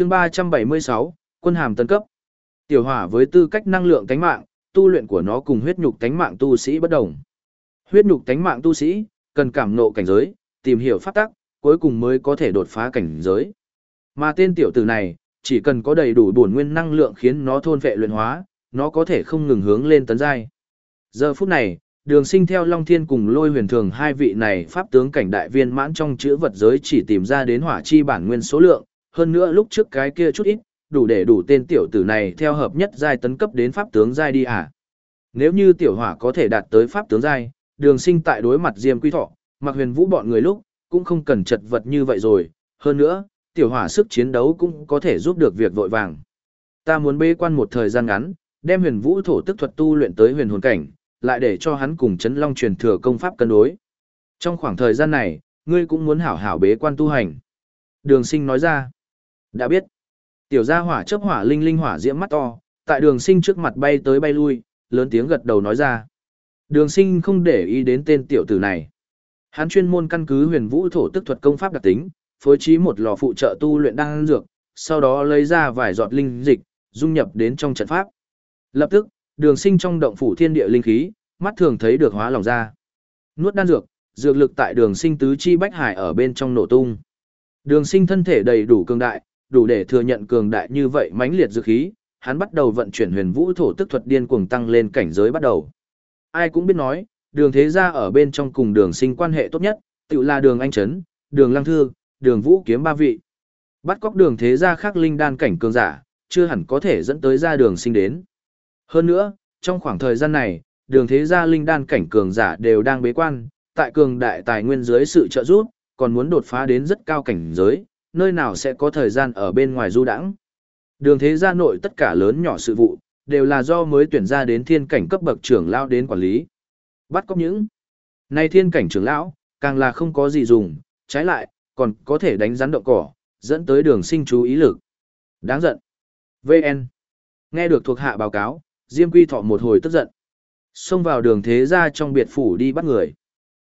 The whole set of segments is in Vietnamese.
chương 376, quân hàm tân cấp. Tiểu hỏa với tư cách năng lượng tánh mạng, tu luyện của nó cùng huyết nhục tánh mạng tu sĩ bất đồng. Huyết nhục tánh mạng tu sĩ, cần cảm nộ cảnh giới, tìm hiểu pháp tắc, cuối cùng mới có thể đột phá cảnh giới. Mà tên tiểu tử này, chỉ cần có đầy đủ bổn nguyên năng lượng khiến nó thôn vệ luyện hóa, nó có thể không ngừng hướng lên tấn giai. Giờ phút này, đường sinh theo Long Thiên cùng lôi huyền thường hai vị này pháp tướng cảnh đại viên mãn trong chữ vật giới chỉ tìm ra đến hỏa chi bản nguyên số lượng, hơn nữa lúc trước cái kia chút ít, đủ để đủ tên tiểu tử này theo hợp nhất giai tấn cấp đến pháp tướng giai đi à. Nếu như tiểu hỏa có thể đạt tới pháp tướng giai, đường sinh tại đối mặt Diêm Quy Thọ, mặc huyền vũ bọn người lúc, cũng không cần chật vật như vậy rồi, hơn nữa, tiểu hỏa sức chiến đấu cũng có thể giúp được việc vội vàng. Ta muốn bê quan một thời gian ngắn, đem huyền vũ thổ tức thuật tu luyện tới huyền hồn cảnh, lại để cho hắn cùng chấn long truyền thừa công pháp cân đối. Trong khoảng thời gian này, ngươi cũng muốn hảo hảo bế quan tu hành. Đường sinh nói ra. Đã biết. Tiểu gia hỏa chấp hỏa linh linh hỏa diễm mắt to, tại đường sinh trước mặt bay tới bay lui, lớn tiếng gật đầu nói ra. Đường sinh không để ý đến tên tiểu tử này. Hắn chuyên môn căn cứ huyền vũ thổ tức thuật công pháp đặc tính, phối trí một lò phụ trợ tu luyện đan dược, sau đó lấy ra vài giọt linh dịch, dung nhập đến trong trận pháp. Lập tức, đường sinh trong động phủ thiên địa linh khí, mắt thường thấy được hóa lòng ra. Nuốt đan dược, dược lực tại đường sinh tứ chi bách hải ở bên trong nổ tung. Đường sinh thân thể đầy đủ cường đại, đủ để thừa nhận cường đại như vậy mãnh liệt dư khí, hắn bắt đầu vận chuyển huyền vũ thổ tức thuật điên cuồng tăng lên cảnh giới bắt đầu. Ai cũng biết nói, đường thế gia ở bên trong cùng đường sinh quan hệ tốt nhất, tự là đường anh trấn, đường lăng thư, đường vũ kiếm ba vị. Bắt cóc đường thế gia khác linh đan cảnh cường giả, chưa hẳn có thể dẫn tới ra đường sinh đến. Hơn nữa, trong khoảng thời gian này, đường thế gia linh đan cảnh cường giả đều đang bế quan, tại cường đại tài nguyên dưới sự trợ giúp, còn muốn đột phá đến rất cao cảnh giới, nơi nào sẽ có thời gian ở bên ngoài du đãng. Đường thế gia nội tất cả lớn nhỏ sự vụ, đều là do mới tuyển ra đến thiên cảnh cấp bậc trưởng lão đến quản lý. Bắt cóc những này thiên cảnh trưởng lão, càng là không có gì dùng, trái lại, còn có thể đánh rắn động cỏ, dẫn tới đường sinh chú ý lực. Đáng giận. VN. Nghe được thuộc hạ báo cáo, Diêm Quy Thọ một hồi tức giận. Xông vào đường thế gia trong biệt phủ đi bắt người.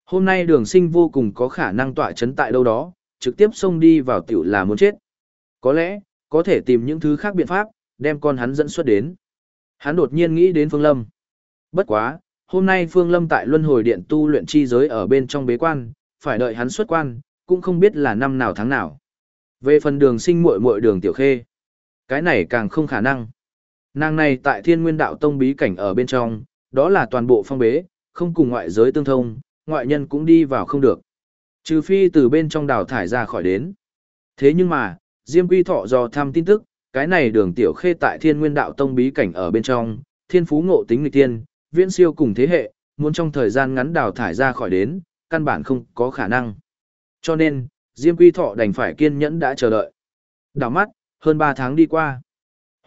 Hôm nay đường sinh vô cùng có khả năng tỏa chấn tại đâu đó, trực tiếp xông đi vào tiểu là muốn chết. Có lẽ, có thể tìm những thứ khác biện pháp, đem con hắn dẫn xuất đến. Hắn đột nhiên nghĩ đến Phương Lâm. Bất quá, hôm nay Phương Lâm tại luân hồi điện tu luyện chi giới ở bên trong bế quan, phải đợi hắn xuất quan, cũng không biết là năm nào tháng nào. Về phần đường sinh muội muội đường tiểu khê, cái này càng không khả năng. Nàng này tại thiên nguyên đạo tông bí cảnh ở bên trong, đó là toàn bộ phong bế, không cùng ngoại giới tương thông, ngoại nhân cũng đi vào không được. Trừ phi từ bên trong đào thải ra khỏi đến. Thế nhưng mà, Diêm Quy Thọ do thăm tin tức, cái này đường tiểu khê tại thiên nguyên đạo tông bí cảnh ở bên trong, thiên phú ngộ tính nghịch tiên, viễn siêu cùng thế hệ, muốn trong thời gian ngắn đào thải ra khỏi đến, căn bản không có khả năng. Cho nên, Diêm Quy Thọ đành phải kiên nhẫn đã chờ đợi. Đảo mắt, hơn 3 tháng đi qua.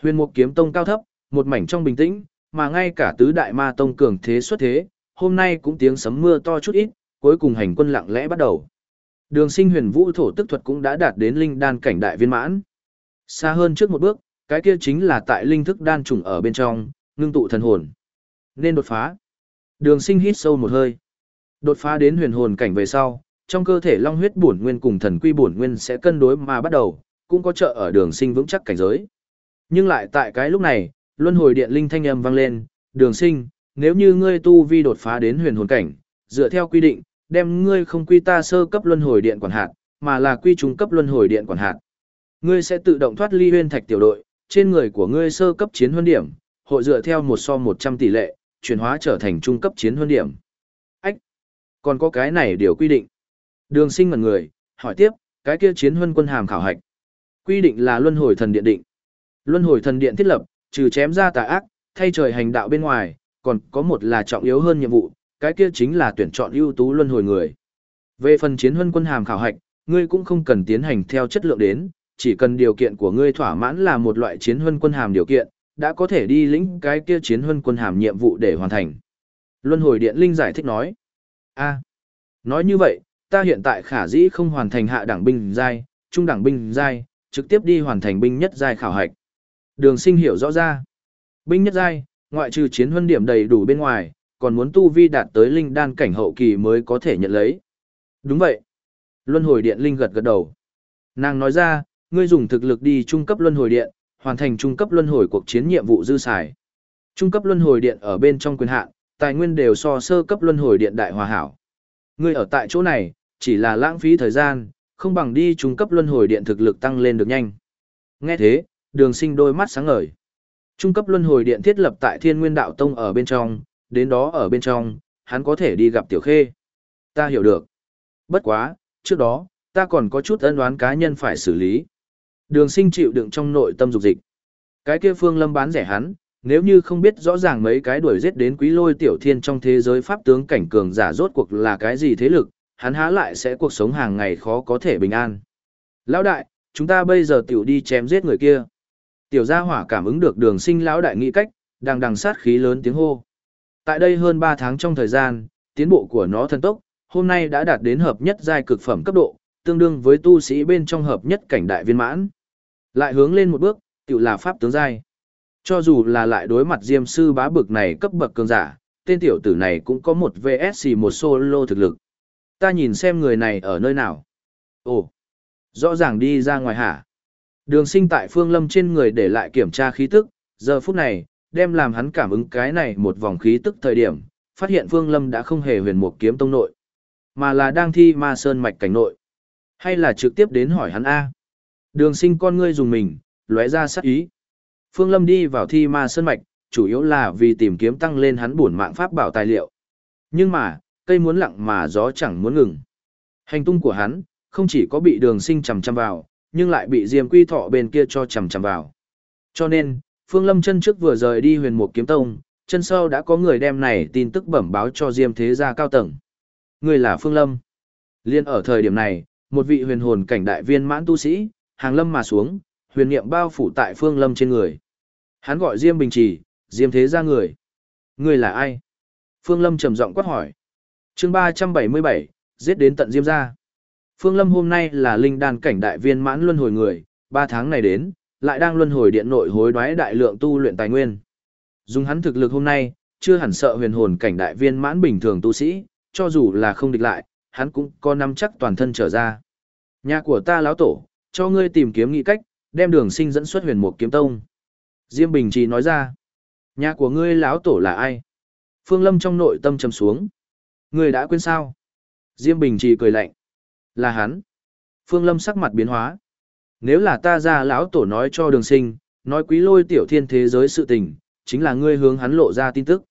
Huyền Mục Kiếm Tông cao thấp, một mảnh trong bình tĩnh, mà ngay cả tứ đại ma tông cường thế xuất thế, hôm nay cũng tiếng sấm mưa to chút ít, cuối cùng hành quân lặng lẽ bắt đầu. Đường sinh huyền vũ thổ tức thuật cũng đã đạt đến linh đan cảnh đại viên mãn. Xa hơn trước một bước, cái kia chính là tại linh thức đan trùng ở bên trong, ngưng tụ thần hồn. Nên đột phá. Đường sinh hít sâu một hơi. Đột phá đến huyền hồn cảnh về sau, trong cơ thể long huyết bổn nguyên cùng thần quy bổn nguyên sẽ cân đối mà bắt đầu, cũng có trợ ở đường sinh vững chắc cảnh giới. Nhưng lại tại cái lúc này, luân hồi điện linh thanh âm vang lên, đường sinh, nếu như ngươi tu vi đột phá đến huyền hồn cảnh, dựa theo quy định, đem ngươi không quy ta sơ cấp luân hồi điện quản hạt, mà là quy trung cấp luân hồi điện quản hạt. Ngươi sẽ tự động thoát ly huyên thạch tiểu đội, trên người của ngươi sơ cấp chiến huân điểm, hội dựa theo một so 100 tỷ lệ, chuyển hóa trở thành trung cấp chiến huân điểm. Ách! Còn có cái này điều quy định. Đường sinh ngần người, hỏi tiếp, cái kia chiến huân quân hàm khảo hạch. Quy định là luân hồi thần điện định. Luân hồi thần điện thiết lập, trừ chém ra tà ác, thay trời hành đạo bên ngoài, còn có một là trọng yếu hơn nhiệm vụ, cái kia chính là tuyển chọn ưu tú luân hồi người. Về phần chiến huân quân hàm khảo hạch, ngươi cũng không cần tiến hành theo chất lượng đến, chỉ cần điều kiện của ngươi thỏa mãn là một loại chiến huân quân hàm điều kiện, đã có thể đi lĩnh cái kia chiến huân quân hàm nhiệm vụ để hoàn thành. Luân hồi điện linh giải thích nói. a nói như vậy, ta hiện tại khả dĩ không hoàn thành hạ đẳng binh giai, trung đẳng binh giai, trực tiếp đi hoàn thành binh nhất giai khảo hạch. Đường sinh hiểu rõ ra. Binh nhất giai, ngoại trừ chiến huân điểm đầy đủ bên ngoài, còn muốn tu vi đạt tới linh đan cảnh hậu kỳ mới có thể nhận lấy. Đúng vậy. Luân hồi điện linh gật gật đầu. Nàng nói ra, Ngươi dùng thực lực đi trung cấp luân hồi điện, hoàn thành trung cấp luân hồi cuộc chiến nhiệm vụ dư xài. Trung cấp luân hồi điện ở bên trong quyền hạn, tài nguyên đều so sơ cấp luân hồi điện đại hòa hảo. Ngươi ở tại chỗ này, chỉ là lãng phí thời gian, không bằng đi trung cấp luân hồi điện thực lực tăng lên được nhanh. Nghe thế, đường sinh đôi mắt sáng ngời. Trung cấp luân hồi điện thiết lập tại thiên nguyên đạo tông ở bên trong, đến đó ở bên trong, hắn có thể đi gặp tiểu khê. Ta hiểu được. Bất quá, trước đó, ta còn có chút ân đoán cá nhân phải xử lý. Đường sinh chịu đựng trong nội tâm dục dịch. Cái kia phương lâm bán rẻ hắn, nếu như không biết rõ ràng mấy cái đuổi giết đến quý lôi tiểu thiên trong thế giới pháp tướng cảnh cường giả rốt cuộc là cái gì thế lực, hắn há lại sẽ cuộc sống hàng ngày khó có thể bình an. Lão đại, chúng ta bây giờ tiểu đi chém giết người kia. Tiểu gia hỏa cảm ứng được đường sinh lão đại nghĩ cách, đang đằng sát khí lớn tiếng hô. Tại đây hơn 3 tháng trong thời gian, tiến bộ của nó thần tốc, hôm nay đã đạt đến hợp nhất giai cực phẩm cấp độ, tương đương với tu sĩ bên trong hợp nhất cảnh đại viên mãn. Lại hướng lên một bước, tiểu là pháp tướng giai. Cho dù là lại đối mặt Diêm sư bá bực này cấp bậc cường giả, tên tiểu tử này cũng có một VSC một solo thực lực. Ta nhìn xem người này ở nơi nào. Ồ, rõ ràng đi ra ngoài hả? Đường sinh tại phương lâm trên người để lại kiểm tra khí tức, giờ phút này, đem làm hắn cảm ứng cái này một vòng khí tức thời điểm, phát hiện phương lâm đã không hề huyền một kiếm tông nội, mà là đang thi ma sơn mạch cảnh nội. Hay là trực tiếp đến hỏi hắn A. Đường sinh con ngươi dùng mình, lóe ra sắc ý. Phương Lâm đi vào thi ma sơn mạch, chủ yếu là vì tìm kiếm tăng lên hắn bổn mạng pháp bảo tài liệu. Nhưng mà, cây muốn lặng mà gió chẳng muốn ngừng. Hành tung của hắn, không chỉ có bị đường sinh chầm chầm vào, nhưng lại bị Diêm Quy Thọ bên kia cho chầm chầm vào. Cho nên, Phương Lâm chân trước vừa rời đi huyền mục kiếm tông, chân sau đã có người đem này tin tức bẩm báo cho Diêm Thế gia cao tầng. Người là Phương Lâm. Liên ở thời điểm này, một vị huyền hồn cảnh đại viên mãn tu sĩ, hàng lâm mà xuống, huyền niệm bao phủ tại Phương Lâm trên người. Hắn gọi Diêm Bình Trì, Diêm Thế gia người. Người là ai? Phương Lâm trầm giọng quát hỏi. chương 377, giết đến tận Diêm gia. Phương Lâm hôm nay là linh đan cảnh đại viên mãn luân hồi người, 3 tháng này đến, lại đang luân hồi điện nội hối đoái đại lượng tu luyện tài nguyên. Dùng hắn thực lực hôm nay, chưa hẳn sợ huyền hồn cảnh đại viên mãn bình thường tu sĩ, cho dù là không địch lại, hắn cũng có nắm chắc toàn thân trở ra. Nhà của ta lão tổ, cho ngươi tìm kiếm nghị cách, đem đường sinh dẫn xuất huyền mục kiếm tông. Diêm Bình Trì nói ra, nhà của ngươi lão tổ là ai? Phương Lâm trong nội tâm trầm xuống. Ngươi đã quên sao? Diêm Bình Trì cười lạnh. Là hắn. Phương Lâm sắc mặt biến hóa. Nếu là ta ra lão tổ nói cho đường sinh, nói quý lôi tiểu thiên thế giới sự tình, chính là ngươi hướng hắn lộ ra tin tức.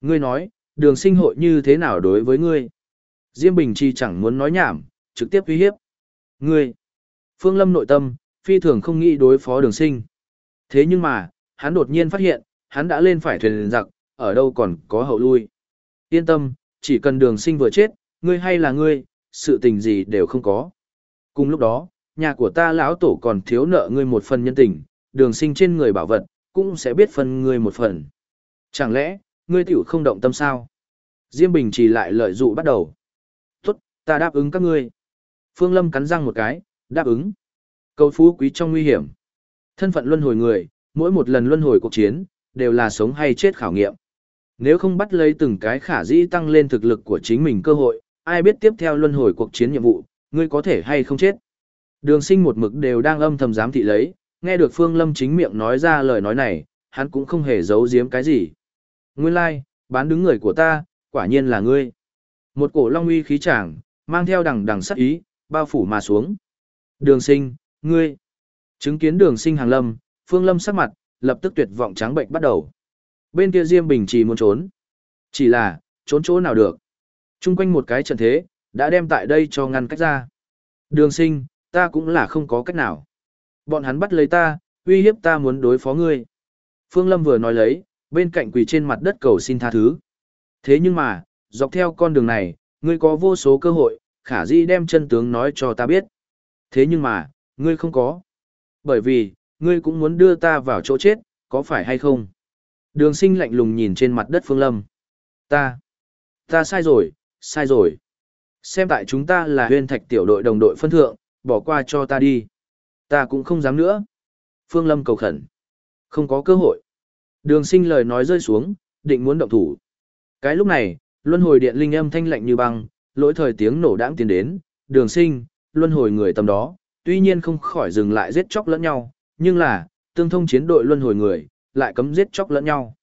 Ngươi nói, đường sinh hội như thế nào đối với ngươi? Diêm Bình Chi chẳng muốn nói nhảm, trực tiếp uy hiếp. Ngươi! Phương Lâm nội tâm, phi thường không nghĩ đối phó đường sinh. Thế nhưng mà, hắn đột nhiên phát hiện, hắn đã lên phải thuyền giặc, ở đâu còn có hậu lui. Yên tâm, chỉ cần đường sinh vừa chết, ngươi hay là ngươi, sự tình gì đều không có. Cùng lúc đó, nhà của ta lão tổ còn thiếu nợ ngươi một phần nhân tình, đường sinh trên người bảo vật, cũng sẽ biết phần ngươi một phần. Chẳng lẽ, ngươi tiểu không động tâm sao? Diêm Bình chỉ lại lợi dụ bắt đầu. Tốt, ta đáp ứng các ngươi. Phương Lâm cắn răng một cái, đáp ứng. Cầu phú quý trong nguy hiểm. Thân phận luân hồi người, mỗi một lần luân hồi cuộc chiến, đều là sống hay chết khảo nghiệm. Nếu không bắt lấy từng cái khả dĩ tăng lên thực lực của chính mình cơ hội, ai biết tiếp theo luân hồi cuộc chiến nhiệm vụ, ngươi có thể hay không chết. Đường sinh một mực đều đang âm thầm giám thị lấy, nghe được Phương Lâm chính miệng nói ra lời nói này, hắn cũng không hề giấu giếm cái gì. Nguyên lai, like, bán đứng người của ta, quả nhiên là ngươi. Một cổ long uy khí tràng, mang theo đằng đằng sắc ý, bao phủ mà xuống. Đường sinh, ngươi. Chứng kiến đường sinh hàng lâm, Phương Lâm sắc mặt, lập tức tuyệt vọng trắng bệnh bắt đầu. Bên kia Diêm Bình chỉ muốn trốn. Chỉ là, trốn chỗ nào được. Trung quanh một cái trận thế, đã đem tại đây cho ngăn cách ra. Đường sinh, ta cũng là không có cách nào. Bọn hắn bắt lấy ta, uy hiếp ta muốn đối phó ngươi. Phương Lâm vừa nói lấy, bên cạnh quỳ trên mặt đất cầu xin tha thứ. Thế nhưng mà, dọc theo con đường này, ngươi có vô số cơ hội, khả di đem chân tướng nói cho ta biết. Thế nhưng mà, ngươi không có. Bởi vì, ngươi cũng muốn đưa ta vào chỗ chết, có phải hay không? Đường sinh lạnh lùng nhìn trên mặt đất Phương Lâm. Ta, ta sai rồi, sai rồi. Xem tại chúng ta là huyên thạch tiểu đội đồng đội phân thượng, bỏ qua cho ta đi. Ta cũng không dám nữa. Phương Lâm cầu khẩn. Không có cơ hội. Đường sinh lời nói rơi xuống, định muốn động thủ. Cái lúc này, luân hồi điện linh âm thanh lạnh như băng, lỗi thời tiếng nổ đãng tiến đến, đường sinh, luân hồi người tầm đó, tuy nhiên không khỏi dừng lại giết chóc lẫn nhau, nhưng là, tương thông chiến đội luân hồi người, lại cấm giết chóc lẫn nhau.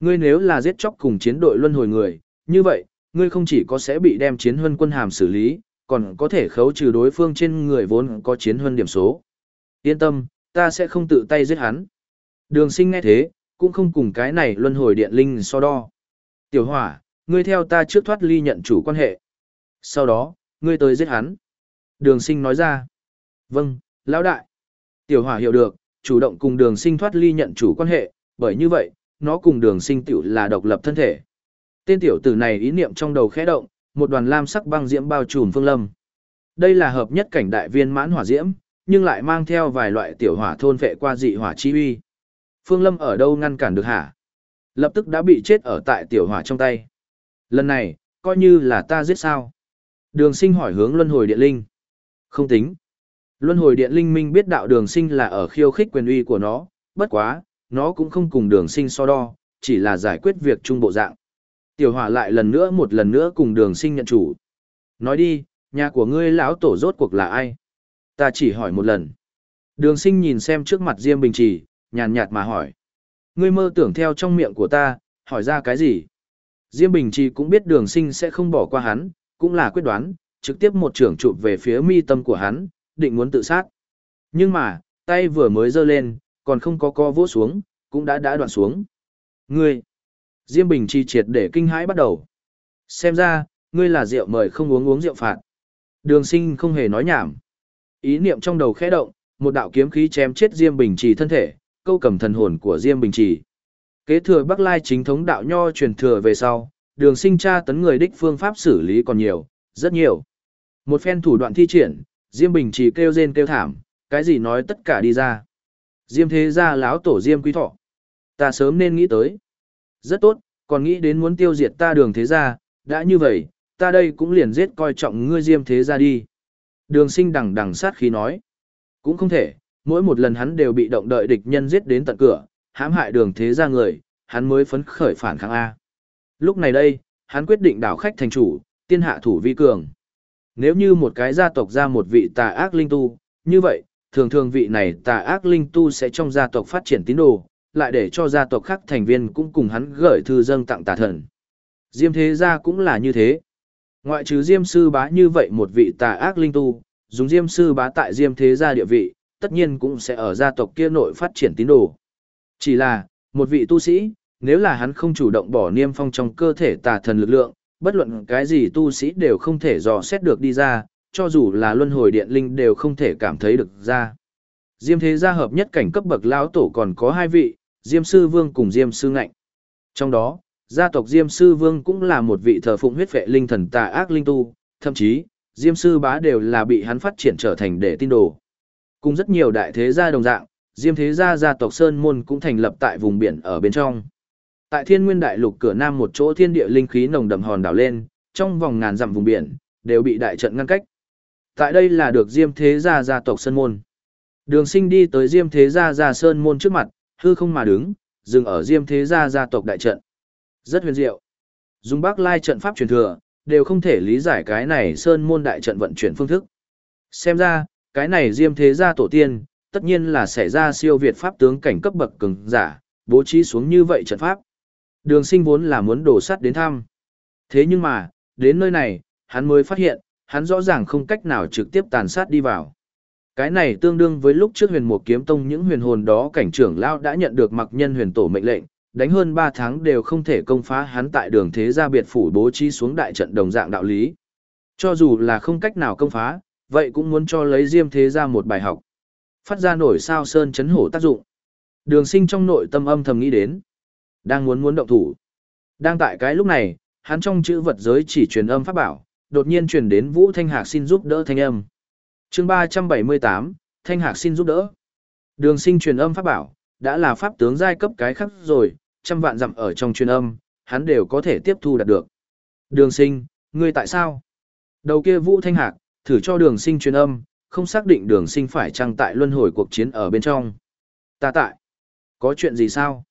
Ngươi nếu là giết chóc cùng chiến đội luân hồi người, như vậy, ngươi không chỉ có sẽ bị đem chiến huân quân hàm xử lý, còn có thể khấu trừ đối phương trên người vốn có chiến huân điểm số. Yên tâm, ta sẽ không tự tay giết hắn. Đường sinh nghe thế, cũng không cùng cái này luân hồi điện linh so đo. Tiểu hỏa, ngươi theo ta trước thoát ly nhận chủ quan hệ. Sau đó, ngươi tới giết hắn. Đường sinh nói ra. Vâng, lão đại. Tiểu hỏa hiểu được, chủ động cùng đường sinh thoát ly nhận chủ quan hệ, bởi như vậy, nó cùng đường sinh tiểu là độc lập thân thể. Tên tiểu tử này ý niệm trong đầu khẽ động, một đoàn lam sắc băng diễm bao trùm phương lâm. Đây là hợp nhất cảnh đại viên mãn hỏa diễm, nhưng lại mang theo vài loại tiểu hỏa thôn vệ qua dị hỏa chi uy. Phương Lâm ở đâu ngăn cản được hả? Lập tức đã bị chết ở tại tiểu hỏa trong tay. Lần này, coi như là ta giết sao? Đường sinh hỏi hướng luân hồi điện linh. Không tính. Luân hồi điện linh minh biết đạo đường sinh là ở khiêu khích quyền uy của nó, bất quá, nó cũng không cùng đường sinh so đo, chỉ là giải quyết việc trung bộ dạng. Tiểu hỏa lại lần nữa một lần nữa cùng đường sinh nhận chủ. Nói đi, nhà của ngươi lão tổ rốt cuộc là ai? Ta chỉ hỏi một lần. Đường sinh nhìn xem trước mặt Diêm Bình Trì, nhàn nhạt mà hỏi. Ngươi mơ tưởng theo trong miệng của ta, hỏi ra cái gì? Diêm Bình Trì cũng biết đường sinh sẽ không bỏ qua hắn, cũng là quyết đoán, trực tiếp một trưởng chụp về phía mi tâm của hắn, định muốn tự sát. Nhưng mà, tay vừa mới dơ lên, còn không có co vỗ xuống, cũng đã đã đoạn xuống. Ngươi! Diêm Bình Chi triệt để kinh hãi bắt đầu. Xem ra, ngươi là rượu mời không uống uống rượu phạt. Đường sinh không hề nói nhảm. Ý niệm trong đầu khẽ động, một đạo kiếm khí chém chết Diêm Bình Trì thân thể, câu cầm thần hồn của Diêm Bình Trì. Kế thừa Bắc Lai chính thống đạo nho truyền thừa về sau, đường sinh tra tấn người đích phương pháp xử lý còn nhiều, rất nhiều. Một phen thủ đoạn thi triển, Diêm Bình Trì kêu rên kêu thảm, cái gì nói tất cả đi ra. Diêm thế ra láo tổ Diêm quý thọ. Ta sớm nên nghĩ tới. Rất tốt, còn nghĩ đến muốn tiêu diệt ta đường thế gia, đã như vậy, ta đây cũng liền giết coi trọng ngươi Diêm thế gia đi. Đường sinh đằng đằng sát khí nói. Cũng không thể, mỗi một lần hắn đều bị động đợi địch nhân giết đến tận cửa, hãm hại đường thế gia người, hắn mới phấn khởi phản kháng A. Lúc này đây, hắn quyết định đảo khách thành chủ, tiên hạ thủ vi cường. Nếu như một cái gia tộc ra một vị tà ác linh tu, như vậy, thường thường vị này tà ác linh tu sẽ trong gia tộc phát triển tín đồ, lại để cho gia tộc khác thành viên cũng cùng hắn gửi thư dâng tặng tà thần. Diêm thế gia cũng là như thế. Ngoại trừ Diêm sư bá như vậy một vị tà ác linh tu, dùng Diêm sư bá tại Diêm thế gia địa vị, tất nhiên cũng sẽ ở gia tộc kia nội phát triển tín đồ. Chỉ là, một vị tu sĩ, nếu là hắn không chủ động bỏ niêm phong trong cơ thể tà thần lực lượng, bất luận cái gì tu sĩ đều không thể dò xét được đi ra, cho dù là luân hồi điện linh đều không thể cảm thấy được ra. Diêm thế gia hợp nhất cảnh cấp bậc lão tổ còn có hai vị, Diêm sư vương cùng Diêm sư ngạnh. Trong đó, gia tộc Diêm sư vương cũng là một vị thờ phụng huyết vệ linh thần tà ác linh tu, thậm chí, Diêm sư bá đều là bị hắn phát triển trở thành để tin đồ. Cùng rất nhiều đại thế gia đồng dạng, Diêm thế gia gia tộc Sơn Môn cũng thành lập tại vùng biển ở bên trong. Tại Thiên Nguyên Đại Lục cửa nam một chỗ thiên địa linh khí nồng đậm hòn đảo lên, trong vòng ngàn dặm vùng biển đều bị đại trận ngăn cách. Tại đây là được Diêm thế gia gia tộc Sơn Môn. Đường Sinh đi tới Diêm thế gia gia Sơn Môn trước mặt, hư không mà đứng, dừng ở Diêm thế gia gia tộc đại trận. Rất huyền diệu. Dùng Bắc Lai trận pháp truyền thừa, đều không thể lý giải cái này Sơn Môn đại trận vận chuyển phương thức. Xem ra, cái này Diêm thế gia tổ tiên, tất nhiên là xảy ra siêu việt pháp tướng cảnh cấp bậc cường giả, bố trí xuống như vậy trận pháp. Đường sinh vốn là muốn đổ sắt đến thăm. Thế nhưng mà, đến nơi này, hắn mới phát hiện, hắn rõ ràng không cách nào trực tiếp tàn sát đi vào. Cái này tương đương với lúc trước huyền Mục kiếm tông những huyền hồn đó cảnh trưởng lao đã nhận được mặc nhân huyền tổ mệnh lệnh, đánh hơn 3 tháng đều không thể công phá hắn tại đường thế gia biệt phủ bố trí xuống đại trận đồng dạng đạo lý. Cho dù là không cách nào công phá, vậy cũng muốn cho lấy diêm thế gia một bài học. Phát ra nổi sao sơn chấn hổ tác dụng. Đường sinh trong nội tâm âm thầm nghĩ đến. Đang muốn muốn động thủ. Đang tại cái lúc này, hắn trong chữ vật giới chỉ truyền âm pháp bảo, đột nhiên truyền đến Vũ Thanh Hạc xin giúp đỡ thanh âm chương 378, Thanh Hạc xin giúp đỡ. Đường sinh truyền âm pháp bảo, đã là pháp tướng giai cấp cái khác rồi, trăm vạn dặm ở trong truyền âm, hắn đều có thể tiếp thu đạt được. Đường sinh, ngươi tại sao? Đầu kia Vũ Thanh Hạc, thử cho đường sinh truyền âm, không xác định đường sinh phải trăng tại luân hồi cuộc chiến ở bên trong. Ta tại. Có chuyện gì sao?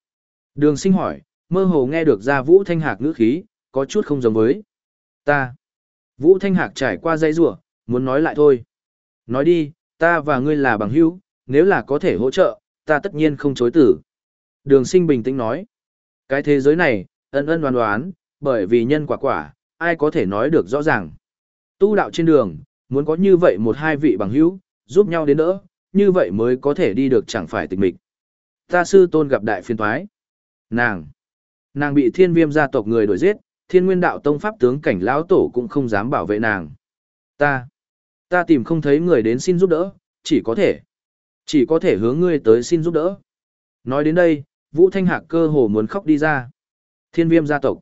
Đường sinh hỏi, mơ hồ nghe được ra Vũ Thanh Hạc ngữ khí, có chút không giống với. Ta. Vũ Thanh Hạc trải qua dây rủa muốn nói lại thôi. Nói đi, Ta và ngươi là bằng hữu, nếu là có thể hỗ trợ, ta tất nhiên không chối tử. Đường sinh bình tĩnh nói. Cái thế giới này, ân ân đoán đoán, bởi vì nhân quả quả, ai có thể nói được rõ ràng. Tu đạo trên đường, muốn có như vậy một hai vị bằng hữu, giúp nhau đến đỡ, như vậy mới có thể đi được chẳng phải tịch mịch. Ta sư tôn gặp đại phiên thoái. Nàng! Nàng bị thiên viêm gia tộc người đuổi giết, thiên nguyên đạo tông pháp tướng cảnh lão tổ cũng không dám bảo vệ nàng. Ta! Ta tìm không thấy người đến xin giúp đỡ, chỉ có thể. Chỉ có thể hướng ngươi tới xin giúp đỡ. Nói đến đây, Vũ Thanh Hạc cơ hồ muốn khóc đi ra. Thiên viêm gia tộc.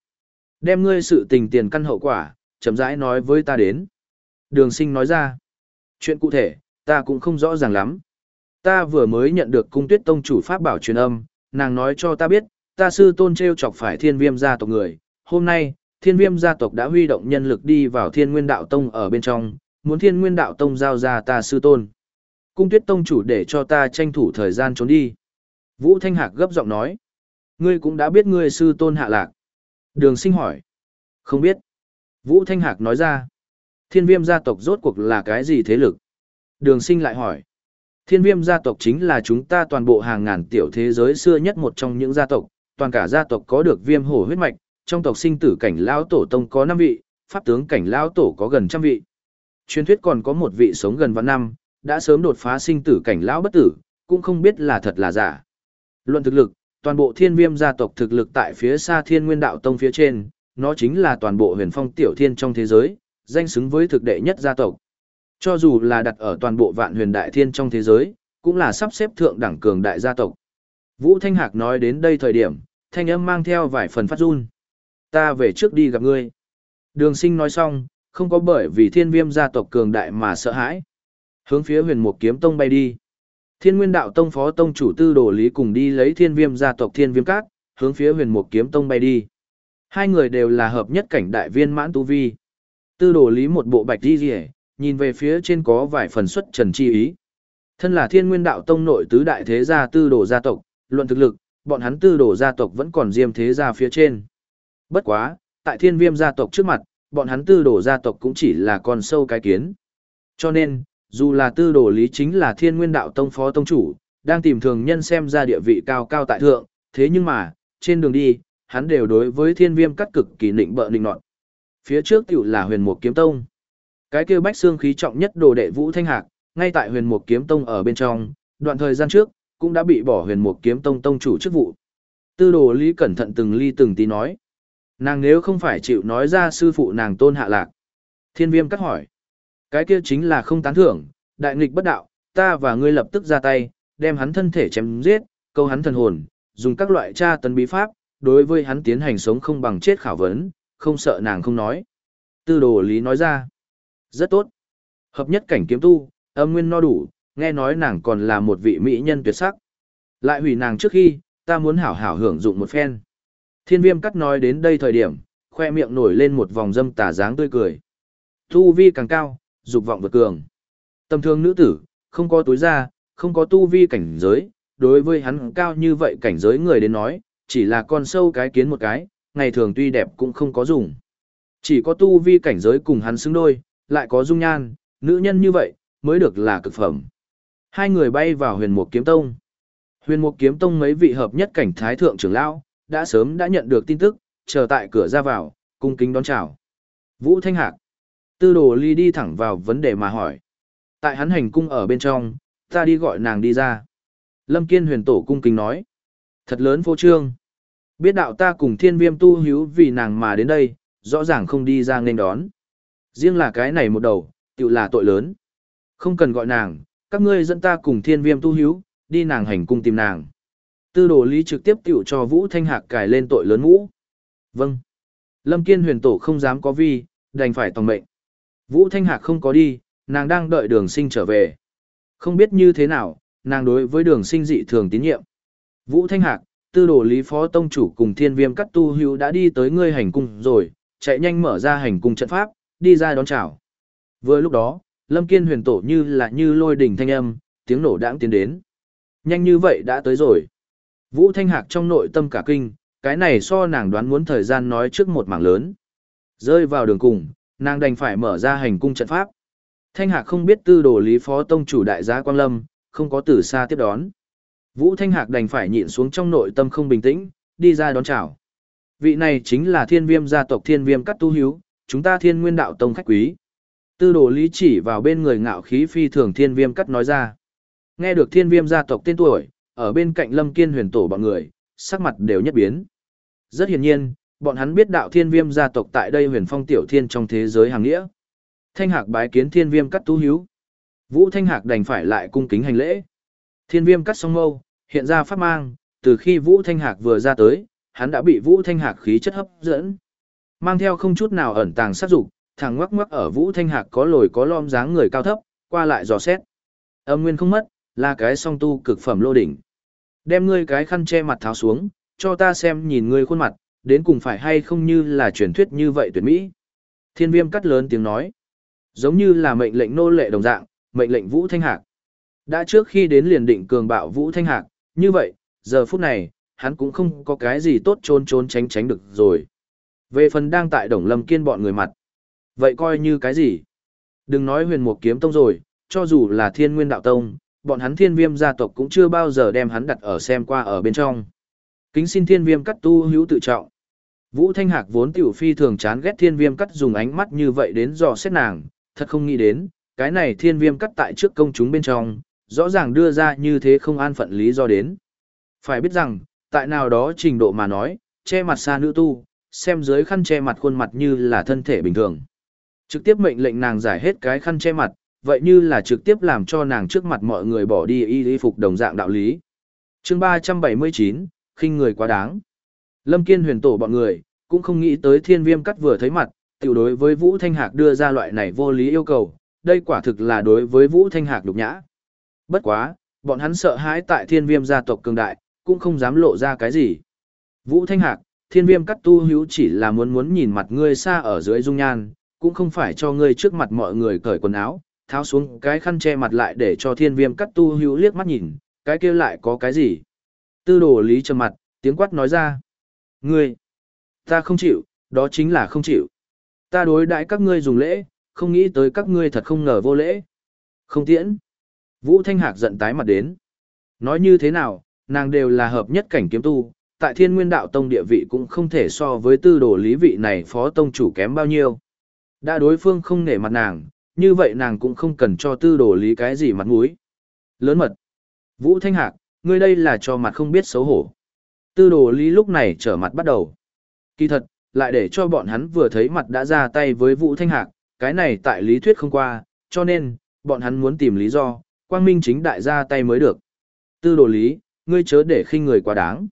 Đem ngươi sự tình tiền căn hậu quả, chậm rãi nói với ta đến. Đường sinh nói ra. Chuyện cụ thể, ta cũng không rõ ràng lắm. Ta vừa mới nhận được cung tuyết tông chủ pháp bảo truyền âm, nàng nói cho ta biết, ta sư tôn treo chọc phải thiên viêm gia tộc người. Hôm nay, thiên viêm gia tộc đã huy động nhân lực đi vào thiên nguyên đạo tông ở bên trong, muốn thiên nguyên đạo tông giao ra ta sư tôn. Cung tuyết tông chủ để cho ta tranh thủ thời gian trốn đi. Vũ Thanh Hạc gấp giọng nói. Ngươi cũng đã biết ngươi sư tôn hạ lạc. Đường sinh hỏi. Không biết. Vũ Thanh Hạc nói ra. Thiên viêm gia tộc rốt cuộc là cái gì thế lực? Đường sinh lại hỏi. Thiên viêm gia tộc chính là chúng ta toàn bộ hàng ngàn tiểu thế giới xưa nhất một trong những gia tộc, toàn cả gia tộc có được viêm hổ huyết mạch, trong tộc sinh tử cảnh lão tổ tông có 5 vị, pháp tướng cảnh lão tổ có gần trăm vị. Truyền thuyết còn có một vị sống gần vạn năm, đã sớm đột phá sinh tử cảnh lão bất tử, cũng không biết là thật là giả. Luận thực lực, toàn bộ thiên viêm gia tộc thực lực tại phía xa thiên nguyên đạo tông phía trên, nó chính là toàn bộ huyền phong tiểu thiên trong thế giới, danh xứng với thực đệ nhất gia tộc. Cho dù là đặt ở toàn bộ vạn huyền đại thiên trong thế giới, cũng là sắp xếp thượng đẳng cường đại gia tộc. Vũ Thanh Hạc nói đến đây thời điểm, thanh âm mang theo vài phần phát run. Ta về trước đi gặp ngươi. Đường sinh nói xong, không có bởi vì thiên viêm gia tộc cường đại mà sợ hãi. Hướng phía huyền mục kiếm tông bay đi. Thiên nguyên đạo tông phó tông chủ tư đồ lý cùng đi lấy thiên viêm gia tộc thiên viêm cát, hướng phía huyền mục kiếm tông bay đi. Hai người đều là hợp nhất cảnh đại viên mãn tu vi. Tư đồ lý một bộ bạch đi rỉ, nhìn về phía trên có vài phần xuất trần chi ý. Thân là thiên nguyên đạo tông nội tứ đại thế gia tư đồ gia tộc, luận thực lực, bọn hắn tư đồ gia tộc vẫn còn diêm thế gia phía trên. Bất quá, tại thiên viêm gia tộc trước mặt, bọn hắn tư đồ gia tộc cũng chỉ là con sâu cái kiến. Cho nên, dù là tư đồ lý chính là thiên nguyên đạo tông phó tông chủ, đang tìm thường nhân xem ra địa vị cao cao tại thượng, thế nhưng mà, trên đường đi, hắn đều đối với thiên viêm cắt cực kỳ nịnh bợ nịnh nọt. Phía trước tiểu là huyền mục kiếm tông. Cái kêu bách xương khí trọng nhất đồ đệ vũ thanh hạc, ngay tại huyền mục kiếm tông ở bên trong, đoạn thời gian trước, cũng đã bị bỏ huyền mục kiếm tông tông chủ chức vụ. Tư đồ lý cẩn thận từng ly từng tí nói. Nàng nếu không phải chịu nói ra sư phụ nàng tôn hạ lạc. Thiên viêm cắt hỏi. Cái kia chính là không tán thưởng, đại nghịch bất đạo, ta và ngươi lập tức ra tay, đem hắn thân thể chém giết, câu hắn thần hồn, dùng các loại tra tấn bí pháp, đối với hắn tiến hành sống không bằng chết khảo vấn, không sợ nàng không nói. Tư đồ lý nói ra. Rất tốt. Hợp nhất cảnh kiếm tu, âm nguyên no đủ, nghe nói nàng còn là một vị mỹ nhân tuyệt sắc. Lại hủy nàng trước khi, ta muốn hảo hảo hưởng dụng một phen. Thiên viêm cắt nói đến đây thời điểm, khoe miệng nổi lên một vòng dâm tà dáng tươi cười. Tu vi càng cao, dục vọng vượt cường. Tầm thường nữ tử, không có túi ra, không có tu vi cảnh giới, đối với hắn cao như vậy cảnh giới người đến nói, chỉ là con sâu cái kiến một cái, ngày thường tuy đẹp cũng không có dùng. Chỉ có tu vi cảnh giới cùng hắn xứng đôi, lại có dung nhan, nữ nhân như vậy, mới được là cực phẩm. Hai người bay vào huyền mục kiếm tông. Huyền mục kiếm tông mấy vị hợp nhất cảnh thái thượng trưởng lão, đã sớm đã nhận được tin tức, chờ tại cửa ra vào, cung kính đón chào. Vũ Thanh Hạc. Tư đồ ly đi thẳng vào vấn đề mà hỏi. Tại hắn hành cung ở bên trong, ta đi gọi nàng đi ra. Lâm Kiên huyền tổ cung kính nói. Thật lớn vô trương. Biết đạo ta cùng thiên viêm tu hiếu vì nàng mà đến đây, rõ ràng không đi ra nên đón. Riêng là cái này một đầu, tự là tội lớn. Không cần gọi nàng, các ngươi dẫn ta cùng thiên viêm tu hiếu, đi nàng hành cung tìm nàng. Tư đồ lý trực tiếp tiểu cho Vũ Thanh Hạc cài lên tội lớn mũ. Vâng. Lâm Kiên huyền tổ không dám có vi, đành phải tòng mệnh. Vũ Thanh Hạc không có đi, nàng đang đợi đường sinh trở về. Không biết như thế nào, nàng đối với đường sinh dị thường tín nhiệm. Vũ Thanh Hạc, tư đồ lý phó tông chủ cùng thiên viêm cắt tu hữu đã đi tới ngươi hành cung rồi, chạy nhanh mở ra hành cung trận pháp, đi ra đón chào. Vừa lúc đó, Lâm Kiên huyền tổ như là như lôi đỉnh thanh âm, tiếng nổ đãng tiến đến. Nhanh như vậy đã tới rồi. Vũ Thanh Hạc trong nội tâm cả kinh, cái này so nàng đoán muốn thời gian nói trước một mảng lớn. Rơi vào đường cùng, nàng đành phải mở ra hành cung trận pháp. Thanh Hạc không biết tư đồ lý phó tông chủ đại gia Quang Lâm, không có từ xa tiếp đón. Vũ Thanh Hạc đành phải nhịn xuống trong nội tâm không bình tĩnh, đi ra đón chào. Vị này chính là thiên viêm gia tộc thiên viêm cắt tu hiếu, chúng ta thiên nguyên đạo tông khách quý. Tư đồ lý chỉ vào bên người ngạo khí phi thường thiên viêm cắt nói ra. Nghe được thiên viêm gia tộc tên tuổi, ở bên cạnh lâm kiên huyền tổ bọn người, sắc mặt đều nhất biến. Rất hiển nhiên, bọn hắn biết đạo thiên viêm gia tộc tại đây huyền phong tiểu thiên trong thế giới hàng nghĩa. Thanh Hạc bái kiến thiên viêm cắt tu hiếu. Vũ Thanh Hạc đành phải lại cung kính hành lễ. Thiên viêm cắt song mâu, hiện ra pháp mang, từ khi Vũ Thanh Hạc vừa ra tới, hắn đã bị Vũ Thanh Hạc khí chất hấp dẫn. Mang theo không chút nào ẩn tàng sát dục, thằng ngoắc ngoắc ở Vũ Thanh Hạc có lồi có lõm dáng người cao thấp, qua lại dò xét. Âm nguyên không mất, là cái song tu cực phẩm lô đỉnh. Đem ngươi cái khăn che mặt tháo xuống, cho ta xem nhìn ngươi khuôn mặt, đến cùng phải hay không như là truyền thuyết như vậy tuyệt mỹ. Thiên viêm cắt lớn tiếng nói. Giống như là mệnh lệnh nô lệ đồng dạng, mệnh lệnh Vũ Thanh Hạc. Đã trước khi đến liền định cường bạo Vũ Thanh Hạc, như vậy, giờ phút này, hắn cũng không có cái gì tốt trôn trốn tránh tránh được rồi. Về phần đang tại Đồng Lâm Kiên bọn người mặt. Vậy coi như cái gì? Đừng nói huyền mục kiếm tông rồi, cho dù là thiên nguyên đạo tông, bọn hắn thiên viêm gia tộc cũng chưa bao giờ đem hắn đặt ở xem qua ở bên trong. Kính xin thiên viêm cắt tu hữu tự trọng. Vũ Thanh Hạc vốn tiểu phi thường chán ghét thiên viêm cắt dùng ánh mắt như vậy đến dò xét nàng, thật không nghĩ đến, cái này thiên viêm cắt tại trước công chúng bên trong, rõ ràng đưa ra như thế không an phận lý do đến. Phải biết rằng, tại nào đó trình độ mà nói, che mặt xa nữ tu, xem dưới khăn che mặt khuôn mặt như là thân thể bình thường. Trực tiếp mệnh lệnh nàng giải hết cái khăn che mặt, vậy như là trực tiếp làm cho nàng trước mặt mọi người bỏ đi y y phục đồng dạng đạo lý. chương 379, khinh người quá đáng. Lâm Kiên huyền tổ bọn người, cũng không nghĩ tới thiên viêm cắt vừa thấy mặt, tiểu đối với Vũ Thanh Hạc đưa ra loại này vô lý yêu cầu, đây quả thực là đối với Vũ Thanh Hạc đục nhã. Bất quá, bọn hắn sợ hãi tại thiên viêm gia tộc cường đại, cũng không dám lộ ra cái gì. Vũ Thanh Hạc, thiên viêm cắt tu hữu chỉ là muốn muốn nhìn mặt ngươi xa ở dưới dung nhan, cũng không phải cho ngươi trước mặt mọi người cởi quần áo, tháo xuống cái khăn che mặt lại để cho thiên viêm cắt tu hữu liếc mắt nhìn, cái kia lại có cái gì. Tư đồ lý trầm mặt, tiếng quát nói ra. Ngươi, ta không chịu, đó chính là không chịu. Ta đối đãi các ngươi dùng lễ, không nghĩ tới các ngươi thật không ngờ vô lễ. Không tiễn. Vũ Thanh Hạc giận tái mặt đến. Nói như thế nào, nàng đều là hợp nhất cảnh kiếm tu, tại thiên nguyên đạo tông địa vị cũng không thể so với tư đồ lý vị này phó tông chủ kém bao nhiêu. Đã đối phương không nể mặt nàng, như vậy nàng cũng không cần cho tư đồ lý cái gì mặt mũi. Lớn mật. Vũ Thanh Hạc, ngươi đây là cho mặt không biết xấu hổ. Tư đồ lý lúc này trở mặt bắt đầu. Kỳ thật, lại để cho bọn hắn vừa thấy mặt đã ra tay với Vũ Thanh Hạc, cái này tại lý thuyết không qua, cho nên, bọn hắn muốn tìm lý do, quang minh chính đại ra tay mới được. Tư đồ lý, ngươi chớ để khinh người quá đáng.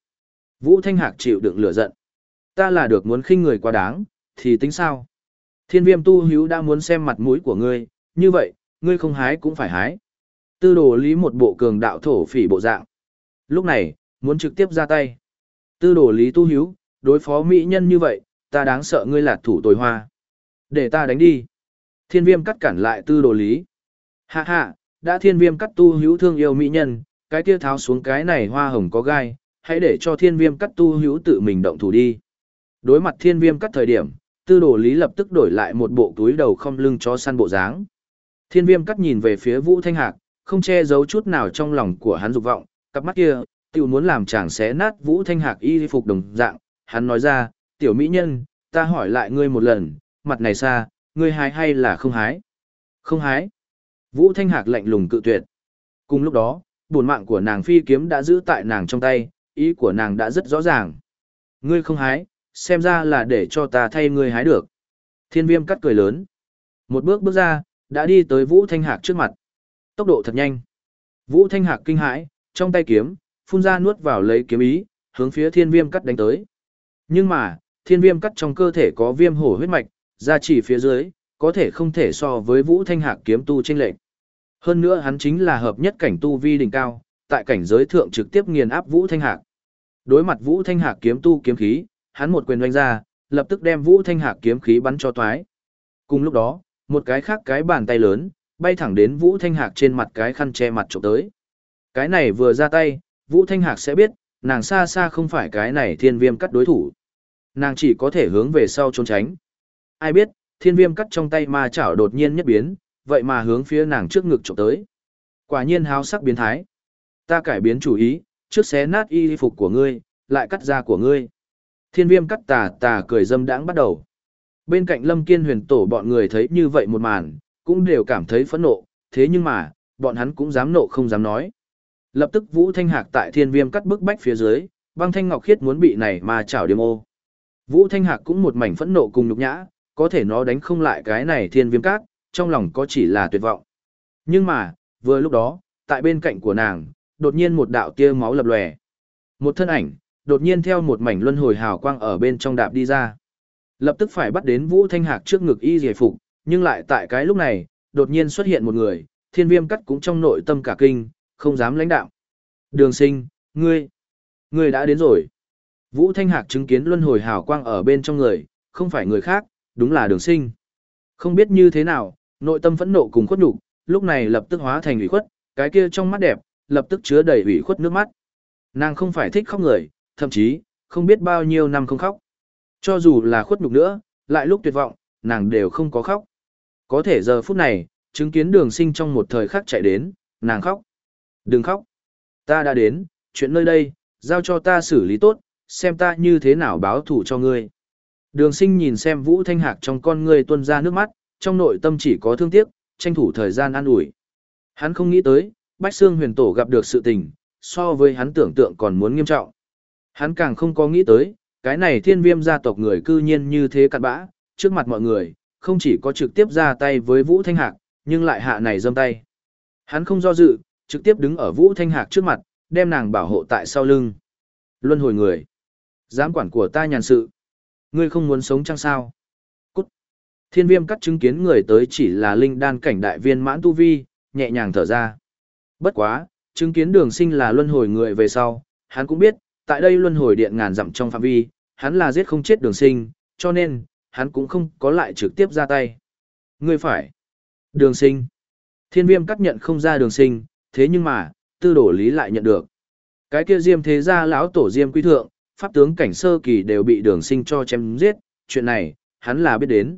Vũ Thanh Hạc chịu đựng lửa giận. Ta là được muốn khinh người quá đáng, thì tính sao? Thiên viêm tu hữu đã muốn xem mặt mũi của ngươi, như vậy, ngươi không hái cũng phải hái. Tư đồ lý một bộ cường đạo thổ phỉ bộ dạng. Lúc này, muốn trực tiếp ra tay. Tư đồ lý tu hữu, đối phó mỹ nhân như vậy, ta đáng sợ ngươi là thủ tồi hoa. Để ta đánh đi. Thiên viêm cắt cản lại tư đồ lý. Hạ hạ, đã thiên viêm cắt tu hữu thương yêu mỹ nhân, cái kia tháo xuống cái này hoa hồng có gai, hãy để cho thiên viêm cắt tu hữu tự mình động thủ đi. Đối mặt thiên viêm cắt thời điểm, tư đồ lý lập tức đổi lại một bộ túi đầu không lưng cho săn bộ dáng. Thiên viêm cắt nhìn về phía vũ thanh hạc, không che giấu chút nào trong lòng của hắn dục vọng, cặp mắt kia, tiểu muốn làm chàng xé nát vũ thanh hạc y phục đồng dạng, hắn nói ra, tiểu mỹ nhân, ta hỏi lại ngươi một lần, mặt này xa, ngươi hái hay là không hái? Không hái. Vũ Thanh Hạc lạnh lùng cự tuyệt. Cùng lúc đó, buồn mạng của nàng phi kiếm đã giữ tại nàng trong tay, ý của nàng đã rất rõ ràng. Ngươi không hái, xem ra là để cho ta thay ngươi hái được. Thiên viêm cắt cười lớn. Một bước bước ra, đã đi tới Vũ Thanh Hạc trước mặt. Tốc độ thật nhanh. Vũ Thanh Hạc kinh hãi, trong tay kiếm, phun ra nuốt vào lấy kiếm ý, hướng phía thiên viêm cắt đánh tới. Nhưng mà, thiên viêm cắt trong cơ thể có viêm hổ huyết mạch, ra chỉ phía dưới, có thể không thể so với Vũ Thanh Hạc kiếm tu trên lệnh. Hơn nữa hắn chính là hợp nhất cảnh tu vi đỉnh cao, tại cảnh giới thượng trực tiếp nghiền áp Vũ Thanh Hạc. Đối mặt Vũ Thanh Hạc kiếm tu kiếm khí, hắn một quyền đánh ra, lập tức đem Vũ Thanh Hạc kiếm khí bắn cho toái. Cùng lúc đó, một cái khác cái bàn tay lớn, bay thẳng đến Vũ Thanh Hạc trên mặt cái khăn che mặt chụp tới. Cái này vừa ra tay, Vũ Thanh Hạc sẽ biết, nàng xa xa không phải cái này thiên viêm cắt đối thủ. Nàng chỉ có thể hướng về sau trốn tránh. Ai biết, thiên viêm cắt trong tay ma chảo đột nhiên nhất biến, vậy mà hướng phía nàng trước ngực chụp tới. Quả nhiên háo sắc biến thái. Ta cải biến chủ ý, trước xé nát y phục của ngươi, lại cắt da của ngươi. Thiên viêm cắt tà tà cười dâm đãng bắt đầu. Bên cạnh lâm kiên huyền tổ bọn người thấy như vậy một màn, cũng đều cảm thấy phẫn nộ, thế nhưng mà, bọn hắn cũng dám nộ không dám nói. Lập tức Vũ Thanh Hạc tại thiên viêm cắt bức bách phía dưới, băng thanh ngọc khiết muốn bị này mà chảo điểm ô. Vũ Thanh Hạc cũng một mảnh phẫn nộ cùng nhục nhã, có thể nó đánh không lại cái này thiên viêm cát, trong lòng có chỉ là tuyệt vọng. Nhưng mà, vừa lúc đó, tại bên cạnh của nàng, đột nhiên một đạo tia máu lập lòe. Một thân ảnh, đột nhiên theo một mảnh luân hồi hào quang ở bên trong đạp đi ra. Lập tức phải bắt đến Vũ Thanh Hạc trước ngực y giải phục, nhưng lại tại cái lúc này, đột nhiên xuất hiện một người, thiên viêm cắt cũng trong nội tâm cả kinh, không dám lãnh đạo. Đường sinh, ngươi, ngươi đã đến rồi. Vũ Thanh Hạc chứng kiến luân hồi hào quang ở bên trong người, không phải người khác, đúng là đường sinh. Không biết như thế nào, nội tâm phẫn nộ cùng khuất nhục lúc này lập tức hóa thành ủy khuất, cái kia trong mắt đẹp, lập tức chứa đầy ủy khuất nước mắt. Nàng không phải thích khóc người, thậm chí, không biết bao nhiêu năm không khóc. Cho dù là khuất nhục nữa, lại lúc tuyệt vọng, nàng đều không có khóc. Có thể giờ phút này, chứng kiến đường sinh trong một thời khắc chạy đến, nàng khóc. Đừng khóc. Ta đã đến, chuyện nơi đây, giao cho ta xử lý tốt, xem ta như thế nào báo thủ cho ngươi. Đường sinh nhìn xem Vũ Thanh Hạc trong con ngươi tuôn ra nước mắt, trong nội tâm chỉ có thương tiếc, tranh thủ thời gian an ủi. Hắn không nghĩ tới, Bách Sương huyền tổ gặp được sự tình, so với hắn tưởng tượng còn muốn nghiêm trọng. Hắn càng không có nghĩ tới, cái này thiên viêm gia tộc người cư nhiên như thế cặn bã, trước mặt mọi người, không chỉ có trực tiếp ra tay với Vũ Thanh Hạc, nhưng lại hạ này dâm tay. Hắn không do dự, trực tiếp đứng ở Vũ Thanh Hạc trước mặt, đem nàng bảo hộ tại sau lưng. Luân hồi người. Giám quản của ta nhàn sự. Ngươi không muốn sống chăng sao? Cút. Thiên viêm cắt chứng kiến người tới chỉ là linh đan cảnh đại viên mãn tu vi, nhẹ nhàng thở ra. Bất quá, chứng kiến đường sinh là luân hồi người về sau, hắn cũng biết, tại đây luân hồi điện ngàn dặm trong phạm vi, hắn là giết không chết đường sinh, cho nên, hắn cũng không có lại trực tiếp ra tay. Ngươi phải. Đường sinh. Thiên viêm cắt nhận không ra đường sinh, thế nhưng mà, tư đổ lý lại nhận được. Cái kia diêm thế gia lão tổ diêm quý thượng, pháp tướng cảnh sơ kỳ đều bị đường sinh cho chém giết, chuyện này, hắn là biết đến.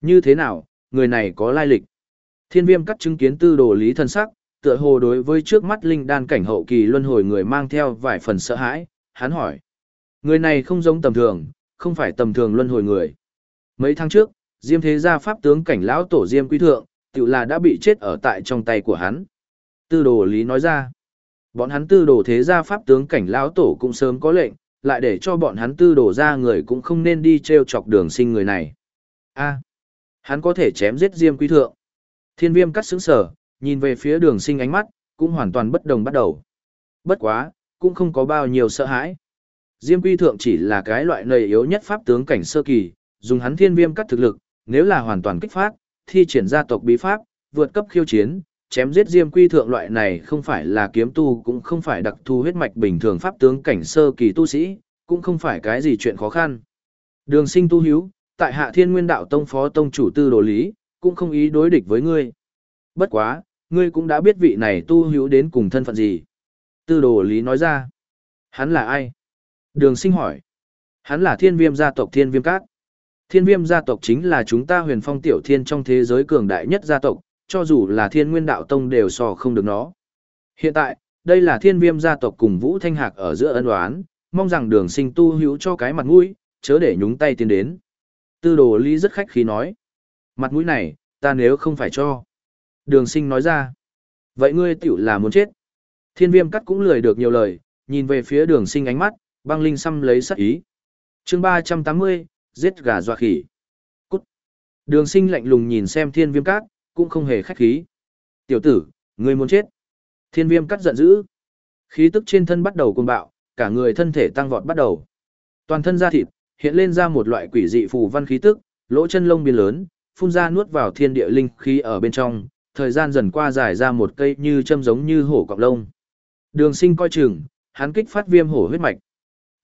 Như thế nào, người này có lai lịch. Thiên viêm cắt chứng kiến tư đồ lý thân sắc, tựa hồ đối với trước mắt linh đan cảnh hậu kỳ luân hồi người mang theo vài phần sợ hãi, hắn hỏi. Người này không giống tầm thường, không phải tầm thường luân hồi người. Mấy tháng trước, Diêm Thế Gia Pháp tướng cảnh lão tổ Diêm Quý Thượng, tự là đã bị chết ở tại trong tay của hắn. Tư đồ lý nói ra. Bọn hắn tư đồ thế gia Pháp tướng cảnh lão tổ cũng sớm có lệnh, lại để cho bọn hắn tư đồ ra người cũng không nên đi treo chọc đường sinh người này. a hắn có thể chém giết Diêm Quý Thượng. Thiên viêm cắt sững sở, nhìn về phía đường sinh ánh mắt, cũng hoàn toàn bất đồng bắt đầu. Bất quá, cũng không có bao nhiêu sợ hãi. Diêm Quy Thượng chỉ là cái loại nầy yếu nhất pháp tướng cảnh sơ kỳ, dùng hắn thiên viêm cắt thực lực, nếu là hoàn toàn kích phát, thi triển gia tộc bí pháp, vượt cấp khiêu chiến, chém giết Diêm Quy Thượng loại này không phải là kiếm tu cũng không phải đặc thu huyết mạch bình thường pháp tướng cảnh sơ kỳ tu sĩ, cũng không phải cái gì chuyện khó khăn. Đường sinh tu hiếu, tại hạ thiên nguyên đạo tông phó tông chủ tư đồ lý, cũng không ý đối địch với ngươi. Bất quá, ngươi cũng đã biết vị này tu hiếu đến cùng thân phận gì. Tư đồ lý nói ra. Hắn là ai? Đường sinh hỏi. Hắn là thiên viêm gia tộc thiên viêm cát. Thiên viêm gia tộc chính là chúng ta huyền phong tiểu thiên trong thế giới cường đại nhất gia tộc, cho dù là thiên nguyên đạo tông đều sò không được nó. Hiện tại, đây là thiên viêm gia tộc cùng Vũ Thanh Hạc ở giữa ân oán, mong rằng đường sinh tu hữu cho cái mặt mũi, chớ để nhúng tay tiến đến. Tư đồ lý rất khách khí nói. Mặt mũi này, ta nếu không phải cho. Đường sinh nói ra. Vậy ngươi tiểu là muốn chết. Thiên viêm cắt cũng lười được nhiều lời, nhìn về phía đường sinh ánh mắt, băng linh xăm lấy sắc ý. chương 380, giết gà dọa khỉ. Cút. Đường sinh lạnh lùng nhìn xem thiên viêm cắt, cũng không hề khách khí. Tiểu tử, ngươi muốn chết. Thiên viêm cắt giận dữ. Khí tức trên thân bắt đầu cuồng bạo, cả người thân thể tăng vọt bắt đầu. Toàn thân da thịt, hiện lên ra một loại quỷ dị phù văn khí tức, lỗ chân lông biến lớn, phun ra nuốt vào thiên địa linh khí ở bên trong, thời gian dần qua dài ra một cây như châm giống như hổ cọc lông. Đường sinh coi chừng, hắn kích phát viêm hổ huyết mạch.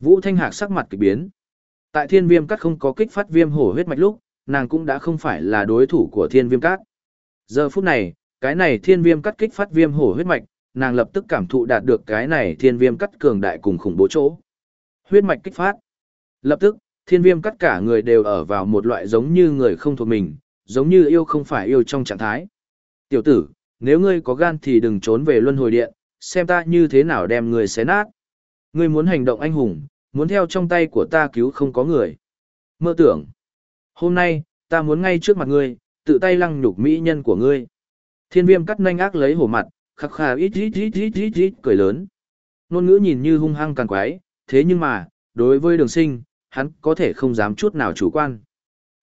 Vũ Thanh Hạc sắc mặt kỳ biến. Tại thiên viêm cắt không có kích phát viêm hổ huyết mạch lúc, nàng cũng đã không phải là đối thủ của thiên viêm cắt. Giờ phút này, cái này thiên viêm cắt kích phát viêm hổ huyết mạch, nàng lập tức cảm thụ đạt được cái này thiên viêm cắt cường đại cùng khủng bố chỗ. Huyết mạch kích phát. Lập tức, thiên viêm cắt cả người đều ở vào một loại giống như người không thuộc mình, giống như yêu không phải yêu trong trạng thái. Tiểu tử, nếu ngươi có gan thì đừng trốn về luân hồi điện, xem ta như thế nào đem người xé nát. Ngươi muốn hành động anh hùng, muốn theo trong tay của ta cứu không có người. Mơ tưởng. Hôm nay, ta muốn ngay trước mặt ngươi, tự tay lăng nhục mỹ nhân của ngươi. Thiên viêm cắt nanh ác lấy hổ mặt, khắc khà ít ít ít ít ít ít cười lớn. Nôn ngữ nhìn như hung hăng càng quái, thế nhưng mà, đối với đường sinh, hắn có thể không dám chút nào chủ quan.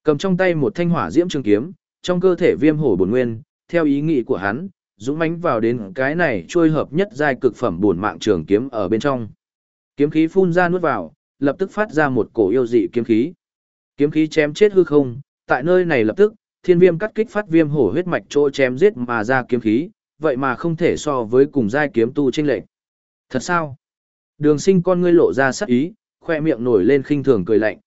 Cầm trong tay một thanh hỏa diễm trường kiếm, trong cơ thể viêm hổ bổn nguyên, theo ý nghĩ của hắn, dũng mãnh vào đến cái này trôi hợp nhất giai cực phẩm bổn mạng trường kiếm ở bên trong. Kiếm khí phun ra nuốt vào, lập tức phát ra một cổ yêu dị kiếm khí. Kiếm khí chém chết hư không, tại nơi này lập tức, thiên viêm cắt kích phát viêm hổ huyết mạch chỗ chém giết mà ra kiếm khí, vậy mà không thể so với cùng giai kiếm tu chênh lệch. Thật sao? Đường sinh con ngươi lộ ra sắc ý, khoe miệng nổi lên khinh thường cười lạnh.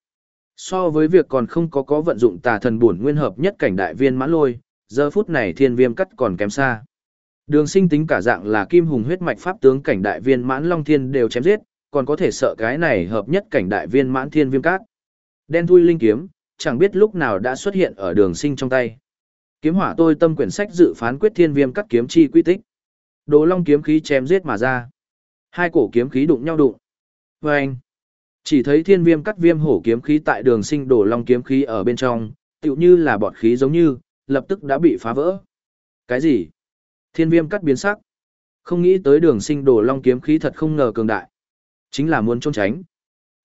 So với việc còn không có có vận dụng tà thần bổn nguyên hợp nhất cảnh đại viên mãn lôi, giờ phút này thiên viêm cắt còn kém xa. Đường sinh tính cả dạng là kim hùng huyết mạch pháp tướng cảnh đại viên mãn long thiên đều chém giết, còn có thể sợ cái này hợp nhất cảnh đại viên mãn thiên viêm cát. Đen thui linh kiếm, chẳng biết lúc nào đã xuất hiện ở đường sinh trong tay. Kiếm hỏa tôi tâm quyển sách dự phán quyết thiên viêm cắt kiếm chi quy tích. Đồ long kiếm khí chém giết mà ra. Hai cổ kiếm khí đụng nhau đụng. Và anh, chỉ thấy thiên viêm cắt viêm hổ kiếm khí tại đường sinh đổ long kiếm khí ở bên trong, tựu như là bọt khí giống như, lập tức đã bị phá vỡ. Cái gì? Thiên viêm cắt biến sắc. Không nghĩ tới đường sinh đổ long kiếm khí thật không ngờ cường đại. Chính là muốn trốn tránh.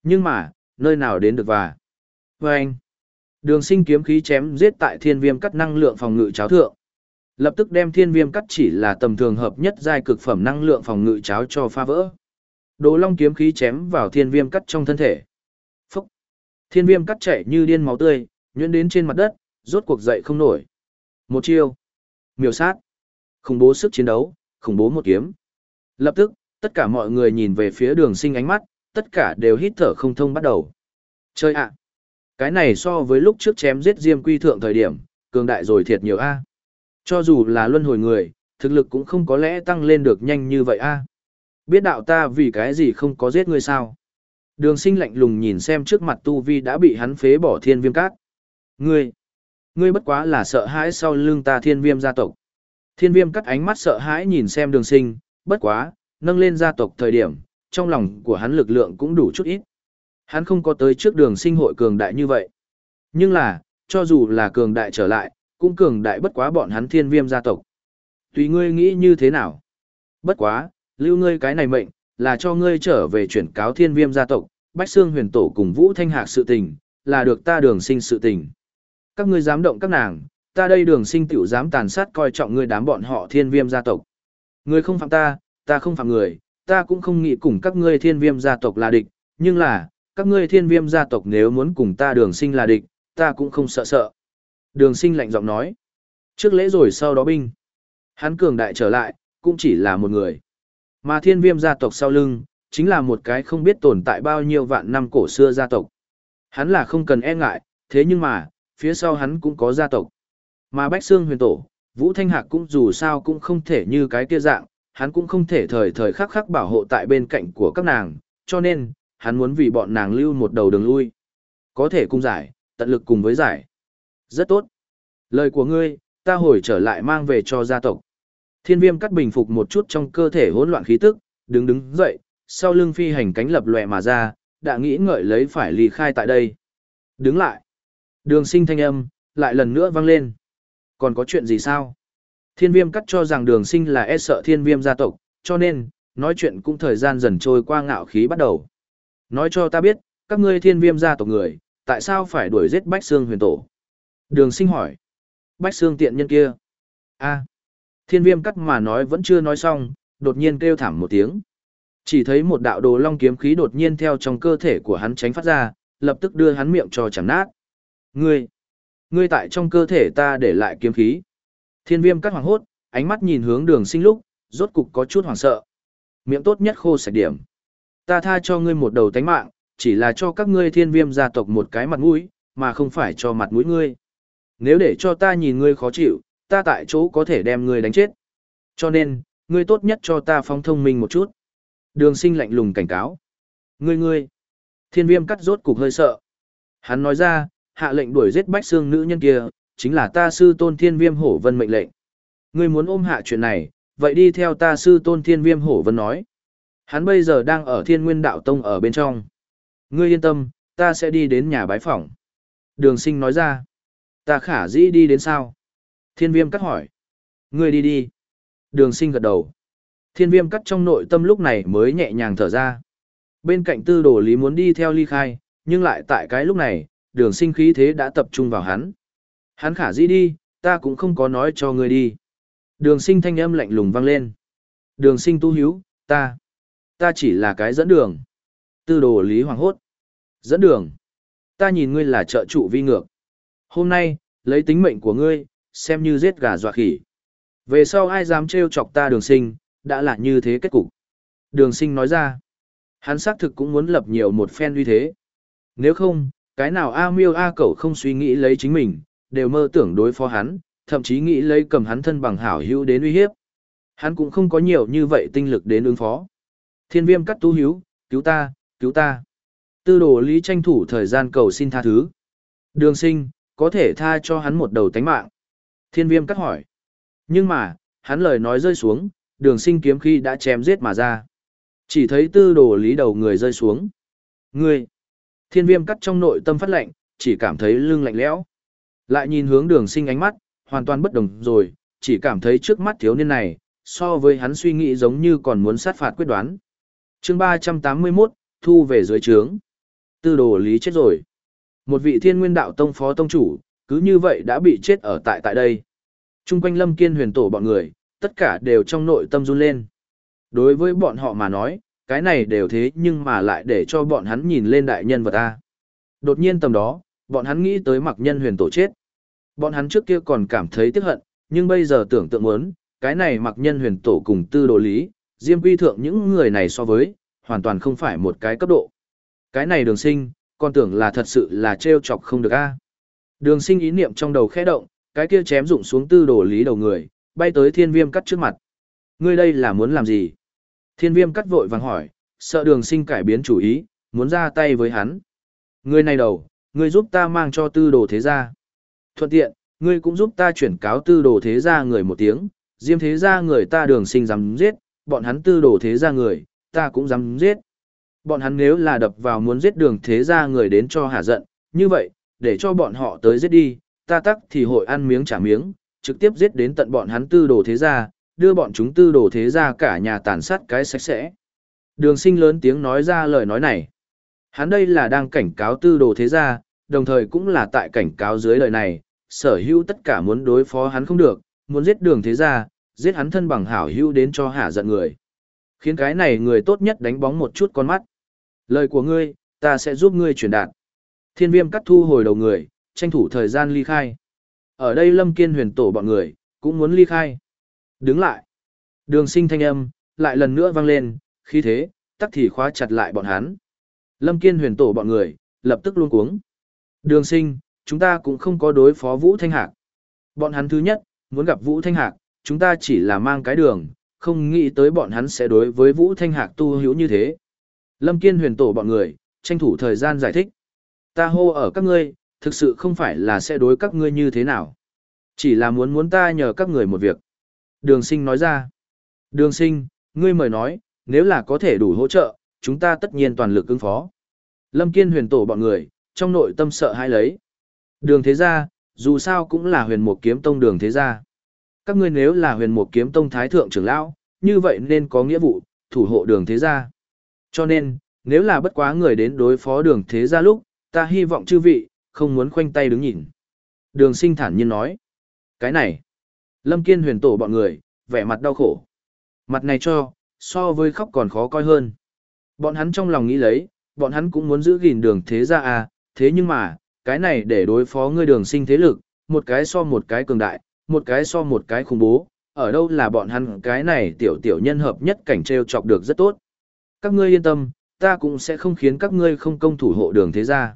Nhưng mà, nơi nào đến được và. Và anh, đường sinh kiếm khí chém giết tại thiên viêm cắt năng lượng phòng ngự cháo thượng. Lập tức đem thiên viêm cắt chỉ là tầm thường hợp nhất giai cực phẩm năng lượng phòng ngự cháo cho phá vỡ. Đồ long kiếm khí chém vào thiên viêm cắt trong thân thể. Phúc! Thiên viêm cắt chảy như điên máu tươi, nhuyễn đến trên mặt đất, rốt cuộc dậy không nổi. Một chiêu. Miêu sát. Khủng bố sức chiến đấu, khủng bố một kiếm. Lập tức, tất cả mọi người nhìn về phía đường sinh ánh mắt, tất cả đều hít thở không thông bắt đầu. Chơi ạ! Cái này so với lúc trước chém giết diêm quy thượng thời điểm, cường đại rồi thiệt nhiều a Cho dù là luân hồi người, thực lực cũng không có lẽ tăng lên được nhanh như vậy a Biết đạo ta vì cái gì không có giết người sao? Đường sinh lạnh lùng nhìn xem trước mặt tu vi đã bị hắn phế bỏ thiên viêm cát. Ngươi! Ngươi bất quá là sợ hãi sau lưng ta thiên viêm gia tộc. Thiên viêm cắt ánh mắt sợ hãi nhìn xem đường sinh, bất quá, nâng lên gia tộc thời điểm, trong lòng của hắn lực lượng cũng đủ chút ít. Hắn không có tới trước đường sinh hội cường đại như vậy. Nhưng là, cho dù là cường đại trở lại, cũng cường đại bất quá bọn hắn thiên viêm gia tộc. Tùy ngươi nghĩ như thế nào? Bất quá, lưu ngươi cái này mệnh, là cho ngươi trở về chuyển cáo thiên viêm gia tộc, Bách Sương huyền tổ cùng Vũ Thanh Hạc sự tình, là được ta đường sinh sự tình. Các ngươi dám động các nàng, ta đây đường sinh tiểu dám tàn sát coi trọng ngươi đám bọn họ thiên viêm gia tộc. Ngươi không phạm ta, ta không phạm người, ta cũng không nghĩ cùng các ngươi thiên viêm gia tộc là địch, nhưng là, các ngươi thiên viêm gia tộc nếu muốn cùng ta đường sinh là địch, ta cũng không sợ sợ. Đường sinh lạnh giọng nói. Trước lễ rồi sau đó binh. Hắn cường đại trở lại, cũng chỉ là một người. Mà thiên viêm gia tộc sau lưng, chính là một cái không biết tồn tại bao nhiêu vạn năm cổ xưa gia tộc. Hắn là không cần e ngại, thế nhưng mà, phía sau hắn cũng có gia tộc. Mà Bách Sương huyền tổ, Vũ Thanh Hạc cũng dù sao cũng không thể như cái kia dạng, hắn cũng không thể thời thời khắc khắc bảo hộ tại bên cạnh của các nàng, cho nên, hắn muốn vì bọn nàng lưu một đầu đường lui. Có thể cùng giải, tận lực cùng với giải. Rất tốt. Lời của ngươi, ta hồi trở lại mang về cho gia tộc. Thiên viêm cắt bình phục một chút trong cơ thể hỗn loạn khí tức, đứng đứng dậy, sau lưng phi hành cánh lập lòe mà ra, đã nghĩ ngợi lấy phải ly khai tại đây. Đứng lại. Đường sinh thanh âm, lại lần nữa vang lên. Còn có chuyện gì sao? Thiên viêm cắt cho rằng đường sinh là e sợ thiên viêm gia tộc, cho nên, nói chuyện cũng thời gian dần trôi qua ngạo khí bắt đầu. Nói cho ta biết, các ngươi thiên viêm gia tộc người, tại sao phải đuổi giết Bách Sương huyền tổ? Đường sinh hỏi. Bách Sương tiện nhân kia. a thiên viêm cắt mà nói vẫn chưa nói xong, đột nhiên kêu thảm một tiếng. Chỉ thấy một đạo đồ long kiếm khí đột nhiên theo trong cơ thể của hắn tránh phát ra, lập tức đưa hắn miệng cho chẳng nát. Ngươi, ngươi tại trong cơ thể ta để lại kiếm khí. Thiên viêm cắt hoàng hốt, ánh mắt nhìn hướng đường sinh lúc, rốt cục có chút hoảng sợ. Miệng tốt nhất khô sạch điểm. Ta tha cho ngươi một đầu tánh mạng, chỉ là cho các ngươi thiên viêm gia tộc một cái mặt mũi, mà không phải cho mặt mũi ngươi. Nếu để cho ta nhìn ngươi khó chịu, ta tại chỗ có thể đem ngươi đánh chết. Cho nên, ngươi tốt nhất cho ta phóng thông minh một chút. Đường sinh lạnh lùng cảnh cáo. Ngươi ngươi. Thiên viêm cắt rốt cục hơi sợ. Hắn nói ra, hạ lệnh đuổi giết bách xương nữ nhân kia, chính là ta sư tôn thiên viêm hổ vân mệnh lệnh. Ngươi muốn ôm hạ chuyện này, vậy đi theo ta sư tôn thiên viêm hổ vân nói. Hắn bây giờ đang ở thiên nguyên đạo tông ở bên trong. Ngươi yên tâm, ta sẽ đi đến nhà bái phỏng. Đường sinh nói ra. Ta khả dĩ đi đến sao? Thiên viêm cắt hỏi. Ngươi đi đi. Đường sinh gật đầu. Thiên viêm cắt trong nội tâm lúc này mới nhẹ nhàng thở ra. Bên cạnh tư đồ lý muốn đi theo ly khai, nhưng lại tại cái lúc này, đường sinh khí thế đã tập trung vào hắn. Hắn khả dĩ đi, ta cũng không có nói cho ngươi đi. Đường sinh thanh âm lạnh lùng vang lên. Đường sinh tu hiếu, ta, ta chỉ là cái dẫn đường. Tư đồ lý hoàng hốt. Dẫn đường. Ta nhìn ngươi là trợ trụ vi ngược. Hôm nay, lấy tính mệnh của ngươi, xem như giết gà dọa khỉ. Về sau ai dám trêu chọc ta đường sinh, đã là như thế kết cục. Đường sinh nói ra. Hắn xác thực cũng muốn lập nhiều một phen uy thế. Nếu không, cái nào A miêu A cẩu không suy nghĩ lấy chính mình, đều mơ tưởng đối phó hắn, thậm chí nghĩ lấy cầm hắn thân bằng hảo hữu đến uy hiếp. Hắn cũng không có nhiều như vậy tinh lực đến ứng phó. Thiên viêm cắt tú hiếu, cứu ta, cứu ta. Tư đồ lý tranh thủ thời gian cầu xin tha thứ. Đường sinh, có thể tha cho hắn một đầu tánh mạng. Thiên viêm cắt hỏi. Nhưng mà, hắn lời nói rơi xuống, đường sinh kiếm khi đã chém giết mà ra. Chỉ thấy tư đồ lý đầu người rơi xuống. Ngươi! Thiên viêm cắt trong nội tâm phát lạnh, chỉ cảm thấy lưng lạnh lẽo. Lại nhìn hướng đường sinh ánh mắt, hoàn toàn bất đồng rồi, chỉ cảm thấy trước mắt thiếu niên này, so với hắn suy nghĩ giống như còn muốn sát phạt quyết đoán. chương 381, thu về dưới trướng. Tư đồ lý chết rồi. Một vị thiên nguyên đạo tông phó tông chủ, cứ như vậy đã bị chết ở tại tại đây. Trung quanh lâm kiên huyền tổ bọn người, tất cả đều trong nội tâm run lên. Đối với bọn họ mà nói, cái này đều thế nhưng mà lại để cho bọn hắn nhìn lên đại nhân vật ta. Đột nhiên tầm đó, bọn hắn nghĩ tới mặc nhân huyền tổ chết. Bọn hắn trước kia còn cảm thấy tiếc hận, nhưng bây giờ tưởng tượng muốn, cái này mặc nhân huyền tổ cùng tư đồ lý, diêm quy thượng những người này so với, hoàn toàn không phải một cái cấp độ. Cái này đường sinh, con tưởng là thật sự là trêu chọc không được a Đường sinh ý niệm trong đầu khẽ động, cái kia chém rụng xuống tư đồ lý đầu người, bay tới thiên viêm cắt trước mặt. Ngươi đây là muốn làm gì? Thiên viêm cắt vội vàng hỏi, sợ đường sinh cải biến chủ ý, muốn ra tay với hắn. Ngươi này đầu, ngươi giúp ta mang cho tư đồ thế gia. Thuận tiện, ngươi cũng giúp ta chuyển cáo tư đồ thế gia người một tiếng, diêm thế gia người ta đường sinh dám giết, bọn hắn tư đồ thế gia người, ta cũng dám giết. Bọn hắn nếu là đập vào muốn giết đường thế gia người đến cho hả giận, như vậy, để cho bọn họ tới giết đi, ta tắc thì hội ăn miếng trả miếng, trực tiếp giết đến tận bọn hắn tư đồ thế gia, đưa bọn chúng tư đồ thế gia cả nhà tàn sát cái sạch sẽ. Đường sinh lớn tiếng nói ra lời nói này. Hắn đây là đang cảnh cáo tư đồ thế gia, đồng thời cũng là tại cảnh cáo dưới lời này, sở hữu tất cả muốn đối phó hắn không được, muốn giết đường thế gia, giết hắn thân bằng hảo hữu đến cho hạ giận người. Khiến cái này người tốt nhất đánh bóng một chút con mắt. Lời của ngươi, ta sẽ giúp ngươi truyền đạt. Thiên viêm cắt thu hồi đầu người, tranh thủ thời gian ly khai. Ở đây lâm kiên huyền tổ bọn người, cũng muốn ly khai. Đứng lại. Đường sinh thanh âm, lại lần nữa vang lên, khi thế, tắc thì khóa chặt lại bọn hắn. Lâm kiên huyền tổ bọn người, lập tức luôn cuống. Đường sinh, chúng ta cũng không có đối phó Vũ Thanh Hạc. Bọn hắn thứ nhất, muốn gặp Vũ Thanh Hạc, chúng ta chỉ là mang cái đường, không nghĩ tới bọn hắn sẽ đối với Vũ Thanh Hạc tu hữu như thế. Lâm Kiên huyền tổ bọn người, tranh thủ thời gian giải thích. Ta hô ở các ngươi, thực sự không phải là sẽ đối các ngươi như thế nào. Chỉ là muốn muốn ta nhờ các người một việc. Đường sinh nói ra. Đường sinh, ngươi mời nói, nếu là có thể đủ hỗ trợ, chúng ta tất nhiên toàn lực ứng phó. Lâm Kiên huyền tổ bọn người, trong nội tâm sợ hãi lấy. Đường thế gia, dù sao cũng là huyền mục kiếm tông đường thế gia. Các ngươi nếu là huyền mục kiếm tông thái thượng trưởng lão, như vậy nên có nghĩa vụ, thủ hộ đường thế gia. Cho nên, nếu là bất quá người đến đối phó đường thế gia lúc, ta hy vọng chư vị, không muốn khoanh tay đứng nhìn. Đường sinh thản nhiên nói. Cái này, Lâm Kiên huyền tổ bọn người, vẻ mặt đau khổ. Mặt này cho, so với khóc còn khó coi hơn. Bọn hắn trong lòng nghĩ lấy, bọn hắn cũng muốn giữ gìn đường thế gia à, thế nhưng mà, cái này để đối phó ngươi đường sinh thế lực, một cái so một cái cường đại, một cái so một cái khủng bố, ở đâu là bọn hắn cái này tiểu tiểu nhân hợp nhất cảnh treo chọc được rất tốt. Các ngươi yên tâm, ta cũng sẽ không khiến các ngươi không công thủ hộ đường thế gia.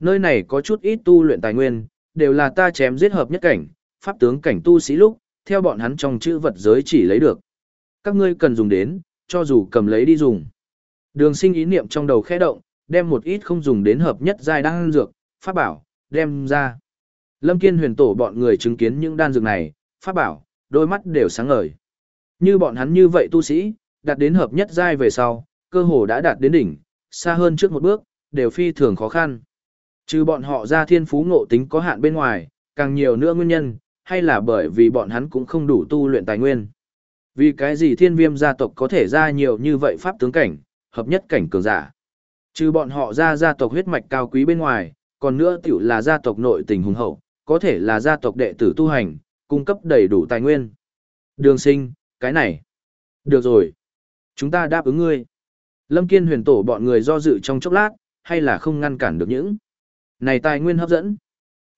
Nơi này có chút ít tu luyện tài nguyên, đều là ta chém giết hợp nhất cảnh, pháp tướng cảnh tu sĩ lúc, theo bọn hắn trong chữ vật giới chỉ lấy được. Các ngươi cần dùng đến, cho dù cầm lấy đi dùng. Đường sinh ý niệm trong đầu khẽ động, đem một ít không dùng đến hợp nhất giai đan dược, pháp bảo, đem ra. Lâm Kiên huyền tổ bọn người chứng kiến những đan dược này, pháp bảo, đôi mắt đều sáng ngời. Như bọn hắn như vậy tu sĩ, đạt đến hợp nhất giai về sau, cơ hồ đã đạt đến đỉnh, xa hơn trước một bước, đều phi thường khó khăn. Trừ bọn họ ra thiên phú ngộ tính có hạn bên ngoài, càng nhiều nữa nguyên nhân, hay là bởi vì bọn hắn cũng không đủ tu luyện tài nguyên. Vì cái gì thiên viêm gia tộc có thể ra nhiều như vậy pháp tướng cảnh, hợp nhất cảnh cường giả. Trừ bọn họ ra gia tộc huyết mạch cao quý bên ngoài, còn nữa tiểu là gia tộc nội tình hùng hậu, có thể là gia tộc đệ tử tu hành, cung cấp đầy đủ tài nguyên. Đường sinh, cái này. Được rồi. Chúng ta đáp ứng ngươi. Lâm Kiên huyền tổ bọn người do dự trong chốc lát, hay là không ngăn cản được những. Này tài nguyên hấp dẫn.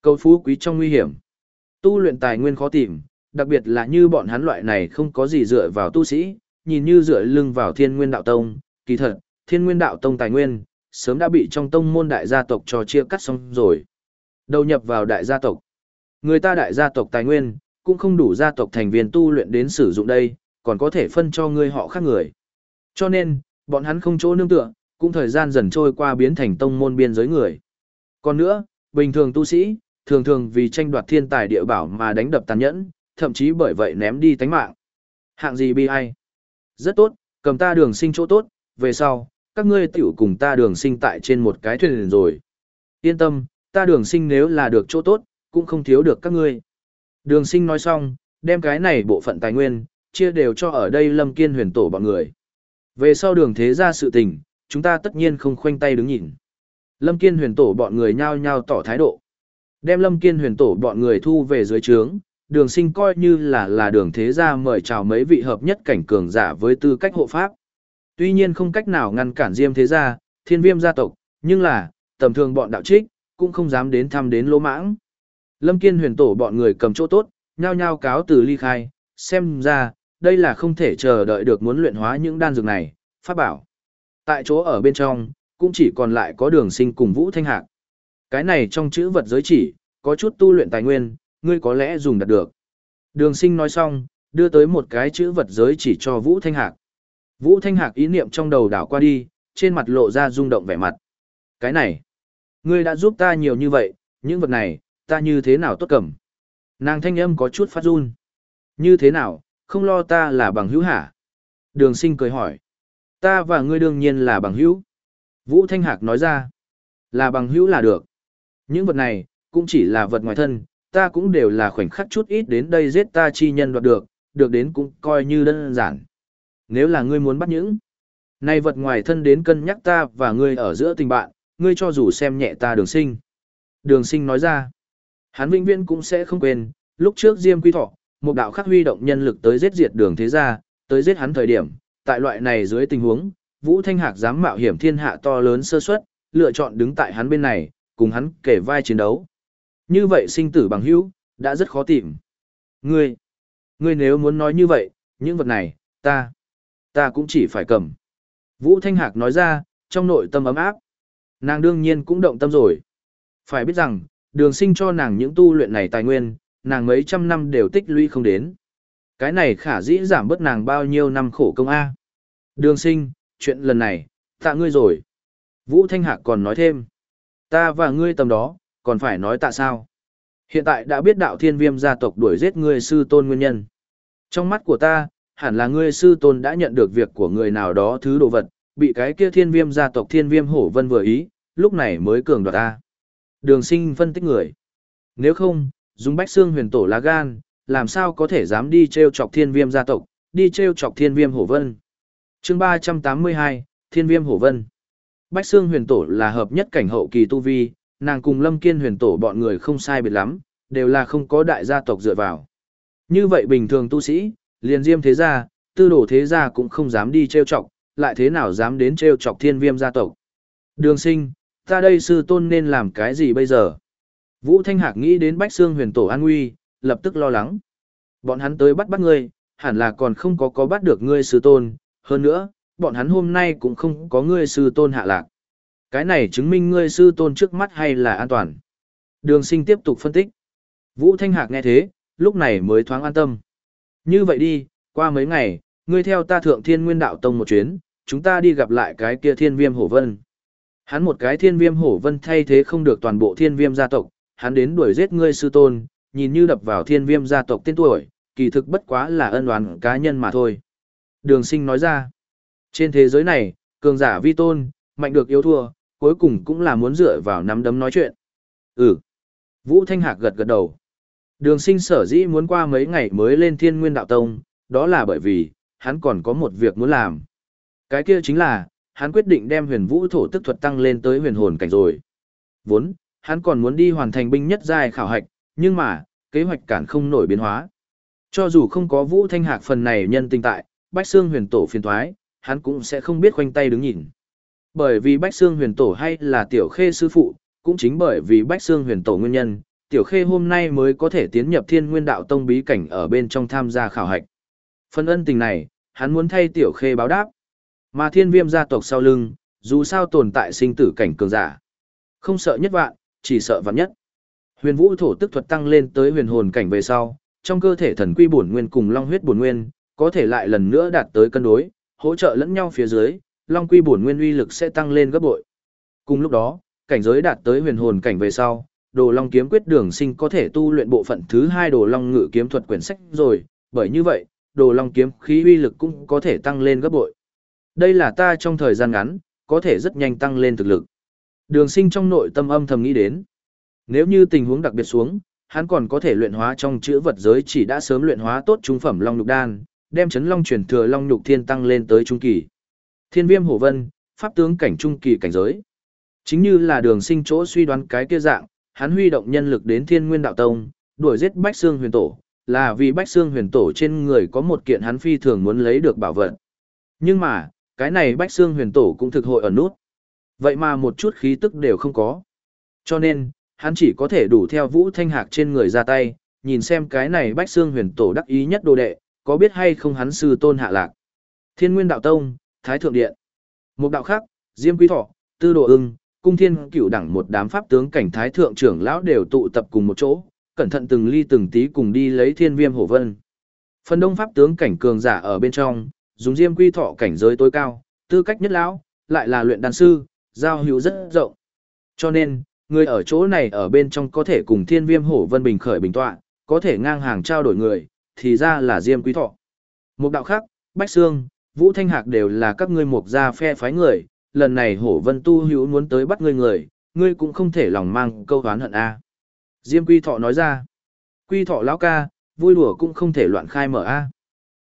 Cầu phú quý trong nguy hiểm. Tu luyện tài nguyên khó tìm, đặc biệt là như bọn hắn loại này không có gì dựa vào tu sĩ, nhìn như dựa lưng vào thiên nguyên đạo tông, kỳ thật, thiên nguyên đạo tông tài nguyên, sớm đã bị trong tông môn đại gia tộc cho chia cắt xong rồi. Đầu nhập vào đại gia tộc. Người ta đại gia tộc tài nguyên, cũng không đủ gia tộc thành viên tu luyện đến sử dụng đây, còn có thể phân cho người họ khác người. Cho nên, bọn hắn không chỗ nương tựa, cũng thời gian dần trôi qua biến thành tông môn biên giới người. Còn nữa, bình thường tu sĩ, thường thường vì tranh đoạt thiên tài địa bảo mà đánh đập tàn nhẫn, thậm chí bởi vậy ném đi tánh mạng. Hạng gì bi ai? Rất tốt, cầm ta đường sinh chỗ tốt, về sau, các ngươi tiểu cùng ta đường sinh tại trên một cái thuyền rồi. Yên tâm, ta đường sinh nếu là được chỗ tốt, cũng không thiếu được các ngươi. Đường sinh nói xong, đem cái này bộ phận tài nguyên, chia đều cho ở đây lâm kiên huyền tổ bọn người. Về sau đường thế ra sự tình, chúng ta tất nhiên không khoanh tay đứng nhìn. Lâm kiên huyền tổ bọn người nhao nhao tỏ thái độ. Đem lâm kiên huyền tổ bọn người thu về dưới trướng, đường sinh coi như là là đường thế gia mời chào mấy vị hợp nhất cảnh cường giả với tư cách hộ pháp. Tuy nhiên không cách nào ngăn cản diêm thế gia, thiên viêm gia tộc, nhưng là, tầm thường bọn đạo trích, cũng không dám đến thăm đến lỗ mãng. Lâm Kiên huyền tổ bọn người cầm chỗ tốt, nhao nhao cáo từ ly khai, xem ra, đây là không thể chờ đợi được muốn luyện hóa những đan dược này, pháp bảo. Tại chỗ ở bên trong, cũng chỉ còn lại có đường sinh cùng Vũ Thanh Hạc. Cái này trong chữ vật giới chỉ, có chút tu luyện tài nguyên, ngươi có lẽ dùng đạt được. Đường sinh nói xong, đưa tới một cái chữ vật giới chỉ cho Vũ Thanh Hạc. Vũ Thanh Hạc ý niệm trong đầu đảo qua đi, trên mặt lộ ra rung động vẻ mặt. Cái này, ngươi đã giúp ta nhiều như vậy, những vật này, ta như thế nào tốt cầm. Nàng thanh âm có chút phát run. Như thế nào, không lo ta là bằng hữu hả? Đường sinh cười hỏi. Ta và ngươi đương nhiên là bằng hữu. Vũ Thanh Hạc nói ra. Là bằng hữu là được. Những vật này, cũng chỉ là vật ngoài thân, ta cũng đều là khoảnh khắc chút ít đến đây giết ta chi nhân đoạt được, được đến cũng coi như đơn giản. Nếu là ngươi muốn bắt những này vật ngoài thân đến cân nhắc ta và ngươi ở giữa tình bạn, ngươi cho dù xem nhẹ ta đường sinh. Đường sinh nói ra, hắn vĩnh viễn cũng sẽ không quên, lúc trước Diêm Quy Thọ, một đạo khắc huy động nhân lực tới giết diệt đường thế gia, tới giết hắn thời điểm, tại loại này dưới tình huống, Vũ Thanh Hạc dám mạo hiểm thiên hạ to lớn sơ suất, lựa chọn đứng tại hắn bên này, cùng hắn kể vai chiến đấu. Như vậy sinh tử bằng hữu, đã rất khó tìm. Ngươi, ngươi nếu muốn nói như vậy, những vật này, ta, ta cũng chỉ phải cầm. Vũ Thanh Hạc nói ra, trong nội tâm ấm áp. Nàng đương nhiên cũng động tâm rồi. Phải biết rằng, đường sinh cho nàng những tu luyện này tài nguyên, nàng mấy trăm năm đều tích lũy không đến. Cái này khả dĩ giảm bớt nàng bao nhiêu năm khổ công A. Đường sinh, chuyện lần này, tạ ngươi rồi. Vũ Thanh Hạc còn nói thêm. Ta và ngươi tầm đó, còn phải nói tại sao. Hiện tại đã biết đạo thiên viêm gia tộc đuổi giết ngươi sư tôn nguyên nhân. Trong mắt của ta, hẳn là ngươi sư tôn đã nhận được việc của người nào đó thứ đồ vật, bị cái kia thiên viêm gia tộc thiên viêm hổ vân vừa ý, lúc này mới cường đoạt ta. Đường sinh phân tích người. Nếu không, dùng bách xương huyền tổ lá gan, làm sao có thể dám đi treo chọc thiên viêm gia tộc, đi treo chọc thiên viêm hổ vân. chương 382, thiên viêm hổ vân. Bách xương huyền tổ là hợp nhất cảnh hậu kỳ tu vi, nàng cùng lâm kiên huyền tổ bọn người không sai biệt lắm, đều là không có đại gia tộc dựa vào. Như vậy bình thường tu sĩ, liền diêm thế gia, tư đồ thế gia cũng không dám đi trêu chọc, lại thế nào dám đến trêu chọc thiên viêm gia tộc. Đường sinh, ta đây sư tôn nên làm cái gì bây giờ? Vũ Thanh Hạc nghĩ đến Bách Sương huyền tổ an nguy, lập tức lo lắng. Bọn hắn tới bắt bắt ngươi, hẳn là còn không có có bắt được ngươi sư tôn, hơn nữa, bọn hắn hôm nay cũng không có ngươi sư tôn hạ lạc. Cái này chứng minh ngươi sư tôn trước mắt hay là an toàn. Đường sinh tiếp tục phân tích. Vũ Thanh Hạc nghe thế, lúc này mới thoáng an tâm. Như vậy đi, qua mấy ngày, ngươi theo ta thượng thiên nguyên đạo tông một chuyến, chúng ta đi gặp lại cái kia thiên viêm hổ vân. Hắn một cái thiên viêm hổ vân thay thế không được toàn bộ thiên viêm gia tộc, hắn đến đuổi giết ngươi sư tôn, nhìn như đập vào thiên viêm gia tộc tên tuổi, kỳ thực bất quá là ân oán cá nhân mà thôi. Đường sinh nói ra, trên thế giới này, cường giả vi tôn, mạnh được yếu thua, cuối cùng cũng là muốn dựa vào nắm đấm nói chuyện. Ừ. Vũ Thanh Hạc gật gật đầu. Đường sinh sở dĩ muốn qua mấy ngày mới lên thiên nguyên đạo tông, đó là bởi vì, hắn còn có một việc muốn làm. Cái kia chính là, hắn quyết định đem huyền vũ thổ tức thuật tăng lên tới huyền hồn cảnh rồi. Vốn, hắn còn muốn đi hoàn thành binh nhất giai khảo hạch, nhưng mà, kế hoạch cản không nổi biến hóa. Cho dù không có vũ thanh hạc phần này nhân tình tại, Bách Xương huyền tổ phiền thoái, hắn cũng sẽ không biết khoanh tay đứng nhìn. Bởi vì Bách Xương huyền tổ hay là tiểu khê sư phụ, cũng chính bởi vì Bách Xương huyền tổ nguyên nhân, tiểu khê hôm nay mới có thể tiến nhập thiên nguyên đạo tông bí cảnh ở bên trong tham gia khảo hạch. Phần ân tình này, hắn muốn thay tiểu khê báo đáp. Mà thiên viêm gia tộc sau lưng, dù sao tồn tại sinh tử cảnh cường giả. Không sợ nhất vạn, chỉ sợ vạn nhất. Huyền vũ thổ tức thuật tăng lên tới huyền hồn cảnh về sau, trong cơ thể thần quy bổn nguyên cùng long huyết bổn nguyên, có thể lại lần nữa đạt tới cân đối, hỗ trợ lẫn nhau phía dưới, long quy bổn nguyên uy lực sẽ tăng lên gấp bội. Cùng lúc đó, cảnh giới đạt tới huyền hồn cảnh về sau, Đồ Long kiếm quyết đường sinh có thể tu luyện bộ phận thứ hai Đồ Long ngự kiếm thuật quyển sách rồi, bởi như vậy, Đồ Long kiếm khí uy lực cũng có thể tăng lên gấp bội. Đây là ta trong thời gian ngắn, có thể rất nhanh tăng lên thực lực. Đường sinh trong nội tâm âm thầm nghĩ đến. Nếu như tình huống đặc biệt xuống, hắn còn có thể luyện hóa trong chữ vật giới chỉ đã sớm luyện hóa tốt trung phẩm Long lục Đan, đem chấn Long chuyển thừa Long Nhục Thiên tăng lên tới trung kỳ. Thiên Viêm Hổ Vân, pháp tướng cảnh trung kỳ cảnh giới. Chính như là đường sinh chỗ suy đoán cái kia dạng, hắn huy động nhân lực đến Thiên Nguyên Đạo Tông, đuổi giết Bách Xương Huyền Tổ, là vì Bách Xương Huyền Tổ trên người có một kiện hắn phi thường muốn lấy được bảo vật. Nhưng mà, cái này Bách Xương Huyền Tổ cũng thực hội ở nút. Vậy mà một chút khí tức đều không có. Cho nên, hắn chỉ có thể đủ theo Vũ Thanh Hạc trên người ra tay, nhìn xem cái này Bách Xương Huyền Tổ đắc ý nhất đồ đệ, có biết hay không hắn sư tôn hạ lạc. Thiên Nguyên Đạo Tông, Thái Thượng Điện. Một đạo khác, Diêm Quý Thọ, Tư Đồ Ưng, Cung Thiên Cửu đẳng một đám pháp tướng cảnh Thái Thượng trưởng lão đều tụ tập cùng một chỗ, cẩn thận từng ly từng tí cùng đi lấy Thiên Viêm Hổ Vân. Phần đông pháp tướng cảnh cường giả ở bên trong, dùng Diêm Quý Thọ cảnh giới tối cao, tư cách nhất lão, lại là luyện đan sư, giao hữu rất rộng. Cho nên, người ở chỗ này ở bên trong có thể cùng Thiên Viêm Hổ Vân bình khởi bình tọa, có thể ngang hàng trao đổi người, thì ra là Diêm Quý Thọ. Một đạo khác, Bách Sương, Vũ Thanh Hạc đều là các ngươi mục gia phe phái người, lần này hổ vân tu hữu muốn tới bắt ngươi người, ngươi cũng không thể lòng mang câu hán hận a. Diêm Quy Thọ nói ra, Quy Thọ lão ca, vui đùa cũng không thể loạn khai mở a.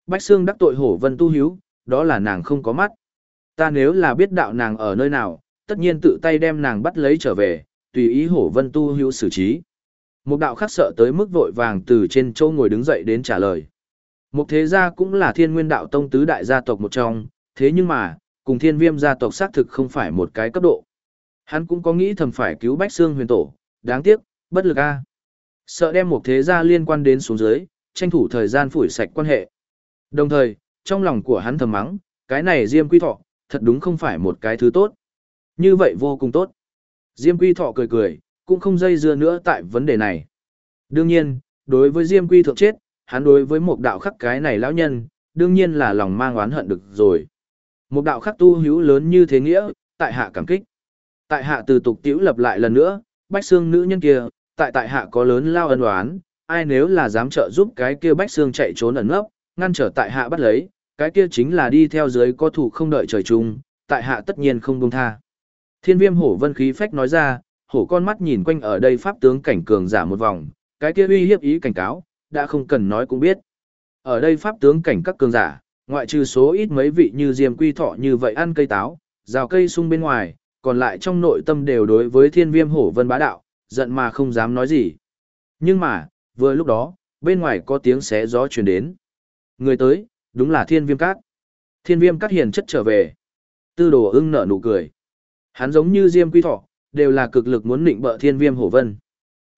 Bách Sương đắc tội hổ vân tu hữu, đó là nàng không có mắt. Ta nếu là biết đạo nàng ở nơi nào, tất nhiên tự tay đem nàng bắt lấy trở về, tùy ý hổ vân tu hữu xử trí. Một đạo khắc sợ tới mức vội vàng từ trên châu ngồi đứng dậy đến trả lời. Một thế gia cũng là thiên nguyên đạo tông tứ đại gia tộc một trong, thế nhưng mà, cùng thiên viêm gia tộc xác thực không phải một cái cấp độ. Hắn cũng có nghĩ thầm phải cứu Bách Xương huyền tổ, đáng tiếc, bất lực a. Sợ đem một thế gia liên quan đến xuống dưới, tranh thủ thời gian phủi sạch quan hệ. Đồng thời, trong lòng của hắn thầm mắng, cái này Diêm Quy Thọ, thật đúng không phải một cái thứ tốt. Như vậy vô cùng tốt. Diêm Quy Thọ cười cười, cũng không dây dưa nữa tại vấn đề này. Đương nhiên, đối với Diêm Quy Thượng chết, hắn đối với một đạo khắc cái này lão nhân, đương nhiên là lòng mang oán hận được rồi. Một đạo khắc tu hữu lớn như thế nghĩa, tại hạ cảm kích. Tại hạ từ tục tiểu lập lại lần nữa, bách xương nữ nhân kia, tại tại hạ có lớn lao ân oán, ai nếu là dám trợ giúp cái kia bách xương chạy trốn ẩn nấp, ngăn trở tại hạ bắt lấy, cái kia chính là đi theo dưới có thủ không đợi trời chung, tại hạ tất nhiên không buông tha. Thiên viêm hổ vân khí phách nói ra, hổ con mắt nhìn quanh ở đây pháp tướng cảnh cường giả một vòng, cái kia uy hiếp ý cảnh cáo, đã không cần nói cũng biết. Ở đây pháp tướng cảnh các cường giả, ngoại trừ số ít mấy vị như Diêm Quy Thọ như vậy ăn cây táo, rào cây sung bên ngoài, còn lại trong nội tâm đều đối với Thiên Viêm Hổ Vân bá đạo, giận mà không dám nói gì. Nhưng mà, vừa lúc đó, bên ngoài có tiếng xé gió truyền đến. Người tới, đúng là Thiên Viêm Cát. Thiên Viêm Cát hiền chất trở về. Tư đồ ưng nở nụ cười. Hắn giống như Diêm Quy Thọ, đều là cực lực muốn định bợ Thiên Viêm Hổ Vân.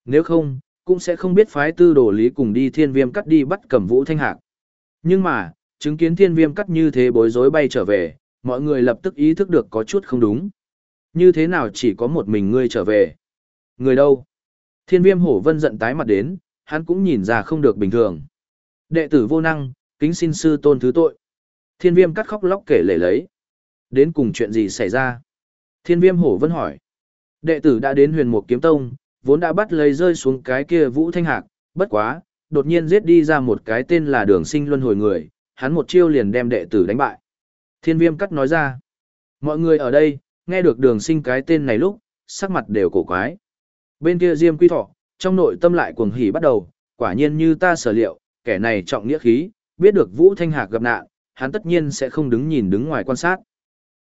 Nếu không, cũng sẽ không biết phái tư đồ lý cùng đi thiên viêm cắt đi bắt cầm vũ thanh hạc. Nhưng mà, chứng kiến thiên viêm cắt như thế bối rối bay trở về, mọi người lập tức ý thức được có chút không đúng. Như thế nào chỉ có một mình ngươi trở về? Người đâu? Thiên viêm hổ vân giận tái mặt đến, hắn cũng nhìn ra không được bình thường. Đệ tử vô năng, kính xin sư tôn thứ tội. Thiên viêm cắt khóc lóc kể lể lấy. Đến cùng chuyện gì xảy ra? Thiên viêm hổ vân hỏi. Đệ tử đã đến huyền mục kiếm tông, vốn đã bắt lấy rơi xuống cái kia Vũ Thanh Hạc, bất quá, đột nhiên giết đi ra một cái tên là đường sinh luân hồi người, hắn một chiêu liền đem đệ tử đánh bại. Thiên viêm cắt nói ra, mọi người ở đây, nghe được đường sinh cái tên này lúc, sắc mặt đều cổ quái. Bên kia Diêm Quy Thọ, trong nội tâm lại cuồng hỉ bắt đầu, quả nhiên như ta sở liệu, kẻ này trọng nghĩa khí, biết được Vũ Thanh Hạc gặp nạn, hắn tất nhiên sẽ không đứng nhìn đứng ngoài quan sát.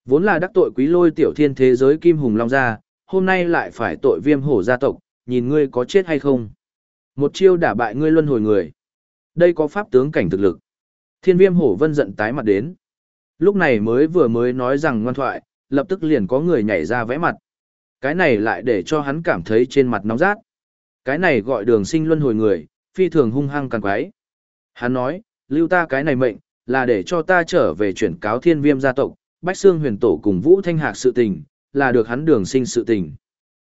Vốn là đắc tội quý lôi tiểu thiên thế giới Kim Hùng Long gia, hôm nay lại phải tội viêm hổ gia tộc, nhìn ngươi có chết hay không. Một chiêu đả bại ngươi luân hồi người. Đây có pháp tướng cảnh thực lực. Thiên viêm hổ vân giận tái mặt đến. Lúc này mới vừa mới nói rằng ngoan thoại, lập tức liền có người nhảy ra vẽ mặt. Cái này lại để cho hắn cảm thấy trên mặt nóng rát. Cái này gọi đường sinh luân hồi người, phi thường hung hăng càng quái. Hắn nói, lưu ta cái này mệnh, là để cho ta trở về chuyển cáo thiên viêm gia tộc, Bách Sương huyền tổ cùng Vũ Thanh Hạc sự tình, là được hắn đường sinh sự tình.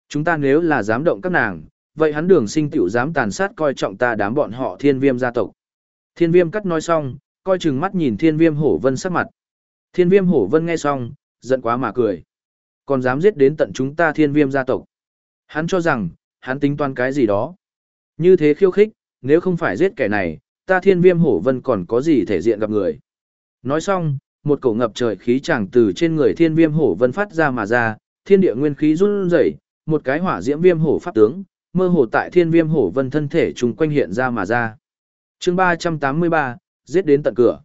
Chúng ta nếu là dám động các nàng, vậy hắn đường sinh tiểu dám tàn sát coi trọng ta đám bọn họ thiên viêm gia tộc. Thiên viêm cắt nói xong, coi chừng mắt nhìn thiên viêm hổ vân sắc mặt. Thiên viêm hổ vân nghe xong, giận quá mà cười. Còn dám giết đến tận chúng ta thiên viêm gia tộc. Hắn cho rằng, hắn tính toán cái gì đó. Như thế khiêu khích, nếu không phải giết kẻ này, ta thiên viêm hổ vân còn có gì thể diện gặp người. Nói xong, một cổ ngập trời khí chẳng từ trên người thiên viêm hổ vân phát ra mà ra, thiên địa nguyên khí run rẩy, một cái hỏa diễm viêm hổ pháp tướng, mơ hồ tại thiên viêm hổ vân thân thể trùng quanh hiện ra mà ra. chương 383, giết đến tận cửa.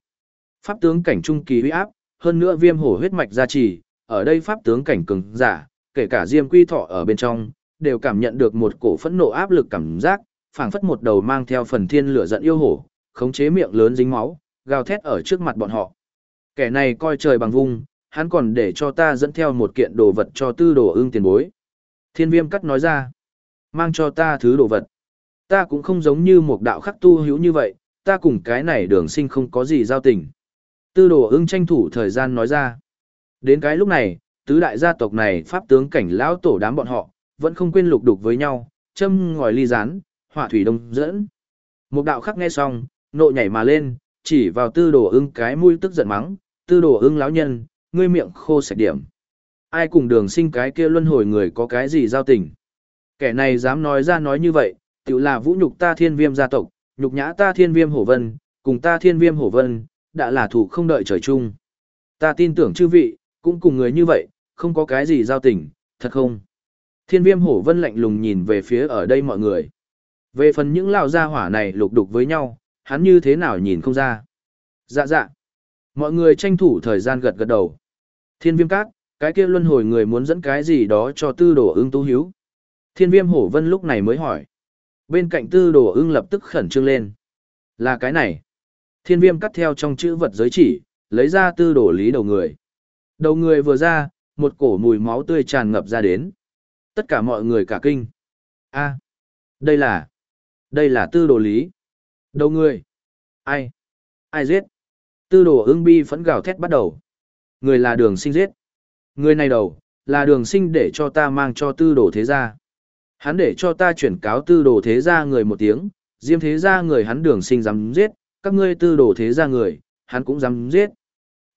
Pháp tướng cảnh trung kỳ huy áp, hơn nữa viêm hổ huyết mạch gia trì, ở đây pháp tướng cảnh cường giả, kể cả diêm quy thọ ở bên trong, đều cảm nhận được một cổ phẫn nộ áp lực cảm giác, phảng phất một đầu mang theo phần thiên lửa giận yêu hổ, khống chế miệng lớn dính máu, gào thét ở trước mặt bọn họ. Kẻ này coi trời bằng vung, hắn còn để cho ta dẫn theo một kiện đồ vật cho tư đồ ưng tiền bối. Thiên viêm cắt nói ra, mang cho ta thứ đồ vật. Ta cũng không giống như một đạo khắc tu hữu như vậy, ta cùng cái này đường sinh không có gì giao tình. Tư đồ ưng tranh thủ thời gian nói ra. Đến cái lúc này, tứ đại gia tộc này pháp tướng cảnh lão tổ đám bọn họ, vẫn không quên lục đục với nhau, châm ngòi ly rán, hỏa thủy đông dẫn. Một đạo khắc nghe xong, nộ nhảy mà lên, chỉ vào tư đồ ưng cái mũi tức giận mắng, tư đồ ưng lão nhân, ngươi miệng khô sạch điểm. Ai cùng đường sinh cái kia luân hồi người có cái gì giao tình. Kẻ này dám nói ra nói như vậy, tự là vũ nhục ta thiên viêm gia tộc, nhục nhã ta thiên viêm hổ vân, cùng ta thiên viêm hổ vân, đã là thủ không đợi trời chung. Ta tin tưởng chư vị, cũng cùng người như vậy, không có cái gì giao tình, thật không? Thiên viêm hổ vân lạnh lùng nhìn về phía ở đây mọi người. Về phần những lão gia hỏa này lục đục với nhau, hắn như thế nào nhìn không ra. Dạ dạ. Mọi người tranh thủ thời gian gật gật đầu. Thiên viêm các, cái kia luân hồi người muốn dẫn cái gì đó cho tư đồ ưng tu hiếu. Thiên viêm hổ vân lúc này mới hỏi. Bên cạnh tư đồ ưng lập tức khẩn trương lên. Là cái này. Thiên viêm cắt theo trong chữ vật giới chỉ, lấy ra tư đồ lý đầu người. Đầu người vừa ra, một cổ mùi máu tươi tràn ngập ra đến. Tất cả mọi người cả kinh. a đây là, đây là tư đồ lý. Đầu người. Ai? Ai giết? Tư đồ ưng bi phẫn gào thét bắt đầu. Người là đường sinh giết. Người này đầu, là đường sinh để cho ta mang cho tư đồ thế gia. Hắn để cho ta chuyển cáo tư đồ thế gia người một tiếng, diêm thế gia người hắn đường sinh dám giết, các ngươi tư đồ thế gia người, hắn cũng dám giết.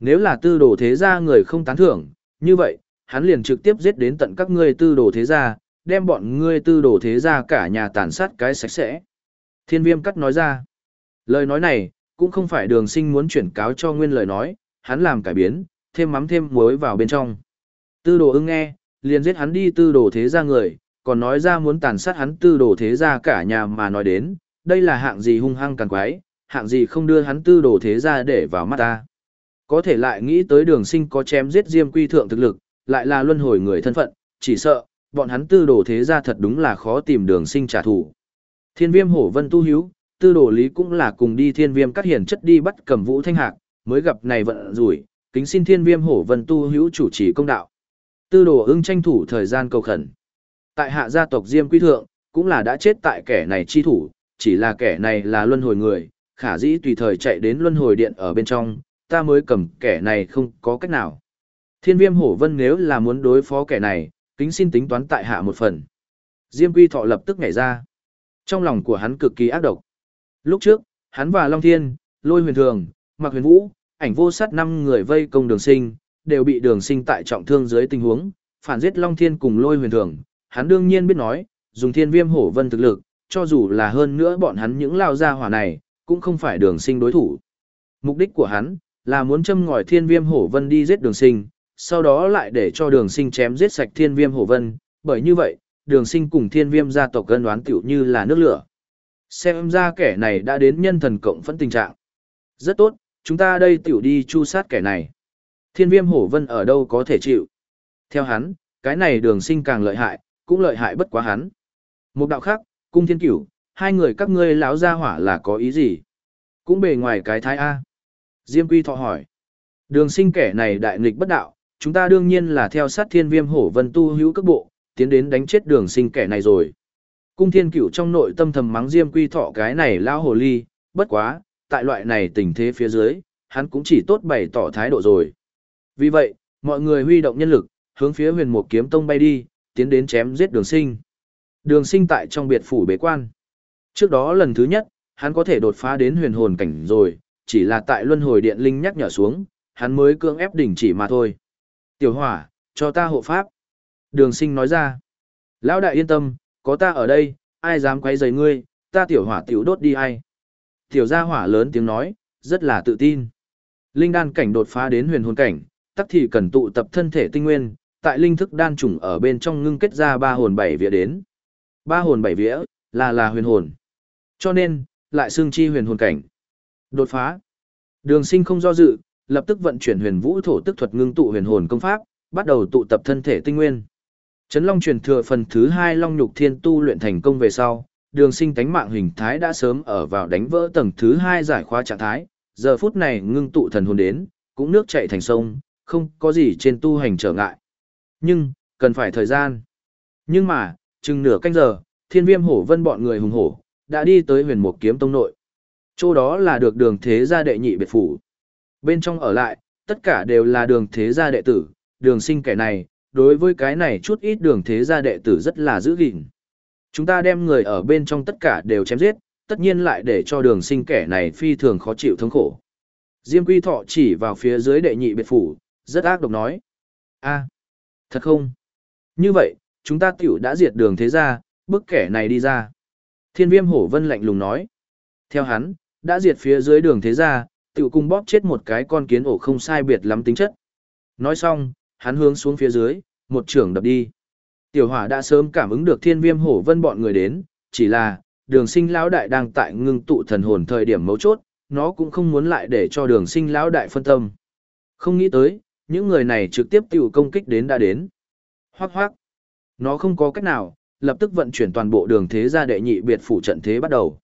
Nếu là tư đồ thế gia người không tán thưởng, như vậy, hắn liền trực tiếp giết đến tận các ngươi tư đồ thế gia, đem bọn ngươi tư đồ thế gia cả nhà tàn sát cái sạch sẽ. Thiên viêm cắt nói ra. Lời nói này, cũng không phải đường sinh muốn chuyển cáo cho nguyên lời nói, hắn làm cải biến, thêm mắm thêm muối vào bên trong. Tư đồ ưng nghe, liền giết hắn đi tư đồ thế gia người, còn nói ra muốn tàn sát hắn tư đồ thế gia cả nhà mà nói đến, đây là hạng gì hung hăng càng quái, hạng gì không đưa hắn tư đồ thế gia để vào mắt ta. Có thể lại nghĩ tới đường sinh có chém giết diêm quy thượng thực lực, lại là luân hồi người thân phận, chỉ sợ, bọn hắn tư đồ thế gia thật đúng là khó tìm đường sinh trả thù. Thiên viêm hổ vân tu hiếu, tư đồ lý cũng là cùng đi thiên viêm các hiển chất đi bắt cầm vũ thanh hạc, mới gặp này vận rủi, kính xin thiên viêm hổ vân tu hữu chủ trì công đạo. Tư đồ ưng tranh thủ thời gian cầu khẩn. Tại hạ gia tộc Diêm Quy Thượng, cũng là đã chết tại kẻ này chi thủ, chỉ là kẻ này là luân hồi người, khả dĩ tùy thời chạy đến luân hồi điện ở bên trong, ta mới cầm kẻ này không có cách nào. Thiên viêm hổ vân nếu là muốn đối phó kẻ này, kính xin tính toán tại hạ một phần. Diêm Quy Thọ lập tức nhảy ra. Trong lòng của hắn cực kỳ ác độc. Lúc trước, hắn và Long Thiên, Lôi Huyền Thường, Mạc Huyền Vũ, ảnh vô sát năm người vây công đường sinh, đều bị đường sinh tại trọng thương dưới tình huống, phản giết Long Thiên cùng Lôi Huyền Thường, hắn đương nhiên biết nói, dùng thiên viêm hổ vân thực lực, cho dù là hơn nữa bọn hắn những lao gia hỏa này, cũng không phải đường sinh đối thủ. Mục đích của hắn, là muốn châm ngòi thiên viêm hổ vân đi giết đường sinh, sau đó lại để cho đường sinh chém giết sạch thiên viêm hổ vân, bởi như vậy, đường sinh cùng thiên viêm gia tộc gân đoán tiểu như là nước lửa. Xem ra kẻ này đã đến nhân thần cộng phẫn tình trạng. Rất tốt, chúng ta đây tiểu đi chu sát kẻ này. Thiên viêm hổ vân ở đâu có thể chịu. Theo hắn, cái này đường sinh càng lợi hại, cũng lợi hại bất quá hắn. Một đạo khác, cung thiên cửu, hai người các ngươi lão ra hỏa là có ý gì? Cũng bề ngoài cái thái A. Diêm quy thọ hỏi. Đường sinh kẻ này đại nghịch bất đạo, chúng ta đương nhiên là theo sát thiên viêm hổ vân tu hữu các bộ, tiến đến đánh chết đường sinh kẻ này rồi. Cung thiên cửu trong nội tâm thầm mắng diêm quy thọ cái này lao hồ ly, bất quá, tại loại này tình thế phía dưới, hắn cũng chỉ tốt bày tỏ thái độ rồi. Vì vậy, mọi người huy động nhân lực, hướng phía huyền Mục kiếm tông bay đi, tiến đến chém giết đường sinh. Đường sinh tại trong biệt phủ bế quan. Trước đó lần thứ nhất, hắn có thể đột phá đến huyền hồn cảnh rồi, chỉ là tại luân hồi điện linh nhắc nhở xuống, hắn mới cưỡng ép đỉnh chỉ mà thôi. Tiểu hỏa, cho ta hộ pháp. Đường sinh nói ra. Lão đại yên tâm, có ta ở đây, ai dám quấy rầy ngươi, ta tiểu hỏa tiểu đốt đi ai. Tiểu gia hỏa lớn tiếng nói, rất là tự tin. Linh đan cảnh đột phá đến huyền hồn cảnh, tắc thì cần tụ tập thân thể tinh nguyên, tại linh thức đan trùng ở bên trong ngưng kết ra ba hồn bảy vía đến. Ba hồn bảy vía, là là huyền hồn. Cho nên, lại xương chi huyền hồn cảnh. Đột phá. Đường sinh không do dự, lập tức vận chuyển huyền vũ thổ tức thuật ngưng tụ huyền hồn công pháp, bắt đầu tụ tập thân thể tinh nguyên. Trấn Long truyền thừa phần thứ 2 Long Nhục Thiên tu luyện thành công về sau, đường sinh tánh mạng hình thái đã sớm ở vào đánh vỡ tầng thứ 2 giải khóa trạng thái, giờ phút này ngưng tụ thần hồn đến, cũng nước chạy thành sông, không có gì trên tu hành trở ngại. Nhưng, cần phải thời gian. Nhưng mà, chừng nửa canh giờ, thiên viêm hổ vân bọn người hùng hổ, đã đi tới huyền mục kiếm tông nội. Chỗ đó là được đường thế gia đệ nhị biệt phủ. Bên trong ở lại, tất cả đều là đường thế gia đệ tử, đường sinh kẻ này, đối với cái này chút ít đường thế gia đệ tử rất là giữ gìn. Chúng ta đem người ở bên trong tất cả đều chém giết, tất nhiên lại để cho đường sinh kẻ này phi thường khó chịu thống khổ. Diêm quy thọ chỉ vào phía dưới đệ nhị biệt phủ, rất ác độc nói. a thật không? Như vậy, chúng ta tiểu đã diệt đường thế gia, bức kẻ này đi ra. Thiên viêm hổ vân lạnh lùng nói. Theo hắn, đã diệt phía dưới đường thế gia, tiểu cung bóp chết một cái con kiến ổ không sai biệt lắm tính chất. Nói xong, hắn hướng xuống phía dưới, một trưởng đập đi. Tiểu hỏa đã sớm cảm ứng được thiên viêm hổ vân bọn người đến, chỉ là, đường sinh lão đại đang tại ngưng tụ thần hồn thời điểm mấu chốt, nó cũng không muốn lại để cho đường sinh lão đại phân tâm. Không nghĩ tới, những người này trực tiếp tiểu công kích đến đã đến. Hoác hoác. Nó không có cách nào, lập tức vận chuyển toàn bộ đường thế gia đệ nhị biệt phủ trận thế bắt đầu.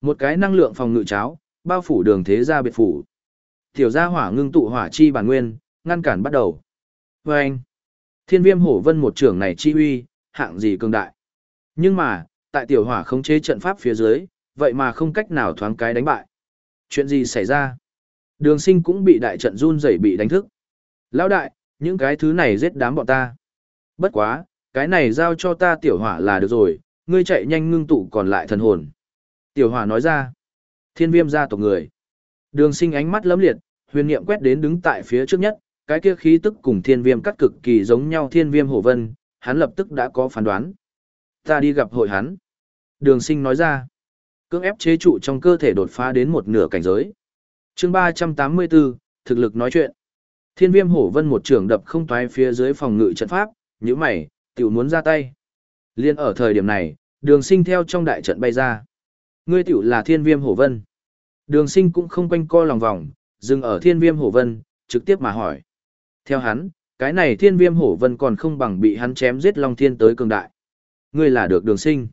Một cái năng lượng phòng ngự cháo, bao phủ đường thế gia biệt phủ. Tiểu gia hỏa ngưng tụ hỏa chi bản nguyên, ngăn cản bắt đầu. Và anh, thiên viêm hổ vân một trưởng này chi uy, hạng gì cường đại. Nhưng mà, tại tiểu hỏa khống chế trận pháp phía dưới, vậy mà không cách nào thoáng cái đánh bại. Chuyện gì xảy ra? Đường sinh cũng bị đại trận run rẩy bị đánh thức. Lão đại, những cái thứ này giết đám bọn ta. Bất quá, cái này giao cho ta tiểu hỏa là được rồi, ngươi chạy nhanh ngưng tụ còn lại thần hồn. Tiểu hỏa nói ra, thiên viêm gia tộc người. Đường sinh ánh mắt lấm liệt, huyền niệm quét đến đứng tại phía trước nhất, cái kia khí tức cùng thiên viêm cắt cực kỳ giống nhau thiên viêm hổ vân, hắn lập tức đã có phán đoán. Ta đi gặp hội hắn. Đường sinh nói ra, cưỡng ép chế trụ trong cơ thể đột phá đến một nửa cảnh giới. chương 384, thực lực nói chuyện. Thiên viêm hổ vân một trường đập không toái phía dưới phòng ngự trận pháp, như mày, tiểu muốn ra tay. Liên ở thời điểm này, đường sinh theo trong đại trận bay ra. Ngươi tiểu là thiên viêm hổ vân. Đường sinh cũng không quanh co lòng vòng, dừng ở thiên viêm hổ vân, trực tiếp mà hỏi. Theo hắn, cái này thiên viêm hổ vân còn không bằng bị hắn chém giết long thiên tới cường đại. Ngươi là được đường sinh.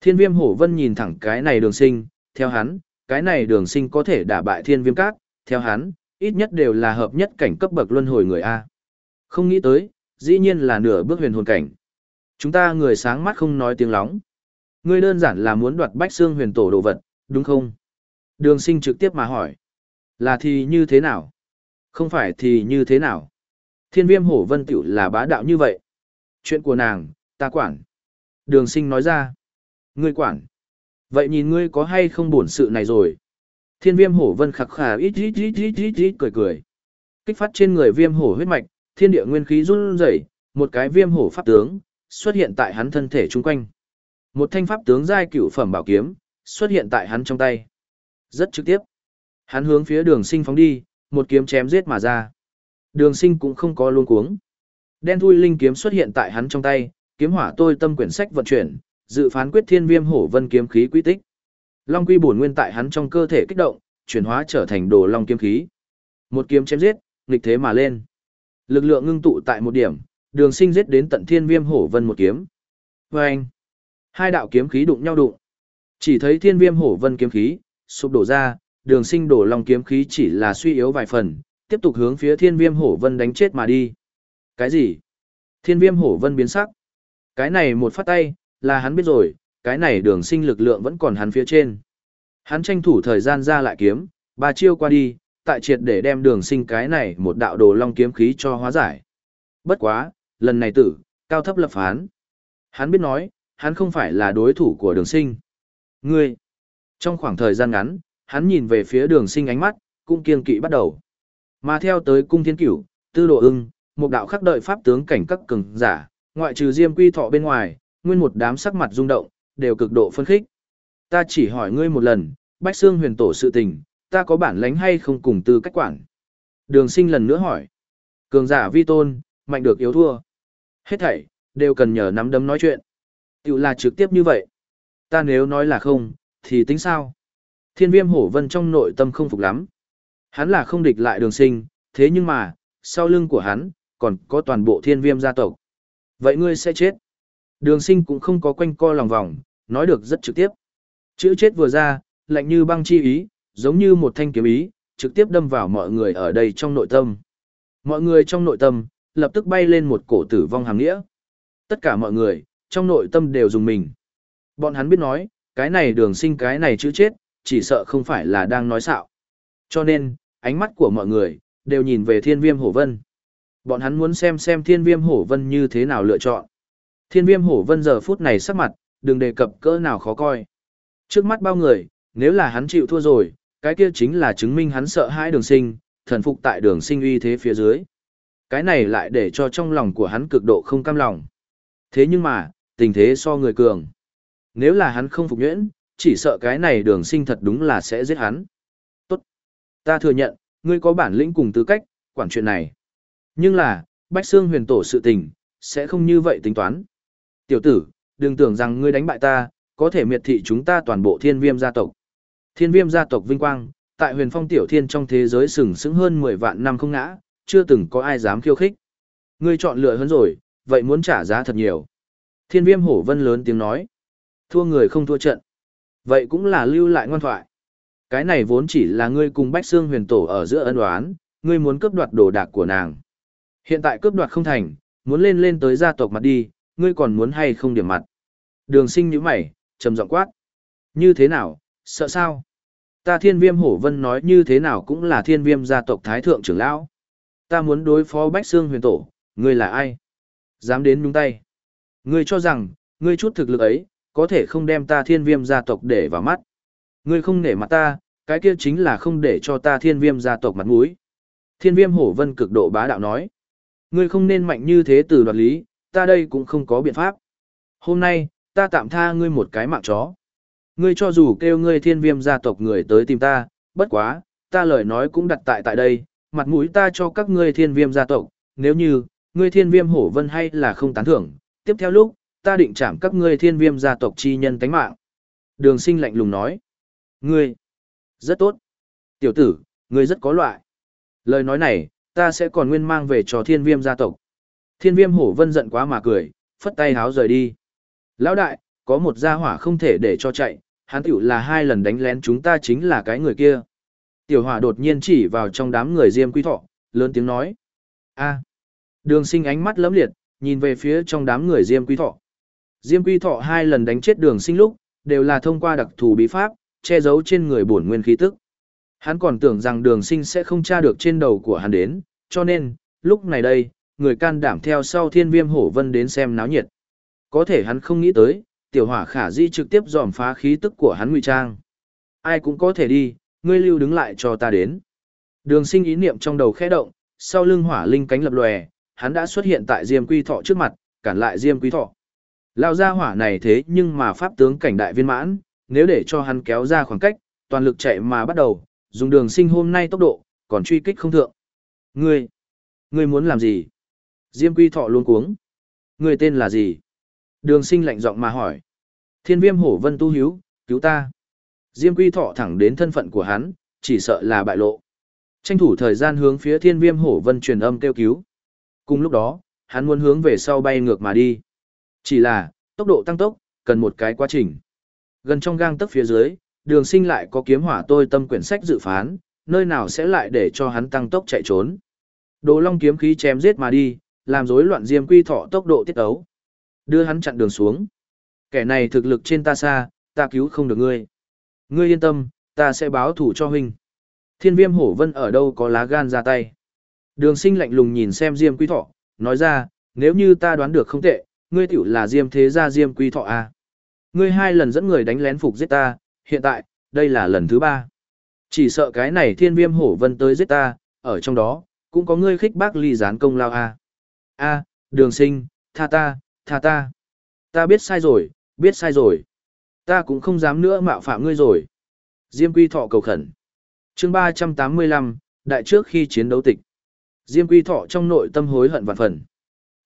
Thiên viêm hổ vân nhìn thẳng cái này đường sinh, theo hắn, cái này đường sinh có thể đả bại thiên viêm các, theo hắn, ít nhất đều là hợp nhất cảnh cấp bậc luân hồi người A. Không nghĩ tới, dĩ nhiên là nửa bước huyền hồn cảnh. Chúng ta người sáng mắt không nói tiếng lóng. Ngươi đơn giản là muốn đoạt bách xương huyền tổ đồ vật, đúng không? Đường sinh trực tiếp mà hỏi. Là thì như thế nào? Không phải thì như thế nào? Thiên viêm hổ vân tiểu là bá đạo như vậy. Chuyện của nàng, ta quản. Đường sinh nói ra. Ngươi quản. Vậy nhìn ngươi có hay không buồn sự này rồi? Thiên viêm hổ vân khắc khà ít ít ít ít ít ít cười cười. Kích phát trên người viêm hổ huyết mạch, thiên địa nguyên khí run rẩy, một cái viêm hổ pháp tướng xuất hiện tại hắn thân thể chung quanh. Một thanh pháp tướng giai cửu phẩm bảo kiếm, xuất hiện tại hắn trong tay. Rất trực tiếp. Hắn hướng phía đường sinh phóng đi, một kiếm chém giết mà ra. Đường sinh cũng không có luôn cuống. Đen thui linh kiếm xuất hiện tại hắn trong tay, kiếm hỏa tôi tâm quyển sách vận chuyển, dự phán quyết thiên viêm hổ vân kiếm khí quy tích. Long quy bổn nguyên tại hắn trong cơ thể kích động, chuyển hóa trở thành đồ long kiếm khí. Một kiếm chém giết, nghịch thế mà lên. Lực lượng ngưng tụ tại một điểm, đường sinh giết đến tận thiên viêm hổ vân một kiếm. Và anh, hai đạo kiếm khí đụng nhau đụng. Chỉ thấy thiên viêm hổ vân kiếm khí, sụp đổ ra, đường sinh đổ long kiếm khí chỉ là suy yếu vài phần, tiếp tục hướng phía thiên viêm hổ vân đánh chết mà đi. Cái gì? Thiên viêm hổ vân biến sắc. Cái này một phát tay, là hắn biết rồi, cái này đường sinh lực lượng vẫn còn hắn phía trên. Hắn tranh thủ thời gian ra lại kiếm, ba chiêu qua đi, tại triệt để đem đường sinh cái này một đạo đồ long kiếm khí cho hóa giải. Bất quá, lần này tử, cao thấp lập phán. Hắn biết nói, hắn không phải là đối thủ của đường sinh. Ngươi, trong khoảng thời gian ngắn, hắn nhìn về phía đường sinh ánh mắt, cũng kiên kỵ bắt đầu. Mà theo tới cung thiên cửu, tư độ ưng, một đạo khắc đợi pháp tướng cảnh các cường giả, ngoại trừ diêm quy thọ bên ngoài, nguyên một đám sắc mặt rung động, đều cực độ phân khích. Ta chỉ hỏi ngươi một lần, Bách Xương huyền tổ sự tình, ta có bản lãnh hay không cùng tư cách quản? Đường sinh lần nữa hỏi. Cường giả vi tôn, mạnh được yếu thua. Hết thảy, đều cần nhờ nắm đấm nói chuyện. Tiểu là trực tiếp như vậy. Ta nếu nói là không, thì tính sao? Thiên viêm hổ vân trong nội tâm không phục lắm. Hắn là không địch lại đường sinh, thế nhưng mà, sau lưng của hắn, còn có toàn bộ thiên viêm gia tộc. Vậy ngươi sẽ chết. Đường sinh cũng không có quanh co lòng vòng, nói được rất trực tiếp. Chữ chết vừa ra, lạnh như băng chi ý, giống như một thanh kiếm ý, trực tiếp đâm vào mọi người ở đây trong nội tâm. Mọi người trong nội tâm, lập tức bay lên một cổ tử vong hàng nghĩa. Tất cả mọi người, trong nội tâm đều dùng mình. Bọn hắn biết nói, cái này đường sinh cái này chữ chết, chỉ sợ không phải là đang nói xạo. Cho nên, ánh mắt của mọi người, đều nhìn về thiên viêm hổ vân. Bọn hắn muốn xem xem thiên viêm hổ vân như thế nào lựa chọn. Thiên viêm hổ vân giờ phút này sắc mặt, đừng đề cập cỡ nào khó coi. Trước mắt bao người, nếu là hắn chịu thua rồi, cái kia chính là chứng minh hắn sợ hãi đường sinh, thần phục tại đường sinh uy thế phía dưới. Cái này lại để cho trong lòng của hắn cực độ không cam lòng. Thế nhưng mà, tình thế so người cường. Nếu là hắn không phục nhuyễn, chỉ sợ cái này đường sinh thật đúng là sẽ giết hắn. Ta thừa nhận, ngươi có bản lĩnh cùng tư cách, quản chuyện này. Nhưng là, Bách Sương huyền tổ sự tình, sẽ không như vậy tính toán. Tiểu tử, đừng tưởng rằng ngươi đánh bại ta, có thể miệt thị chúng ta toàn bộ thiên viêm gia tộc. Thiên viêm gia tộc vinh quang, tại huyền phong tiểu thiên trong thế giới sừng sững hơn 10 vạn năm không ngã, chưa từng có ai dám khiêu khích. Ngươi chọn lựa hơn rồi, vậy muốn trả giá thật nhiều. Thiên viêm hổ vân lớn tiếng nói. Thua người không thua trận. Vậy cũng là lưu lại ngoan thoại. Cái này vốn chỉ là ngươi cùng Bách Sương huyền tổ ở giữa ân oán, ngươi muốn cướp đoạt đồ đạc của nàng. Hiện tại cướp đoạt không thành, muốn lên lên tới gia tộc mặt đi, ngươi còn muốn hay không điểm mặt. Đường sinh như mày, trầm giọng quát. Như thế nào, sợ sao? Ta thiên viêm hổ vân nói như thế nào cũng là thiên viêm gia tộc thái thượng trưởng lão. Ta muốn đối phó Bách Sương huyền tổ, ngươi là ai? Dám đến nhúng tay. Ngươi cho rằng, ngươi chút thực lực ấy, có thể không đem ta thiên viêm gia tộc để vào mắt. Ngươi không nể mặt ta, cái kia chính là không để cho ta thiên viêm gia tộc mặt mũi. Thiên viêm hổ vân cực độ bá đạo nói. Ngươi không nên mạnh như thế từ đoạt lý, ta đây cũng không có biện pháp. Hôm nay, ta tạm tha ngươi một cái mạng chó. Ngươi cho dù kêu ngươi thiên viêm gia tộc người tới tìm ta, bất quá, ta lời nói cũng đặt tại tại đây, mặt mũi ta cho các ngươi thiên viêm gia tộc, nếu như, ngươi thiên viêm hổ vân hay là không tán thưởng, tiếp theo lúc, ta định chạm các ngươi thiên viêm gia tộc chi nhân tánh mạng. Đường sinh lạnh lùng nói, ngươi, rất tốt. Tiểu tử, ngươi rất có loại. Lời nói này, ta sẽ còn nguyên mang về cho thiên viêm gia tộc. Thiên viêm hổ vân giận quá mà cười, phất tay háo rời đi. Lão đại, có một gia hỏa không thể để cho chạy, hắn tiểu là hai lần đánh lén chúng ta chính là cái người kia. Tiểu hỏa đột nhiên chỉ vào trong đám người diêm quý thọ, lớn tiếng nói. a đường sinh ánh mắt lấm liệt, nhìn về phía trong đám người diêm quý thọ. Diêm quý thọ hai lần đánh chết đường sinh lúc, đều là thông qua đặc thù bí pháp, che giấu trên người bổn nguyên khí tức. Hắn còn tưởng rằng đường sinh sẽ không tra được trên đầu của hắn đến, cho nên, lúc này đây, người can đảm theo sau thiên viêm hổ vân đến xem náo nhiệt. Có thể hắn không nghĩ tới, tiểu hỏa khả di trực tiếp dòm phá khí tức của hắn ngụy trang. Ai cũng có thể đi, ngươi lưu đứng lại cho ta đến. Đường sinh ý niệm trong đầu khẽ động, sau lưng hỏa linh cánh lập lòe, hắn đã xuất hiện tại Diêm Quy Thọ trước mặt, cản lại Diêm Quy Thọ. lao ra hỏa này thế nhưng mà pháp tướng cảnh đại viên mãn, nếu để cho hắn kéo ra khoảng cách, toàn lực chạy mà bắt đầu, dùng đường sinh hôm nay tốc độ, còn truy kích không thượng. Ngươi, ngươi muốn làm gì? Diêm quy thọ luôn cuống. Ngươi tên là gì? Đường sinh lạnh giọng mà hỏi. Thiên viêm hổ vân tu hiếu, cứu ta. Diêm quy thọ thẳng đến thân phận của hắn, chỉ sợ là bại lộ. Tranh thủ thời gian hướng phía thiên viêm hổ vân truyền âm kêu cứu. Cùng lúc đó, hắn muốn hướng về sau bay ngược mà đi. Chỉ là, tốc độ tăng tốc, cần một cái quá trình. Gần trong gang tấc phía dưới, đường sinh lại có kiếm hỏa tôi tâm quyển sách dự phán, nơi nào sẽ lại để cho hắn tăng tốc chạy trốn. Đồ long kiếm khí chém giết mà đi, làm rối loạn diêm quy thọ tốc độ tiết ấu. Đưa hắn chặn đường xuống. Kẻ này thực lực trên ta xa, ta cứu không được ngươi. Ngươi yên tâm, ta sẽ báo thủ cho huynh. Thiên viêm hổ vân ở đâu có lá gan ra tay. Đường sinh lạnh lùng nhìn xem diêm quy thọ, nói ra, nếu như ta đoán được không tệ, ngươi tiểu là diêm thế gia diêm quy thọ à. Ngươi hai lần dẫn người đánh lén phục giết ta, hiện tại, đây là lần thứ ba. Chỉ sợ cái này thiên viêm hổ vân tới giết ta, ở trong đó, cũng có ngươi khích bác ly gián công lao a a đường sinh, tha ta, tha ta. Ta biết sai rồi, biết sai rồi. Ta cũng không dám nữa mạo phạm ngươi rồi. Diêm quy thọ cầu khẩn. chương 385, đại trước khi chiến đấu tịch. Diêm quy thọ trong nội tâm hối hận vạn phần.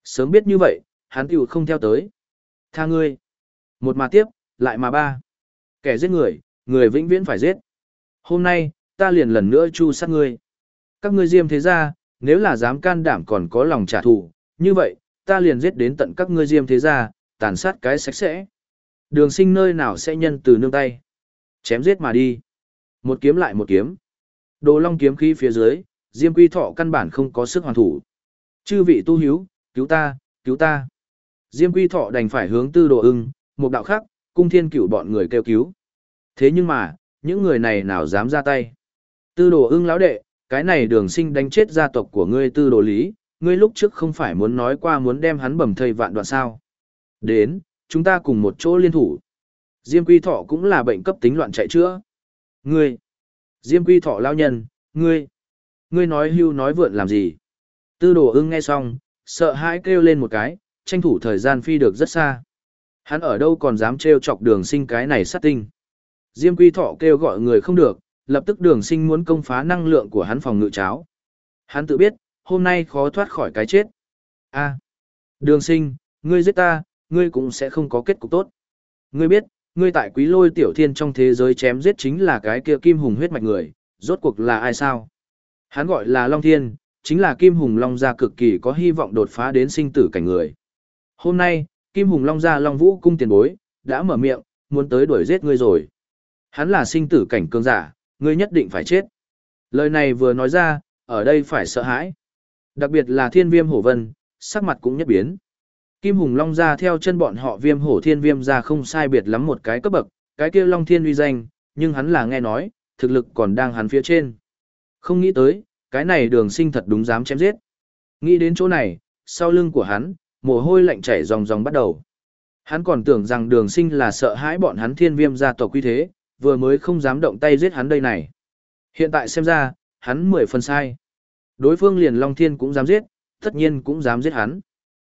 Sớm biết như vậy, hắn tiểu không theo tới. Tha ngươi. Một mà tiếp, lại mà ba. Kẻ giết người, người vĩnh viễn phải giết. Hôm nay, ta liền lần nữa chu sát ngươi. Các ngươi diêm thế gia, nếu là dám can đảm còn có lòng trả thù, như vậy, ta liền giết đến tận các ngươi diêm thế gia, tàn sát cái sạch sẽ. Đường sinh nơi nào sẽ nhân từ nương tay. Chém giết mà đi. Một kiếm lại một kiếm. Đồ long kiếm khí phía dưới, diêm quy thọ căn bản không có sức hoàn thủ. Chư vị tu hiếu, cứu ta, cứu ta. Diêm quy thọ đành phải hướng tư đồ ưng, một đạo khác, cung thiên cửu bọn người kêu cứu. Thế nhưng mà, những người này nào dám ra tay. Tư đồ ưng lão đệ, cái này đường sinh đánh chết gia tộc của ngươi tư đồ lý, ngươi lúc trước không phải muốn nói qua muốn đem hắn bầm thây vạn đoạn sao. Đến, chúng ta cùng một chỗ liên thủ. Diêm quy thọ cũng là bệnh cấp tính loạn chạy chữa. Ngươi, Diêm quy thọ lao nhân, ngươi, ngươi nói hưu nói vượn làm gì. Tư đồ ưng nghe xong, sợ hãi kêu lên một cái, tranh thủ thời gian phi được rất xa. Hắn ở đâu còn dám trêu chọc đường sinh cái này sát tinh. Diêm quy thọ kêu gọi người không được, lập tức đường sinh muốn công phá năng lượng của hắn phòng ngự cháo. Hắn tự biết, hôm nay khó thoát khỏi cái chết. a đường sinh, ngươi giết ta, ngươi cũng sẽ không có kết cục tốt. Ngươi biết, ngươi tại quý lôi tiểu thiên trong thế giới chém giết chính là cái kia kim hùng huyết mạch người, rốt cuộc là ai sao? Hắn gọi là Long Thiên, chính là kim hùng long gia cực kỳ có hy vọng đột phá đến sinh tử cảnh người. Hôm nay, kim hùng long gia long vũ cung tiền bối, đã mở miệng, muốn tới đuổi giết ngươi rồi. Hắn là sinh tử cảnh cường giả, ngươi nhất định phải chết. Lời này vừa nói ra, ở đây phải sợ hãi. Đặc biệt là thiên viêm hổ vân, sắc mặt cũng nhất biến. Kim Hùng Long ra theo chân bọn họ viêm hổ thiên viêm ra không sai biệt lắm một cái cấp bậc, cái kia Long Thiên uy danh, nhưng hắn là nghe nói, thực lực còn đang hắn phía trên. Không nghĩ tới, cái này đường sinh thật đúng dám chém giết. Nghĩ đến chỗ này, sau lưng của hắn, mồ hôi lạnh chảy ròng ròng bắt đầu. Hắn còn tưởng rằng đường sinh là sợ hãi bọn hắn thiên viêm gia tộc quy thế, vừa mới không dám động tay giết hắn đây này. Hiện tại xem ra, hắn mười phần sai. Đối phương liền Long Thiên cũng dám giết, tất nhiên cũng dám giết hắn.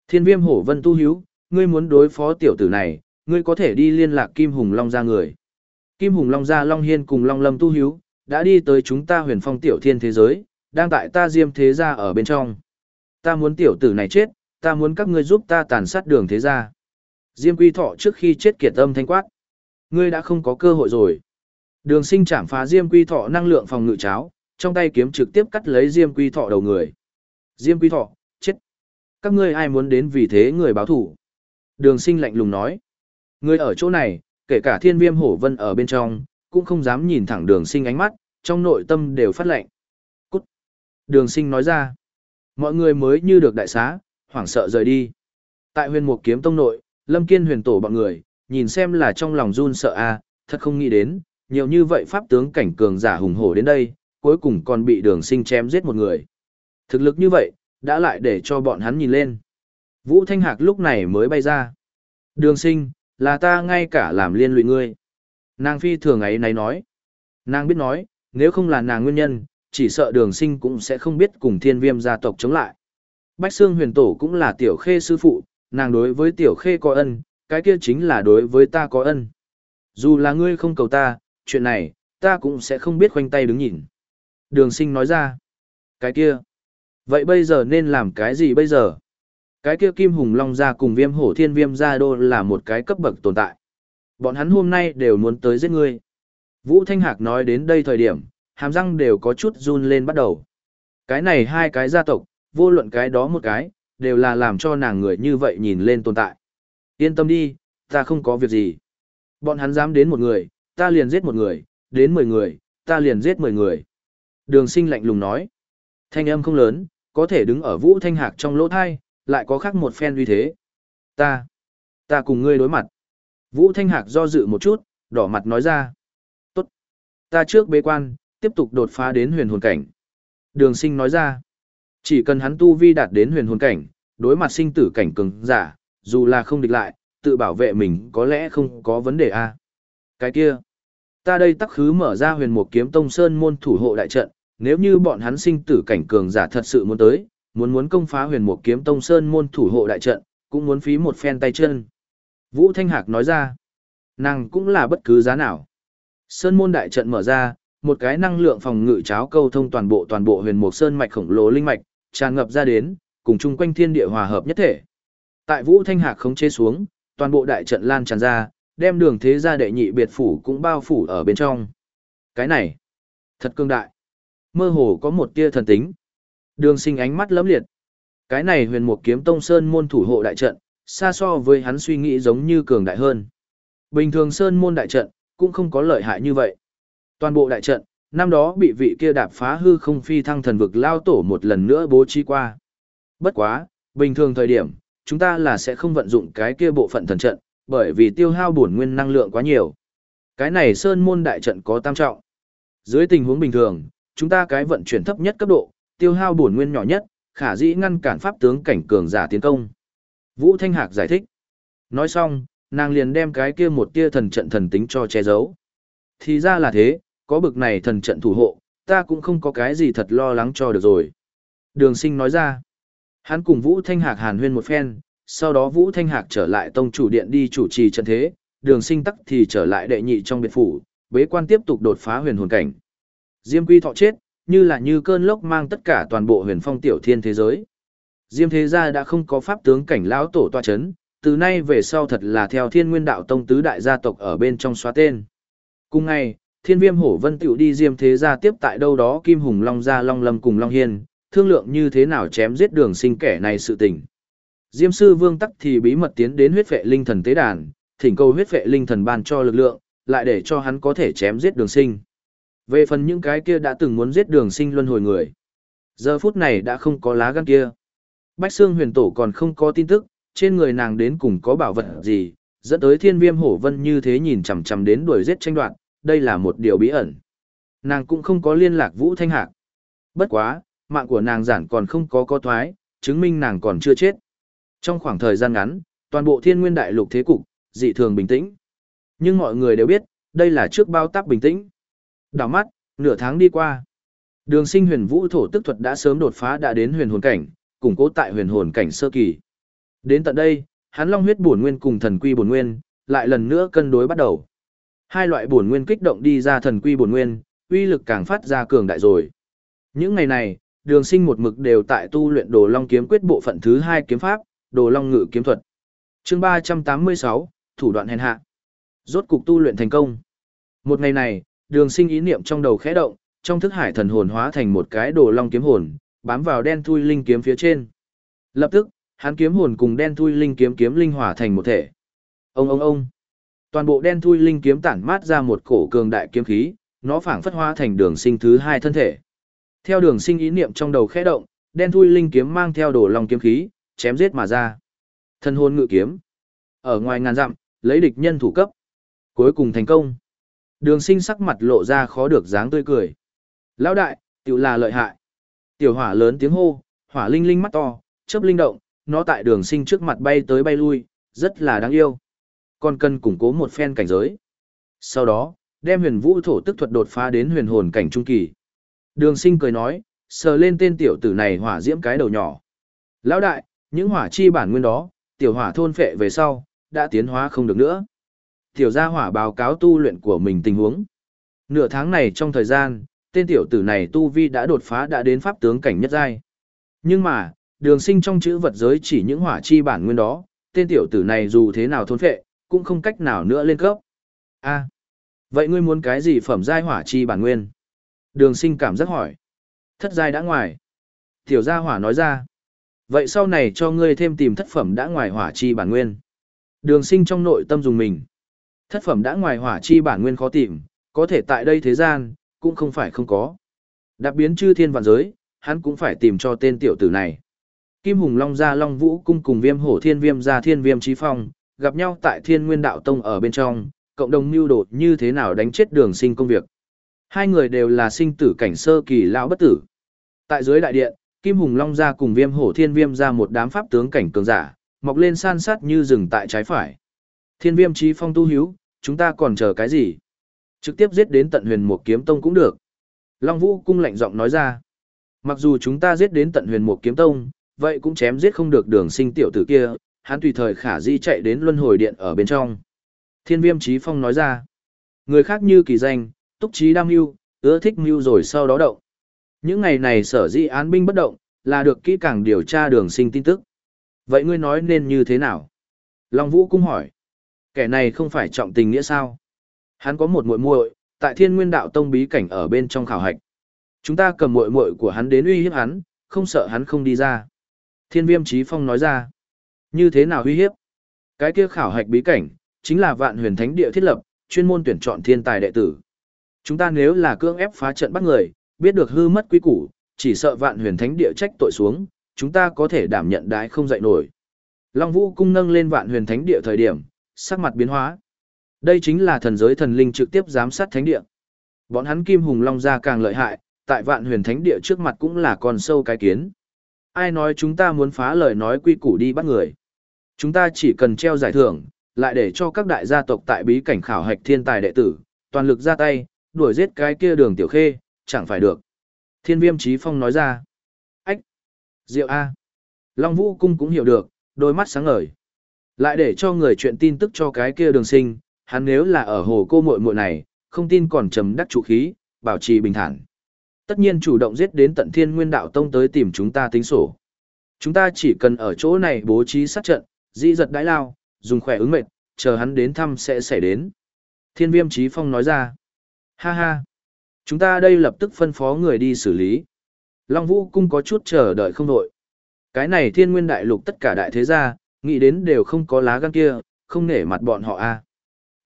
Thiên viêm hổ vân tu hiếu, ngươi muốn đối phó tiểu tử này, ngươi có thể đi liên lạc Kim Hùng Long ra người. Kim Hùng Long ra Long Hiên cùng Long Lâm tu hiếu, đã đi tới chúng ta huyền phong tiểu thiên thế giới, đang tại ta diêm thế gia ở bên trong. Ta muốn tiểu tử này chết, ta muốn các ngươi giúp ta tàn sát đường thế gia. Diêm quy thọ trước khi chết kiệt âm thanh quát. Ngươi đã không có cơ hội rồi. Đường sinh chảm phá Diêm Quy Thọ năng lượng phòng ngự cháo, trong tay kiếm trực tiếp cắt lấy Diêm Quy Thọ đầu người. Diêm Quy Thọ, chết. Các ngươi ai muốn đến vì thế người báo thủ? Đường sinh lạnh lùng nói. ngươi ở chỗ này, kể cả thiên viêm hổ vân ở bên trong, cũng không dám nhìn thẳng đường sinh ánh mắt, trong nội tâm đều phát lạnh. Cút. Đường sinh nói ra. Mọi người mới như được đại xá, hoảng sợ rời đi. Tại huyền mục kiếm tông nội, lâm kiên huyền tổ bọn người, nhìn xem là trong lòng run sợ a thật không nghĩ đến, nhiều như vậy pháp tướng cảnh cường giả hùng hổ đến đây, cuối cùng còn bị đường sinh chém giết một người. Thực lực như vậy, đã lại để cho bọn hắn nhìn lên. Vũ Thanh Hạc lúc này mới bay ra. Đường sinh, là ta ngay cả làm liên lụy ngươi. Nàng phi thường ấy này nói. Nàng biết nói, nếu không là nàng nguyên nhân, chỉ sợ đường sinh cũng sẽ không biết cùng thiên viêm gia tộc chống lại. Bách Sương huyền tổ cũng là tiểu khê sư phụ, nàng đối với tiểu khê có ân, cái kia chính là đối với ta có ân. Dù là ngươi không cầu ta, chuyện này, ta cũng sẽ không biết khoanh tay đứng nhìn. Đường sinh nói ra. Cái kia. Vậy bây giờ nên làm cái gì bây giờ? Cái kia Kim Hùng Long ra cùng viêm hổ thiên viêm gia đô là một cái cấp bậc tồn tại. Bọn hắn hôm nay đều muốn tới giết ngươi. Vũ Thanh Hạc nói đến đây thời điểm, hàm răng đều có chút run lên bắt đầu. Cái này hai cái gia tộc, vô luận cái đó một cái, đều là làm cho nàng người như vậy nhìn lên tồn tại. Yên tâm đi, ta không có việc gì. Bọn hắn dám đến một người, ta liền giết một người, đến mười người, ta liền giết mười người. Đường sinh lạnh lùng nói. Thanh âm không lớn, có thể đứng ở vũ thanh hạc trong lỗ thai, lại có khác một phen uy thế. Ta, ta cùng ngươi đối mặt. Vũ thanh hạc do dự một chút, đỏ mặt nói ra. Tốt. Ta trước bế quan, tiếp tục đột phá đến huyền hồn cảnh. Đường sinh nói ra. Chỉ cần hắn tu vi đạt đến huyền hồn cảnh, đối mặt sinh tử cảnh cường giả, dù là không địch lại, tự bảo vệ mình có lẽ không có vấn đề a Cái kia, ta đây tắc khứ mở ra huyền mục kiếm tông sơn môn thủ hộ đại trận, nếu như bọn hắn sinh tử cảnh cường giả thật sự muốn tới, muốn muốn công phá huyền mục kiếm tông sơn môn thủ hộ đại trận, cũng muốn phí một phen tay chân. Vũ Thanh Hạc nói ra, nàng cũng là bất cứ giá nào. Sơn môn đại trận mở ra, một cái năng lượng phòng ngự cháo câu thông toàn bộ toàn bộ huyền mục sơn mạch khổng lồ linh mạch, tràn ngập ra đến, cùng chung quanh thiên địa hòa hợp nhất thể. Tại Vũ Thanh Hạc khống chế xuống, toàn bộ đại trận lan tràn ra, đem đường thế gia đệ nhị biệt phủ cũng bao phủ ở bên trong. Cái này, thật cương đại. Mơ hồ có một tia thần tính. Đường sinh ánh mắt lấm liệt. Cái này huyền mục kiếm tông sơn môn thủ hộ đại trận, xa so với hắn suy nghĩ giống như cường đại hơn. Bình thường sơn môn đại trận, cũng không có lợi hại như vậy. Toàn bộ đại trận, năm đó bị vị kia đạp phá hư không phi thăng thần vực lao tổ một lần nữa bố trí qua. Bất quá, bình thường thời điểm, chúng ta là sẽ không vận dụng cái kia bộ phận thần trận, bởi vì tiêu hao bổn nguyên năng lượng quá nhiều. Cái này sơn môn đại trận có tam trọng. Dưới tình huống bình thường, chúng ta cái vận chuyển thấp nhất cấp độ, tiêu hao bổn nguyên nhỏ nhất, khả dĩ ngăn cản pháp tướng cảnh cường giả tiến công. Vũ Thanh Hạc giải thích. Nói xong, nàng liền đem cái kia một tia thần trận thần tính cho che giấu. Thì ra là thế, có bực này thần trận thủ hộ, ta cũng không có cái gì thật lo lắng cho được rồi. Đường sinh nói ra. Hắn cùng Vũ Thanh Hạc hàn huyên một phen, sau đó Vũ Thanh Hạc trở lại tông chủ điện đi chủ trì trận thế, đường sinh tắc thì trở lại đệ nhị trong biệt phủ, bế quan tiếp tục đột phá huyền hồn cảnh. Diêm quy thọ chết, như là như cơn lốc mang tất cả toàn bộ huyền phong tiểu thiên thế giới. Diêm thế gia đã không có pháp tướng cảnh lão tổ tòa chấn, từ nay về sau thật là theo thiên nguyên đạo tông tứ đại gia tộc ở bên trong xóa tên. Cùng ngày, thiên viêm hổ vân tiểu đi diêm thế gia tiếp tại đâu đó kim hùng long gia long lâm cùng long hiên, thương lượng như thế nào chém giết đường sinh kẻ này sự tình. Diêm sư vương tắc thì bí mật tiến đến huyết vệ linh thần tế đàn, thỉnh cầu huyết vệ linh thần ban cho lực lượng, lại để cho hắn có thể chém giết đường sinh. Về phần những cái kia đã từng muốn giết đường sinh luân hồi người. Giờ phút này đã không có lá gan kia. Bách xương huyền tổ còn không có tin tức, trên người nàng đến cùng có bảo vật gì, dẫn tới thiên viêm hổ vân như thế nhìn chằm chằm đến đuổi giết tranh đoạt, đây là một điều bí ẩn. Nàng cũng không có liên lạc Vũ Thanh Hạc. Bất quá, mạng của nàng giản còn không có có thoái, chứng minh nàng còn chưa chết. Trong khoảng thời gian ngắn, toàn bộ thiên nguyên đại lục thế cục, dị thường bình tĩnh. Nhưng mọi người đều biết, đây là trước bao tác bình tĩnh. Đảo mắt, nửa tháng đi qua. Đường sinh huyền vũ thổ tức thuật đã sớm đột phá đã đến huyền hồn cảnh, củng cố tại huyền hồn cảnh sơ kỳ. Đến tận đây, hắn long huyết bổn nguyên cùng thần quy bổn nguyên, lại lần nữa cân đối bắt đầu. Hai loại bổn nguyên kích động đi ra thần quy bổn nguyên, uy lực càng phát ra cường đại rồi. Những ngày này, đường sinh một mực đều tại tu luyện đồ long kiếm quyết bộ phận thứ hai kiếm pháp, đồ long ngự kiếm thuật. chương 386, thủ đoạn hèn hạ. Rốt cục tu luyện thành công. Một ngày này, đường sinh ý niệm trong đầu khẽ động, trong thức hải thần hồn hóa thành một cái đồ long kiếm hồn, bám vào đen thui linh kiếm phía trên. Lập tức, hắn kiếm hồn cùng đen thui linh kiếm kiếm linh hỏa thành một thể. Ông ông ông. Toàn bộ đen thui linh kiếm tản mát ra một cổ cường đại kiếm khí, nó phảng phất hóa thành đường sinh thứ hai thân thể. Theo đường sinh ý niệm trong đầu khẽ động, đen thui linh kiếm mang theo đồ lòng kiếm khí, chém giết mà ra. Thân hồn ngự kiếm. Ở ngoài ngàn dặm, lấy địch nhân thủ cấp. Cuối cùng thành công. Đường sinh sắc mặt lộ ra khó được dáng tươi cười. Lão đại, tiểu là lợi hại. Tiểu hỏa lớn tiếng hô, hỏa linh linh mắt to, chớp linh động, nó tại đường sinh trước mặt bay tới bay lui, rất là đáng yêu. Còn cần củng cố một phen cảnh giới. Sau đó, đem huyền vũ thổ tức thuật đột phá đến huyền hồn cảnh trung kỳ. Đường sinh cười nói, sờ lên tên tiểu tử này hỏa diễm cái đầu nhỏ. Lão đại, những hỏa chi bản nguyên đó, tiểu hỏa thôn phệ về sau, đã tiến hóa không được nữa. Tiểu gia hỏa báo cáo tu luyện của mình tình huống. Nửa tháng này trong thời gian, tên tiểu tử này tu vi đã đột phá đã đến pháp tướng cảnh nhất giai. Nhưng mà, đường sinh trong chữ vật giới chỉ những hỏa chi bản nguyên đó, tên tiểu tử này dù thế nào thôn phệ, cũng không cách nào nữa lên cấp. a vậy ngươi muốn cái gì phẩm giai hỏa chi bản nguyên? Đường sinh cảm giác hỏi. Thất giai đã ngoài. Tiểu gia hỏa nói ra. Vậy sau này cho ngươi thêm tìm thất phẩm đã ngoài hỏa chi bản nguyên. Đường sinh trong nội tâm dùng mình. Thất phẩm đã ngoài hỏa chi bản nguyên khó tìm, có thể tại đây thế gian, cũng không phải không có. Đặc biến chư thiên vạn giới, hắn cũng phải tìm cho tên tiểu tử này. Kim Hùng Long gia Long Vũ cung cùng Viêm Hổ Thiên Viêm gia Thiên Viêm Chí Phong, gặp nhau tại Thiên Nguyên Đạo Tông ở bên trong, cộng đồng mưu đột như thế nào đánh chết Đường Sinh công việc. Hai người đều là sinh tử cảnh sơ kỳ lão bất tử. Tại dưới đại điện, Kim Hùng Long gia cùng Viêm Hổ Thiên Viêm ra một đám pháp tướng cảnh cường giả, mọc lên san sát như rừng tại trái phải. Thiên Viêm trí Phong tu hiếu, chúng ta còn chờ cái gì? Trực tiếp giết đến tận Huyền Mục Kiếm Tông cũng được. Long Vũ cung lạnh giọng nói ra. Mặc dù chúng ta giết đến tận Huyền Mục Kiếm Tông, vậy cũng chém giết không được đường sinh tiểu tử kia, hắn tùy thời khả di chạy đến luân hồi điện ở bên trong. Thiên viêm trí phong nói ra, người khác như kỳ danh, túc trí đam mưu, ưa thích mưu rồi sau đó động. Những ngày này sở di án binh bất động, là được kỹ càng điều tra đường sinh tin tức. Vậy ngươi nói nên như thế nào? Long Vũ cung hỏi, kẻ này không phải trọng tình nghĩa sao? Hắn có một muội muội tại thiên nguyên đạo tông bí cảnh ở bên trong khảo hạch. Chúng ta cầm muội muội của hắn đến uy hiếp hắn, không sợ hắn không đi ra. Thiên viêm trí phong nói ra. Như thế nào uy hiếp? Cái kia khảo hạch bí cảnh, chính là vạn huyền thánh địa thiết lập, chuyên môn tuyển chọn thiên tài đệ tử. Chúng ta nếu là cưỡng ép phá trận bắt người, biết được hư mất quý củ, chỉ sợ vạn huyền thánh địa trách tội xuống, chúng ta có thể đảm nhận đái không dậy nổi. Long Vũ cung nâng lên vạn huyền thánh địa thời điểm, sắc mặt biến hóa. Đây chính là thần giới thần linh trực tiếp giám sát thánh địa. Bọn hắn kim hùng long gia càng lợi hại, tại vạn huyền thánh địa trước mặt cũng là con sâu cái kiến ai nói chúng ta muốn phá lời nói quy củ đi bắt người. Chúng ta chỉ cần treo giải thưởng, lại để cho các đại gia tộc tại bí cảnh khảo hạch thiên tài đệ tử, toàn lực ra tay, đuổi giết cái kia đường tiểu khê, chẳng phải được. Thiên viêm trí phong nói ra. Ách! Diệu A! Long Vũ Cung cũng hiểu được, đôi mắt sáng ngời. Lại để cho người chuyện tin tức cho cái kia đường sinh, hắn nếu là ở hồ cô muội muội này, không tin còn trầm đắc chủ khí, bảo trì bình thản. Tất nhiên chủ động giết đến tận thiên nguyên đạo tông tới tìm chúng ta tính sổ. Chúng ta chỉ cần ở chỗ này bố trí sát trận, dĩ giật đãi lao, dùng khỏe ứng mệt, chờ hắn đến thăm sẽ xảy đến. Thiên viêm trí phong nói ra. Ha ha. Chúng ta đây lập tức phân phó người đi xử lý. Long Vũ Cung có chút chờ đợi không đội. Cái này thiên nguyên đại lục tất cả đại thế gia, nghĩ đến đều không có lá gan kia, không nể mặt bọn họ a.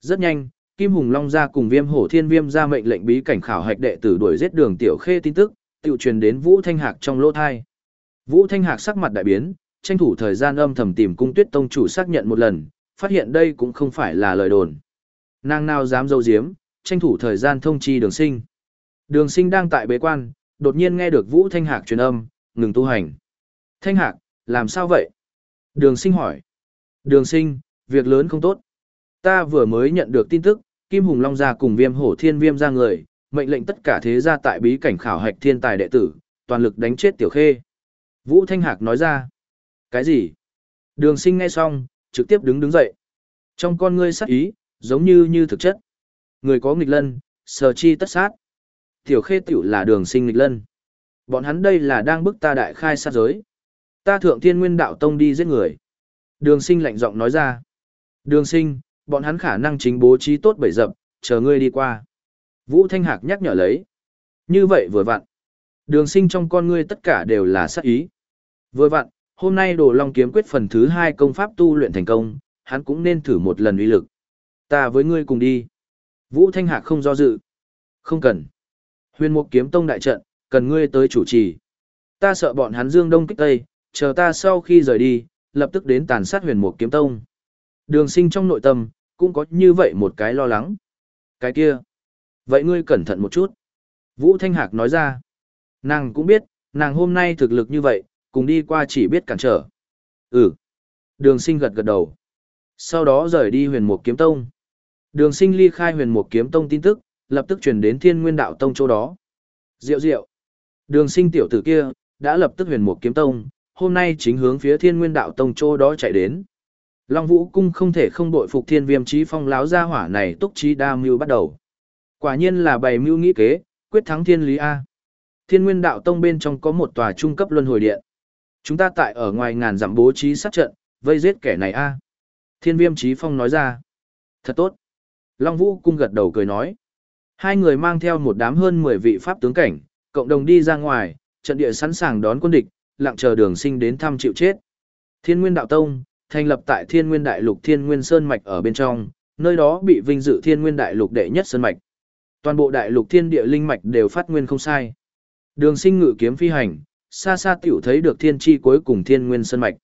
Rất nhanh, Kim Hùng Long gia cùng Viêm Hổ Thiên Viêm ra mệnh lệnh bí cảnh khảo hạch đệ tử đuổi giết Đường Tiểu Khê tin tức, tự truyền đến Vũ Thanh Hạc trong lỗ thai. Vũ Thanh Hạc sắc mặt đại biến, tranh thủ thời gian âm thầm tìm Cung Tuyết Tông chủ xác nhận một lần, phát hiện đây cũng không phải là lời đồn. Nàng nào dám dâu diếm, tranh thủ thời gian thông chi Đường Sinh. Đường Sinh đang tại bế quan, đột nhiên nghe được Vũ Thanh Hạc truyền âm, ngừng tu hành. Thanh Hạc, làm sao vậy? Đường Sinh hỏi. Đường Sinh, việc lớn không tốt. Ta vừa mới nhận được tin tức, Kim Hùng Long gia cùng Viêm Hổ Thiên Viêm ra người, mệnh lệnh tất cả thế gia tại bí cảnh khảo hạch thiên tài đệ tử, toàn lực đánh chết Tiểu Khê. Vũ Thanh Hạc nói ra. Cái gì? Đường sinh nghe xong, trực tiếp đứng đứng dậy. Trong con ngươi sát ý, giống như như thực chất. Người có nghịch lân, sờ chi tất sát. Tiểu Khê tiểu là đường sinh nghịch lân. Bọn hắn đây là đang bức ta đại khai sát giới. Ta thượng thiên nguyên đạo tông đi giết người. Đường sinh lạnh giọng nói ra. Đường sinh, bọn hắn khả năng chính bố trí tốt bảy dập, chờ ngươi đi qua. Vũ Thanh Hạc nhắc nhở lấy. Như vậy vừa vặn. Đường sinh trong con ngươi tất cả đều là sát ý. Vừa vặn, hôm nay đồ long kiếm quyết phần thứ hai công pháp tu luyện thành công, hắn cũng nên thử một lần uy lực. Ta với ngươi cùng đi. Vũ Thanh Hạc không do dự. Không cần. Huyền Mục Kiếm Tông đại trận, cần ngươi tới chủ trì. Ta sợ bọn hắn dương đông kích tây, chờ ta sau khi rời đi, lập tức đến tàn sát Huyền Mục Kiếm Tông. Đường Sinh trong nội tâm, cũng có như vậy một cái lo lắng. Cái kia. Vậy ngươi cẩn thận một chút. Vũ Thanh Hạc nói ra. Nàng cũng biết, nàng hôm nay thực lực như vậy, cùng đi qua chỉ biết cản trở. Ừ. Đường sinh gật gật đầu. Sau đó rời đi huyền mục kiếm tông. Đường sinh ly khai huyền mục kiếm tông tin tức, lập tức chuyển đến thiên nguyên đạo tông chỗ đó. Diệu diệu. Đường sinh tiểu tử kia, đã lập tức huyền mục kiếm tông, hôm nay chính hướng phía thiên nguyên đạo tông chỗ đó chạy đến. Long Vũ cung không thể không đội phục Thiên Viêm Chí Phong láo gia hỏa này túc trí đa mưu bắt đầu. Quả nhiên là bày mưu nghĩ kế, quyết thắng thiên lý a. Thiên Nguyên Đạo Tông bên trong có một tòa trung cấp luân hồi điện. Chúng ta tại ở ngoài ngàn dặm bố trí sát trận, vây giết kẻ này a. Thiên Viêm Chí Phong nói ra. Thật tốt. Long Vũ cung gật đầu cười nói. Hai người mang theo một đám hơn 10 vị pháp tướng cảnh, cộng đồng đi ra ngoài, trận địa sẵn sàng đón quân địch, lặng chờ đường sinh đến thăm chịu chết. Thiên Nguyên Đạo Tông, thành lập tại Thiên Nguyên Đại Lục Thiên Nguyên Sơn Mạch ở bên trong, nơi đó bị vinh dự Thiên Nguyên Đại Lục đệ nhất Sơn Mạch. Toàn bộ Đại Lục Thiên Địa Linh Mạch đều phát nguyên không sai. Đường sinh ngự kiếm phi hành, xa xa tiểu thấy được thiên chi cuối cùng Thiên Nguyên Sơn Mạch.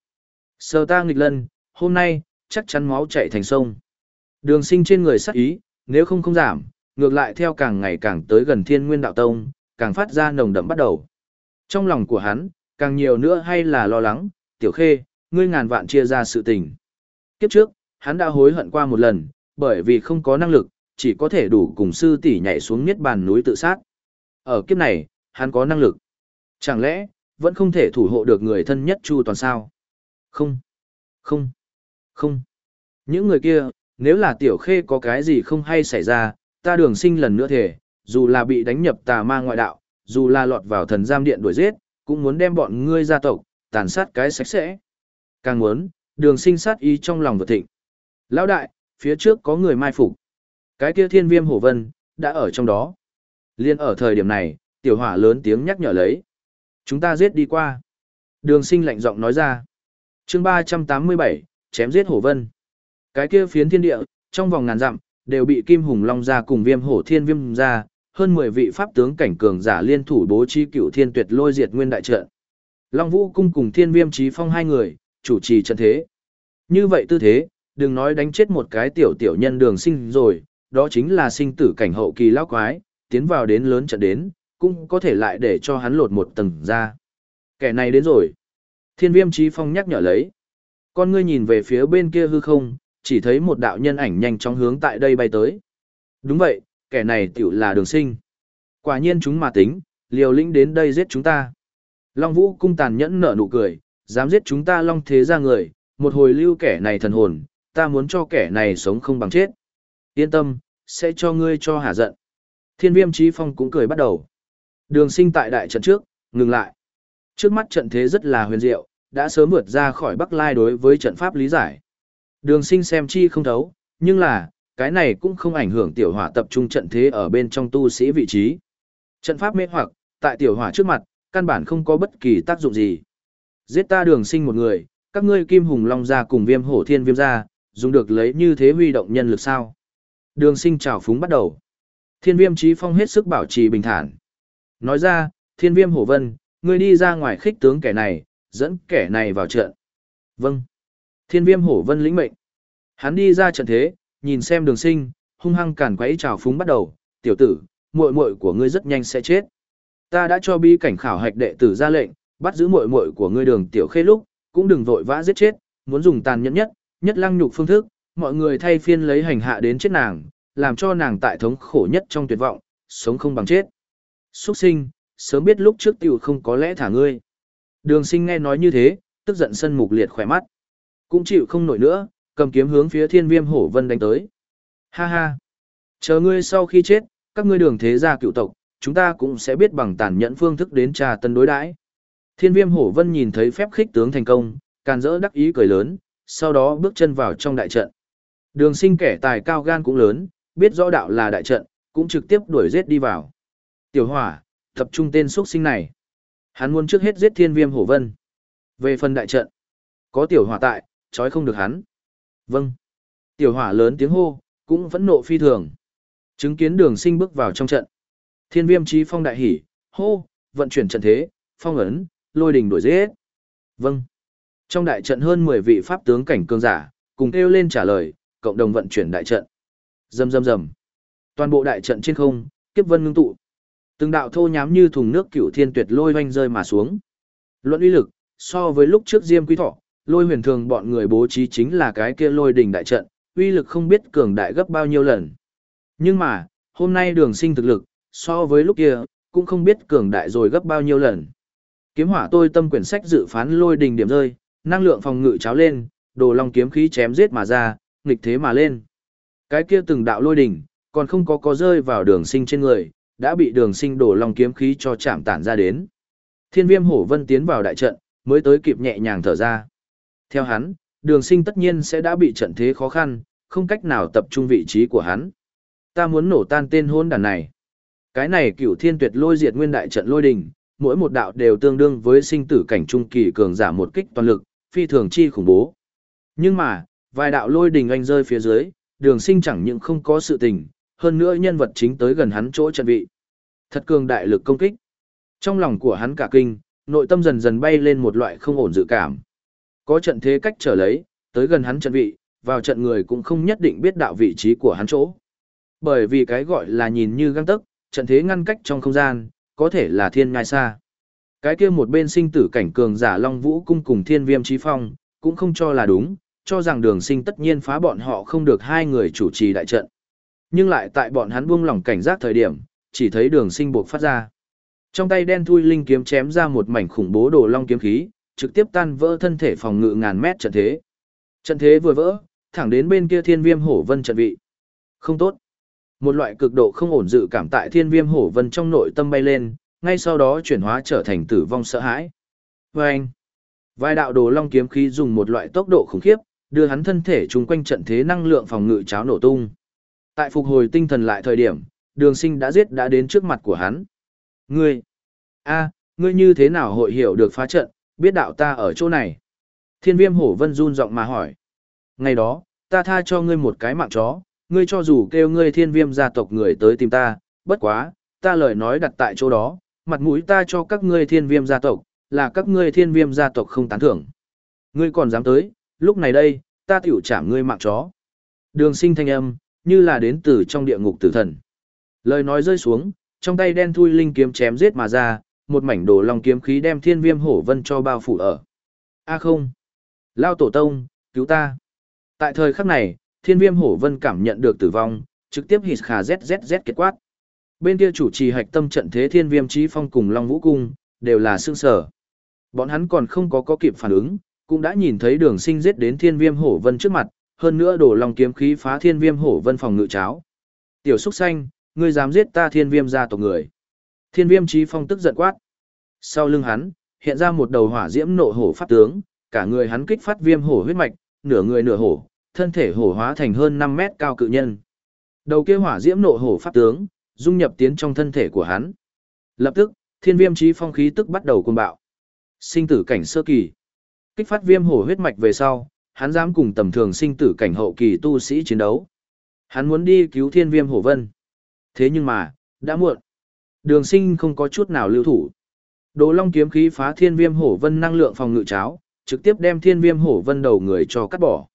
Sơ ta nghịch lân, hôm nay, chắc chắn máu chạy thành sông. Đường sinh trên người sắc ý, nếu không không giảm, ngược lại theo càng ngày càng tới gần Thiên Nguyên Đạo Tông, càng phát ra nồng đậm bắt đầu. Trong lòng của hắn, càng nhiều nữa hay là lo lắng, tiểu khê, ngươi ngàn vạn chia ra sự tình. Kiếp trước, hắn đã hối hận qua một lần, bởi vì không có năng lực, chỉ có thể đủ cùng sư tỷ nhảy xuống miết bàn núi tự sát. Ở kiếp này, hắn có năng lực. Chẳng lẽ, vẫn không thể thủ hộ được người thân nhất Chu toàn sao? Không, không, không. Những người kia, nếu là tiểu khê có cái gì không hay xảy ra, ta đường sinh lần nữa thể, dù là bị đánh nhập tà ma ngoại đạo, dù là lọt vào thần giam điện đuổi giết, cũng muốn đem bọn ngươi gia tộc, tàn sát cái sạch sẽ. Càng muốn, đường sinh sát ý trong lòng vật thịnh. Lão đại, phía trước có người mai phục Cái kia thiên viêm hổ vân, đã ở trong đó. Liên ở thời điểm này, tiểu hỏa lớn tiếng nhắc nhở lấy. Chúng ta giết đi qua. Đường sinh lạnh giọng nói ra. chương 387, chém giết hổ vân. Cái kia phiến thiên địa, trong vòng ngàn dặm, đều bị kim hùng long ra cùng viêm hổ thiên viêm ra, hơn 10 vị pháp tướng cảnh cường giả liên thủ bố trí cửu thiên tuyệt lôi diệt nguyên đại trận. Long Vũ cung cùng Thiên Viêm Chí Phong hai người, chủ trì trận thế. Như vậy tư thế, đừng nói đánh chết một cái tiểu tiểu nhân đường sinh rồi, đó chính là sinh tử cảnh hậu kỳ lão quái, tiến vào đến lớn trận đến, cũng có thể lại để cho hắn lột một tầng ra. Kẻ này đến rồi. Thiên Viêm Chí Phong nhắc nhở lấy. Con ngươi nhìn về phía bên kia hư không, chỉ thấy một đạo nhân ảnh nhanh chóng hướng tại đây bay tới. Đúng vậy, kẻ này tiểu là đường sinh. Quả nhiên chúng mà tính, liều lĩnh đến đây giết chúng ta. Long Vũ cung tàn nhẫn nở nụ cười, dám giết chúng ta Long Thế ra người, một hồi lưu kẻ này thần hồn, ta muốn cho kẻ này sống không bằng chết. Yên tâm, sẽ cho ngươi cho hả giận. Thiên viêm trí phong cũng cười bắt đầu. Đường sinh tại đại trận trước, ngừng lại. Trước mắt trận thế rất là huyền diệu, đã sớm vượt ra khỏi Bắc Lai đối với trận pháp lý giải. Đường sinh xem chi không thấu, nhưng là, cái này cũng không ảnh hưởng tiểu hỏa tập trung trận thế ở bên trong tu sĩ vị trí. Trận pháp mê hoặc, tại tiểu hỏa trước mặt, căn bản không có bất kỳ tác dụng gì. Giết ta đường sinh một người, các ngươi kim hùng long ra cùng viêm hổ thiên viêm ra, dùng được lấy như thế huy động nhân lực sao. Đường sinh trào phúng bắt đầu. Thiên viêm trí phong hết sức bảo trì bình thản. Nói ra, thiên viêm hổ vân, ngươi đi ra ngoài khích tướng kẻ này, dẫn kẻ này vào trận. Vâng. Thiên viêm hổ vân lĩnh mệnh. Hắn đi ra trận thế, nhìn xem đường sinh, hung hăng cản quấy trào phúng bắt đầu, tiểu tử, muội muội của ngươi rất nhanh sẽ chết. Ta đã cho bi cảnh khảo hạch đệ tử ra lệnh, bắt giữ muội muội của ngươi đường tiểu khê lúc, cũng đừng vội vã giết chết, muốn dùng tàn nhẫn nhất, nhất lăng nhục phương thức, mọi người thay phiên lấy hành hạ đến chết nàng, làm cho nàng tại thống khổ nhất trong tuyệt vọng, sống không bằng chết. Xuất sinh, sớm biết lúc trước tiểu không có lẽ thả ngươi. Đường sinh nghe nói như thế, tức giận sân mục liệt khỏe mắt. Cũng chịu không nổi nữa, cầm kiếm hướng phía thiên viêm hổ vân đánh tới. Ha ha! Chờ ngươi sau khi chết, các ngươi đường thế gia cựu tộc, chúng ta cũng sẽ biết bằng tàn nhẫn phương thức đến trà tân đối đãi. Thiên viêm hổ vân nhìn thấy phép khích tướng thành công, càn rỡ đắc ý cười lớn, sau đó bước chân vào trong đại trận. Đường sinh kẻ tài cao gan cũng lớn, biết rõ đạo là đại trận, cũng trực tiếp đuổi giết đi vào. Tiểu hỏa, tập trung tên xuất sinh này. Hắn muốn trước hết giết thiên viêm hổ vân. Về phần đại trận, có tiểu hỏa tại, trói không được hắn. Vâng. Tiểu hỏa lớn tiếng hô, cũng vẫn nộ phi thường. Chứng kiến đường sinh bước vào trong trận. Thiên viêm trí phong đại hỉ, hô, vận chuyển trận thế, phong ấn, lôi đình đổi giết. Vâng. Trong đại trận hơn 10 vị pháp tướng cảnh cường giả, cùng kêu lên trả lời, cộng đồng vận chuyển đại trận. Rầm rầm rầm. Toàn bộ đại trận trên không, kiếp vân ngưng tụ. Từng đạo thô nhám như thùng nước cựu thiên tuyệt lôi vanh rơi mà xuống. Luận uy lực, so với lúc trước Diêm Quý Thọ, lôi huyền thường bọn người bố trí chính là cái kia lôi đỉnh đại trận, uy lực không biết cường đại gấp bao nhiêu lần. Nhưng mà, hôm nay đường sinh thực lực, so với lúc kia, cũng không biết cường đại rồi gấp bao nhiêu lần. Kiếm hỏa tôi tâm quyển sách dự phán lôi đình điểm rơi, năng lượng phòng ngự cháo lên, đồ long kiếm khí chém giết mà ra, nghịch thế mà lên. Cái kia từng đạo lôi đỉnh, còn không có có rơi vào đường sinh trên người, đã bị đường sinh đổ long kiếm khí cho chạm tản ra đến. Thiên viêm hổ vân tiến vào đại trận, mới tới kịp nhẹ nhàng thở ra. Theo hắn, đường sinh tất nhiên sẽ đã bị trận thế khó khăn, không cách nào tập trung vị trí của hắn. Ta muốn nổ tan tên hôn đàn này. Cái này cửu thiên tuyệt lôi diệt nguyên đại trận lôi đình, mỗi một đạo đều tương đương với sinh tử cảnh trung kỳ cường giả một kích toàn lực, phi thường chi khủng bố. Nhưng mà, vài đạo lôi đình anh rơi phía dưới, đường sinh chẳng những không có sự tình, hơn nữa nhân vật chính tới gần hắn chỗ trận vị. Thật cường đại lực công kích. Trong lòng của hắn cả kinh, nội tâm dần dần bay lên một loại không ổn dự cảm. Có trận thế cách trở lấy, tới gần hắn trận vị, vào trận người cũng không nhất định biết đạo vị trí của hắn chỗ. Bởi vì cái gọi là nhìn như găng tấc, trận thế ngăn cách trong không gian, có thể là thiên ngai xa. Cái kia một bên sinh tử cảnh cường giả Long Vũ cung cùng thiên viêm trí phong, cũng không cho là đúng, cho rằng đường sinh tất nhiên phá bọn họ không được hai người chủ trì đại trận. Nhưng lại tại bọn hắn buông lỏng cảnh giác thời điểm, chỉ thấy đường sinh buộc phát ra. Trong tay đen thui linh kiếm chém ra một mảnh khủng bố đồ long kiếm khí, trực tiếp tan vỡ thân thể phòng ngự ngàn mét trận thế. Trận thế vừa vỡ, thẳng đến bên kia thiên viêm hổ vân trận vị. Không tốt. Một loại cực độ không ổn dự cảm tại thiên viêm hổ vân trong nội tâm bay lên, ngay sau đó chuyển hóa trở thành tử vong sợ hãi. Vâng! Vài đạo đồ long kiếm khí dùng một loại tốc độ khủng khiếp, đưa hắn thân thể chung quanh trận thế năng lượng phòng ngự cháo nổ tung. Tại phục hồi tinh thần lại thời điểm, đường sinh đã giết đã đến trước mặt của hắn. Ngươi! a ngươi như thế nào hội hiểu được phá trận, biết đạo ta ở chỗ này? Thiên viêm hổ vân run giọng mà hỏi. Ngày đó, ta tha cho ngươi một cái mạng chó, ngươi cho dù kêu ngươi thiên viêm gia tộc người tới tìm ta, bất quá, ta lời nói đặt tại chỗ đó, mặt mũi ta cho các ngươi thiên viêm gia tộc, là các ngươi thiên viêm gia tộc không tán thưởng. Ngươi còn dám tới, lúc này đây, ta tiểu chạm ngươi mạng chó. Đường sinh thanh âm, như là đến từ trong địa ngục tử thần. Lời nói rơi xuống, trong tay đen thui linh kiếm chém giết mà ra, một mảnh đồ long kiếm khí đem thiên viêm hổ vân cho bao phủ ở. A à không! Lao tổ tông, cứu ta! Tại thời khắc này, thiên viêm hổ vân cảm nhận được tử vong, trực tiếp hít khà zzz kết quát. Bên kia chủ trì hạch tâm trận thế thiên viêm trí phong cùng Long Vũ Cung, đều là sương sở. Bọn hắn còn không có có kịp phản ứng, cũng đã nhìn thấy đường sinh giết đến thiên viêm hổ vân trước mặt, hơn nữa đổ lòng kiếm khí phá thiên viêm hổ vân phòng ngự cháo. Tiểu xúc xanh, ngươi dám giết ta thiên viêm gia tộc người. Thiên viêm trí phong tức giận quát. Sau lưng hắn, hiện ra một đầu hỏa diễm nộ hổ pháp tướng, cả người hắn kích phát viêm hổ huyết mạch, nửa người nửa hổ, thân thể hổ hóa thành hơn 5 mét cao cự nhân. Đầu kia hỏa diễm nộ hổ pháp tướng, dung nhập tiến trong thân thể của hắn. Lập tức, thiên viêm trí phong khí tức bắt đầu cuồng bạo. Sinh tử cảnh sơ kỳ. Kích phát viêm hổ huyết mạch về sau, hắn dám cùng tầm thường sinh tử cảnh hậu kỳ tu sĩ chiến đấu. Hắn muốn đi cứu thiên viêm hổ vân. Thế nhưng mà, đã muộn. Đường sinh không có chút nào lưu thủ. Đồ long kiếm khí phá thiên viêm hổ vân năng lượng phòng ngự cháo, trực tiếp đem thiên viêm hổ vân đầu người cho cắt bỏ.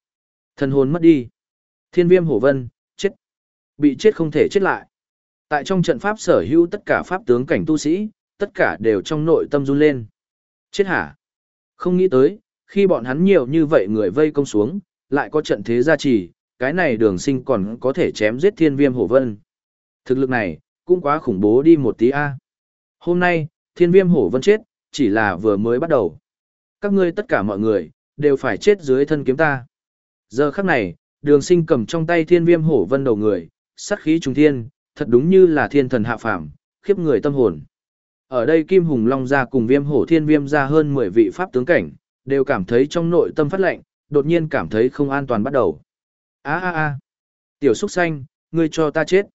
Thần hồn mất đi. Thiên viêm hổ vân, chết. Bị chết không thể chết lại. Tại trong trận pháp sở hữu tất cả pháp tướng cảnh tu sĩ, tất cả đều trong nội tâm run lên. Chết hả? Không nghĩ tới, khi bọn hắn nhiều như vậy người vây công xuống, lại có trận thế gia trì, cái này đường sinh còn có thể chém giết thiên viêm hổ vân. Thực lực này, cũng quá khủng bố đi một tí a Hôm nay, thiên viêm hổ vân chết, chỉ là vừa mới bắt đầu. Các ngươi tất cả mọi người, đều phải chết dưới thân kiếm ta. Giờ khắc này, đường sinh cầm trong tay thiên viêm hổ vân đầu người, sát khí trùng thiên, thật đúng như là thiên thần hạ phàm, khiếp người tâm hồn. Ở đây Kim Hùng Long ra cùng viêm hổ thiên viêm ra hơn 10 vị pháp tướng cảnh, đều cảm thấy trong nội tâm phát lệnh, đột nhiên cảm thấy không an toàn bắt đầu. a a a tiểu súc xanh, ngươi cho ta chết.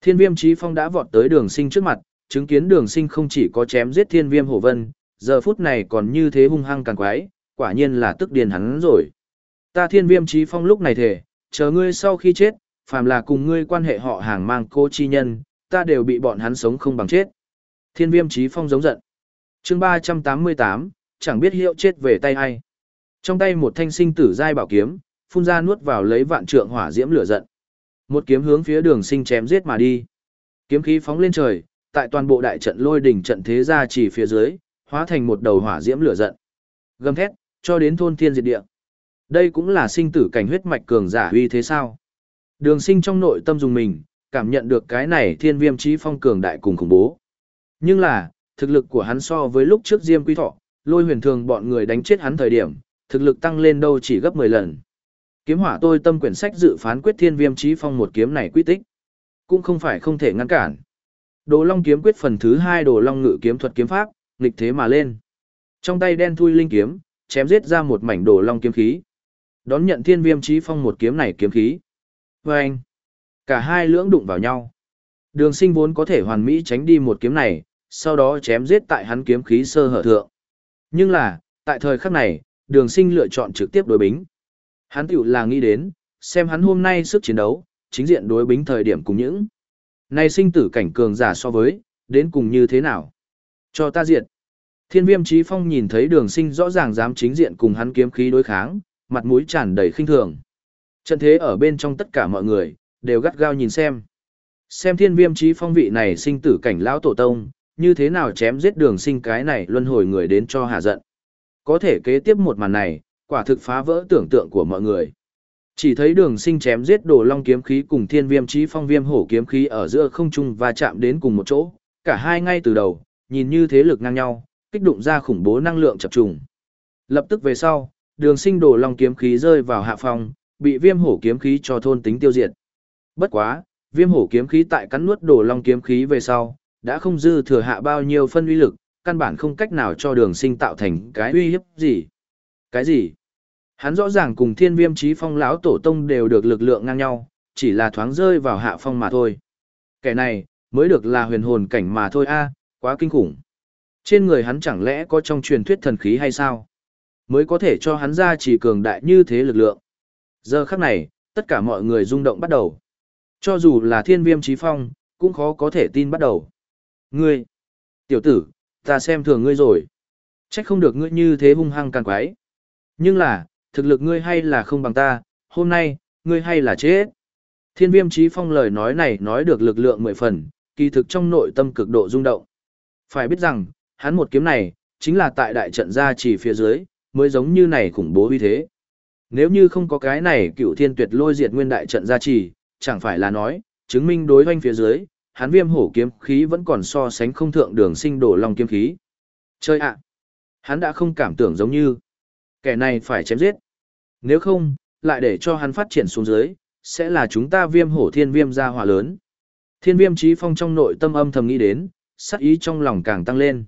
Thiên viêm Chí phong đã vọt tới đường sinh trước mặt, chứng kiến đường sinh không chỉ có chém giết thiên viêm hổ vân, giờ phút này còn như thế hung hăng càng quái, quả nhiên là tức điền hắn rồi. Ta thiên viêm Chí phong lúc này thể, chờ ngươi sau khi chết, phàm là cùng ngươi quan hệ họ hàng mang cô chi nhân, ta đều bị bọn hắn sống không bằng chết. Thiên viêm Chí phong giống giận. chương 388, chẳng biết hiệu chết về tay ai. Trong tay một thanh sinh tử giai bảo kiếm, phun ra nuốt vào lấy vạn trượng hỏa diễm lửa giận. Một kiếm hướng phía đường sinh chém giết mà đi. Kiếm khí phóng lên trời, tại toàn bộ đại trận lôi đỉnh trận thế ra chỉ phía dưới, hóa thành một đầu hỏa diễm lửa giận. Gầm thét, cho đến thôn thiên diệt địa. Đây cũng là sinh tử cảnh huyết mạch cường giả huy thế sao? Đường sinh trong nội tâm dùng mình, cảm nhận được cái này thiên viêm chí phong cường đại cùng khủng bố. Nhưng là, thực lực của hắn so với lúc trước Diêm Quy Thọ, lôi huyền thường bọn người đánh chết hắn thời điểm, thực lực tăng lên đâu chỉ gấp 10 lần. Kiếm hỏa tôi tâm quyển sách dự phán quyết thiên viêm chí phong một kiếm này quy tích. Cũng không phải không thể ngăn cản. Đồ Long kiếm quyết phần thứ 2 Đồ Long ngự kiếm thuật kiếm pháp, nghịch thế mà lên. Trong tay đen thui linh kiếm, chém giết ra một mảnh Đồ Long kiếm khí. Đón nhận thiên viêm chí phong một kiếm này kiếm khí. Và anh, cả hai lưỡng đụng vào nhau. Đường sinh vốn có thể hoàn mỹ tránh đi một kiếm này, sau đó chém giết tại hắn kiếm khí sơ hở thượng. Nhưng là, tại thời khắc này, đường sinh lựa chọn trực tiếp đối bính. Hắn tiểu là nghĩ đến, xem hắn hôm nay sức chiến đấu, chính diện đối bính thời điểm cùng những. Này sinh tử cảnh cường giả so với, đến cùng như thế nào? Cho ta diện. Thiên viêm trí phong nhìn thấy đường sinh rõ ràng dám chính diện cùng hắn kiếm khí đối kháng, mặt mũi tràn đầy khinh thường. Trận thế ở bên trong tất cả mọi người, đều gắt gao nhìn xem. Xem thiên viêm trí phong vị này sinh tử cảnh lão tổ tông, như thế nào chém giết đường sinh cái này luân hồi người đến cho hạ giận. Có thể kế tiếp một màn này, quả thực phá vỡ tưởng tượng của mọi người. Chỉ thấy đường sinh chém giết đồ long kiếm khí cùng thiên viêm trí phong viêm hổ kiếm khí ở giữa không trung và chạm đến cùng một chỗ, cả hai ngay từ đầu, nhìn như thế lực ngang nhau, kích động ra khủng bố năng lượng chập trùng. Lập tức về sau, đường sinh đồ long kiếm khí rơi vào hạ phong, bị viêm hổ kiếm khí cho thôn tính tiêu diệt. Bất quá, viêm hổ kiếm khí tại cắn nuốt đồ long kiếm khí về sau, đã không dư thừa hạ bao nhiêu phân uy lực, căn bản không cách nào cho đường sinh tạo thành cái uy hiếp gì. Cái gì? Hắn rõ ràng cùng thiên viêm trí phong lão tổ tông đều được lực lượng ngang nhau, chỉ là thoáng rơi vào hạ phong mà thôi. Kẻ này, mới được là huyền hồn cảnh mà thôi a quá kinh khủng. Trên người hắn chẳng lẽ có trong truyền thuyết thần khí hay sao? Mới có thể cho hắn ra chỉ cường đại như thế lực lượng. Giờ khắc này, tất cả mọi người rung động bắt đầu. Cho dù là thiên viêm trí phong, cũng khó có thể tin bắt đầu. Ngươi, tiểu tử, ta xem thường ngươi rồi. Trách không được ngươi như thế hung hăng càng quái. Nhưng là, thực lực ngươi hay là không bằng ta, hôm nay, ngươi hay là chết. Thiên viêm trí phong lời nói này nói được lực lượng mười phần, kỳ thực trong nội tâm cực độ rung động. Phải biết rằng, hắn một kiếm này, chính là tại đại trận gia chỉ phía dưới, mới giống như này khủng bố uy thế. Nếu như không có cái này cựu thiên tuyệt lôi diệt nguyên đại trận gia trì, chẳng phải là nói, chứng minh đối hoanh phía dưới, hắn viêm hổ kiếm khí vẫn còn so sánh không thượng đường sinh đổ long kiếm khí. Chơi ạ! hắn đã không cảm tưởng giống như kẻ này phải chém giết. Nếu không, lại để cho hắn phát triển xuống dưới, sẽ là chúng ta viêm hổ thiên viêm ra hỏa lớn. Thiên viêm trí phong trong nội tâm âm thầm nghĩ đến, sắc ý trong lòng càng tăng lên.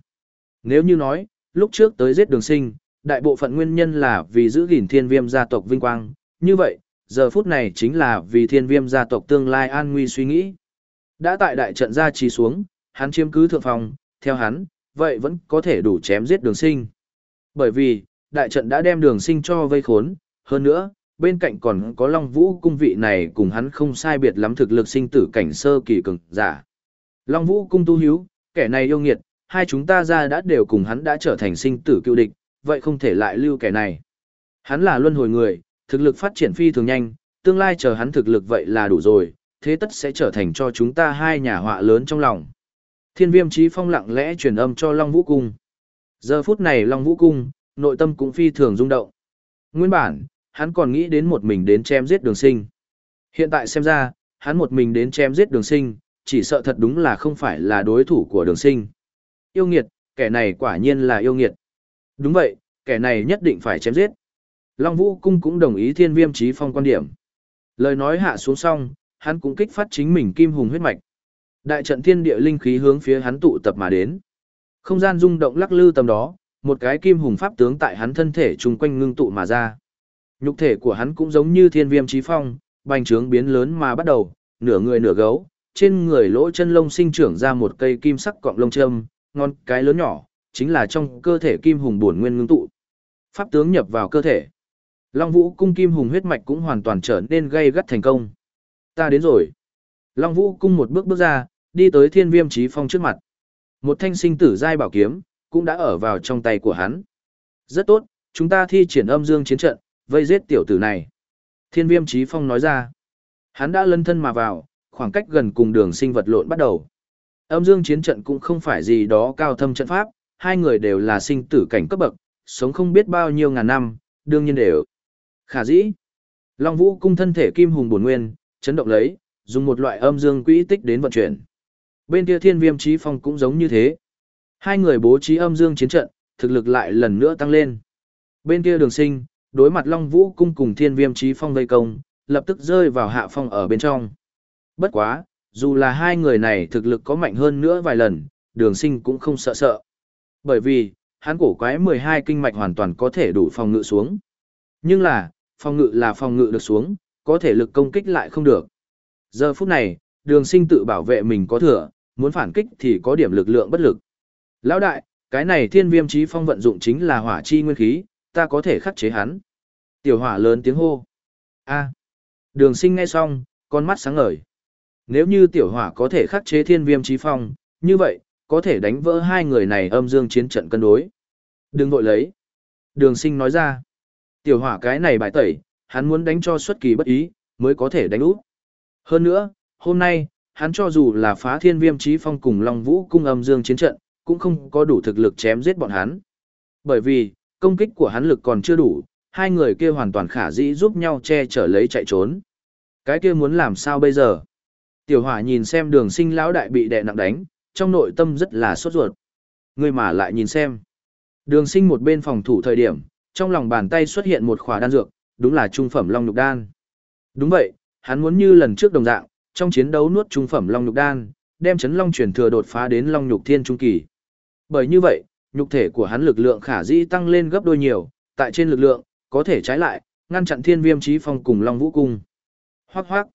Nếu như nói, lúc trước tới giết đường sinh, đại bộ phận nguyên nhân là vì giữ gìn thiên viêm gia tộc vinh quang, như vậy, giờ phút này chính là vì thiên viêm gia tộc tương lai an nguy suy nghĩ. Đã tại đại trận Ra trì xuống, hắn chiếm cứ thượng phòng, theo hắn, vậy vẫn có thể đủ chém giết đường sinh. Bởi vì, đại trận đã đem đường sinh cho vây khốn, hơn nữa, bên cạnh còn có Long Vũ cung vị này cùng hắn không sai biệt lắm thực lực sinh tử cảnh sơ kỳ cường giả. Long Vũ cung tu hiếu, kẻ này yêu nghiệt, hai chúng ta ra đã đều cùng hắn đã trở thành sinh tử cựu địch, vậy không thể lại lưu kẻ này. Hắn là luân hồi người, thực lực phát triển phi thường nhanh, tương lai chờ hắn thực lực vậy là đủ rồi, thế tất sẽ trở thành cho chúng ta hai nhà họa lớn trong lòng. Thiên viêm trí phong lặng lẽ truyền âm cho Long Vũ Cung. Giờ phút này Long Vũ Cung, nội tâm cũng phi thường rung động. Nguyên bản, hắn còn nghĩ đến một mình đến chém giết đường sinh. Hiện tại xem ra, hắn một mình đến chém giết đường sinh, chỉ sợ thật đúng là không phải là đối thủ của đường sinh. Yêu nghiệt, kẻ này quả nhiên là yêu nghiệt. Đúng vậy, kẻ này nhất định phải chém giết. Long Vũ Cung cũng đồng ý thiên viêm trí phong quan điểm. Lời nói hạ xuống xong, hắn cũng kích phát chính mình kim hùng huyết mạch. Đại trận thiên địa linh khí hướng phía hắn tụ tập mà đến. Không gian rung động lắc lư tầm đó, một cái kim hùng pháp tướng tại hắn thân thể chung quanh ngưng tụ mà ra. Nhục thể của hắn cũng giống như thiên viêm trí phong, bành trướng biến lớn mà bắt đầu, nửa người nửa gấu, trên người lỗ chân lông sinh trưởng ra một cây kim sắc cọng lông châm, ngon cái lớn nhỏ, chính là trong cơ thể kim hùng bổn nguyên ngưng tụ. Pháp tướng nhập vào cơ thể. Long Vũ cung kim hùng huyết mạch cũng hoàn toàn trở nên gây gắt thành công. Ta đến rồi. Long Vũ cung một bước bước ra, đi tới Thiên Viêm Chí Phong trước mặt. Một thanh sinh tử giai bảo kiếm cũng đã ở vào trong tay của hắn. Rất tốt, chúng ta thi triển âm dương chiến trận, vây giết tiểu tử này. Thiên Viêm Chí Phong nói ra. Hắn đã lân thân mà vào, khoảng cách gần cùng đường sinh vật lộn bắt đầu. Âm dương chiến trận cũng không phải gì đó cao thâm trận pháp, hai người đều là sinh tử cảnh cấp bậc, sống không biết bao nhiêu ngàn năm, đương nhiên đều. Khả dĩ. Long Vũ cung thân thể kim hùng bổn nguyên, chấn động lấy, dùng một loại âm dương quỹ tích đến vận chuyển. Bên kia Thiên Viêm Chí Phong cũng giống như thế. Hai người bố trí âm dương chiến trận, thực lực lại lần nữa tăng lên. Bên kia Đường Sinh, đối mặt Long Vũ cung cùng Thiên Viêm Chí Phong vây công, lập tức rơi vào hạ phong ở bên trong. Bất quá, dù là hai người này thực lực có mạnh hơn nữa vài lần, đường sinh cũng không sợ sợ. Bởi vì, hắn cổ quái 12 kinh mạch hoàn toàn có thể đủ phòng ngự xuống. Nhưng là, phòng ngự là phòng ngự được xuống, có thể lực công kích lại không được. Giờ phút này, đường sinh tự bảo vệ mình có thừa, muốn phản kích thì có điểm lực lượng bất lực. Lão đại, cái này thiên viêm trí phong vận dụng chính là hỏa chi nguyên khí, ta có thể khắc chế hắn. Tiểu hỏa lớn tiếng hô. a đường sinh ngay xong, con mắt sáng ngời. Nếu như tiểu hỏa có thể khắc chế thiên viêm trí phong, như vậy, có thể đánh vỡ hai người này âm dương chiến trận cân đối. Đừng vội lấy. Đường sinh nói ra. Tiểu hỏa cái này bài tẩy, hắn muốn đánh cho xuất kỳ bất ý, mới có thể đánh úp. Hơn nữa, hôm nay, hắn cho dù là phá thiên viêm trí phong cùng Long Vũ cung âm dương chiến trận, cũng không có đủ thực lực chém giết bọn hắn. Bởi vì, công kích của hắn lực còn chưa đủ, hai người kia hoàn toàn khả dĩ giúp nhau che chở lấy chạy trốn. Cái kia muốn làm sao bây giờ? Tiểu hỏa nhìn xem đường sinh lão đại bị đè nặng đánh, trong nội tâm rất là sốt ruột. Người mà lại nhìn xem. Đường sinh một bên phòng thủ thời điểm, trong lòng bàn tay xuất hiện một khỏa đan dược, đúng là trung phẩm long nhục đan. Đúng vậy, hắn muốn như lần trước đồng dạng, trong chiến đấu nuốt trung phẩm long nhục đan, đem chấn long chuyển thừa đột phá đến long nhục thiên trung kỳ. Bởi như vậy, nhục thể của hắn lực lượng khả dĩ tăng lên gấp đôi nhiều, tại trên lực lượng, có thể trái lại, ngăn chặn thiên viêm trí phong cùng long vũ cung. Hoác hoác.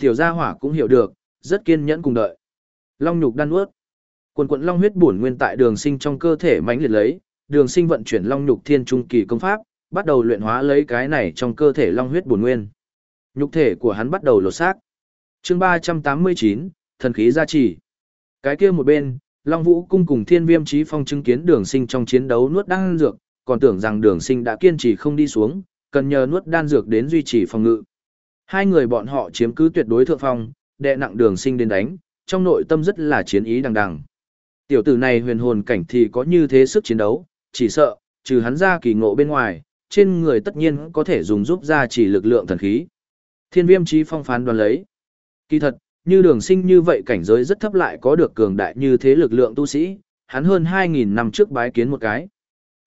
Tiểu gia hỏa cũng hiểu được, rất kiên nhẫn cùng đợi. Long nhục đan nuốt. Quần quận long huyết bổn nguyên tại đường sinh trong cơ thể mãnh liệt lấy, đường sinh vận chuyển long nhục thiên trung kỳ công pháp, bắt đầu luyện hóa lấy cái này trong cơ thể long huyết bổn nguyên. Nhục thể của hắn bắt đầu lột xác. Chương 389, thần khí gia trì. Cái kia một bên, Long Vũ cung cùng Thiên Viêm Chí Phong chứng kiến Đường Sinh trong chiến đấu nuốt đan dược, còn tưởng rằng Đường Sinh đã kiên trì không đi xuống, cần nhờ nuốt đan dược đến duy trì phòng ngự. Hai người bọn họ chiếm cứ tuyệt đối thượng phong, đè nặng Đường Sinh đến đánh, trong nội tâm rất là chiến ý đằng đằng. Tiểu tử này huyền hồn cảnh thì có như thế sức chiến đấu, chỉ sợ, trừ hắn ra kỳ ngộ bên ngoài, trên người tất nhiên có thể dùng giúp ra chỉ lực lượng thần khí. Thiên Viêm trí Phong phán đoán lấy. Kỳ thật, như đường sinh như vậy cảnh giới rất thấp lại có được cường đại như thế lực lượng tu sĩ, hắn hơn 2.000 năm trước bái kiến một cái.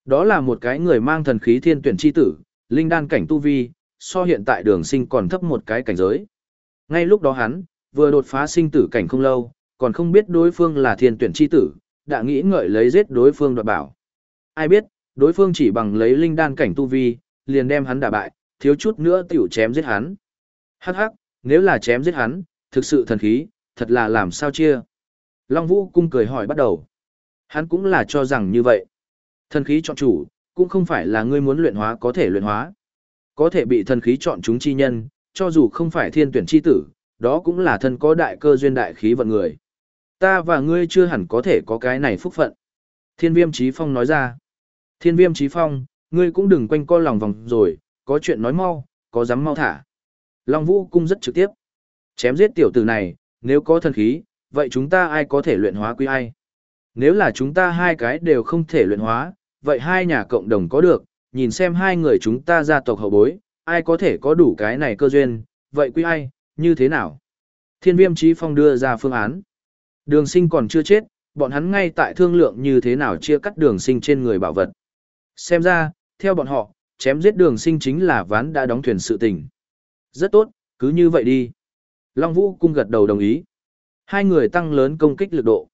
Đó là một cái người mang thần khí thiên tuyển chi tử, linh đan cảnh tu vi, so hiện tại đường sinh còn thấp một cái cảnh giới. Ngay lúc đó hắn, vừa đột phá sinh tử cảnh không lâu, còn không biết đối phương là thiên tuyển chi tử, đã nghĩ ngợi lấy giết đối phương đoạt bảo. Ai biết, đối phương chỉ bằng lấy linh đan cảnh tu vi, liền đem hắn đả bại, thiếu chút nữa tiểu chém giết hắn. Hắc hắc, nếu là chém giết hắn, thực sự thần khí, thật là làm sao chia. Long Vũ cung cười hỏi bắt đầu. Hắn cũng là cho rằng như vậy. Thần khí chọn chủ, cũng không phải là ngươi muốn luyện hóa có thể luyện hóa. Có thể bị thần khí chọn chúng chi nhân, cho dù không phải thiên tuyển chi tử, đó cũng là thân có đại cơ duyên đại khí vận người. Ta và ngươi chưa hẳn có thể có cái này phúc phận. Thiên viêm trí phong nói ra. Thiên viêm trí phong, ngươi cũng đừng quanh co lòng vòng rồi, có chuyện nói mau, có dám mau thả. Long Vũ cung rất trực tiếp. Chém giết tiểu tử này, nếu có thần khí, vậy chúng ta ai có thể luyện hóa quý ai? Nếu là chúng ta hai cái đều không thể luyện hóa, vậy hai nhà cộng đồng có được, nhìn xem hai người chúng ta gia tộc hậu bối, ai có thể có đủ cái này cơ duyên, vậy quý ai, như thế nào? Thiên viêm trí phong đưa ra phương án. Đường sinh còn chưa chết, bọn hắn ngay tại thương lượng như thế nào chia cắt đường sinh trên người bảo vật. Xem ra, theo bọn họ, chém giết đường sinh chính là ván đã đóng thuyền sự tình. Rất tốt, cứ như vậy đi. Long Vũ cung gật đầu đồng ý. Hai người tăng lớn công kích lực độ.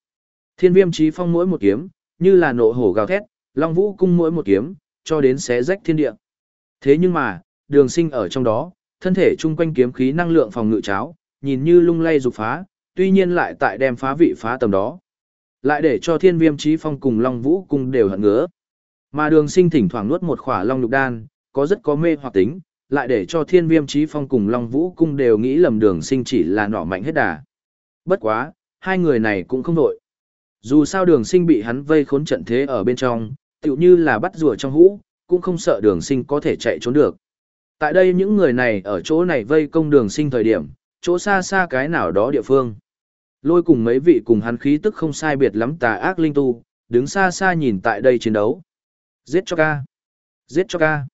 Thiên Viêm Chí Phong mỗi một kiếm, như là nộ hổ gào thét, Long Vũ cung mỗi một kiếm, cho đến xé rách thiên địa. Thế nhưng mà, Đường Sinh ở trong đó, thân thể chung quanh kiếm khí năng lượng phòng ngự cháo, nhìn như lung lay dục phá, tuy nhiên lại tại đem phá vị phá tầm đó. Lại để cho Thiên Viêm Chí Phong cùng Long Vũ cung đều hận ngứa. Mà Đường Sinh thỉnh thoảng nuốt một khỏa long lục đan, có rất có mê hoặc tính, lại để cho thiên viêm trí phong cùng Long Vũ cung đều nghĩ lầm đường sinh chỉ là nỏ mạnh hết đà. Bất quá, hai người này cũng không đội. Dù sao đường sinh bị hắn vây khốn trận thế ở bên trong, tựu như là bắt rùa trong hũ, cũng không sợ đường sinh có thể chạy trốn được. Tại đây những người này ở chỗ này vây công đường sinh thời điểm, chỗ xa xa cái nào đó địa phương. Lôi cùng mấy vị cùng hắn khí tức không sai biệt lắm tà ác linh tu, đứng xa xa nhìn tại đây chiến đấu. Giết cho ca! Giết cho ca!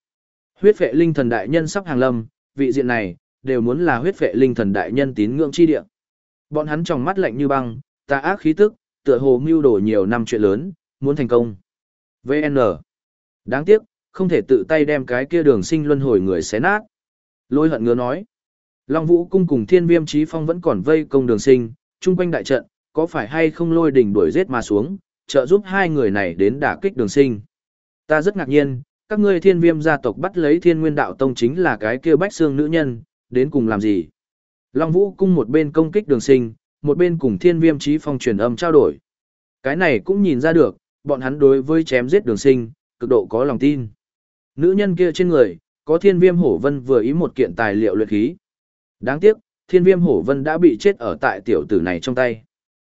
Huyết vệ linh thần đại nhân sắp hàng lâm, vị diện này, đều muốn là huyết vệ linh thần đại nhân tín ngưỡng chi địa. Bọn hắn trong mắt lạnh như băng, tà ác khí tức, tựa hồ mưu đổ nhiều năm chuyện lớn, muốn thành công. VN. Đáng tiếc, không thể tự tay đem cái kia đường sinh luân hồi người xé nát. Lôi hận ngứa nói, Long Vũ cung cùng Thiên Viêm Chí Phong vẫn còn vây công đường sinh, chung quanh đại trận, có phải hay không lôi đỉnh đuổi giết mà xuống, trợ giúp hai người này đến đả kích đường sinh. Ta rất ngạc nhiên, các ngươi Thiên Viêm gia tộc bắt lấy Thiên Nguyên Đạo Tông chính là cái kia bách xương nữ nhân, đến cùng làm gì? Long Vũ cung một bên công kích đường sinh, một bên cùng Thiên Viêm Chí Phong truyền âm trao đổi. Cái này cũng nhìn ra được, bọn hắn đối với chém giết đường sinh, cực độ có lòng tin. Nữ nhân kia trên người, có Thiên Viêm Hổ Vân vừa ý một kiện tài liệu luyện khí. Đáng tiếc, thiên viêm hổ vân đã bị chết ở tại tiểu tử này trong tay.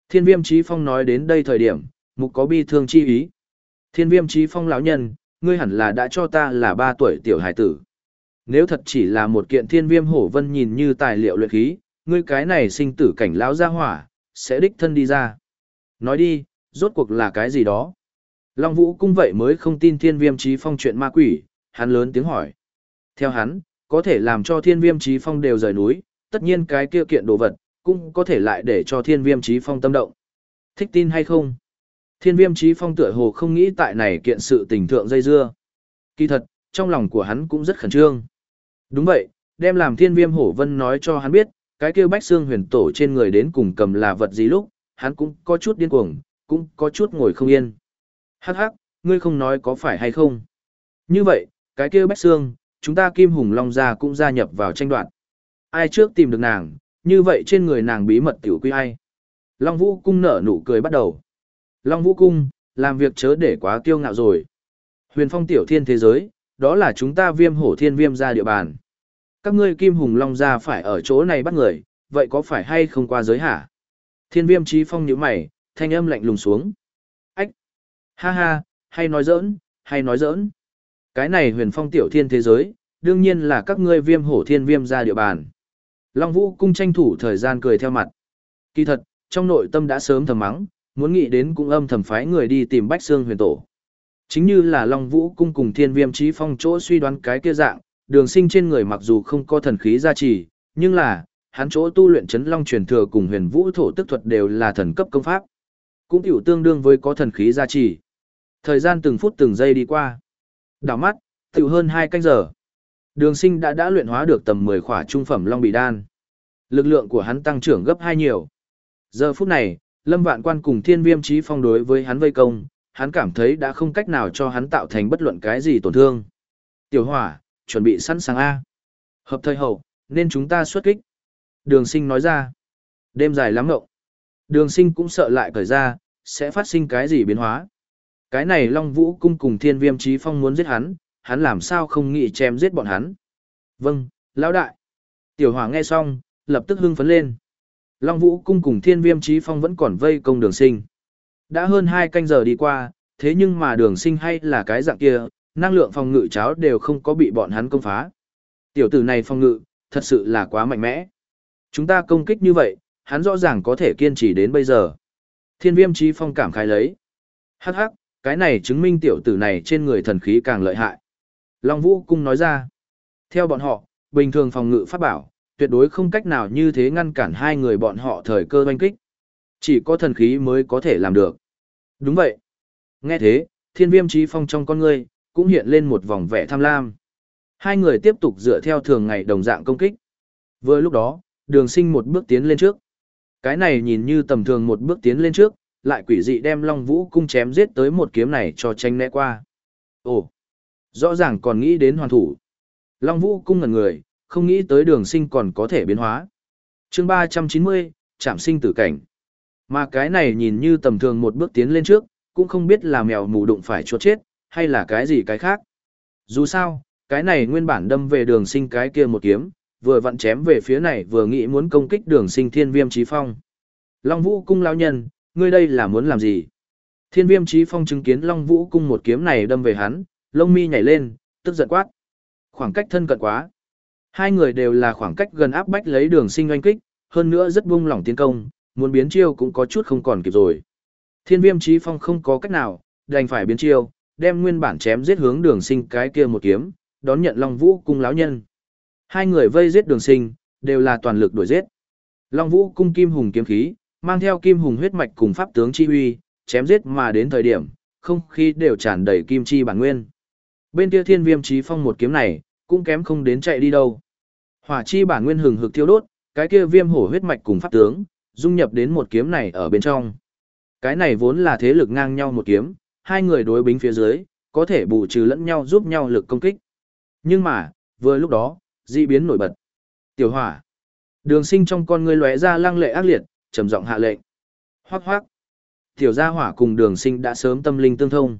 Thiên viêm trí phong nói đến đây thời điểm, mục có bi thương chi ý. Thiên viêm trí phong lão nhân, ngươi hẳn là đã cho ta là ba tuổi tiểu hải tử. Nếu thật chỉ là một kiện thiên viêm hổ vân nhìn như tài liệu luyện khí, ngươi cái này sinh tử cảnh lão ra hỏa, sẽ đích thân đi ra. Nói đi, rốt cuộc là cái gì đó? Long Vũ cung vậy mới không tin thiên viêm trí phong chuyện ma quỷ, hắn lớn tiếng hỏi. Theo hắn, có thể làm cho thiên viêm trí phong đều rời núi, tất nhiên cái kia kiện đồ vật, cũng có thể lại để cho thiên viêm trí phong tâm động. Thích tin hay không? Thiên viêm trí phong tựa hồ không nghĩ tại này kiện sự tình thượng dây dưa. Kỳ thật, trong lòng của hắn cũng rất khẩn trương. Đúng vậy, đem làm thiên viêm hổ vân nói cho hắn biết, cái kia bách xương huyền tổ trên người đến cùng cầm là vật gì lúc, hắn cũng có chút điên cuồng, cũng có chút ngồi không yên. Hắc hắc, ngươi không nói có phải hay không? Như vậy, cái kia bách xương, chúng ta Kim Hùng Long gia cũng gia nhập vào tranh đoạt. Ai trước tìm được nàng, như vậy trên người nàng bí mật tiểu quy ai. Long Vũ Cung nở nụ cười bắt đầu. Long Vũ Cung, làm việc chớ để quá kiêu ngạo rồi. Huyền phong tiểu thiên thế giới, đó là chúng ta viêm hổ thiên viêm ra địa bàn. Các ngươi Kim Hùng Long gia phải ở chỗ này bắt người, vậy có phải hay không qua giới hả? Thiên viêm trí phong nhíu mày, thanh âm lạnh lùng xuống. Ách! Ha ha, hay nói giỡn, hay nói giỡn. Cái này huyền phong tiểu thiên thế giới, đương nhiên là các ngươi viêm hổ thiên viêm ra địa bàn. Long Vũ cung tranh thủ thời gian cười theo mặt. Kỳ thật, trong nội tâm đã sớm thầm mắng, muốn nghĩ đến cũng âm thầm phái người đi tìm Bách Xương huyền tổ. Chính như là Long Vũ cung cùng thiên viêm trí phong chỗ suy đoán cái kia dạng, đường sinh trên người mặc dù không có thần khí gia trì, nhưng là, hắn chỗ tu luyện chấn long truyền thừa cùng huyền vũ thổ tức thuật đều là thần cấp công pháp. Cũng tiểu tương đương với có thần khí gia trì. Thời gian từng phút từng giây đi qua. Đảo mắt, tiểu hơn 2 canh giờ. Đường sinh đã đã luyện hóa được tầm 10 khỏa trung phẩm long bị đan. Lực lượng của hắn tăng trưởng gấp hai nhiều. Giờ phút này, Lâm Vạn Quan cùng Thiên Viêm Chí Phong đối với hắn vây công, hắn cảm thấy đã không cách nào cho hắn tạo thành bất luận cái gì tổn thương. Tiểu Hỏa, chuẩn bị sẵn sàng A. Hợp thời hậu, nên chúng ta xuất kích. Đường sinh nói ra. Đêm dài lắm ngộng. Đường sinh cũng sợ lại cởi ra, sẽ phát sinh cái gì biến hóa. Cái này Long Vũ cung cùng Thiên Viêm Chí Phong muốn giết hắn, hắn làm sao không nghĩ chém giết bọn hắn. Vâng, lão đại. Tiểu Hỏa nghe xong, lập tức hưng phấn lên. Long Vũ cung cùng Thiên Viêm Chí Phong vẫn còn vây công Đường Sinh. Đã hơn 2 canh giờ đi qua, thế nhưng mà Đường Sinh hay là cái dạng kia, năng lượng phòng ngự cháo đều không có bị bọn hắn công phá. Tiểu tử này phòng ngự, thật sự là quá mạnh mẽ. Chúng ta công kích như vậy, hắn rõ ràng có thể kiên trì đến bây giờ. Thiên Viêm Chí Phong cảm khái lấy. Hắc hắc, cái này chứng minh tiểu tử này trên người thần khí càng lợi hại. Long Vũ Cung nói ra, theo bọn họ, bình thường phòng ngự pháp bảo, tuyệt đối không cách nào như thế ngăn cản hai người bọn họ thời cơ oanh kích. Chỉ có thần khí mới có thể làm được. Đúng vậy. Nghe thế, thiên viêm trí phong trong con ngươi, cũng hiện lên một vòng vẻ tham lam. Hai người tiếp tục dựa theo thường ngày đồng dạng công kích. Vừa lúc đó, đường sinh một bước tiến lên trước. Cái này nhìn như tầm thường một bước tiến lên trước, lại quỷ dị đem Long Vũ cung chém giết tới một kiếm này cho tranh né qua. Ồ, rõ ràng còn nghĩ đến hoàn thủ. Long Vũ cung ngần người, không nghĩ tới đường sinh còn có thể biến hóa. chương 390, chạm sinh tử cảnh. Mà cái này nhìn như tầm thường một bước tiến lên trước, cũng không biết là mèo mù đụng phải chuột chết, hay là cái gì cái khác. Dù sao, cái này nguyên bản đâm về đường sinh cái kia một kiếm, vừa vặn chém về phía này vừa nghĩ muốn công kích đường sinh thiên viêm trí phong. Long Vũ cung lao nhân, ngươi đây là muốn làm gì? Thiên viêm trí phong chứng kiến Long Vũ cung một kiếm này đâm về hắn, lông mi nhảy lên, tức giận quát. Khoảng cách thân cận quá. Hai người đều là khoảng cách gần áp bách lấy đường sinh oanh kích, hơn nữa rất buông lỏng tiến công, muốn biến chiêu cũng có chút không còn kịp rồi. Thiên viêm trí phong không có cách nào, đành phải biến chiêu, đem nguyên bản chém giết hướng đường sinh cái kia một kiếm, đón nhận Long Vũ cung lão nhân. Hai người vây giết đường sinh, đều là toàn lực đuổi giết. Long Vũ cung kim hùng kiếm khí, mang theo kim hùng huyết mạch cùng pháp tướng chi huy, chém giết mà đến thời điểm, không khí đều tràn đầy kim chi bản nguyên. Bên kia thiên viêm trí phong một kiếm này, cũng kém không đến chạy đi đâu. Hỏa chi bản nguyên hừng hực thiêu đốt, cái kia viêm hổ huyết mạch cùng pháp tướng, dung nhập đến một kiếm này ở bên trong. Cái này vốn là thế lực ngang nhau một kiếm, hai người đối bính phía dưới, có thể bù trừ lẫn nhau giúp nhau lực công kích. Nhưng mà, vừa lúc đó, dị biến nổi bật. Tiểu hỏa. Đường sinh trong con người lóe ra lăng lệ ác liệt, trầm giọng hạ lệnh. Hoác hoác. Tiểu gia hỏa cùng đường sinh đã sớm tâm linh tương thông.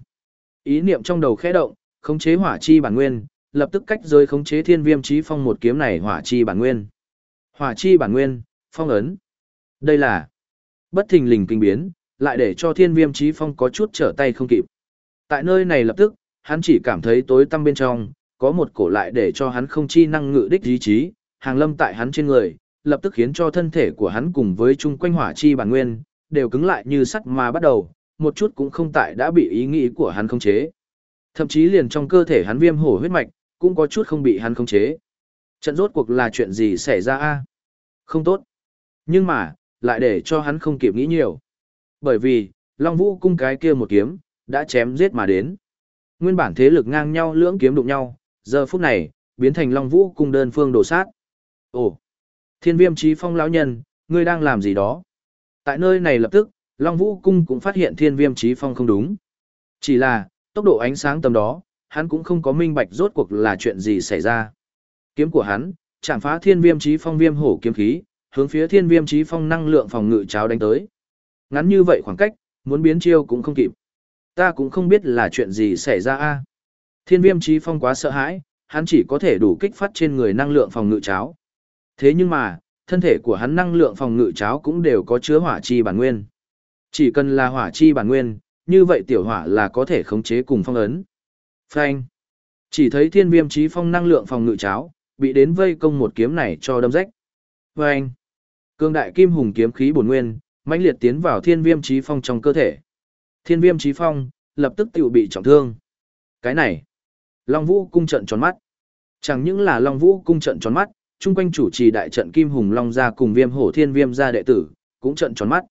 Ý niệm trong đầu khẽ động, khống chế hỏa chi bản nguyên, lập tức cách rơi khống chế thiên viêm chí phong một kiếm này hỏa chi bản nguyên. Hỏa chi bản nguyên, phong ấn. Đây là bất thình lình kinh biến, lại để cho thiên viêm chí phong có chút trở tay không kịp. Tại nơi này lập tức, hắn chỉ cảm thấy tối tăm bên trong, có một cổ lại để cho hắn không chi năng ngự đích ý chí, hàng lâm tại hắn trên người, lập tức khiến cho thân thể của hắn cùng với chung quanh hỏa chi bản nguyên, đều cứng lại như sắt mà bắt đầu, một chút cũng không tại đã bị ý nghĩ của hắn khống chế. Thậm chí liền trong cơ thể hắn viêm hổ huyết mạch, cũng có chút không bị hắn khống chế. Trận rốt cuộc là chuyện gì xảy ra a? Không tốt. Nhưng mà, lại để cho hắn không kịp nghĩ nhiều. Bởi vì, Long Vũ cung cái kia một kiếm, đã chém giết mà đến. Nguyên bản thế lực ngang nhau lưỡng kiếm đụng nhau, giờ phút này, biến thành Long Vũ cung đơn phương đổ sát. Ồ, thiên viêm trí phong lão nhân, ngươi đang làm gì đó? Tại nơi này lập tức, Long Vũ cung cũng phát hiện thiên viêm trí phong không đúng. Chỉ là, tốc độ ánh sáng tầm đó, hắn cũng không có minh bạch rốt cuộc là chuyện gì xảy ra. Kiếm của hắn, chạm phá thiên viêm trí phong viêm hổ kiếm khí, hướng phía thiên viêm trí phong năng lượng phòng ngự cháo đánh tới. Ngắn như vậy khoảng cách, muốn biến chiêu cũng không kịp. Ta cũng không biết là chuyện gì xảy ra a. Thiên viêm trí phong quá sợ hãi, hắn chỉ có thể đủ kích phát trên người năng lượng phòng ngự cháo. Thế nhưng mà, thân thể của hắn năng lượng phòng ngự cháo cũng đều có chứa hỏa chi bản nguyên. Chỉ cần là hỏa chi bản nguyên, như vậy tiểu hỏa là có thể khống chế cùng phong ấn. Phanh. Chỉ thấy thiên viêm trí phong năng lượng phòng ngự cháo, bị đến vây công một kiếm này cho đâm rách. Phanh. Cương đại kim hùng kiếm khí bổn nguyên, mãnh liệt tiến vào thiên viêm trí phong trong cơ thể. Thiên viêm trí phong, lập tức tiểu bị trọng thương. Cái này, Long Vũ cung trận tròn mắt. Chẳng những là Long Vũ cung trận tròn mắt, chung quanh chủ trì đại trận Kim Hùng Long gia cùng Viêm Hổ Thiên Viêm gia đệ tử, cũng trận tròn mắt.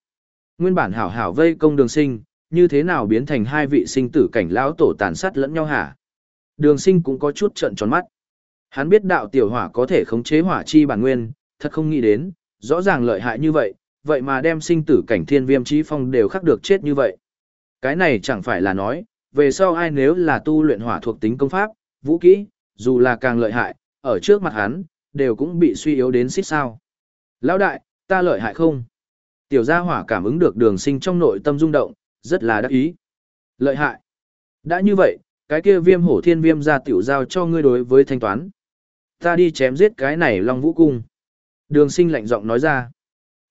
Nguyên bản hảo hảo vây công đường sinh, như thế nào biến thành hai vị sinh tử cảnh lão tổ tàn sát lẫn nhau hả? Đường sinh cũng có chút trận tròn mắt. Hắn biết đạo tiểu hỏa có thể khống chế hỏa chi bản nguyên, thật không nghĩ đến, rõ ràng lợi hại như vậy, vậy mà đem sinh tử cảnh thiên viêm trí phong đều khắc được chết như vậy. Cái này chẳng phải là nói, về sau ai nếu là tu luyện hỏa thuộc tính công pháp, vũ kỹ, dù là càng lợi hại, ở trước mặt hắn, đều cũng bị suy yếu đến xích sao. Lão đại, ta lợi hại không? Tiểu gia hỏa cảm ứng được đường sinh trong nội tâm rung động, rất là đắc ý. Lợi hại. Đã như vậy, cái kia viêm hổ thiên viêm ra tiểu giao cho ngươi đối với thanh toán. Ta đi chém giết cái này Long Vũ Cung. Đường sinh lạnh giọng nói ra.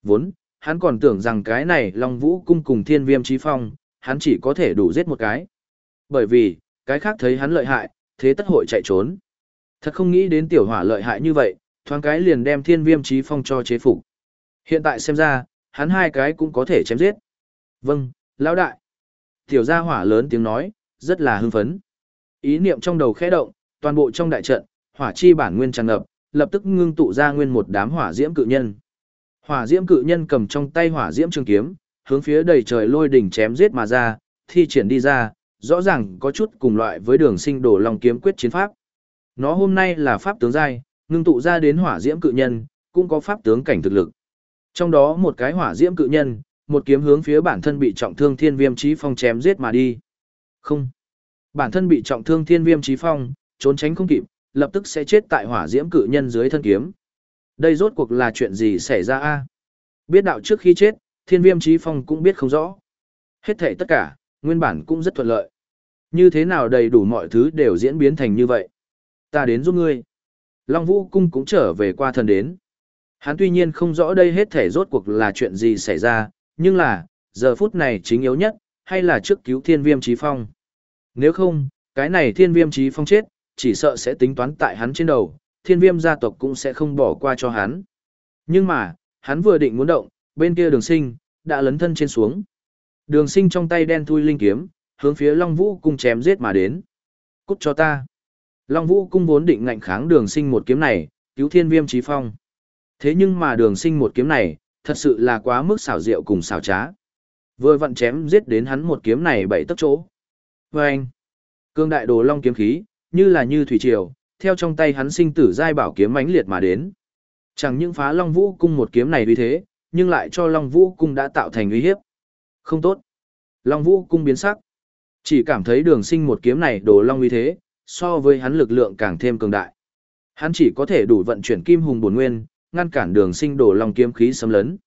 Vốn, hắn còn tưởng rằng cái này Long Vũ Cung cùng thiên viêm trí phong, hắn chỉ có thể đủ giết một cái. Bởi vì, cái khác thấy hắn lợi hại, thế tất hội chạy trốn. Thật không nghĩ đến tiểu hỏa lợi hại như vậy, thoáng cái liền đem thiên viêm trí phong cho chế phục. Hiện tại xem ra, hắn hai cái cũng có thể chém giết. Vâng, lão đại. Tiểu gia hỏa lớn tiếng nói, rất là hưng phấn. Ý niệm trong đầu khẽ động, toàn bộ trong đại trận, hỏa chi bản nguyên tràn ngập, lập tức ngưng tụ ra nguyên một đám hỏa diễm cự nhân. Hỏa diễm cự nhân cầm trong tay hỏa diễm trường kiếm, hướng phía đầy trời lôi đỉnh chém giết mà ra, thi triển đi ra, rõ ràng có chút cùng loại với đường sinh đổ lòng kiếm quyết chiến pháp. Nó hôm nay là pháp tướng giai, ngưng tụ ra đến hỏa diễm cự nhân, cũng có pháp tướng cảnh thực lực. Trong đó một cái hỏa diễm cự nhân, một kiếm hướng phía bản thân bị trọng thương thiên viêm chí phong chém giết mà đi. Không. Bản thân bị trọng thương thiên viêm chí phong, trốn tránh không kịp, lập tức sẽ chết tại hỏa diễm cự nhân dưới thân kiếm. Đây rốt cuộc là chuyện gì xảy ra a? Biết đạo trước khi chết, thiên viêm chí phong cũng biết không rõ. Hết thể tất cả, nguyên bản cũng rất thuận lợi. Như thế nào đầy đủ mọi thứ đều diễn biến thành như vậy. Ta đến giúp ngươi. Long Vũ Cung cũng trở về qua thần đến. Hắn tuy nhiên không rõ đây hết thể rốt cuộc là chuyện gì xảy ra, nhưng là, giờ phút này chính yếu nhất, hay là trước cứu thiên viêm trí phong. Nếu không, cái này thiên viêm trí phong chết, chỉ sợ sẽ tính toán tại hắn trên đầu, thiên viêm gia tộc cũng sẽ không bỏ qua cho hắn. Nhưng mà, hắn vừa định muốn động, bên kia đường sinh, đã lấn thân trên xuống. Đường sinh trong tay đen thui linh kiếm, hướng phía Long Vũ cung chém giết mà đến. Cút cho ta. Long Vũ cung vốn định ngạnh kháng đường sinh một kiếm này, cứu thiên viêm trí phong. Thế nhưng mà đường sinh một kiếm này, thật sự là quá mức xảo diệu cùng xảo trá. Vừa vặn chém giết đến hắn một kiếm này bảy tấc chỗ. Và anh, cương đại đồ long kiếm khí, như là như thủy triều, theo trong tay hắn sinh tử giai bảo kiếm mãnh liệt mà đến. Chẳng những phá Long Vũ cung một kiếm này uy thế, nhưng lại cho Long Vũ cung đã tạo thành uy hiếp. Không tốt. Long Vũ cung biến sắc. Chỉ cảm thấy đường sinh một kiếm này đồ long uy thế, so với hắn lực lượng càng thêm cường đại. Hắn chỉ có thể đủ vận chuyển kim hùng bổn nguyên, ngăn cản đường sinh đổ long kiếm khí xâm lấn.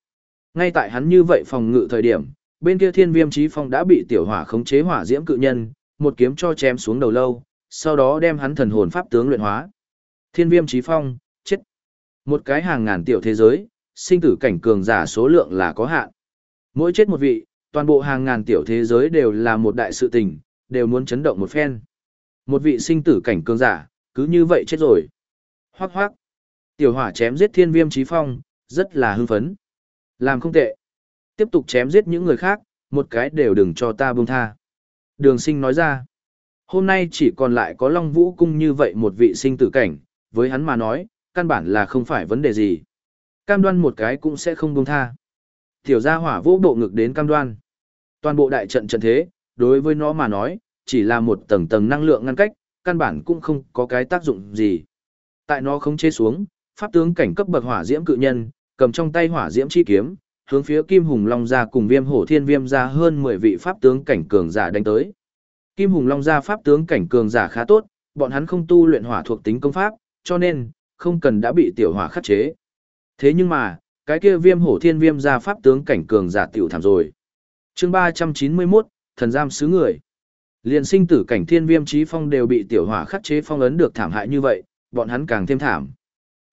Ngay tại hắn như vậy phòng ngự thời điểm, bên kia thiên viêm trí phong đã bị tiểu hỏa khống chế hỏa diễm cự nhân, một kiếm cho chém xuống đầu lâu, sau đó đem hắn thần hồn pháp tướng luyện hóa. Thiên viêm trí phong, chết. Một cái hàng ngàn tiểu thế giới, sinh tử cảnh cường giả số lượng là có hạn. Mỗi chết một vị, toàn bộ hàng ngàn tiểu thế giới đều là một đại sự tình, đều muốn chấn động một phen. Một vị sinh tử cảnh cường giả, cứ như vậy chết rồi. Hoác hoác. Tiểu hỏa chém giết thiên viêm trí phong, rất là hưng phấn. Làm không tệ. Tiếp tục chém giết những người khác, một cái đều đừng cho ta buông tha. Đường sinh nói ra. Hôm nay chỉ còn lại có Long Vũ Cung như vậy một vị sinh tử cảnh, với hắn mà nói, căn bản là không phải vấn đề gì. Cam đoan một cái cũng sẽ không buông tha. Tiểu gia hỏa vũ bộ ngực đến cam đoan. Toàn bộ đại trận trận thế, đối với nó mà nói, chỉ là một tầng tầng năng lượng ngăn cách, căn bản cũng không có cái tác dụng gì. Tại nó không chế xuống, pháp tướng cảnh cấp bậc hỏa diễm cự nhân, cầm trong tay hỏa diễm chi kiếm, hướng phía Kim Hùng Long gia cùng Viêm Hổ Thiên Viêm gia hơn 10 vị pháp tướng cảnh cường giả đánh tới. Kim Hùng Long gia pháp tướng cảnh cường giả khá tốt, bọn hắn không tu luyện hỏa thuộc tính công pháp, cho nên không cần đã bị tiểu hỏa khắc chế. Thế nhưng mà, cái kia Viêm Hổ Thiên Viêm gia pháp tướng cảnh cường giả tiểu thảm rồi. Chương 391, thần giam sứ người. Liên sinh tử cảnh Thiên Viêm Chí Phong đều bị tiểu hỏa khắc chế phong ấn được thảm hại như vậy, bọn hắn càng thêm thảm.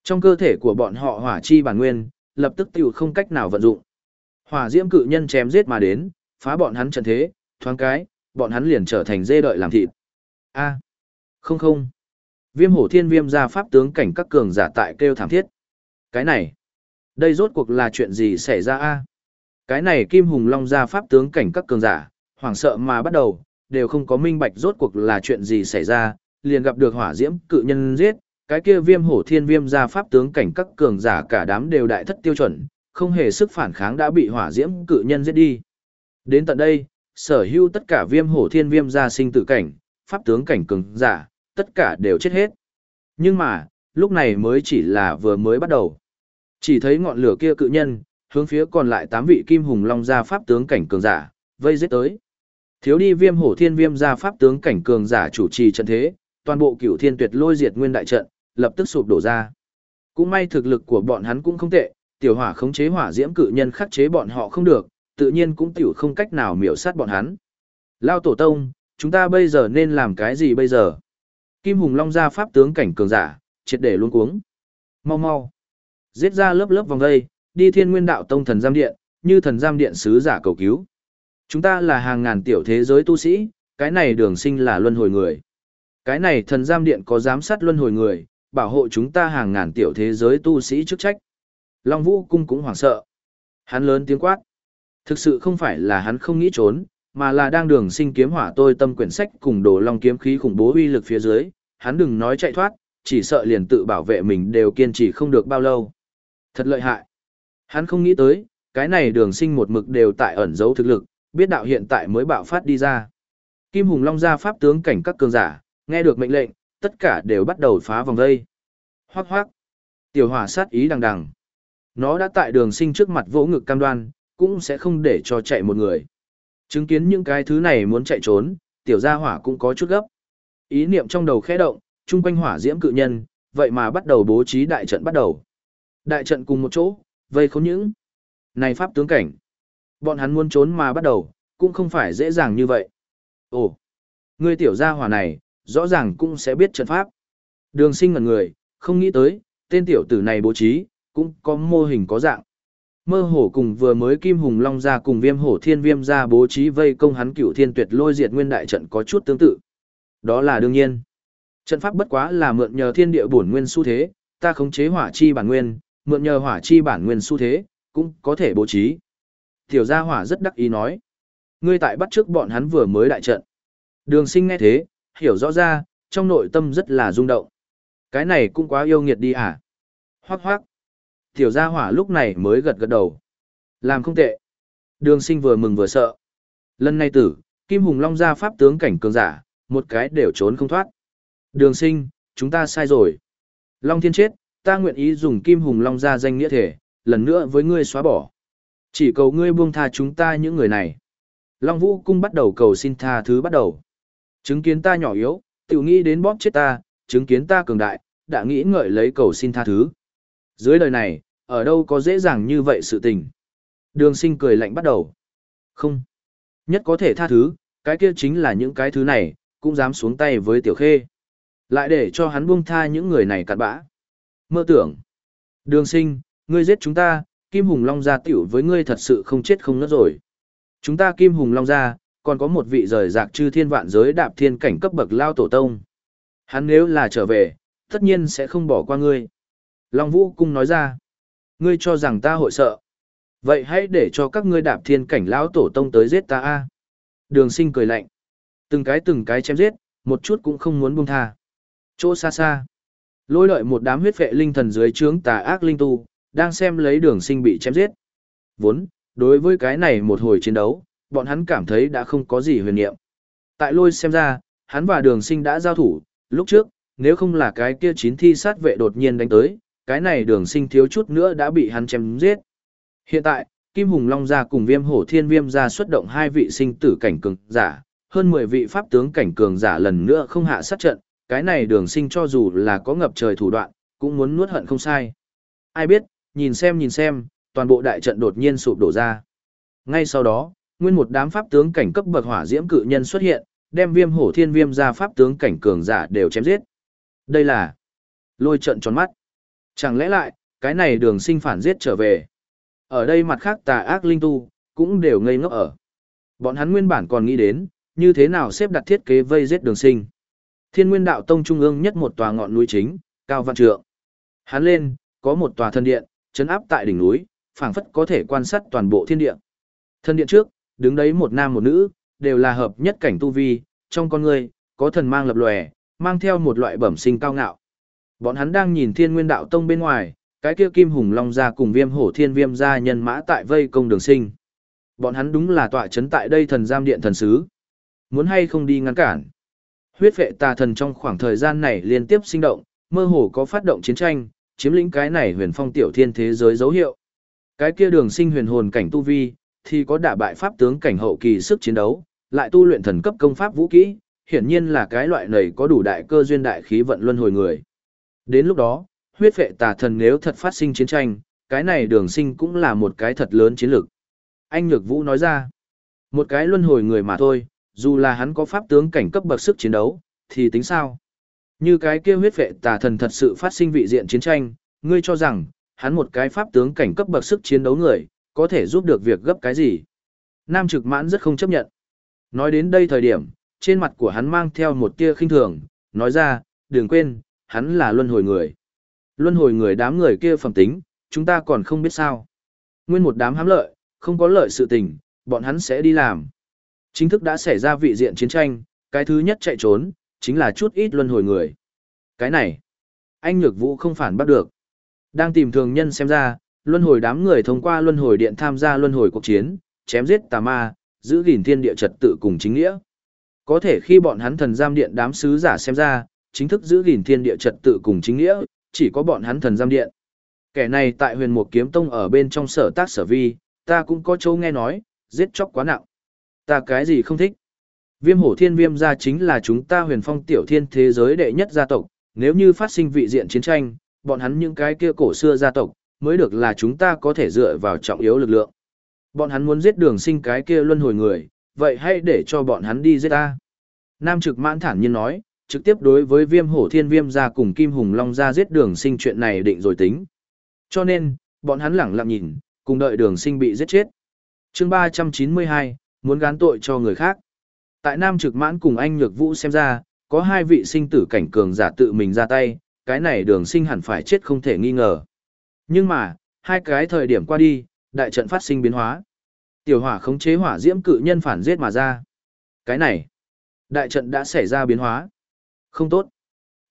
Trong cơ thể của bọn họ hỏa chi bản nguyên, lập tức tiểu không cách nào vận dụng. Hỏa diễm cự nhân chém giết mà đến, phá bọn hắn trận thế, thoáng cái, bọn hắn liền trở thành dê đợi làm thịt. A. không không. Viêm hổ thiên viêm ra pháp tướng cảnh các cường giả tại kêu thảm thiết. Cái này, đây rốt cuộc là chuyện gì xảy ra a? Cái này kim hùng long ra pháp tướng cảnh các cường giả, hoảng sợ mà bắt đầu, đều không có minh bạch rốt cuộc là chuyện gì xảy ra, liền gặp được hỏa diễm cự nhân giết, cái kia viêm hổ thiên viêm ra pháp tướng cảnh các cường giả cả đám đều đại thất tiêu chuẩn, không hề sức phản kháng đã bị hỏa diễm cự nhân giết đi. Đến tận đây, sở hữu tất cả viêm hổ thiên viêm gia sinh tử cảnh, pháp tướng cảnh cường giả, tất cả đều chết hết. Nhưng mà, lúc này mới chỉ là vừa mới bắt đầu. Chỉ thấy ngọn lửa kia cự nhân, hướng phía còn lại tám vị kim hùng long gia pháp tướng cảnh cường giả, vây giết tới. Thiếu đi viêm hổ thiên viêm gia pháp tướng cảnh cường giả chủ trì trận thế, toàn bộ cửu thiên tuyệt lôi diệt nguyên đại trận, lập tức sụp đổ ra. Cũng may thực lực của bọn hắn cũng không tệ, tiểu hỏa khống chế hỏa diễm cự nhân khắc chế bọn họ không được, tự nhiên cũng tiểu không cách nào miểu sát bọn hắn. Lao tổ tông, chúng ta bây giờ nên làm cái gì bây giờ? Kim Hùng Long ra pháp tướng cảnh cường giả, triệt để luôn cuống. Mau mau. Giết ra lớp lớp vòng dây, đi thiên nguyên đạo tông thần giam điện, như thần giam điện sứ giả cầu cứu. Chúng ta là hàng ngàn tiểu thế giới tu sĩ, cái này đường sinh là luân hồi người. Cái này thần giam điện có giám sát luân hồi người, bảo hộ chúng ta hàng ngàn tiểu thế giới tu sĩ chức trách. Long Vũ Cung cũng hoảng sợ. Hắn lớn tiếng quát. Thực sự không phải là hắn không nghĩ trốn, mà là đang đường sinh kiếm hỏa tôi tâm quyển sách cùng đồ long kiếm khí khủng bố uy lực phía dưới, hắn đừng nói chạy thoát, chỉ sợ liền tự bảo vệ mình đều kiên trì không được bao lâu. Thật lợi hại. Hắn không nghĩ tới, cái này đường sinh một mực đều tại ẩn giấu thực lực, biết đạo hiện tại mới bạo phát đi ra. Kim Hùng Long ra pháp tướng cảnh các cường giả, nghe được mệnh lệnh, tất cả đều bắt đầu phá vòng dây. Hoác hoác. Tiểu hỏa sát ý đằng đằng. Nó đã tại đường sinh trước mặt vỗ ngực cam đoan, cũng sẽ không để cho chạy một người. Chứng kiến những cái thứ này muốn chạy trốn, tiểu gia hỏa cũng có chút gấp. Ý niệm trong đầu khẽ động, chung quanh hỏa diễm cự nhân, vậy mà bắt đầu bố trí đại trận bắt đầu. Đại trận cùng một chỗ, vây khốn những. Này pháp tướng cảnh. Bọn hắn muốn trốn mà bắt đầu, cũng không phải dễ dàng như vậy. Ồ, người tiểu gia hỏa này, rõ ràng cũng sẽ biết trận pháp. Đường sinh ngần người, không nghĩ tới, tên tiểu tử này bố trí, cũng có mô hình có dạng. Mơ hổ cùng vừa mới kim hùng long ra cùng viêm hổ thiên viêm ra bố trí vây công hắn cửu thiên tuyệt lôi diệt nguyên đại trận có chút tương tự. Đó là đương nhiên. Trận pháp bất quá là mượn nhờ thiên địa bổn nguyên xu thế, ta khống chế hỏa chi bản nguyên, mượn nhờ hỏa chi bản nguyên xu thế, cũng có thể bố trí. Tiểu gia hỏa rất đắc ý nói. Ngươi tại bắt trước bọn hắn vừa mới đại trận. Đường sinh nghe thế, hiểu rõ ra, trong nội tâm rất là rung động. Cái này cũng quá yêu nghiệt đi à? Hoác hoác. Tiểu gia hỏa lúc này mới gật gật đầu. Làm không tệ. Đường sinh vừa mừng vừa sợ. Lần này tử, Kim Hùng Long ra pháp tướng cảnh cường giả, một cái đều trốn không thoát. Đường sinh, chúng ta sai rồi. Long thiên chết, ta nguyện ý dùng kim hùng long ra danh nghĩa thể, lần nữa với ngươi xóa bỏ. Chỉ cầu ngươi buông tha chúng ta những người này. Long vũ cung bắt đầu cầu xin tha thứ bắt đầu. Chứng kiến ta nhỏ yếu, tự nghĩ đến bóp chết ta, chứng kiến ta cường đại, đã nghĩ ngợi lấy cầu xin tha thứ. Dưới đời này, ở đâu có dễ dàng như vậy sự tình. Đường sinh cười lạnh bắt đầu. Không. Nhất có thể tha thứ, cái kia chính là những cái thứ này, cũng dám xuống tay với tiểu khê. Lại để cho hắn buông tha những người này cặn bã. Mơ tưởng. Đường sinh, ngươi giết chúng ta, Kim Hùng Long gia tiểu với ngươi thật sự không chết không nứt rồi. Chúng ta Kim Hùng Long gia, còn có một vị rời rạc chư thiên vạn giới đạp thiên cảnh cấp bậc lao tổ tông. Hắn nếu là trở về, tất nhiên sẽ không bỏ qua ngươi. Long Vũ Cung nói ra, ngươi cho rằng ta hội sợ. Vậy hãy để cho các ngươi đạp thiên cảnh lão tổ tông tới giết ta a. Đường sinh cười lạnh. Từng cái từng cái chém giết, một chút cũng không muốn buông tha. Chỗ xa xa. Lôi đợi một đám huyết vệ linh thần dưới trướng tà ác linh tu, đang xem lấy đường sinh bị chém giết. Vốn, đối với cái này một hồi chiến đấu, bọn hắn cảm thấy đã không có gì huyền nhiệm. Tại lôi xem ra, hắn và đường sinh đã giao thủ, lúc trước, nếu không là cái kia chín thi sát vệ đột nhiên đánh tới, cái này đường sinh thiếu chút nữa đã bị hắn chém giết. Hiện tại, Kim Hùng Long gia cùng Viêm Hổ Thiên Viêm gia xuất động hai vị sinh tử cảnh cường giả, hơn 10 vị pháp tướng cảnh cường giả lần nữa không hạ sát trận, cái này đường sinh cho dù là có ngập trời thủ đoạn, cũng muốn nuốt hận không sai. Ai biết, nhìn xem nhìn xem, toàn bộ đại trận đột nhiên sụp đổ ra. Ngay sau đó, nguyên một đám pháp tướng cảnh cấp bậc hỏa diễm cự nhân xuất hiện, đem viêm hổ thiên viêm ra pháp tướng cảnh cường giả đều chém giết. Đây là lôi trận tròn mắt. Chẳng lẽ lại, cái này đường sinh phản giết trở về. Ở đây mặt khác tà ác linh tu, cũng đều ngây ngốc ở. Bọn hắn nguyên bản còn nghĩ đến, như thế nào xếp đặt thiết kế vây giết đường sinh. Thiên nguyên đạo tông trung ương nhất một tòa ngọn núi chính, cao văn trượng. Hắn lên, có một tòa thân điện, chấn áp tại đỉnh núi, phảng phất có thể quan sát toàn bộ thiên địa. Thân điện trước, đứng đấy một nam một nữ, đều là hợp nhất cảnh tu vi, trong con người, có thần mang lập lòe, mang theo một loại bẩm sinh cao ngạo. Bọn hắn đang nhìn thiên nguyên đạo tông bên ngoài, cái kia kim hùng long ra cùng viêm hổ thiên viêm ra nhân mã tại vây công đường sinh. Bọn hắn đúng là tọa chấn tại đây thần giam điện thần sứ. Muốn hay không đi ngăn cản. Huyết vệ tà thần trong khoảng thời gian này liên tiếp sinh động, mơ hồ có phát động chiến tranh, chiếm lĩnh cái này huyền phong tiểu thiên thế giới dấu hiệu. Cái kia đường sinh huyền hồn cảnh tu vi, thì có đả bại pháp tướng cảnh hậu kỳ sức chiến đấu, lại tu luyện thần cấp công pháp vũ kỹ, hiển nhiên là cái loại này có đủ đại cơ duyên đại khí vận luân hồi người. Đến lúc đó, huyết vệ tà thần nếu thật phát sinh chiến tranh, cái này đường sinh cũng là một cái thật lớn chiến lược. Anh Nhược Vũ nói ra, một cái luân hồi người mà thôi, dù là hắn có pháp tướng cảnh cấp bậc sức chiến đấu, thì tính sao? Như cái kia huyết vệ tà thần thật sự phát sinh vị diện chiến tranh, ngươi cho rằng, hắn một cái pháp tướng cảnh cấp bậc sức chiến đấu người, có thể giúp được việc gấp cái gì? Nam trực mãn rất không chấp nhận. Nói đến đây thời điểm, trên mặt của hắn mang theo một tia khinh thường, nói ra, đừng quên, hắn là luân hồi người. Luân hồi người đám người kia phẩm tính, chúng ta còn không biết sao. Nguyên một đám hám lợi, không có lợi sự tình, bọn hắn sẽ đi làm. Chính thức đã xảy ra vị diện chiến tranh, cái thứ nhất chạy trốn, chính là chút ít luân hồi người. Cái này, anh Nhược Vũ không phản bắt được. Đang tìm thường nhân xem ra, luân hồi đám người thông qua luân hồi điện tham gia luân hồi cuộc chiến, chém giết tà ma, giữ gìn thiên địa trật tự cùng chính nghĩa. Có thể khi bọn hắn thần giam điện đám sứ giả xem ra, chính thức giữ gìn thiên địa trật tự cùng chính nghĩa, chỉ có bọn hắn thần giam điện. Kẻ này tại huyền mục kiếm tông ở bên trong sở tác sở vi, ta cũng có châu nghe nói, giết chóc quá nặng. Ta cái gì không thích. Viêm hổ thiên viêm gia chính là chúng ta huyền phong tiểu thiên thế giới đệ nhất gia tộc, nếu như phát sinh vị diện chiến tranh, bọn hắn những cái kia cổ xưa gia tộc, mới được là chúng ta có thể dựa vào trọng yếu lực lượng. Bọn hắn muốn giết đường sinh cái kia luân hồi người, vậy hãy để cho bọn hắn đi giết ta. Nam trực mãn thản nhiên nói, trực tiếp đối với viêm hổ thiên viêm gia cùng kim hùng long gia giết đường sinh chuyện này định rồi tính. Cho nên, bọn hắn lẳng lặng nhìn, cùng đợi đường sinh bị giết chết. chương 392, muốn gán tội cho người khác. Tại Nam Trực Mãn cùng anh Nhược Vũ xem ra, có hai vị sinh tử cảnh cường giả tự mình ra tay, cái này đường sinh hẳn phải chết không thể nghi ngờ. Nhưng mà, hai cái thời điểm qua đi, đại trận phát sinh biến hóa. Tiểu hỏa khống chế hỏa diễm cự nhân phản giết mà ra. Cái này, đại trận đã xảy ra biến hóa. Không tốt.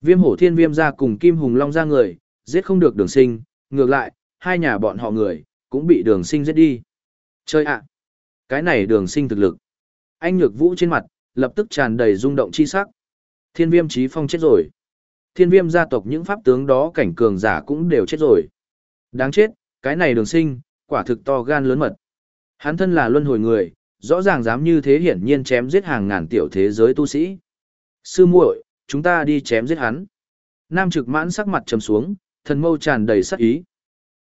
Viêm hổ thiên viêm ra cùng kim hùng long ra người, giết không được đường sinh, ngược lại, hai nhà bọn họ người, cũng bị đường sinh giết đi. Chơi ạ! cái này đường sinh thực lực. Anh nhược vũ trên mặt, lập tức tràn đầy rung động chi sắc. Thiên viêm trí phong chết rồi. Thiên viêm gia tộc những pháp tướng đó cảnh cường giả cũng đều chết rồi. Đáng chết, cái này đường sinh, quả thực to gan lớn mật. Hắn thân là luân hồi người, rõ ràng dám như thế hiển nhiên chém giết hàng ngàn tiểu thế giới tu sĩ. Sư muội, chúng ta đi chém giết hắn. Nam trực mãn sắc mặt trầm xuống, thần mâu tràn đầy sắc ý.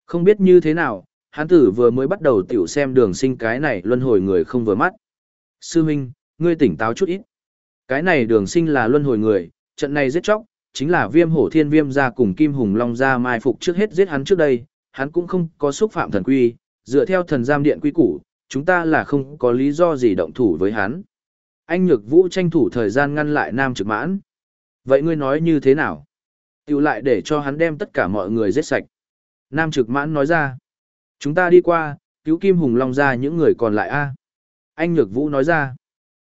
Không biết như thế nào, hắn tử vừa mới bắt đầu tiểu xem đường sinh cái này luân hồi người không vừa mắt. Sư Minh, ngươi tỉnh táo chút ít. Cái này đường sinh là luân hồi người, trận này giết chóc, chính là viêm hổ thiên viêm ra cùng kim hùng long ra mai phục trước hết giết hắn trước đây, hắn cũng không có xúc phạm thần quy, dựa theo thần giam điện quy củ, chúng ta là không có lý do gì động thủ với hắn. Anh Nhược Vũ tranh thủ thời gian ngăn lại Nam Trực Mãn. Vậy ngươi nói như thế nào? Tiểu lại để cho hắn đem tất cả mọi người giết sạch. Nam Trực Mãn nói ra. Chúng ta đi qua, cứu Kim Hùng Long ra những người còn lại a. Anh Nhược Vũ nói ra.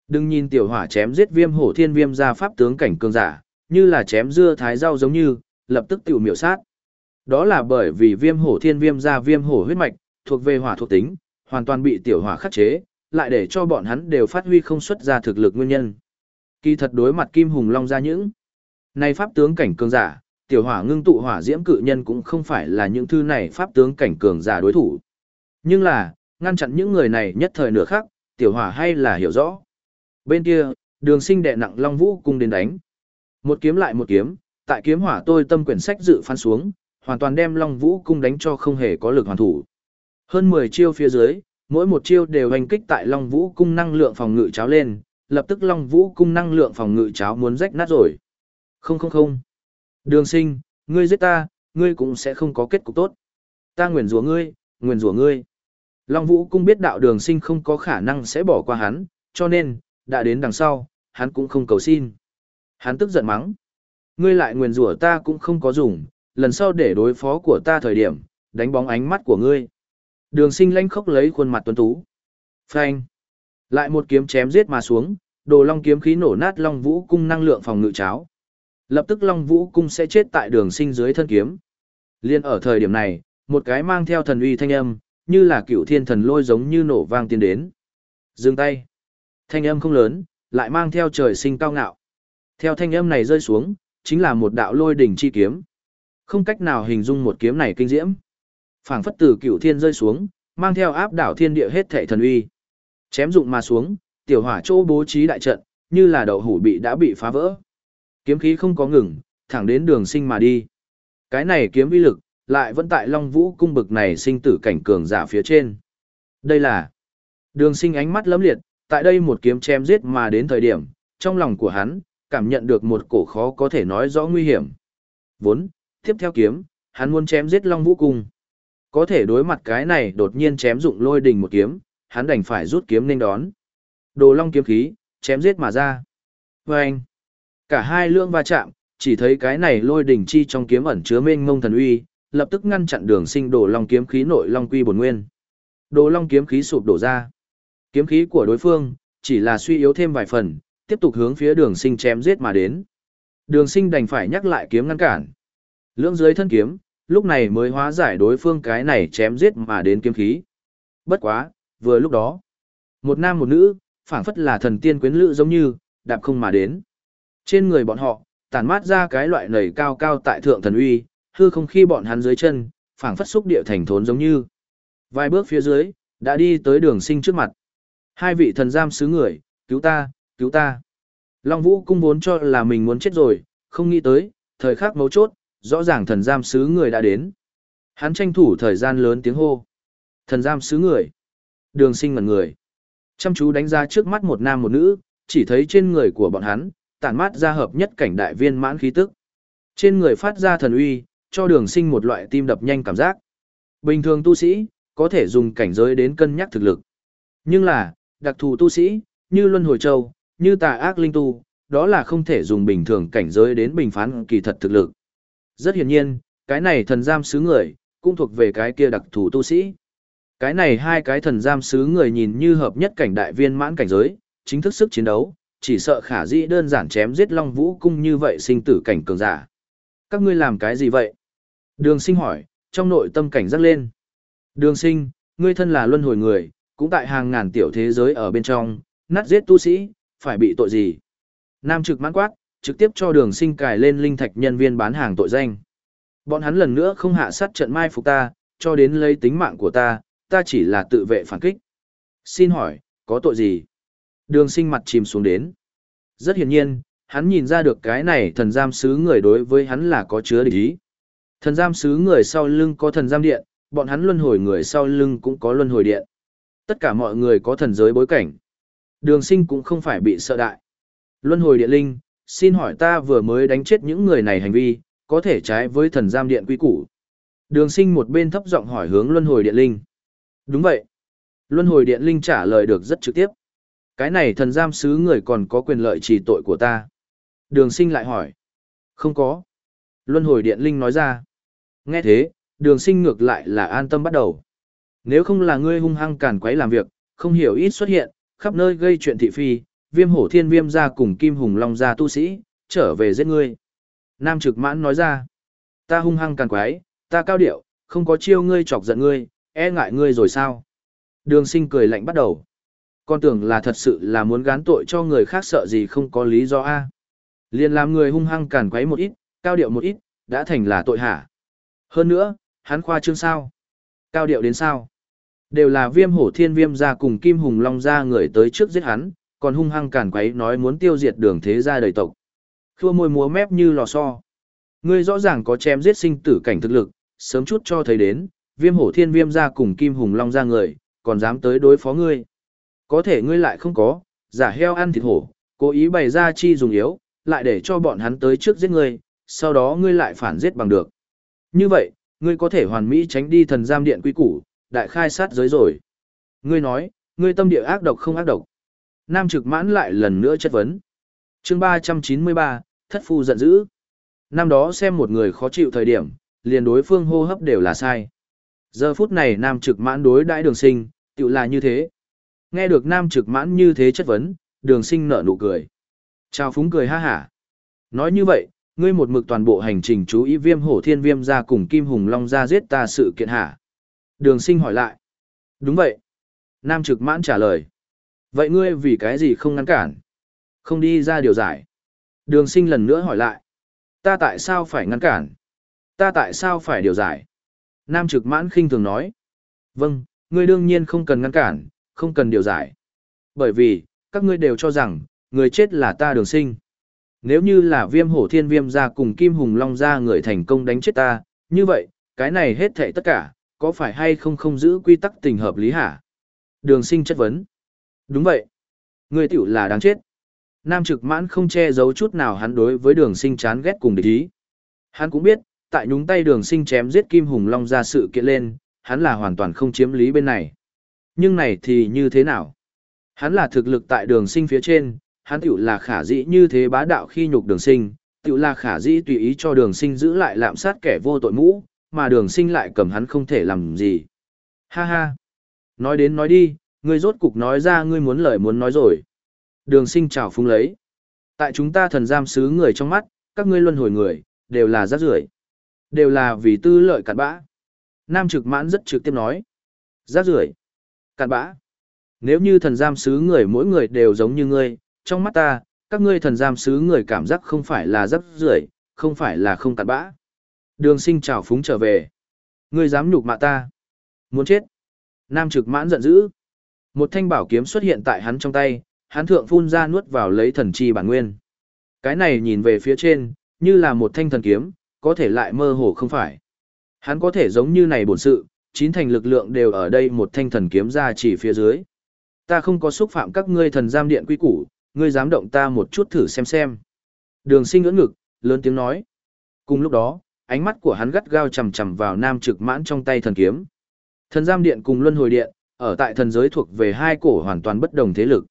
Đừng nhìn tiểu hỏa chém giết viêm hổ thiên viêm ra pháp tướng cảnh cường giả, như là chém dưa thái rau giống như, lập tức tiểu miểu sát. Đó là bởi vì viêm hổ thiên viêm ra viêm hổ huyết mạch, thuộc về hỏa thuộc tính, hoàn toàn bị tiểu hỏa khắc chế, lại để cho bọn hắn đều phát huy không xuất ra thực lực nguyên nhân. Kỳ thật đối mặt Kim Hùng Long ra những này pháp tướng cảnh cường giả, tiểu hỏa ngưng tụ hỏa diễm cự nhân cũng không phải là những thư này pháp tướng cảnh cường giả đối thủ. Nhưng là, ngăn chặn những người này nhất thời nửa khắc tiểu hỏa hay là hiểu rõ. Bên kia, đường sinh đệ nặng Long Vũ cung đến đánh. Một kiếm lại một kiếm, tại kiếm hỏa tôi tâm quyển sách dự phán xuống, hoàn toàn đem Long Vũ cung đánh cho không hề có lực hoàn thủ. Hơn 10 chiêu phía dưới, mỗi một chiêu đều hành kích tại Long Vũ cung năng lượng phòng ngự cháo lên, lập tức Long Vũ cung năng lượng phòng ngự cháo muốn rách nát rồi. Không không không. Đường sinh, ngươi giết ta, ngươi cũng sẽ không có kết cục tốt. Ta nguyền rủa ngươi, nguyền rủa ngươi. Long Vũ cung biết đạo đường sinh không có khả năng sẽ bỏ qua hắn, cho nên, đã đến đằng sau, hắn cũng không cầu xin. Hắn tức giận mắng. Ngươi lại nguyền rủa ta cũng không có dùng, lần sau để đối phó của ta thời điểm, đánh bóng ánh mắt của ngươi. Đường sinh lanh khóc lấy khuôn mặt tuấn tú. Phanh. Lại một kiếm chém giết mà xuống, đồ long kiếm khí nổ nát long vũ cung năng lượng phòng ngự cháo. Lập tức long vũ cung sẽ chết tại đường sinh dưới thân kiếm. Liên ở thời điểm này, một cái mang theo thần uy thanh âm, như là cựu thiên thần lôi giống như nổ vang tiến đến. Dừng tay. Thanh âm không lớn, lại mang theo trời sinh cao ngạo. Theo thanh âm này rơi xuống, chính là một đạo lôi đỉnh chi kiếm. Không cách nào hình dung một kiếm này kinh diễm phảng phất từ cựu thiên rơi xuống, mang theo áp đảo thiên địa hết thảy thần uy. Chém dụng mà xuống, tiểu hỏa chỗ bố trí đại trận, như là đậu hủ bị đã bị phá vỡ. Kiếm khí không có ngừng, thẳng đến đường sinh mà đi. Cái này kiếm vi lực, lại vẫn tại Long Vũ cung bực này sinh tử cảnh cường giả phía trên. Đây là đường sinh ánh mắt lấm liệt, tại đây một kiếm chém giết mà đến thời điểm, trong lòng của hắn, cảm nhận được một cổ khó có thể nói rõ nguy hiểm. Vốn, tiếp theo kiếm, hắn muốn chém giết Long Vũ cung. Có thể đối mặt cái này đột nhiên chém dụng lôi đình một kiếm, hắn đành phải rút kiếm nên đón. Đồ long kiếm khí, chém giết mà ra. Và anh, cả hai lương va chạm, chỉ thấy cái này lôi đỉnh chi trong kiếm ẩn chứa mênh ngông thần uy, lập tức ngăn chặn đường sinh đồ long kiếm khí nội long quy bổn nguyên. Đồ long kiếm khí sụp đổ ra. Kiếm khí của đối phương, chỉ là suy yếu thêm vài phần, tiếp tục hướng phía đường sinh chém giết mà đến. Đường sinh đành phải nhắc lại kiếm ngăn cản. Lưỡng dưới thân kiếm, lúc này mới hóa giải đối phương cái này chém giết mà đến kiếm khí. Bất quá, vừa lúc đó, một nam một nữ, phảng phất là thần tiên quyến lữ giống như, đạp không mà đến. Trên người bọn họ, tản mát ra cái loại nầy cao cao tại thượng thần uy, hư không khi bọn hắn dưới chân, phảng phất xúc địa thành thốn giống như. Vài bước phía dưới, đã đi tới đường sinh trước mặt. Hai vị thần giam sứ người, cứu ta, cứu ta. Long Vũ cung vốn cho là mình muốn chết rồi, không nghĩ tới, thời khắc mấu chốt, rõ ràng thần giam sứ người đã đến. Hắn tranh thủ thời gian lớn tiếng hô. Thần giam sứ người. Đường sinh ngẩn người. Chăm chú đánh ra trước mắt một nam một nữ, chỉ thấy trên người của bọn hắn, tản mát ra hợp nhất cảnh đại viên mãn khí tức. Trên người phát ra thần uy, cho đường sinh một loại tim đập nhanh cảm giác. Bình thường tu sĩ, có thể dùng cảnh giới đến cân nhắc thực lực. Nhưng là, đặc thù tu sĩ, như Luân Hồi Châu, như tà ác linh tu, đó là không thể dùng bình thường cảnh giới đến bình phán kỳ thật thực lực. Rất hiển nhiên, cái này thần giam sứ người, cũng thuộc về cái kia đặc thù tu sĩ. Cái này hai cái thần giam sứ người nhìn như hợp nhất cảnh đại viên mãn cảnh giới, chính thức sức chiến đấu, chỉ sợ khả dĩ đơn giản chém giết Long Vũ cung như vậy sinh tử cảnh cường giả. Các ngươi làm cái gì vậy? Đường sinh hỏi, trong nội tâm cảnh giác lên. Đường sinh, ngươi thân là luân hồi người, cũng tại hàng ngàn tiểu thế giới ở bên trong, nát giết tu sĩ, phải bị tội gì? Nam trực mãn quát, trực tiếp cho đường sinh cài lên linh thạch nhân viên bán hàng tội danh. Bọn hắn lần nữa không hạ sát trận mai phục ta, cho đến lấy tính mạng của ta, ta chỉ là tự vệ phản kích. Xin hỏi, có tội gì? Đường sinh mặt chìm xuống đến. Rất hiển nhiên, hắn nhìn ra được cái này thần giam sứ người đối với hắn là có chứa địch ý. Thần giam sứ người sau lưng có thần giam điện, bọn hắn luân hồi người sau lưng cũng có luân hồi điện. Tất cả mọi người có thần giới bối cảnh. Đường sinh cũng không phải bị sợ đại. Luân hồi địa linh, xin hỏi ta vừa mới đánh chết những người này hành vi, có thể trái với thần giam điện quy củ. Đường sinh một bên thấp giọng hỏi hướng luân hồi điện linh. Đúng vậy. Luân hồi điện linh trả lời được rất trực tiếp. Cái này thần giam sứ người còn có quyền lợi trì tội của ta. Đường sinh lại hỏi. Không có. Luân hồi điện linh nói ra. Nghe thế, đường sinh ngược lại là an tâm bắt đầu. Nếu không là ngươi hung hăng càn quấy làm việc, không hiểu ít xuất hiện, khắp nơi gây chuyện thị phi, viêm hổ thiên viêm ra cùng kim hùng long ra tu sĩ, trở về giết ngươi. Nam trực mãn nói ra. Ta hung hăng càn quái, ta cao điệu, không có chiêu ngươi chọc giận ngươi, e ngại ngươi rồi sao? Đường sinh cười lạnh bắt đầu. Con tưởng là thật sự là muốn gán tội cho người khác sợ gì không có lý do a liền làm người hung hăng càn quấy một ít, cao điệu một ít, đã thành là tội hả. Hơn nữa, hắn khoa trương sao? Cao điệu đến sao? Đều là viêm hổ thiên viêm ra cùng kim hùng long ra người tới trước giết hắn, còn hung hăng càn quấy nói muốn tiêu diệt đường thế gia đời tộc. Khua môi múa mép như lò xo. Ngươi rõ ràng có chém giết sinh tử cảnh thực lực, sớm chút cho thấy đến, viêm hổ thiên viêm ra cùng kim hùng long ra người, còn dám tới đối phó ngươi. Có thể ngươi lại không có, giả heo ăn thịt hổ, cố ý bày ra chi dùng yếu, lại để cho bọn hắn tới trước giết ngươi, sau đó ngươi lại phản giết bằng được. Như vậy, ngươi có thể hoàn mỹ tránh đi thần giam điện quy củ, đại khai sát giới rồi. Ngươi nói, ngươi tâm địa ác độc không ác độc. Nam trực mãn lại lần nữa chất vấn. chương 393, thất phu giận dữ. Năm đó xem một người khó chịu thời điểm, liền đối phương hô hấp đều là sai. Giờ phút này nam trực mãn đối đãi đường sinh, tự là như thế. Nghe được nam trực mãn như thế chất vấn, đường sinh nở nụ cười. Chào phúng cười ha hả. Nói như vậy, ngươi một mực toàn bộ hành trình chú ý viêm hổ thiên viêm ra cùng kim hùng long ra giết ta sự kiện hả? Đường sinh hỏi lại. Đúng vậy. Nam trực mãn trả lời. Vậy ngươi vì cái gì không ngăn cản? Không đi ra điều giải. Đường sinh lần nữa hỏi lại. Ta tại sao phải ngăn cản? Ta tại sao phải điều giải? Nam trực mãn khinh thường nói. Vâng, ngươi đương nhiên không cần ngăn cản, không cần điều giải. Bởi vì, các ngươi đều cho rằng, người chết là ta đường sinh. Nếu như là viêm hổ thiên viêm ra cùng kim hùng long ra người thành công đánh chết ta, như vậy, cái này hết thảy tất cả, có phải hay không không giữ quy tắc tình hợp lý hả? Đường sinh chất vấn. Đúng vậy. Người tiểu là đáng chết. Nam trực mãn không che giấu chút nào hắn đối với đường sinh chán ghét cùng địch ý. Hắn cũng biết, tại nhúng tay đường sinh chém giết Kim Hùng Long ra sự kiện lên, hắn là hoàn toàn không chiếm lý bên này. Nhưng này thì như thế nào? Hắn là thực lực tại đường sinh phía trên, hắn tiểu là khả dĩ như thế bá đạo khi nhục đường sinh, tiểu là khả dĩ tùy ý cho đường sinh giữ lại lạm sát kẻ vô tội mũ, mà đường sinh lại cầm hắn không thể làm gì. Ha ha! Nói đến nói đi, ngươi rốt cục nói ra ngươi muốn lời muốn nói rồi. Đường sinh chào phung lấy. Tại chúng ta thần giam sứ người trong mắt, các ngươi luân hồi người, đều là rác rưởi Đều là vì tư lợi cặn bã. Nam trực mãn rất trực tiếp nói. Rác rưởi cặn bã. Nếu như thần giam sứ người mỗi người đều giống như ngươi, trong mắt ta, các ngươi thần giam sứ người cảm giác không phải là rắc rưởi, không phải là không cặn bã. Đường sinh trào phúng trở về. Ngươi dám nhục mạ ta. Muốn chết. Nam trực mãn giận dữ. Một thanh bảo kiếm xuất hiện tại hắn trong tay, hắn thượng phun ra nuốt vào lấy thần chi bản nguyên. Cái này nhìn về phía trên, như là một thanh thần kiếm, có thể lại mơ hồ không phải. Hắn có thể giống như này bổn sự, chín thành lực lượng đều ở đây một thanh thần kiếm ra chỉ phía dưới. Ta không có xúc phạm các ngươi thần giam điện quy củ, ngươi dám động ta một chút thử xem xem. Đường sinh ngỡ ngực, lớn tiếng nói. Cùng lúc đó, ánh mắt của hắn gắt gao chầm chầm vào nam trực mãn trong tay thần kiếm. Thần giam điện cùng luân hồi điện, ở tại thần giới thuộc về hai cổ hoàn toàn bất đồng thế lực.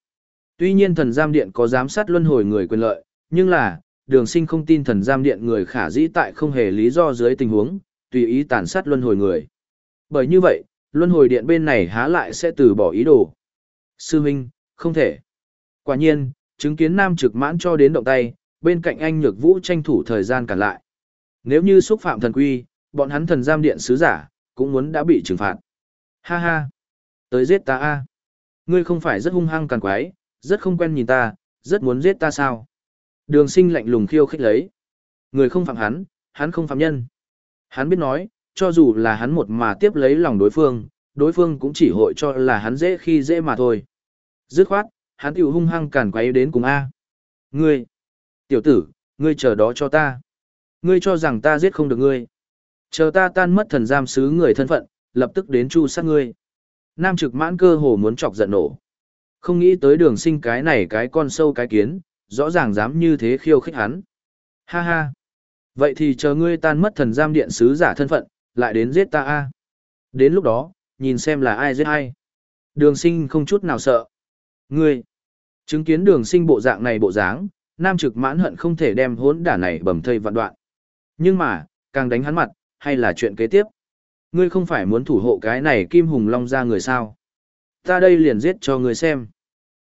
Tuy nhiên thần giam điện có giám sát luân hồi người quyền lợi, nhưng là, đường sinh không tin thần giam điện người khả dĩ tại không hề lý do dưới tình huống, tùy ý tàn sát luân hồi người. Bởi như vậy, luân hồi điện bên này há lại sẽ từ bỏ ý đồ. Sư Minh, không thể. Quả nhiên, chứng kiến nam trực mãn cho đến động tay, bên cạnh anh nhược vũ tranh thủ thời gian cản lại. Nếu như xúc phạm thần quy, bọn hắn thần giam điện sứ giả, cũng muốn đã bị trừng phạt. Ha ha! Tới giết ta a Ngươi không phải rất hung hăng càng quái, rất không quen nhìn ta, rất muốn giết ta sao? Đường sinh lạnh lùng khiêu khích lấy. Người không phạm hắn, hắn không phạm nhân. Hắn biết nói, cho dù là hắn một mà tiếp lấy lòng đối phương, đối phương cũng chỉ hội cho là hắn dễ khi dễ mà thôi. Dứt khoát, hắn tiểu hung hăng càn quấy đến cùng A. Ngươi, tiểu tử, ngươi chờ đó cho ta. Ngươi cho rằng ta giết không được ngươi. Chờ ta tan mất thần giam sứ người thân phận, lập tức đến chu sát ngươi. Nam trực mãn cơ hồ muốn chọc giận nổ. Không nghĩ tới đường sinh cái này cái con sâu cái kiến, rõ ràng dám như thế khiêu khích hắn. Ha ha. Vậy thì chờ ngươi tan mất thần giam điện sứ giả thân phận, lại đến giết ta a Đến lúc đó, nhìn xem là ai giết ai. Đường sinh không chút nào sợ. Ngươi, chứng kiến đường sinh bộ dạng này bộ dáng, nam trực mãn hận không thể đem hốn đả này bầm thây vạn đoạn. Nhưng mà, càng đánh hắn mặt, hay là chuyện kế tiếp. Ngươi không phải muốn thủ hộ cái này kim hùng long ra người sao. Ta đây liền giết cho ngươi xem.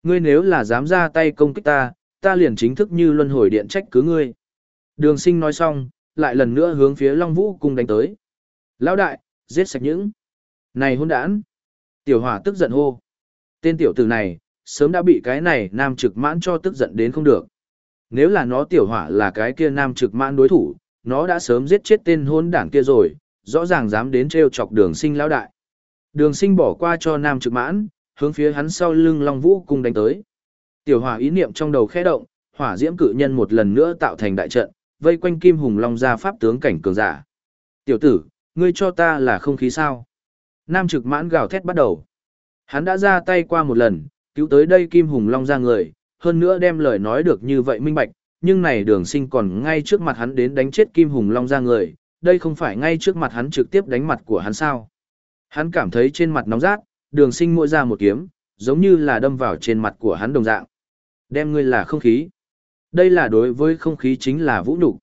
Ngươi nếu là dám ra tay công kích ta, ta liền chính thức như luân hồi điện trách cứ ngươi. Đường sinh nói xong, lại lần nữa hướng phía Long Vũ cung đánh tới. Lão đại, giết sạch những. Này hôn đản. Tiểu hỏa tức giận hô. Tên tiểu tử này, sớm đã bị cái này nam trực mãn cho tức giận đến không được. Nếu là nó tiểu hỏa là cái kia nam trực mãn đối thủ, nó đã sớm giết chết tên hôn đản kia rồi, rõ ràng dám đến treo chọc đường sinh lão đại. Đường sinh bỏ qua cho nam trực mãn, hướng phía hắn sau lưng Long Vũ cung đánh tới. Tiểu hỏa ý niệm trong đầu khẽ động, hỏa diễm cự nhân một lần nữa tạo thành đại trận, vây quanh Kim Hùng Long ra pháp tướng cảnh cường giả. Tiểu tử, ngươi cho ta là không khí sao? Nam trực mãn gào thét bắt đầu. Hắn đã ra tay qua một lần, cứu tới đây Kim Hùng Long ra người, hơn nữa đem lời nói được như vậy minh bạch, nhưng này đường sinh còn ngay trước mặt hắn đến đánh chết Kim Hùng Long ra người, đây không phải ngay trước mặt hắn trực tiếp đánh mặt của hắn sao. Hắn cảm thấy trên mặt nóng rát, đường sinh mỗi ra một kiếm, giống như là đâm vào trên mặt của hắn đồng dạng. Đem ngươi là không khí. Đây là đối với không khí chính là vũ nhục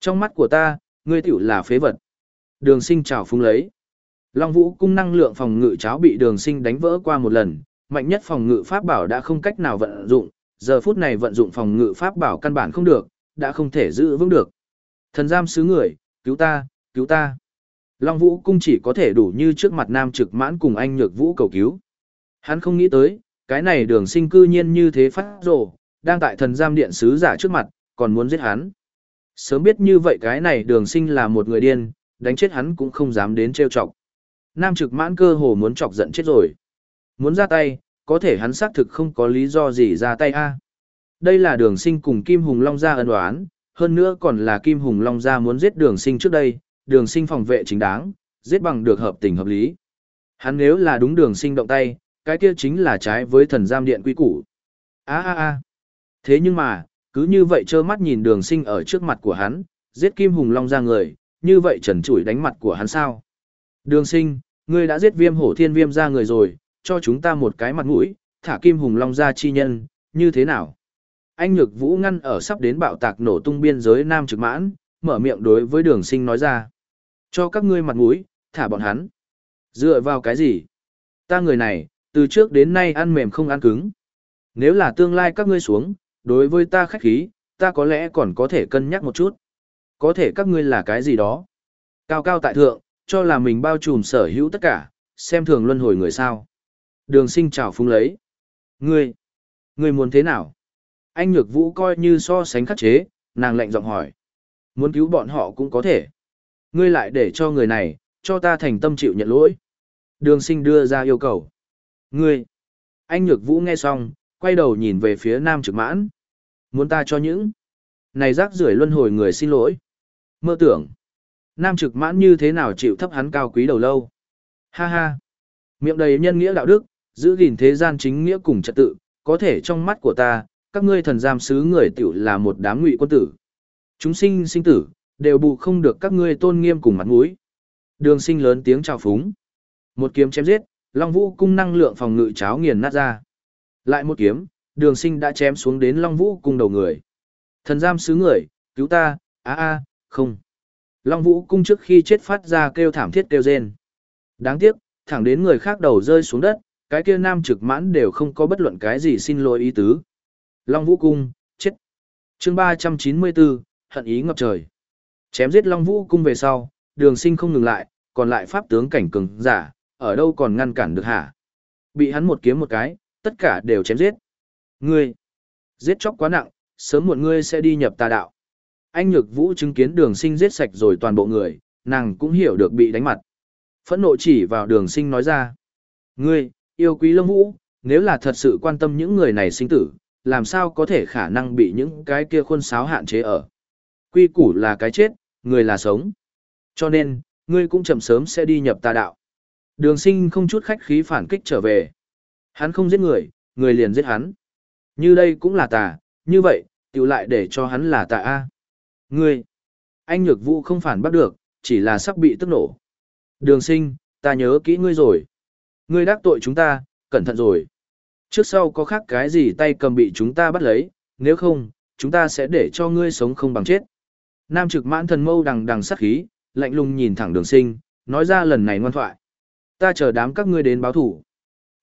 Trong mắt của ta, ngươi tiểu là phế vật. Đường sinh trào phung lấy. Long vũ cung năng lượng phòng ngự cháo bị đường sinh đánh vỡ qua một lần, mạnh nhất phòng ngự pháp bảo đã không cách nào vận dụng, giờ phút này vận dụng phòng ngự pháp bảo căn bản không được, đã không thể giữ vững được. Thần giam sứ người, cứu ta, cứu ta. Long vũ cung chỉ có thể đủ như trước mặt nam trực mãn cùng anh nhược vũ cầu cứu. Hắn không nghĩ tới, cái này đường sinh cư nhiên như thế phát rồ, đang tại thần giam điện sứ giả trước mặt, còn muốn giết hắn. Sớm biết như vậy cái này đường sinh là một người điên, đánh chết hắn cũng không dám đến trêu chọc. Nam trực mãn cơ hồ muốn chọc giận chết rồi. Muốn ra tay, có thể hắn xác thực không có lý do gì ra tay a Đây là đường sinh cùng Kim Hùng Long gia ân đoán, hơn nữa còn là Kim Hùng Long gia muốn giết đường sinh trước đây, đường sinh phòng vệ chính đáng, giết bằng được hợp tình hợp lý. Hắn nếu là đúng đường sinh động tay, cái kia chính là trái với thần giam điện quy củ. a a a Thế nhưng mà, cứ như vậy trơ mắt nhìn đường sinh ở trước mặt của hắn, giết Kim Hùng Long ra người, như vậy trần chủi đánh mặt của hắn sao. Đường sinh, ngươi đã giết viêm hổ thiên viêm ra người rồi, cho chúng ta một cái mặt mũi, thả Kim Hùng Long ra chi nhân, như thế nào? Anh Nhược Vũ ngăn ở sắp đến bạo tạc nổ tung biên giới Nam Trực Mãn, mở miệng đối với đường sinh nói ra. Cho các ngươi mặt mũi, thả bọn hắn. Dựa vào cái gì? Ta người này, từ trước đến nay ăn mềm không ăn cứng. Nếu là tương lai các ngươi xuống, đối với ta khách khí, ta có lẽ còn có thể cân nhắc một chút. Có thể các ngươi là cái gì đó. Cao cao tại thượng, cho là mình bao trùm sở hữu tất cả, xem thường luân hồi người sao. Đường sinh chào phung lấy. Ngươi, ngươi muốn thế nào? Anh Nhược Vũ coi như so sánh khắc chế, nàng lạnh giọng hỏi. Muốn cứu bọn họ cũng có thể. Ngươi lại để cho người này, cho ta thành tâm chịu nhận lỗi. Đường sinh đưa ra yêu cầu. Ngươi, anh Nhược Vũ nghe xong, quay đầu nhìn về phía Nam Trực Mãn. Muốn ta cho những này rác rưởi luân hồi người xin lỗi. Mơ tưởng, Nam Trực Mãn như thế nào chịu thấp hắn cao quý đầu lâu. Ha ha, miệng đầy nhân nghĩa đạo đức, giữ gìn thế gian chính nghĩa cùng trật tự, có thể trong mắt của ta, các ngươi thần giam sứ người tiểu là một đám ngụy quân tử. Chúng sinh sinh tử, đều bù không được các ngươi tôn nghiêm cùng mặt mũi. Đường sinh lớn tiếng chào phúng. Một kiếm chém giết, Long Vũ cung năng lượng phòng ngự cháo nghiền nát ra. Lại một kiếm, đường sinh đã chém xuống đến Long Vũ cung đầu người. Thần giam sứ người, cứu ta, a a không. Long Vũ cung trước khi chết phát ra kêu thảm thiết kêu rên. Đáng tiếc, thẳng đến người khác đầu rơi xuống đất, cái kia nam trực mãn đều không có bất luận cái gì xin lỗi ý tứ. Long Vũ cung, chết. chương 394, hận ý ngập trời. Chém giết Long Vũ cung về sau, đường sinh không ngừng lại, còn lại pháp tướng cảnh cường giả, ở đâu còn ngăn cản được hả? Bị hắn một kiếm một cái, tất cả đều chém giết. Ngươi, giết chóc quá nặng, sớm muộn ngươi sẽ đi nhập tà đạo. Anh Nhược Vũ chứng kiến đường sinh giết sạch rồi toàn bộ người, nàng cũng hiểu được bị đánh mặt. Phẫn nộ chỉ vào đường sinh nói ra. Ngươi, yêu quý lông vũ, nếu là thật sự quan tâm những người này sinh tử, làm sao có thể khả năng bị những cái kia khuôn sáo hạn chế ở. Quy củ là cái chết, người là sống. Cho nên, ngươi cũng chậm sớm sẽ đi nhập tà đạo. Đường sinh không chút khách khí phản kích trở về. Hắn không giết người, người liền giết hắn. Như đây cũng là tà, như vậy, tiểu lại để cho hắn là tà A. Ngươi, anh nhược vũ không phản bắt được, chỉ là sắp bị tức nổ. Đường sinh, ta nhớ kỹ ngươi rồi. Ngươi đắc tội chúng ta, cẩn thận rồi. Trước sau có khác cái gì tay cầm bị chúng ta bắt lấy, nếu không, chúng ta sẽ để cho ngươi sống không bằng chết. Nam trực mãn thần mâu đằng đằng sát khí, lạnh lùng nhìn thẳng đường sinh, nói ra lần này ngoan thoại. Ta chờ đám các ngươi đến báo thủ.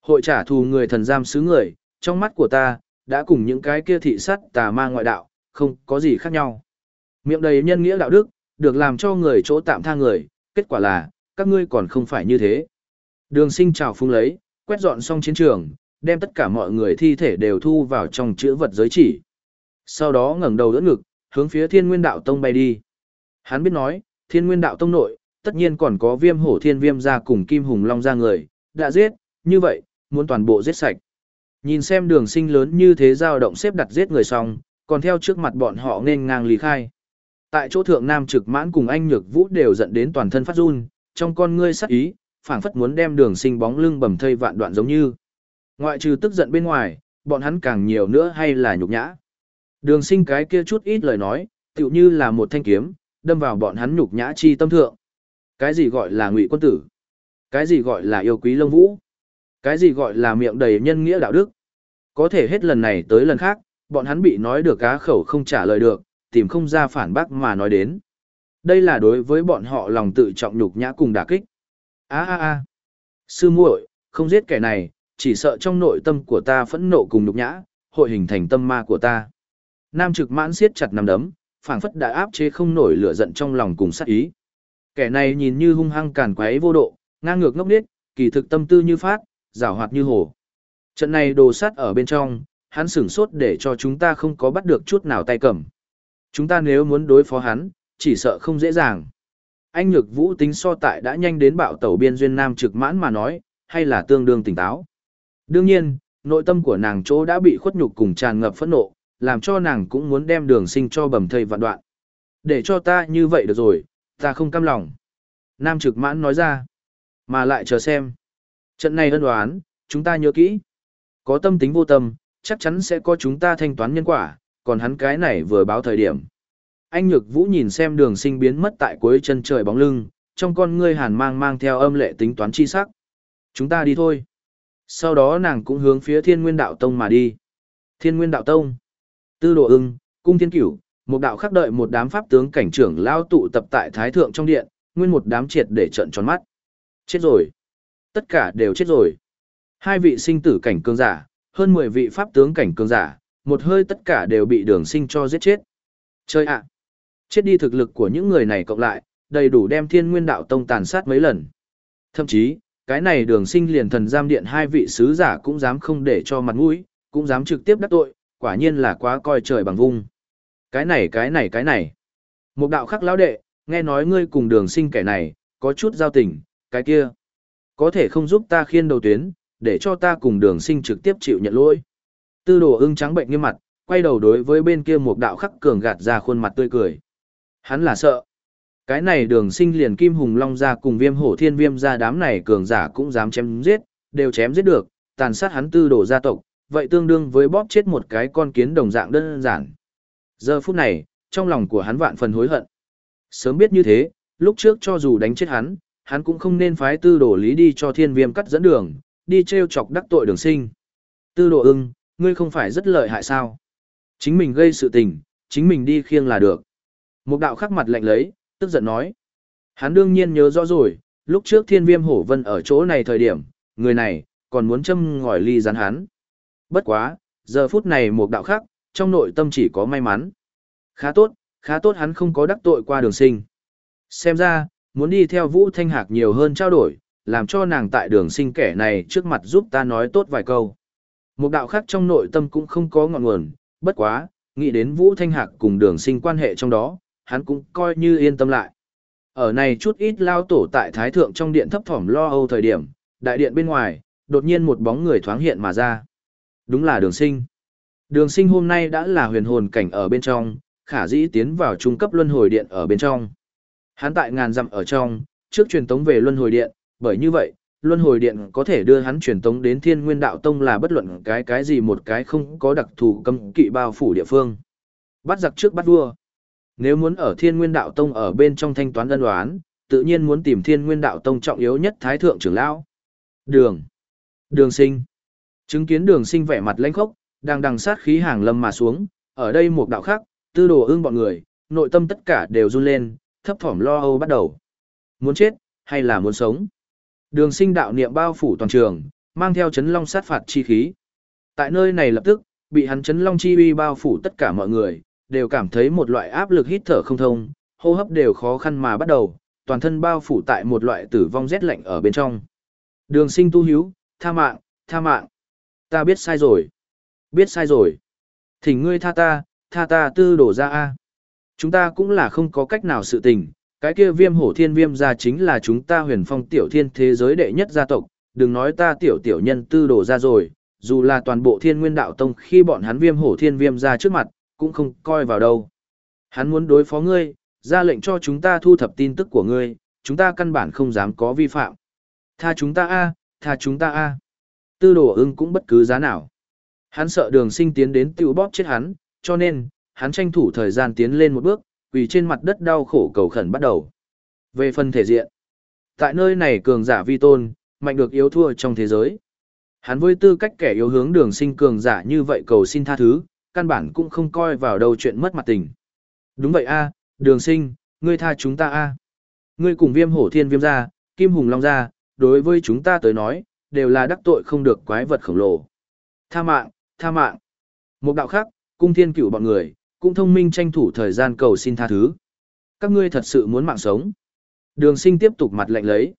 Hội trả thù người thần giam xứ người, trong mắt của ta, đã cùng những cái kia thị sát tà ma ngoại đạo, không có gì khác nhau. Miệng đầy nhân nghĩa đạo đức, được làm cho người chỗ tạm tha người, kết quả là, các ngươi còn không phải như thế. Đường sinh trào phung lấy, quét dọn xong chiến trường, đem tất cả mọi người thi thể đều thu vào trong chữ vật giới chỉ. Sau đó ngẩng đầu đỡ ngực, hướng phía thiên nguyên đạo tông bay đi. Hắn biết nói, thiên nguyên đạo tông nội, tất nhiên còn có viêm hổ thiên viêm gia cùng kim hùng long gia người, đã giết, như vậy, muốn toàn bộ giết sạch. Nhìn xem đường sinh lớn như thế dao động xếp đặt giết người xong, còn theo trước mặt bọn họ nên ngang lý khai. Tại chỗ thượng nam trực mãn cùng anh nhược vũ đều dẫn đến toàn thân phát run, trong con ngươi sắc ý, phảng phất muốn đem đường sinh bóng lưng bầm thây vạn đoạn giống như. Ngoại trừ tức giận bên ngoài, bọn hắn càng nhiều nữa hay là nhục nhã. Đường sinh cái kia chút ít lời nói, tựu như là một thanh kiếm, đâm vào bọn hắn nhục nhã chi tâm thượng. Cái gì gọi là ngụy quân tử? Cái gì gọi là yêu quý lông vũ? Cái gì gọi là miệng đầy nhân nghĩa đạo đức? Có thể hết lần này tới lần khác, bọn hắn bị nói được cá khẩu không trả lời được, tìm không ra phản bác mà nói đến. Đây là đối với bọn họ lòng tự trọng nhục nhã cùng đả kích. A a a. Sư muội, không giết kẻ này, chỉ sợ trong nội tâm của ta phẫn nộ cùng nhục nhã, hội hình thành tâm ma của ta. Nam trực mãn siết chặt nằm đấm, phảng phất đã áp chế không nổi lửa giận trong lòng cùng sát ý. Kẻ này nhìn như hung hăng càn quấy vô độ, ngang ngược ngốc nghếch, kỳ thực tâm tư như phát, giảo hoạt như hồ. Trận này đồ sát ở bên trong, hắn sửng sốt để cho chúng ta không có bắt được chút nào tay cầm. Chúng ta nếu muốn đối phó hắn, chỉ sợ không dễ dàng. Anh Nhược Vũ tính so tại đã nhanh đến bạo tẩu biên duyên nam trực mãn mà nói, hay là tương đương tỉnh táo. Đương nhiên, nội tâm của nàng chỗ đã bị khuất nhục cùng tràn ngập phẫn nộ, làm cho nàng cũng muốn đem đường sinh cho bầm thây vạn đoạn. Để cho ta như vậy được rồi, ta không cam lòng. Nam trực mãn nói ra, mà lại chờ xem. Trận này ân đoán, chúng ta nhớ kỹ. Có tâm tính vô tâm, chắc chắn sẽ có chúng ta thanh toán nhân quả, còn hắn cái này vừa báo thời điểm. Anh Nhược Vũ nhìn xem đường sinh biến mất tại cuối chân trời bóng lưng, trong con ngươi hàn mang mang theo âm lệ tính toán chi sắc. Chúng ta đi thôi. Sau đó nàng cũng hướng phía thiên nguyên đạo tông mà đi. Thiên nguyên đạo tông. Tư độ ưng, cung thiên cửu, một đạo khắc đợi một đám pháp tướng cảnh trưởng lao tụ tập tại thái thượng trong điện, nguyên một đám triệt để trận tròn mắt. Chết rồi. Tất cả đều chết rồi. Hai vị sinh tử cảnh cường giả, hơn 10 vị pháp tướng cảnh cường giả, một hơi tất cả đều bị đường sinh cho giết chết. Chơi ạ! Chết đi thực lực của những người này cộng lại, đầy đủ đem thiên nguyên đạo tông tàn sát mấy lần. Thậm chí, cái này đường sinh liền thần giam điện hai vị sứ giả cũng dám không để cho mặt mũi, cũng dám trực tiếp đắc tội, quả nhiên là quá coi trời bằng vung. Cái này cái này cái này. Một đạo khắc lão đệ, nghe nói ngươi cùng đường sinh kẻ này, có chút giao tình, cái kia. Có thể không giúp ta khiên đầu tuyến, để cho ta cùng đường sinh trực tiếp chịu nhận lỗi. Tư đồ ưng trắng bệnh nghiêm mặt, quay đầu đối với bên kia một đạo khắc cường gạt ra khuôn mặt tươi cười. Hắn là sợ. Cái này đường sinh liền kim hùng long ra cùng viêm hổ thiên viêm ra đám này cường giả cũng dám chém giết, đều chém giết được, tàn sát hắn tư đổ gia tộc, vậy tương đương với bóp chết một cái con kiến đồng dạng đơn giản. Giờ phút này, trong lòng của hắn vạn phần hối hận. Sớm biết như thế, lúc trước cho dù đánh chết hắn, hắn cũng không nên phái tư đổ lý đi cho thiên viêm cắt dẫn đường, đi treo chọc đắc tội đường sinh. Tư đồ ưng, ngươi không phải rất lợi hại sao? Chính mình gây sự tình, chính mình đi khiêng là được. Một đạo khắc mặt lạnh lấy, tức giận nói. Hắn đương nhiên nhớ rõ rồi, lúc trước thiên viêm hổ vân ở chỗ này thời điểm, người này, còn muốn châm ngòi ly rắn hắn. Bất quá, giờ phút này một đạo khác, trong nội tâm chỉ có may mắn. Khá tốt, khá tốt hắn không có đắc tội qua đường sinh. Xem ra, muốn đi theo Vũ Thanh Hạc nhiều hơn trao đổi, làm cho nàng tại đường sinh kẻ này trước mặt giúp ta nói tốt vài câu. Một đạo khác trong nội tâm cũng không có ngọn nguồn, bất quá, nghĩ đến Vũ Thanh Hạc cùng đường sinh quan hệ trong đó, hắn cũng coi như yên tâm lại. Ở này chút ít lao tổ tại Thái Thượng trong điện thấp thỏm lo âu thời điểm, đại điện bên ngoài, đột nhiên một bóng người thoáng hiện mà ra. Đúng là đường sinh. Đường sinh hôm nay đã là huyền hồn cảnh ở bên trong, khả dĩ tiến vào trung cấp luân hồi điện ở bên trong. Hắn tại ngàn dặm ở trong, trước truyền tống về luân hồi điện, bởi như vậy, luân hồi điện có thể đưa hắn truyền tống đến thiên nguyên đạo tông là bất luận cái cái gì một cái không có đặc thù cấm kỵ bao phủ địa phương. Bắt giặc trước bắt vua. Nếu muốn ở thiên nguyên đạo tông ở bên trong thanh toán ân đoán, tự nhiên muốn tìm thiên nguyên đạo tông trọng yếu nhất thái thượng trưởng lão. Đường. Đường sinh. Chứng kiến đường sinh vẻ mặt lãnh khốc, đang đằng sát khí hàng lâm mà xuống, ở đây một đạo khác, tư đồ ương bọn người, nội tâm tất cả đều run lên, thấp thỏm lo âu bắt đầu. Muốn chết, hay là muốn sống? Đường sinh đạo niệm bao phủ toàn trường, mang theo chấn long sát phạt chi khí. Tại nơi này lập tức, bị hắn chấn long chi uy bao phủ tất cả mọi người, đều cảm thấy một loại áp lực hít thở không thông, hô hấp đều khó khăn mà bắt đầu, toàn thân bao phủ tại một loại tử vong rét lạnh ở bên trong. Đường sinh tu hiếu, tha mạng, tha mạng. Ta biết sai rồi. Biết sai rồi. Thỉnh ngươi tha ta, tha ta tư đổ ra a Chúng ta cũng là không có cách nào sự tình, cái kia viêm hổ thiên viêm gia chính là chúng ta huyền phong tiểu thiên thế giới đệ nhất gia tộc, đừng nói ta tiểu tiểu nhân tư đổ ra rồi, dù là toàn bộ thiên nguyên đạo tông khi bọn hắn viêm hổ thiên viêm ra trước mặt, cũng không coi vào đâu. Hắn muốn đối phó ngươi, ra lệnh cho chúng ta thu thập tin tức của ngươi, chúng ta căn bản không dám có vi phạm. Tha chúng ta a, tha chúng ta a. Tư đồ ưng cũng bất cứ giá nào. Hắn sợ đường sinh tiến đến tiêu bóp chết hắn, cho nên, hắn tranh thủ thời gian tiến lên một bước, vì trên mặt đất đau khổ cầu khẩn bắt đầu. Về phần thể diện, tại nơi này cường giả vi tôn, mạnh được yếu thua trong thế giới. Hắn với tư cách kẻ yếu hướng đường sinh cường giả như vậy cầu xin tha thứ, căn bản cũng không coi vào đâu chuyện mất mặt tình. Đúng vậy a đường sinh, ngươi tha chúng ta a Ngươi cùng viêm hổ thiên viêm ra, kim hùng long ra, đối với chúng ta tới nói, đều là đắc tội không được quái vật khổng lồ. Tha mạng, tha mạng. Một đạo khác, cung thiên cửu bọn người, cũng thông minh tranh thủ thời gian cầu xin tha thứ. Các ngươi thật sự muốn mạng sống. Đường sinh tiếp tục mặt lạnh lấy.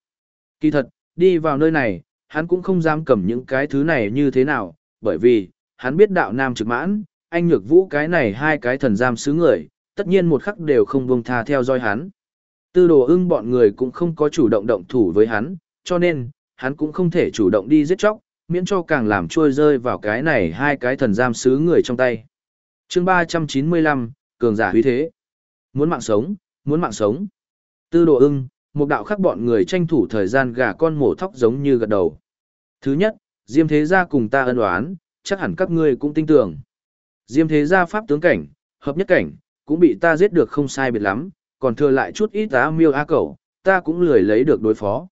Kỳ thật, đi vào nơi này, hắn cũng không dám cầm những cái thứ này như thế nào, bởi vì, hắn biết đạo nam trực mãn, anh nhược vũ cái này hai cái thần giam xứ người, tất nhiên một khắc đều không buông tha theo dõi hắn. Tư đồ ưng bọn người cũng không có chủ động động thủ với hắn, cho nên, hắn cũng không thể chủ động đi giết chóc, miễn cho càng làm trôi rơi vào cái này hai cái thần giam xứ người trong tay. chương 395, cường giả huy thế. Muốn mạng sống, muốn mạng sống. Tư đồ ưng, một đạo khắc bọn người tranh thủ thời gian gà con mổ thóc giống như gật đầu. Thứ nhất, Diêm Thế Gia cùng ta ân oán, chắc hẳn các ngươi cũng tin tưởng. Diêm Thế Gia pháp tướng cảnh, hợp nhất cảnh, cũng bị ta giết được không sai biệt lắm, còn thừa lại chút ít á miêu á cẩu, ta cũng lười lấy được đối phó.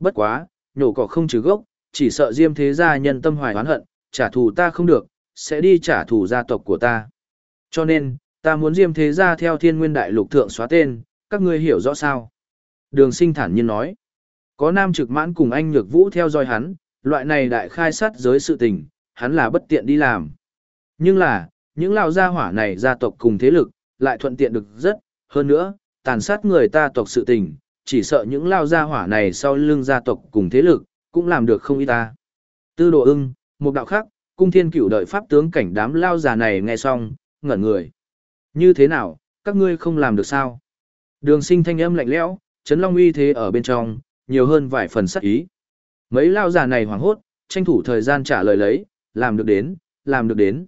Bất quá, nhổ cỏ không trừ gốc, chỉ sợ Diêm Thế Gia nhân tâm hoài oán hận, trả thù ta không được, sẽ đi trả thù gia tộc của ta. Cho nên, ta muốn Diêm Thế Gia theo thiên nguyên đại lục thượng xóa tên, các ngươi hiểu rõ sao? Đường sinh thản nhiên nói. Có nam trực mãn cùng anh nhược vũ theo dõi hắn, loại này đại khai sát giới sự tình, hắn là bất tiện đi làm. Nhưng là, những lão gia hỏa này gia tộc cùng thế lực, lại thuận tiện được rất, hơn nữa, tàn sát người ta tộc sự tình, chỉ sợ những lao gia hỏa này sau lưng gia tộc cùng thế lực, cũng làm được không ít ta. Tư đồ ưng, một đạo khác, cung thiên cửu đợi pháp tướng cảnh đám lao già này nghe xong, ngẩn người. Như thế nào, các ngươi không làm được sao? Đường sinh thanh âm lạnh lẽo, chấn long uy thế ở bên trong, nhiều hơn vài phần sắc ý. Mấy lao già này hoảng hốt, tranh thủ thời gian trả lời lấy, làm được đến, làm được đến.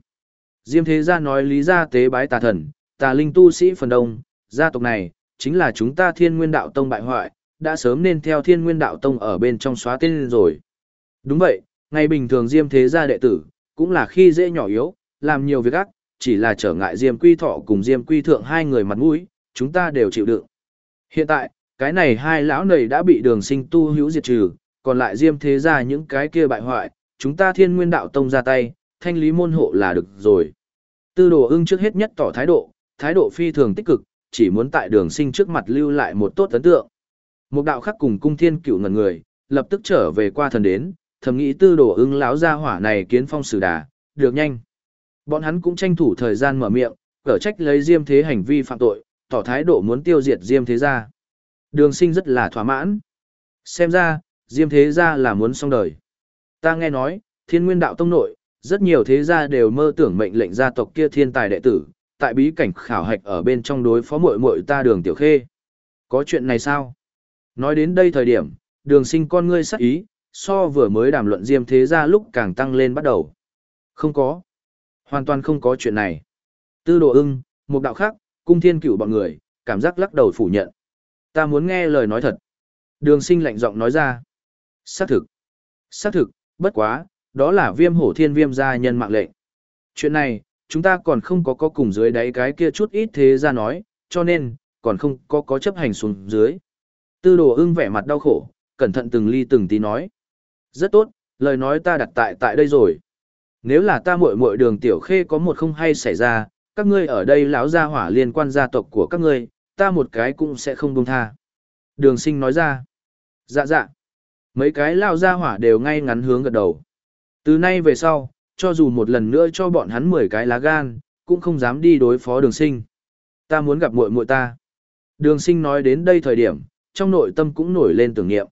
Diêm thế gia nói lý gia tế bái tà thần, tà linh tu sĩ phần đông, gia tộc này, chính là chúng ta thiên nguyên đạo tông bại hoại, đã sớm nên theo thiên nguyên đạo tông ở bên trong xóa tên rồi. Đúng vậy, ngày bình thường Diêm thế gia đệ tử, cũng là khi dễ nhỏ yếu, làm nhiều việc ác, chỉ là trở ngại Diêm quy thọ cùng Diêm quy thượng hai người mặt mũi, chúng ta đều chịu đựng. Hiện tại, cái này hai lão này đã bị đường sinh tu hữu diệt trừ, còn lại diêm thế Gia những cái kia bại hoại, chúng ta thiên nguyên đạo tông ra tay, thanh lý môn hộ là được rồi. Tư đồ ưng trước hết nhất tỏ thái độ, thái độ phi thường tích cực, chỉ muốn tại đường sinh trước mặt lưu lại một tốt ấn tượng. Một đạo khắc cùng cung thiên cựu ngần người, lập tức trở về qua thần đến, thầm nghĩ tư đồ ưng lão ra hỏa này kiến phong xử đà, được nhanh. Bọn hắn cũng tranh thủ thời gian mở miệng, cở trách lấy diêm thế hành vi phạm tội, tỏ thái độ muốn tiêu diệt diêm thế gia. Đường sinh rất là thỏa mãn. Xem ra, Diêm Thế Gia là muốn xong đời. Ta nghe nói, thiên nguyên đạo tông nội, rất nhiều thế gia đều mơ tưởng mệnh lệnh gia tộc kia thiên tài đệ tử, tại bí cảnh khảo hạch ở bên trong đối phó muội muội ta đường tiểu khê. Có chuyện này sao? Nói đến đây thời điểm, đường sinh con ngươi sắc ý, so vừa mới đàm luận diêm thế gia lúc càng tăng lên bắt đầu. Không có. Hoàn toàn không có chuyện này. Tư đồ ưng, một đạo khác, cung thiên cửu bọn người, cảm giác lắc đầu phủ nhận. Ta muốn nghe lời nói thật. Đường sinh lạnh giọng nói ra. Xác thực. Xác thực, bất quá, đó là viêm hổ thiên viêm gia nhân mạng lệnh. Chuyện này, chúng ta còn không có có cùng dưới đáy cái kia chút ít thế ra nói, cho nên, còn không có có chấp hành xuống dưới. Tư đồ ưng vẻ mặt đau khổ, cẩn thận từng ly từng tí nói. Rất tốt, lời nói ta đặt tại tại đây rồi. Nếu là ta muội muội đường tiểu khê có một không hay xảy ra, các ngươi ở đây lão gia hỏa liên quan gia tộc của các ngươi, ta một cái cũng sẽ không buông tha. Đường sinh nói ra. Dạ dạ. Mấy cái lão gia hỏa đều ngay ngắn hướng gật đầu. Từ nay về sau, cho dù một lần nữa cho bọn hắn 10 cái lá gan, cũng không dám đi đối phó đường sinh. Ta muốn gặp muội muội ta. Đường sinh nói đến đây thời điểm, trong nội tâm cũng nổi lên tưởng niệm.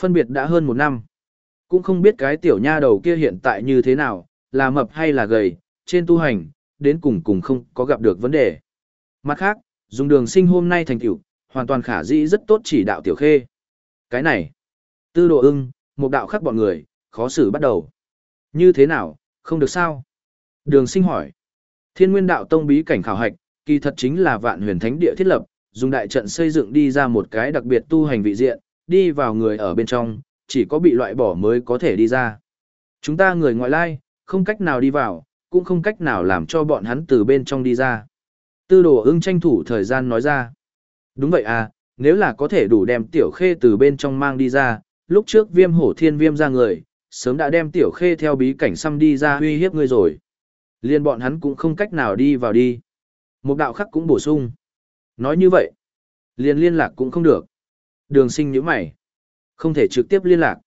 Phân biệt đã hơn một năm. Cũng không biết cái tiểu nha đầu kia hiện tại như thế nào, là mập hay là gầy, trên tu hành, đến cùng cùng không có gặp được vấn đề. Mặt khác, dùng đường sinh hôm nay thành tiểu, hoàn toàn khả dĩ rất tốt chỉ đạo tiểu khê. Cái này, tư độ ưng, một đạo khắc bọn người, khó xử bắt đầu. Như thế nào, không được sao? Đường sinh hỏi. Thiên nguyên đạo tông bí cảnh khảo hạch, kỳ thật chính là vạn huyền thánh địa thiết lập, dùng đại trận xây dựng đi ra một cái đặc biệt tu hành vị diện, đi vào người ở bên trong, chỉ có bị loại bỏ mới có thể đi ra. Chúng ta người ngoại lai, không cách nào đi vào, cũng không cách nào làm cho bọn hắn từ bên trong đi ra. Tư đồ ưng tranh thủ thời gian nói ra. Đúng vậy à, nếu là có thể đủ đem tiểu khê từ bên trong mang đi ra, lúc trước viêm hổ thiên viêm ra người, sớm đã đem tiểu khê theo bí cảnh xăm đi ra uy hiếp ngươi rồi. Liên bọn hắn cũng không cách nào đi vào đi. Một đạo khắc cũng bổ sung. Nói như vậy, liền liên lạc cũng không được. Đường sinh như mày. Không thể trực tiếp liên lạc.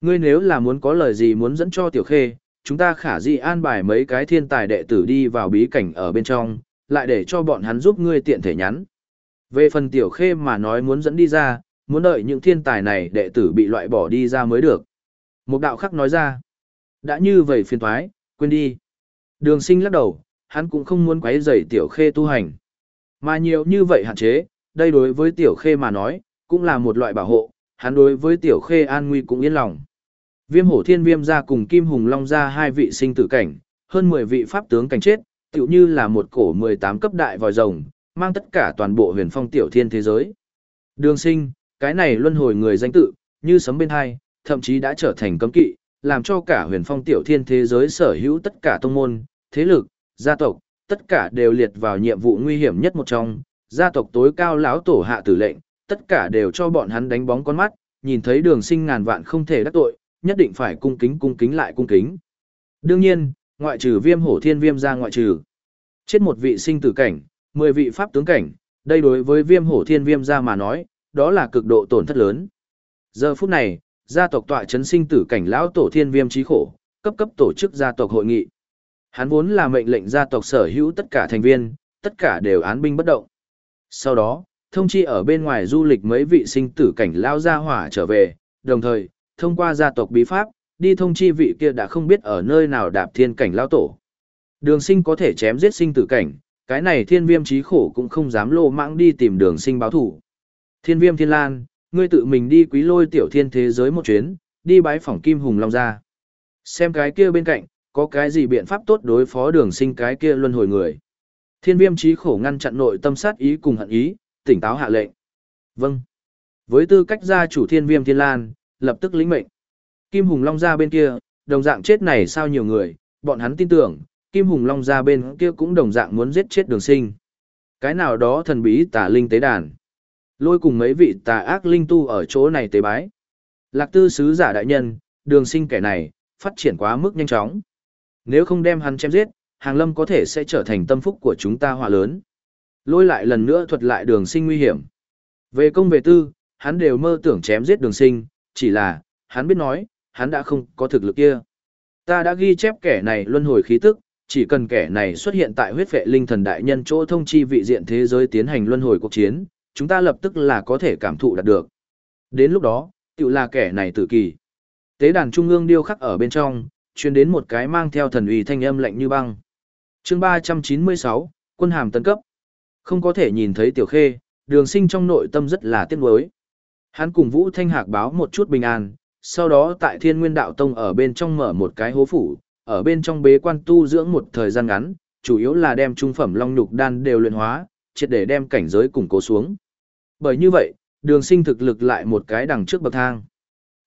Ngươi nếu là muốn có lời gì muốn dẫn cho tiểu khê, chúng ta khả dị an bài mấy cái thiên tài đệ tử đi vào bí cảnh ở bên trong, lại để cho bọn hắn giúp ngươi tiện thể nhắn. Về phần tiểu khê mà nói muốn dẫn đi ra, muốn đợi những thiên tài này đệ tử bị loại bỏ đi ra mới được. Một đạo khắc nói ra, đã như vậy phiền thoái, quên đi. Đường sinh lắc đầu, hắn cũng không muốn quấy rầy tiểu khê tu hành. Mà nhiều như vậy hạn chế, đây đối với tiểu khê mà nói, cũng là một loại bảo hộ, hắn đối với tiểu khê an nguy cũng yên lòng. Viêm hổ thiên viêm ra cùng kim hùng long ra hai vị sinh tử cảnh, hơn 10 vị pháp tướng cảnh chết, tiểu như là một cổ 18 cấp đại vòi rồng, mang tất cả toàn bộ huyền phong tiểu thiên thế giới. Đường sinh, cái này luân hồi người danh tự, như sấm bên hai, thậm chí đã trở thành cấm kỵ, làm cho cả huyền phong tiểu thiên thế giới sở hữu tất cả tông môn, thế lực, gia tộc, tất cả đều liệt vào nhiệm vụ nguy hiểm nhất một trong, gia tộc tối cao lão tổ hạ tử lệnh, tất cả đều cho bọn hắn đánh bóng con mắt, nhìn thấy đường sinh ngàn vạn không thể đắc tội, nhất định phải cung kính cung kính lại cung kính. Đương nhiên, ngoại trừ viêm hổ thiên viêm ra ngoại trừ. Chết một vị sinh tử cảnh, 10 vị pháp tướng cảnh, đây đối với viêm hổ thiên viêm ra mà nói, đó là cực độ tổn thất lớn. Giờ phút này, gia tộc tọa chấn sinh tử cảnh lão tổ thiên viêm trí khổ, cấp cấp tổ chức gia tộc hội nghị. Hắn vốn là mệnh lệnh gia tộc sở hữu tất cả thành viên, tất cả đều án binh bất động. Sau đó, thông chi ở bên ngoài du lịch mấy vị sinh tử cảnh lao gia hỏa trở về, đồng thời, thông qua gia tộc bí pháp, đi thông chi vị kia đã không biết ở nơi nào đạp thiên cảnh lao tổ. Đường sinh có thể chém giết sinh tử cảnh, cái này thiên viêm trí khổ cũng không dám lô mãng đi tìm đường sinh báo thủ. Thiên viêm thiên lan, ngươi tự mình đi quý lôi tiểu thiên thế giới một chuyến, đi bái phỏng kim hùng long ra. Xem cái kia bên cạnh, có cái gì biện pháp tốt đối phó đường sinh cái kia luân hồi người. Thiên viêm trí khổ ngăn chặn nội tâm sát ý cùng hận ý, tỉnh táo hạ lệnh. Vâng. Với tư cách gia chủ thiên viêm thiên lan, lập tức lĩnh mệnh. Kim Hùng Long ra bên kia, đồng dạng chết này sao nhiều người, bọn hắn tin tưởng, Kim Hùng Long ra bên kia cũng đồng dạng muốn giết chết đường sinh. Cái nào đó thần bí tả linh tế đàn. Lôi cùng mấy vị tà ác linh tu ở chỗ này tế bái. Lạc tư sứ giả đại nhân, đường sinh kẻ này, phát triển quá mức nhanh chóng. Nếu không đem hắn chém giết, hàng lâm có thể sẽ trở thành tâm phúc của chúng ta hòa lớn. Lôi lại lần nữa thuật lại đường sinh nguy hiểm. Về công về tư, hắn đều mơ tưởng chém giết đường sinh, chỉ là, hắn biết nói, hắn đã không có thực lực kia. Ta đã ghi chép kẻ này luân hồi khí tức, chỉ cần kẻ này xuất hiện tại huyết vệ linh thần đại nhân chỗ thông chi vị diện thế giới tiến hành luân hồi cuộc chiến, chúng ta lập tức là có thể cảm thụ đạt được. Đến lúc đó, tự là kẻ này tử kỳ. Tế đàn trung ương điêu khắc ở bên trong, truyền đến một cái mang theo thần uy thanh âm lạnh như băng. chương 396, quân hàm tấn cấp. Không có thể nhìn thấy tiểu khê, đường sinh trong nội tâm rất là tiếc nuối. Hắn cùng Vũ Thanh Hạc báo một chút bình an, sau đó tại Thiên Nguyên Đạo Tông ở bên trong mở một cái hố phủ, ở bên trong bế quan tu dưỡng một thời gian ngắn, chủ yếu là đem trung phẩm long nhục đan đều luyện hóa, triệt để đem cảnh giới củng cố xuống. Bởi như vậy, đường sinh thực lực lại một cái đằng trước bậc thang.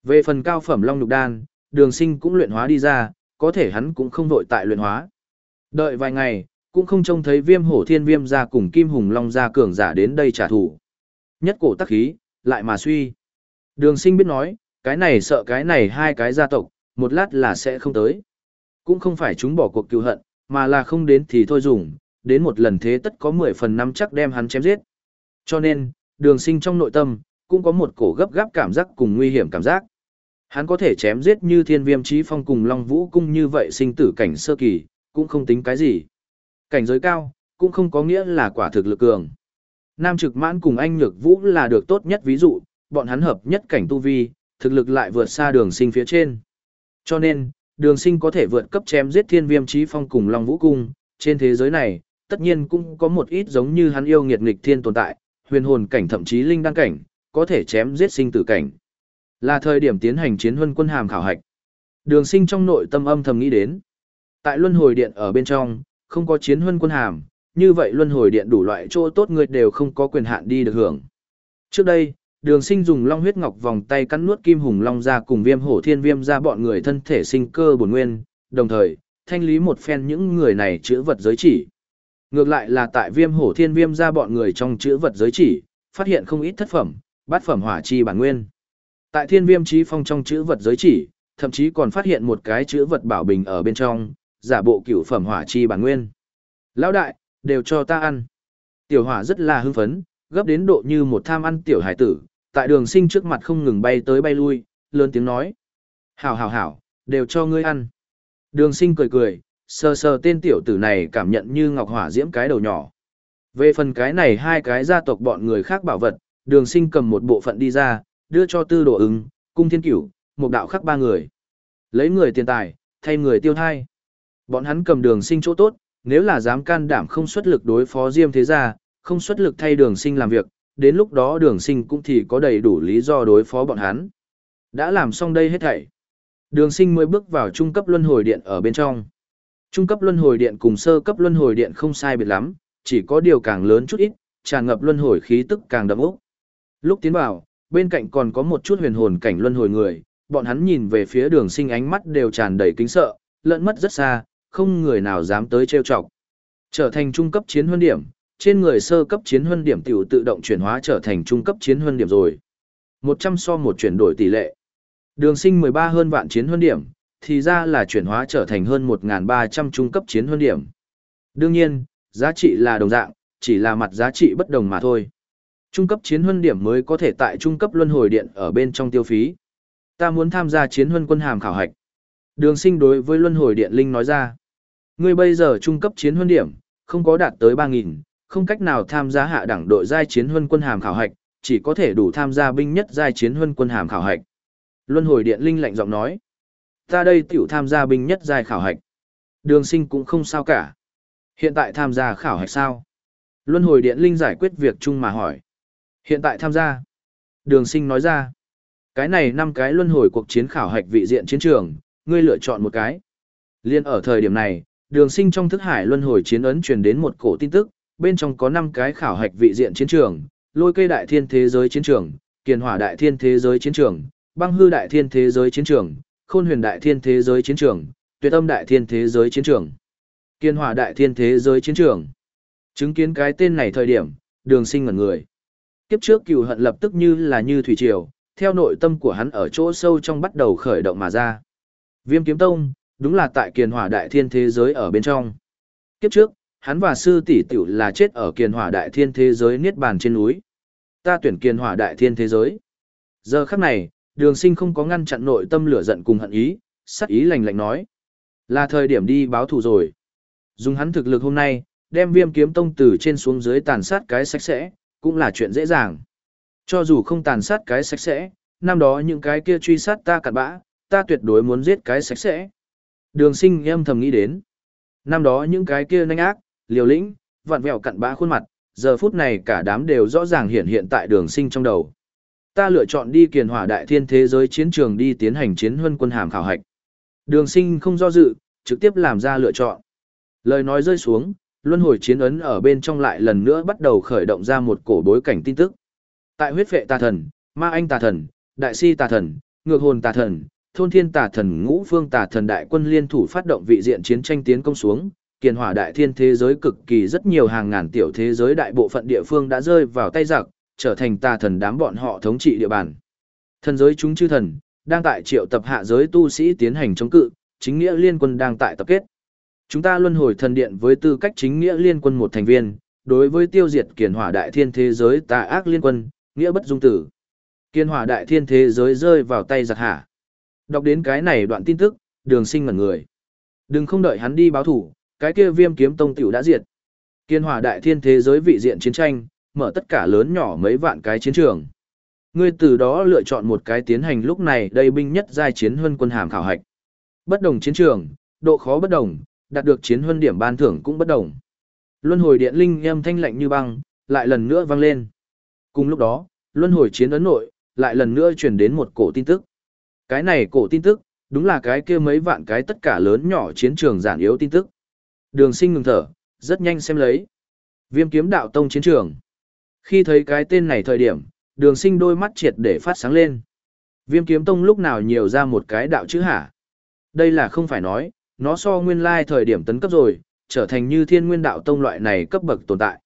Về phần cao phẩm long nhục đan, đường sinh cũng luyện hóa đi ra, có thể hắn cũng không vội tại luyện hóa. Đợi vài ngày, cũng không trông thấy viêm hổ thiên viêm ra cùng kim hùng long ra cường giả đến đây trả thù. Nhất cổ tắc khí, lại mà suy. Đường sinh biết nói, cái này sợ cái này hai cái gia tộc, một lát là sẽ không tới. Cũng không phải chúng bỏ cuộc cứu hận, mà là không đến thì thôi dùng, đến một lần thế tất có 10 phần năm chắc đem hắn chém giết. Cho nên, đường sinh trong nội tâm, cũng có một cổ gấp gáp cảm giác cùng nguy hiểm cảm giác. Hắn có thể chém giết như thiên viêm trí phong cùng Long Vũ cung như vậy sinh tử cảnh sơ kỳ, cũng không tính cái gì. Cảnh giới cao, cũng không có nghĩa là quả thực lực cường. Nam trực mãn cùng anh nhược vũ là được tốt nhất ví dụ, bọn hắn hợp nhất cảnh tu vi, thực lực lại vượt xa đường sinh phía trên. Cho nên, đường sinh có thể vượt cấp chém giết thiên viêm trí phong cùng Long Vũ cung, trên thế giới này, tất nhiên cũng có một ít giống như hắn yêu nghiệt nghịch thiên tồn tại, huyền hồn cảnh thậm chí linh đăng cảnh, có thể chém giết sinh tử cảnh. Là thời điểm tiến hành chiến huân quân hàm khảo hạch. Đường sinh trong nội tâm âm thầm nghĩ đến. Tại luân hồi điện ở bên trong, không có chiến huân quân hàm, như vậy luân hồi điện đủ loại chỗ tốt người đều không có quyền hạn đi được hưởng. Trước đây, đường sinh dùng long huyết ngọc vòng tay cắn nuốt kim hùng long ra cùng viêm hổ thiên viêm ra bọn người thân thể sinh cơ bổn nguyên, đồng thời, thanh lý một phen những người này chữa vật giới chỉ. Ngược lại là tại viêm hổ thiên viêm ra bọn người trong chữ vật giới chỉ, phát hiện không ít thất phẩm, bát phẩm hỏa chi bản nguyên. Tại thiên viêm trí phong trong chữ vật giới chỉ, thậm chí còn phát hiện một cái chữ vật bảo bình ở bên trong, giả bộ cửu phẩm hỏa chi bản nguyên. Lão đại, đều cho ta ăn. Tiểu hỏa rất là hưng phấn, gấp đến độ như một tham ăn tiểu hải tử, tại đường sinh trước mặt không ngừng bay tới bay lui, lớn tiếng nói. Hảo hảo hảo, đều cho ngươi ăn. Đường sinh cười cười, sờ sờ tên tiểu tử này cảm nhận như ngọc hỏa diễm cái đầu nhỏ. Về phần cái này hai cái gia tộc bọn người khác bảo vật, đường sinh cầm một bộ phận đi ra, đưa cho tư đồ ứng, cung thiên cửu, một đạo khắc ba người. Lấy người tiền tài, thay người tiêu thai. Bọn hắn cầm đường sinh chỗ tốt, nếu là dám can đảm không xuất lực đối phó Diêm thế gia, không xuất lực thay đường sinh làm việc, đến lúc đó đường sinh cũng thì có đầy đủ lý do đối phó bọn hắn. Đã làm xong đây hết thảy. Đường sinh mới bước vào trung cấp luân hồi điện ở bên trong. Trung cấp luân hồi điện cùng sơ cấp luân hồi điện không sai biệt lắm, chỉ có điều càng lớn chút ít, tràn ngập luân hồi khí tức càng đậm ốc. Lúc tiến vào, bên cạnh còn có một chút huyền hồn cảnh luân hồi người, bọn hắn nhìn về phía đường sinh ánh mắt đều tràn đầy kính sợ, lẫn mất rất xa, không người nào dám tới trêu chọc. Trở thành trung cấp chiến huân điểm, trên người sơ cấp chiến huân điểm tiểu tự động chuyển hóa trở thành trung cấp chiến huân điểm rồi. 100 so một chuyển đổi tỷ lệ. Đường sinh 13 hơn vạn chiến huân điểm, thì ra là chuyển hóa trở thành hơn 1.300 trung cấp chiến huân điểm. Đương nhiên, giá trị là đồng dạng, chỉ là mặt giá trị bất đồng mà thôi. Trung cấp chiến huân điểm mới có thể tại trung cấp luân hồi điện ở bên trong tiêu phí. Ta muốn tham gia chiến huân quân hàm khảo hạch. Đường sinh đối với luân hồi điện linh nói ra. Ngươi bây giờ trung cấp chiến huân điểm, không có đạt tới 3.000, không cách nào tham gia hạ đẳng đội giai chiến huân quân hàm khảo hạch, chỉ có thể đủ tham gia binh nhất giai chiến huân quân hàm khảo hạch. Luân hồi điện linh lạnh giọng nói. Ta đây tiểu tham gia binh nhất giai khảo hạch. Đường sinh cũng không sao cả. Hiện tại tham gia khảo hạch sao? Luân hồi điện linh giải quyết việc chung mà hỏi. Hiện tại tham gia. Đường sinh nói ra. Cái này năm cái luân hồi cuộc chiến khảo hạch vị diện chiến trường, ngươi lựa chọn một cái. Liên ở thời điểm này, đường sinh trong thức hải luân hồi chiến ấn truyền đến một cổ tin tức, bên trong có 5 cái khảo hạch vị diện chiến trường, lôi cây đại thiên thế giới chiến trường, kiền hỏa đại thiên thế giới chiến trường, băng hư đại thiên thế giới chiến trường, khôn huyền đại thiên thế giới chiến trường, tuyệt âm đại thiên thế giới chiến trường, kiền Hòa đại thiên thế giới chiến trường. Chứng kiến cái tên này thời điểm, đường sinh ngẩn người. Kiếp trước cừu hận lập tức như là như thủy triều, theo nội tâm của hắn ở chỗ sâu trong bắt đầu khởi động mà ra. Viêm kiếm tông, đúng là tại kiền hỏa đại thiên thế giới ở bên trong. Kiếp trước, hắn và sư tỷ tiểu là chết ở kiền hỏa đại thiên thế giới niết bàn trên núi. Ta tuyển kiền hỏa đại thiên thế giới. Giờ khắc này, đường sinh không có ngăn chặn nội tâm lửa giận cùng hận ý, sắc ý lành lạnh nói. Là thời điểm đi báo thù rồi. Dùng hắn thực lực hôm nay, đem viêm kiếm tông từ trên xuống dưới tàn sát cái sạch sẽ, cũng là chuyện dễ dàng. Cho dù không tàn sát cái sạch sẽ, năm đó những cái kia truy sát ta cặn bã, ta tuyệt đối muốn giết cái sạch sẽ. Đường sinh em thầm nghĩ đến. Năm đó những cái kia nanh ác, liều lĩnh, vặn vẹo cặn bã khuôn mặt, giờ phút này cả đám đều rõ ràng hiện hiện tại đường sinh trong đầu. Ta lựa chọn đi kiền hỏa đại thiên thế giới chiến trường đi tiến hành chiến huân quân hàm khảo hạch. Đường sinh không do dự, trực tiếp làm ra lựa chọn. Lời nói rơi xuống, luân hồi chiến ấn ở bên trong lại lần nữa bắt đầu khởi động ra một cổ bối cảnh tin tức. Tại huyết vệ tà thần, ma anh tà thần, đại si tà thần, ngược hồn tà thần, thôn thiên tà thần ngũ phương tà thần đại quân liên thủ phát động vị diện chiến tranh tiến công xuống, kiền hỏa đại thiên thế giới cực kỳ rất nhiều hàng ngàn tiểu thế giới đại bộ phận địa phương đã rơi vào tay giặc, trở thành tà thần đám bọn họ thống trị địa bàn. Thần giới chúng chư thần, đang tại triệu tập hạ giới tu sĩ tiến hành chống cự, chính nghĩa liên quân đang tại tập kết. Chúng ta luân hồi thần điện với tư cách chính nghĩa liên quân một thành viên, đối với tiêu diệt kiền hỏa đại thiên thế giới tà ác liên quân, nghĩa bất dung tử. Kiền hỏa đại thiên thế giới rơi vào tay giặc hạ. Đọc đến cái này đoạn tin tức, đường sinh ngẩn người. Đừng không đợi hắn đi báo thủ, cái kia viêm kiếm tông tiểu đã diệt. Kiên hỏa đại thiên thế giới vị diện chiến tranh, mở tất cả lớn nhỏ mấy vạn cái chiến trường. Ngươi từ đó lựa chọn một cái tiến hành lúc này đây binh nhất giai chiến huân quân hàm khảo hạch. Bất đồng chiến trường, độ khó bất đồng, đạt được chiến huân điểm ban thưởng cũng bất đồng. Luân hồi điện linh âm thanh lạnh như băng, lại lần nữa vang lên. Cùng lúc đó, luân hồi chiến ấn nội, lại lần nữa truyền đến một cổ tin tức. Cái này cổ tin tức, đúng là cái kia mấy vạn cái tất cả lớn nhỏ chiến trường giản yếu tin tức. Đường sinh ngừng thở, rất nhanh xem lấy. Viêm kiếm đạo tông chiến trường. Khi thấy cái tên này thời điểm, đường sinh đôi mắt triệt để phát sáng lên. Viêm kiếm tông lúc nào nhiều ra một cái đạo chữ hả? Đây là không phải nói, nó so nguyên lai thời điểm tấn cấp rồi, trở thành như thiên nguyên đạo tông loại này cấp bậc tồn tại.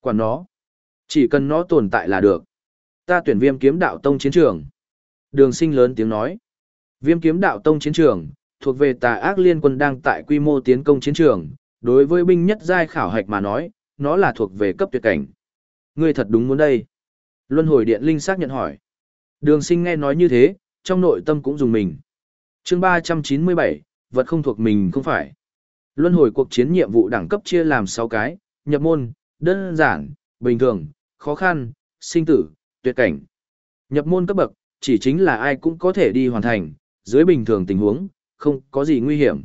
Quản nó, chỉ cần nó tồn tại là được. Ta tuyển viêm kiếm đạo tông chiến trường. Đường sinh lớn tiếng nói. Viêm kiếm đạo tông chiến trường, thuộc về tà ác liên quân đang tại quy mô tiến công chiến trường, đối với binh nhất giai khảo hạch mà nói, nó là thuộc về cấp tuyệt cảnh. Ngươi thật đúng muốn đây. Luân hồi điện linh xác nhận hỏi. Đường sinh nghe nói như thế, trong nội tâm cũng dùng mình. chương 397, vật không thuộc mình không phải. Luân hồi cuộc chiến nhiệm vụ đẳng cấp chia làm 6 cái, nhập môn, đơn giản, bình thường, khó khăn, sinh tử, tuyệt cảnh. Nhập môn cấp bậc, chỉ chính là ai cũng có thể đi hoàn thành, dưới bình thường tình huống, không có gì nguy hiểm.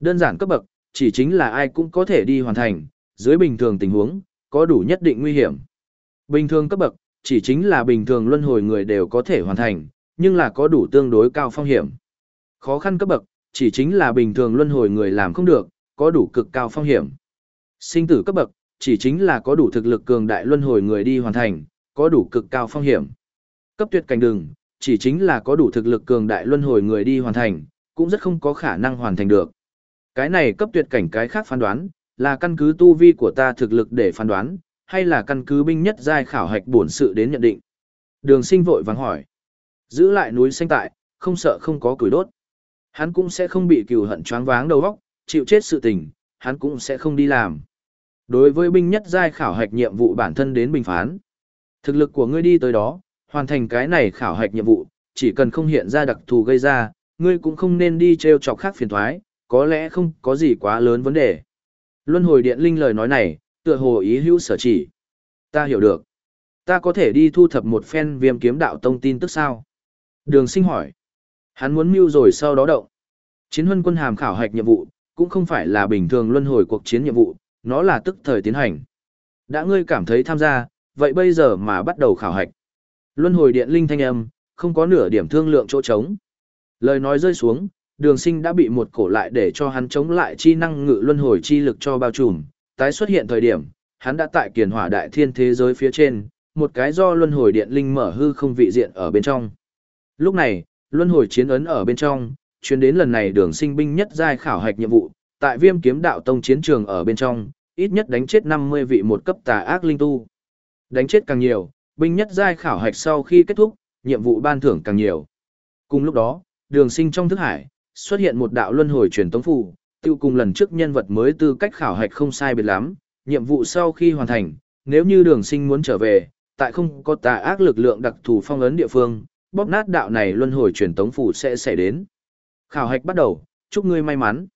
Đơn giản cấp bậc, chỉ chính là ai cũng có thể đi hoàn thành, dưới bình thường tình huống, có đủ nhất định nguy hiểm. Bình thường cấp bậc, chỉ chính là bình thường luân hồi người đều có thể hoàn thành, nhưng là có đủ tương đối cao phong hiểm. Khó khăn cấp bậc, chỉ chính là bình thường luân hồi người làm không được, có đủ cực cao phong hiểm. Sinh tử cấp bậc, chỉ chính là có đủ thực lực cường đại luân hồi người đi hoàn thành, có đủ cực cao phong hiểm. Cấp tuyệt cảnh đường, chỉ chính là có đủ thực lực cường đại luân hồi người đi hoàn thành, cũng rất không có khả năng hoàn thành được. Cái này cấp tuyệt cảnh cái khác phán đoán, là căn cứ tu vi của ta thực lực để phán đoán, hay là căn cứ binh nhất giai khảo hạch bổn sự đến nhận định. Đường sinh vội vắng hỏi. Giữ lại núi xanh tại, không sợ không có củi đốt. Hắn cũng sẽ không bị cừu hận choáng váng đầu óc, chịu chết sự tình, hắn cũng sẽ không đi làm. Đối với binh nhất giai khảo hạch nhiệm vụ bản thân đến bình phán. Thực lực của ngươi đi tới đó, hoàn thành cái này khảo hạch nhiệm vụ, chỉ cần không hiện ra đặc thù gây ra, ngươi cũng không nên đi treo chọc khác phiền thoái, có lẽ không có gì quá lớn vấn đề. Luân hồi điện linh lời nói này, tựa hồ ý hữu sở chỉ. Ta hiểu được. Ta có thể đi thu thập một phen viêm kiếm đạo tông tin tức sao? Đường sinh hỏi. Hắn muốn mưu rồi sau đó động. Chiến huân quân hàm khảo hạch nhiệm vụ, cũng không phải là bình thường luân hồi cuộc chiến nhiệm vụ, nó là tức thời tiến hành. Đã ngươi cảm thấy tham gia, vậy bây giờ mà bắt đầu khảo hạch. Luân hồi điện linh thanh âm, không có nửa điểm thương lượng chỗ trống. Lời nói rơi xuống, đường sinh đã bị một cổ lại để cho hắn chống lại chi năng ngự luân hồi chi lực cho bao trùm, tái xuất hiện thời điểm, hắn đã tại kiền hỏa đại thiên thế giới phía trên, một cái do luân hồi điện linh mở hư không vị diện ở bên trong. Lúc này, luân hồi chiến ấn ở bên trong, chuyến đến lần này đường sinh binh nhất giai khảo hạch nhiệm vụ, tại viêm kiếm đạo tông chiến trường ở bên trong, ít nhất đánh chết 50 vị một cấp tà ác linh tu. Đánh chết càng nhiều, binh nhất giai khảo hạch sau khi kết thúc, nhiệm vụ ban thưởng càng nhiều. Cùng lúc đó, đường sinh trong thức hải, xuất hiện một đạo luân hồi truyền tống phù, tiêu cùng lần trước nhân vật mới tư cách khảo hạch không sai biệt lắm, nhiệm vụ sau khi hoàn thành, nếu như đường sinh muốn trở về, tại không có tà ác lực lượng đặc thù phong ấn địa phương, bóp nát đạo này luân hồi truyền tống phủ sẽ xảy đến. Khảo hạch bắt đầu, chúc ngươi may mắn.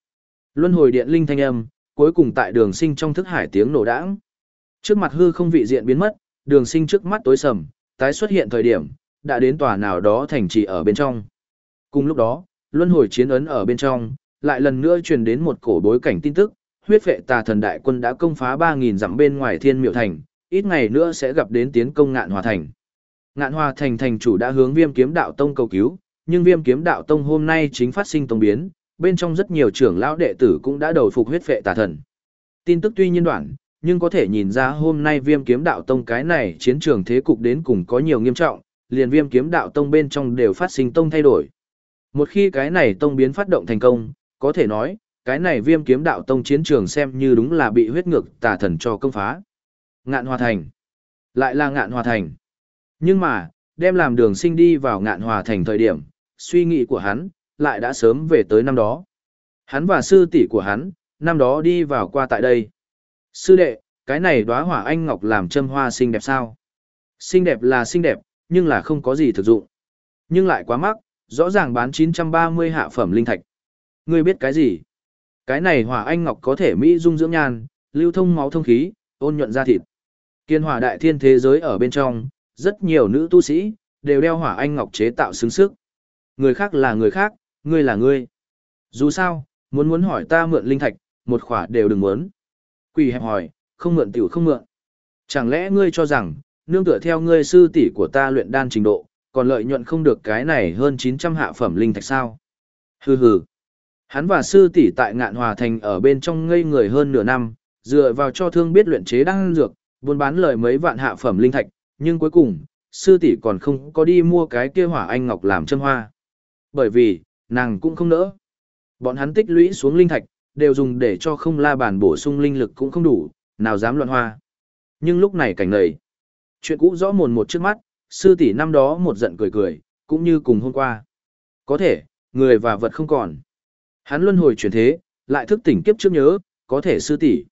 Luân hồi điện linh thanh âm, cuối cùng tại đường sinh trong thức hải tiếng nổ đãng. Trước mặt hư không vị diện biến mất, đường sinh trước mắt tối sầm, tái xuất hiện thời điểm, đã đến tòa nào đó thành trì ở bên trong. Cùng lúc đó, luân hồi chiến ấn ở bên trong, lại lần nữa truyền đến một cổ bối cảnh tin tức, huyết vệ tà thần đại quân đã công phá 3.000 dặm bên ngoài thiên miệu thành, ít ngày nữa sẽ gặp đến tiến công ngạn hòa thành. Ngạn hòa thành thành chủ đã hướng viêm kiếm đạo tông cầu cứu, nhưng viêm kiếm đạo tông hôm nay chính phát sinh tông biến, bên trong rất nhiều trưởng lão đệ tử cũng đã đầu phục huyết vệ tà thần. Tin tức tuy nhiên đoạn, nhưng có thể nhìn ra hôm nay viêm kiếm đạo tông cái này chiến trường thế cục đến cùng có nhiều nghiêm trọng, liền viêm kiếm đạo tông bên trong đều phát sinh tông thay đổi. Một khi cái này tông biến phát động thành công, có thể nói, cái này viêm kiếm đạo tông chiến trường xem như đúng là bị huyết ngược tà thần cho công phá. Ngạn hòa thành. Lại là ngạn hòa thành. Nhưng mà, đem làm đường sinh đi vào ngạn hòa thành thời điểm, suy nghĩ của hắn, lại đã sớm về tới năm đó. Hắn và sư tỷ của hắn, năm đó đi vào qua tại đây. Sư đệ, cái này đóa hỏa anh ngọc làm châm hoa xinh đẹp sao? Xinh đẹp là xinh đẹp, nhưng là không có gì thực dụng. Nhưng lại quá mắc, rõ ràng bán 930 hạ phẩm linh thạch. Ngươi biết cái gì? Cái này hỏa anh ngọc có thể mỹ dung dưỡng nhan, lưu thông máu thông khí, ôn nhuận da thịt. Kiên hỏa đại thiên thế giới ở bên trong, rất nhiều nữ tu sĩ, đều đeo hỏa anh ngọc chế tạo xứng sức. Người khác là người khác, ngươi là ngươi. Dù sao, muốn muốn hỏi ta mượn linh thạch, một khỏa đều đừng muốn. Quỷ hẹp hỏi, không mượn tiểu không mượn. Chẳng lẽ ngươi cho rằng, nương tựa theo ngươi sư tỷ của ta luyện đan trình độ, còn lợi nhuận không được cái này hơn 900 hạ phẩm linh thạch sao? Hừ hừ. Hắn và sư tỷ tại ngạn hòa thành ở bên trong ngây người hơn nửa năm, dựa vào cho thương biết luyện chế đan dược, buôn bán lời mấy vạn hạ phẩm linh thạch, nhưng cuối cùng, sư tỷ còn không có đi mua cái kia hỏa anh ngọc làm châm hoa. Bởi vì, nàng cũng không nỡ. Bọn hắn tích lũy xuống linh thạch, đều dùng để cho không la bàn bổ sung linh lực cũng không đủ, nào dám loạn hoa. Nhưng lúc này cảnh này, Chuyện cũ rõ mồn một trước mắt, sư tỷ năm đó một giận cười cười, cũng như cùng hôm qua. Có thể, người và vật không còn. Hắn luân hồi chuyển thế, lại thức tỉnh kiếp trước nhớ, có thể sư tỷ.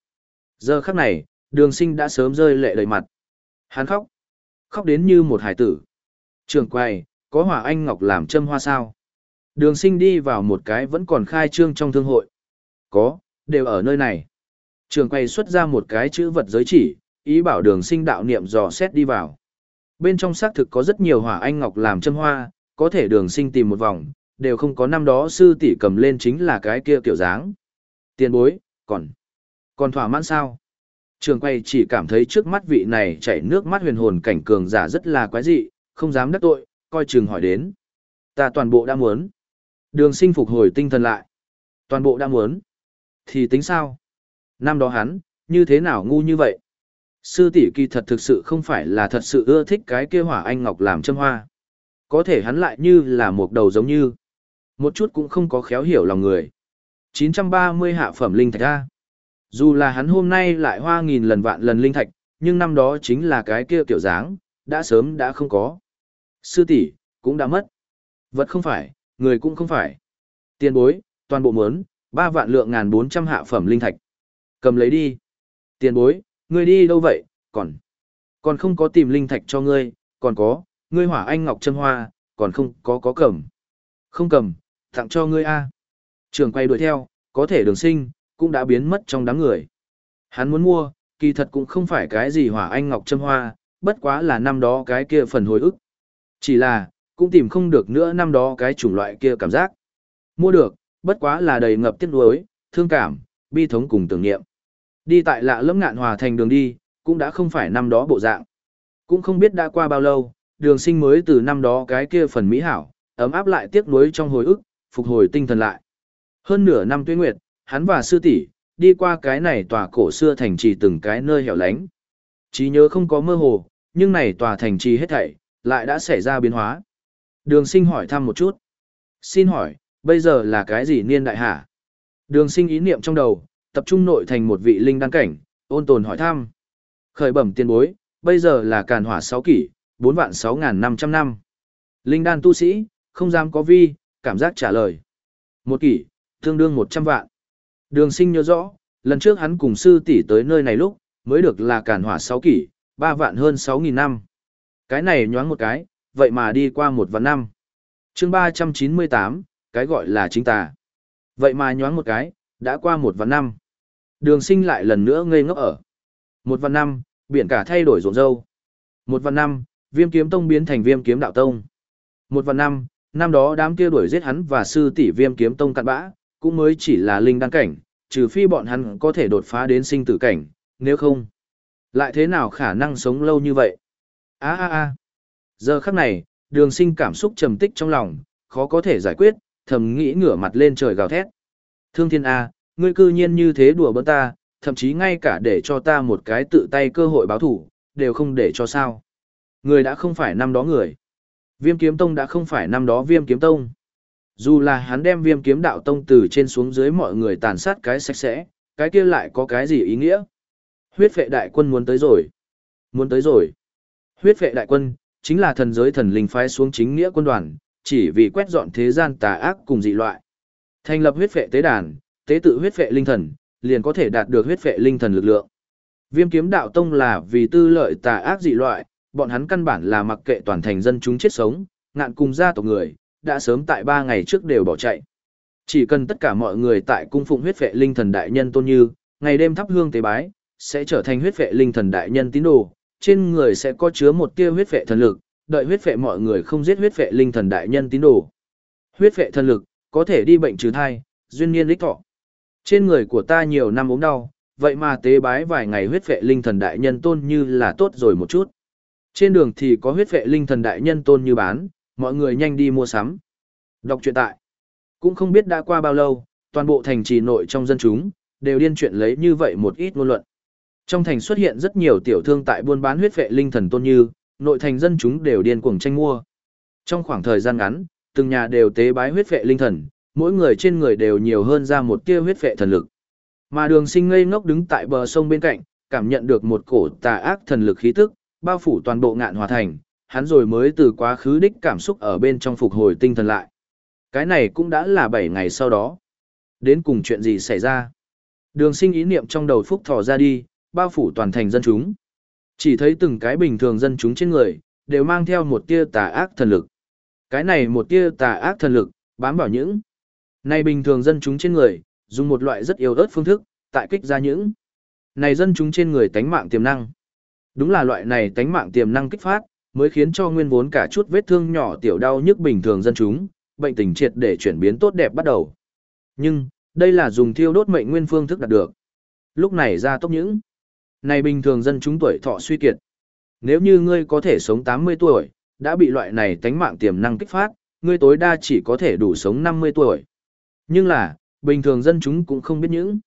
Giờ khắc này, đường sinh đã sớm rơi lệ đầy mặt. Hắn khóc. Khóc đến như một hải tử. Trường quay, có hỏa anh ngọc làm châm hoa sao. Đường sinh đi vào một cái vẫn còn khai trương trong thương hội. Có, đều ở nơi này. Trường quay xuất ra một cái chữ vật giới chỉ, ý bảo đường sinh đạo niệm dò xét đi vào. Bên trong xác thực có rất nhiều hỏa anh ngọc làm châm hoa, có thể đường sinh tìm một vòng, đều không có năm đó sư tỷ cầm lên chính là cái kia kiểu dáng. Tiền bối, còn, còn thỏa mãn sao? Trường quay chỉ cảm thấy trước mắt vị này chảy nước mắt huyền hồn cảnh cường giả rất là quái dị, không dám đắc tội, coi chừng hỏi đến. Ta toàn bộ đã muốn. Đường sinh phục hồi tinh thần lại. Toàn bộ đã muốn. Thì tính sao? Năm đó hắn, như thế nào ngu như vậy? Sư tỷ kỳ thật thực sự không phải là thật sự ưa thích cái kia hỏa anh ngọc làm châm hoa. Có thể hắn lại như là một đầu giống như. Một chút cũng không có khéo hiểu lòng người. 930 hạ phẩm linh thạch ra. Dù là hắn hôm nay lại hoa nghìn lần vạn lần linh thạch, nhưng năm đó chính là cái kia kiểu dáng, đã sớm đã không có. Sư tỷ cũng đã mất. Vật không phải, người cũng không phải. Tiền bối, toàn bộ mớn, ba vạn lượng ngàn bốn trăm hạ phẩm linh thạch. Cầm lấy đi. Tiền bối, ngươi đi đâu vậy, còn, còn không có tìm linh thạch cho ngươi, còn có, ngươi hỏa anh ngọc chân hoa, còn không có có cầm. Không cầm, tặng cho ngươi a. Trường quay đuổi theo, có thể đường sinh, cũng đã biến mất trong đám người. Hắn muốn mua, kỳ thật cũng không phải cái gì hỏa anh ngọc châm hoa, bất quá là năm đó cái kia phần hồi ức. Chỉ là, cũng tìm không được nữa năm đó cái chủng loại kia cảm giác. Mua được, bất quá là đầy ngập tiếc nuối, thương cảm, bi thống cùng tưởng niệm. Đi tại lạ lẫm ngạn hòa thành đường đi, cũng đã không phải năm đó bộ dạng. Cũng không biết đã qua bao lâu, đường sinh mới từ năm đó cái kia phần mỹ hảo, ấm áp lại tiếc nuối trong hồi ức, phục hồi tinh thần lại. Hơn nửa năm tuyết nguyệt, hắn và sư tỷ đi qua cái này tòa cổ xưa thành trì từng cái nơi hẻo lánh. Trí nhớ không có mơ hồ, nhưng này tòa thành trì hết thảy, lại đã xảy ra biến hóa. Đường sinh hỏi thăm một chút. Xin hỏi, bây giờ là cái gì niên đại hả? Đường sinh ý niệm trong đầu, tập trung nội thành một vị linh đăng cảnh, ôn tồn hỏi thăm. Khởi bẩm tiên bối, bây giờ là càn hỏa 6 kỷ, 4 vạn 6.500 năm. Linh đan tu sĩ, không dám có vi, cảm giác trả lời. Một kỷ, tương đương 100 vạn. Đường sinh nhớ rõ, lần trước hắn cùng sư tỷ tới nơi này lúc, mới được là càn hỏa 6 kỷ, 3 vạn hơn 6.000 năm. Cái này nhoáng một cái, vậy mà đi qua một vạn năm. chương 398, cái gọi là chính tà. Vậy mà nhoáng một cái, đã qua một vạn năm. Đường sinh lại lần nữa ngây ngốc ở. Một vạn năm, biển cả thay đổi rộn râu. Một vạn năm, viêm kiếm tông biến thành viêm kiếm đạo tông. Một vạn năm, năm đó đám kia đuổi giết hắn và sư tỷ viêm kiếm tông cặn bã, cũng mới chỉ là linh đăng cảnh, trừ phi bọn hắn có thể đột phá đến sinh tử cảnh, nếu không, lại thế nào khả năng sống lâu như vậy? A a a. Giờ khắc này, đường sinh cảm xúc trầm tích trong lòng, khó có thể giải quyết, thầm nghĩ ngửa mặt lên trời gào thét. Thương thiên A, ngươi cư nhiên như thế đùa bỡn ta, thậm chí ngay cả để cho ta một cái tự tay cơ hội báo thủ, đều không để cho sao. Người đã không phải năm đó người. Viêm kiếm tông đã không phải năm đó viêm kiếm tông. Dù là hắn đem viêm kiếm đạo tông từ trên xuống dưới mọi người tàn sát cái sạch sẽ, cái kia lại có cái gì ý nghĩa? Huyết vệ đại quân muốn tới rồi. Muốn tới rồi. Huyết vệ đại quân, chính là thần giới thần linh phái xuống chính nghĩa quân đoàn, chỉ vì quét dọn thế gian tà ác cùng dị loại. Thành lập huyết vệ tế đàn, tế tự huyết vệ linh thần, liền có thể đạt được huyết vệ linh thần lực lượng. Viêm kiếm đạo tông là vì tư lợi tà ác dị loại, bọn hắn căn bản là mặc kệ toàn thành dân chúng chết sống, ngạn cùng gia tộc người, đã sớm tại ba ngày trước đều bỏ chạy. Chỉ cần tất cả mọi người tại cung phụng huyết vệ linh thần đại nhân tôn như, ngày đêm thắp hương tế bái, sẽ trở thành huyết vệ linh thần đại nhân tín đồ, trên người sẽ có chứa một tia huyết vệ thần lực, đợi huyết vệ mọi người không giết huyết vệ linh thần đại nhân tín đồ. Huyết vệ thần lực, có thể đi bệnh trừ thai, duyên niên lích thọ. Trên người của ta nhiều năm ốm đau, vậy mà tế bái vài ngày huyết vệ linh thần đại nhân tôn như là tốt rồi một chút. Trên đường thì có huyết vệ linh thần đại nhân tôn như bán, mọi người nhanh đi mua sắm. Đọc truyện tại. Cũng không biết đã qua bao lâu, toàn bộ thành trì nội trong dân chúng, đều điên chuyện lấy như vậy một ít ngôn luận. Trong thành xuất hiện rất nhiều tiểu thương tại buôn bán huyết vệ linh thần tôn như, nội thành dân chúng đều điên cuồng tranh mua. Trong khoảng thời gian ngắn, từng nhà đều tế bái huyết vệ linh thần, mỗi người trên người đều nhiều hơn ra một tia huyết vệ thần lực. Mà đường sinh ngây ngốc đứng tại bờ sông bên cạnh, cảm nhận được một cổ tà ác thần lực khí tức, bao phủ toàn bộ ngạn hòa thành, hắn rồi mới từ quá khứ đích cảm xúc ở bên trong phục hồi tinh thần lại. Cái này cũng đã là 7 ngày sau đó. Đến cùng chuyện gì xảy ra? Đường sinh ý niệm trong đầu phúc thò ra đi, bao phủ toàn thành dân chúng. Chỉ thấy từng cái bình thường dân chúng trên người, đều mang theo một tia tà ác thần lực. Cái này một tia tà ác thần lực, bám vào những. Này bình thường dân chúng trên người, dùng một loại rất yếu ớt phương thức, tại kích ra những. Này dân chúng trên người tánh mạng tiềm năng. Đúng là loại này tánh mạng tiềm năng kích phát, mới khiến cho nguyên vốn cả chút vết thương nhỏ tiểu đau nhức bình thường dân chúng, bệnh tình triệt để chuyển biến tốt đẹp bắt đầu. Nhưng, đây là dùng thiêu đốt mệnh nguyên phương thức đạt được. Lúc này ra tốc những. Này bình thường dân chúng tuổi thọ suy kiệt. Nếu như ngươi có thể sống 80 tuổi, đã bị loại này tánh mạng tiềm năng kích phát, ngươi tối đa chỉ có thể đủ sống 50 tuổi. Nhưng là, bình thường dân chúng cũng không biết những.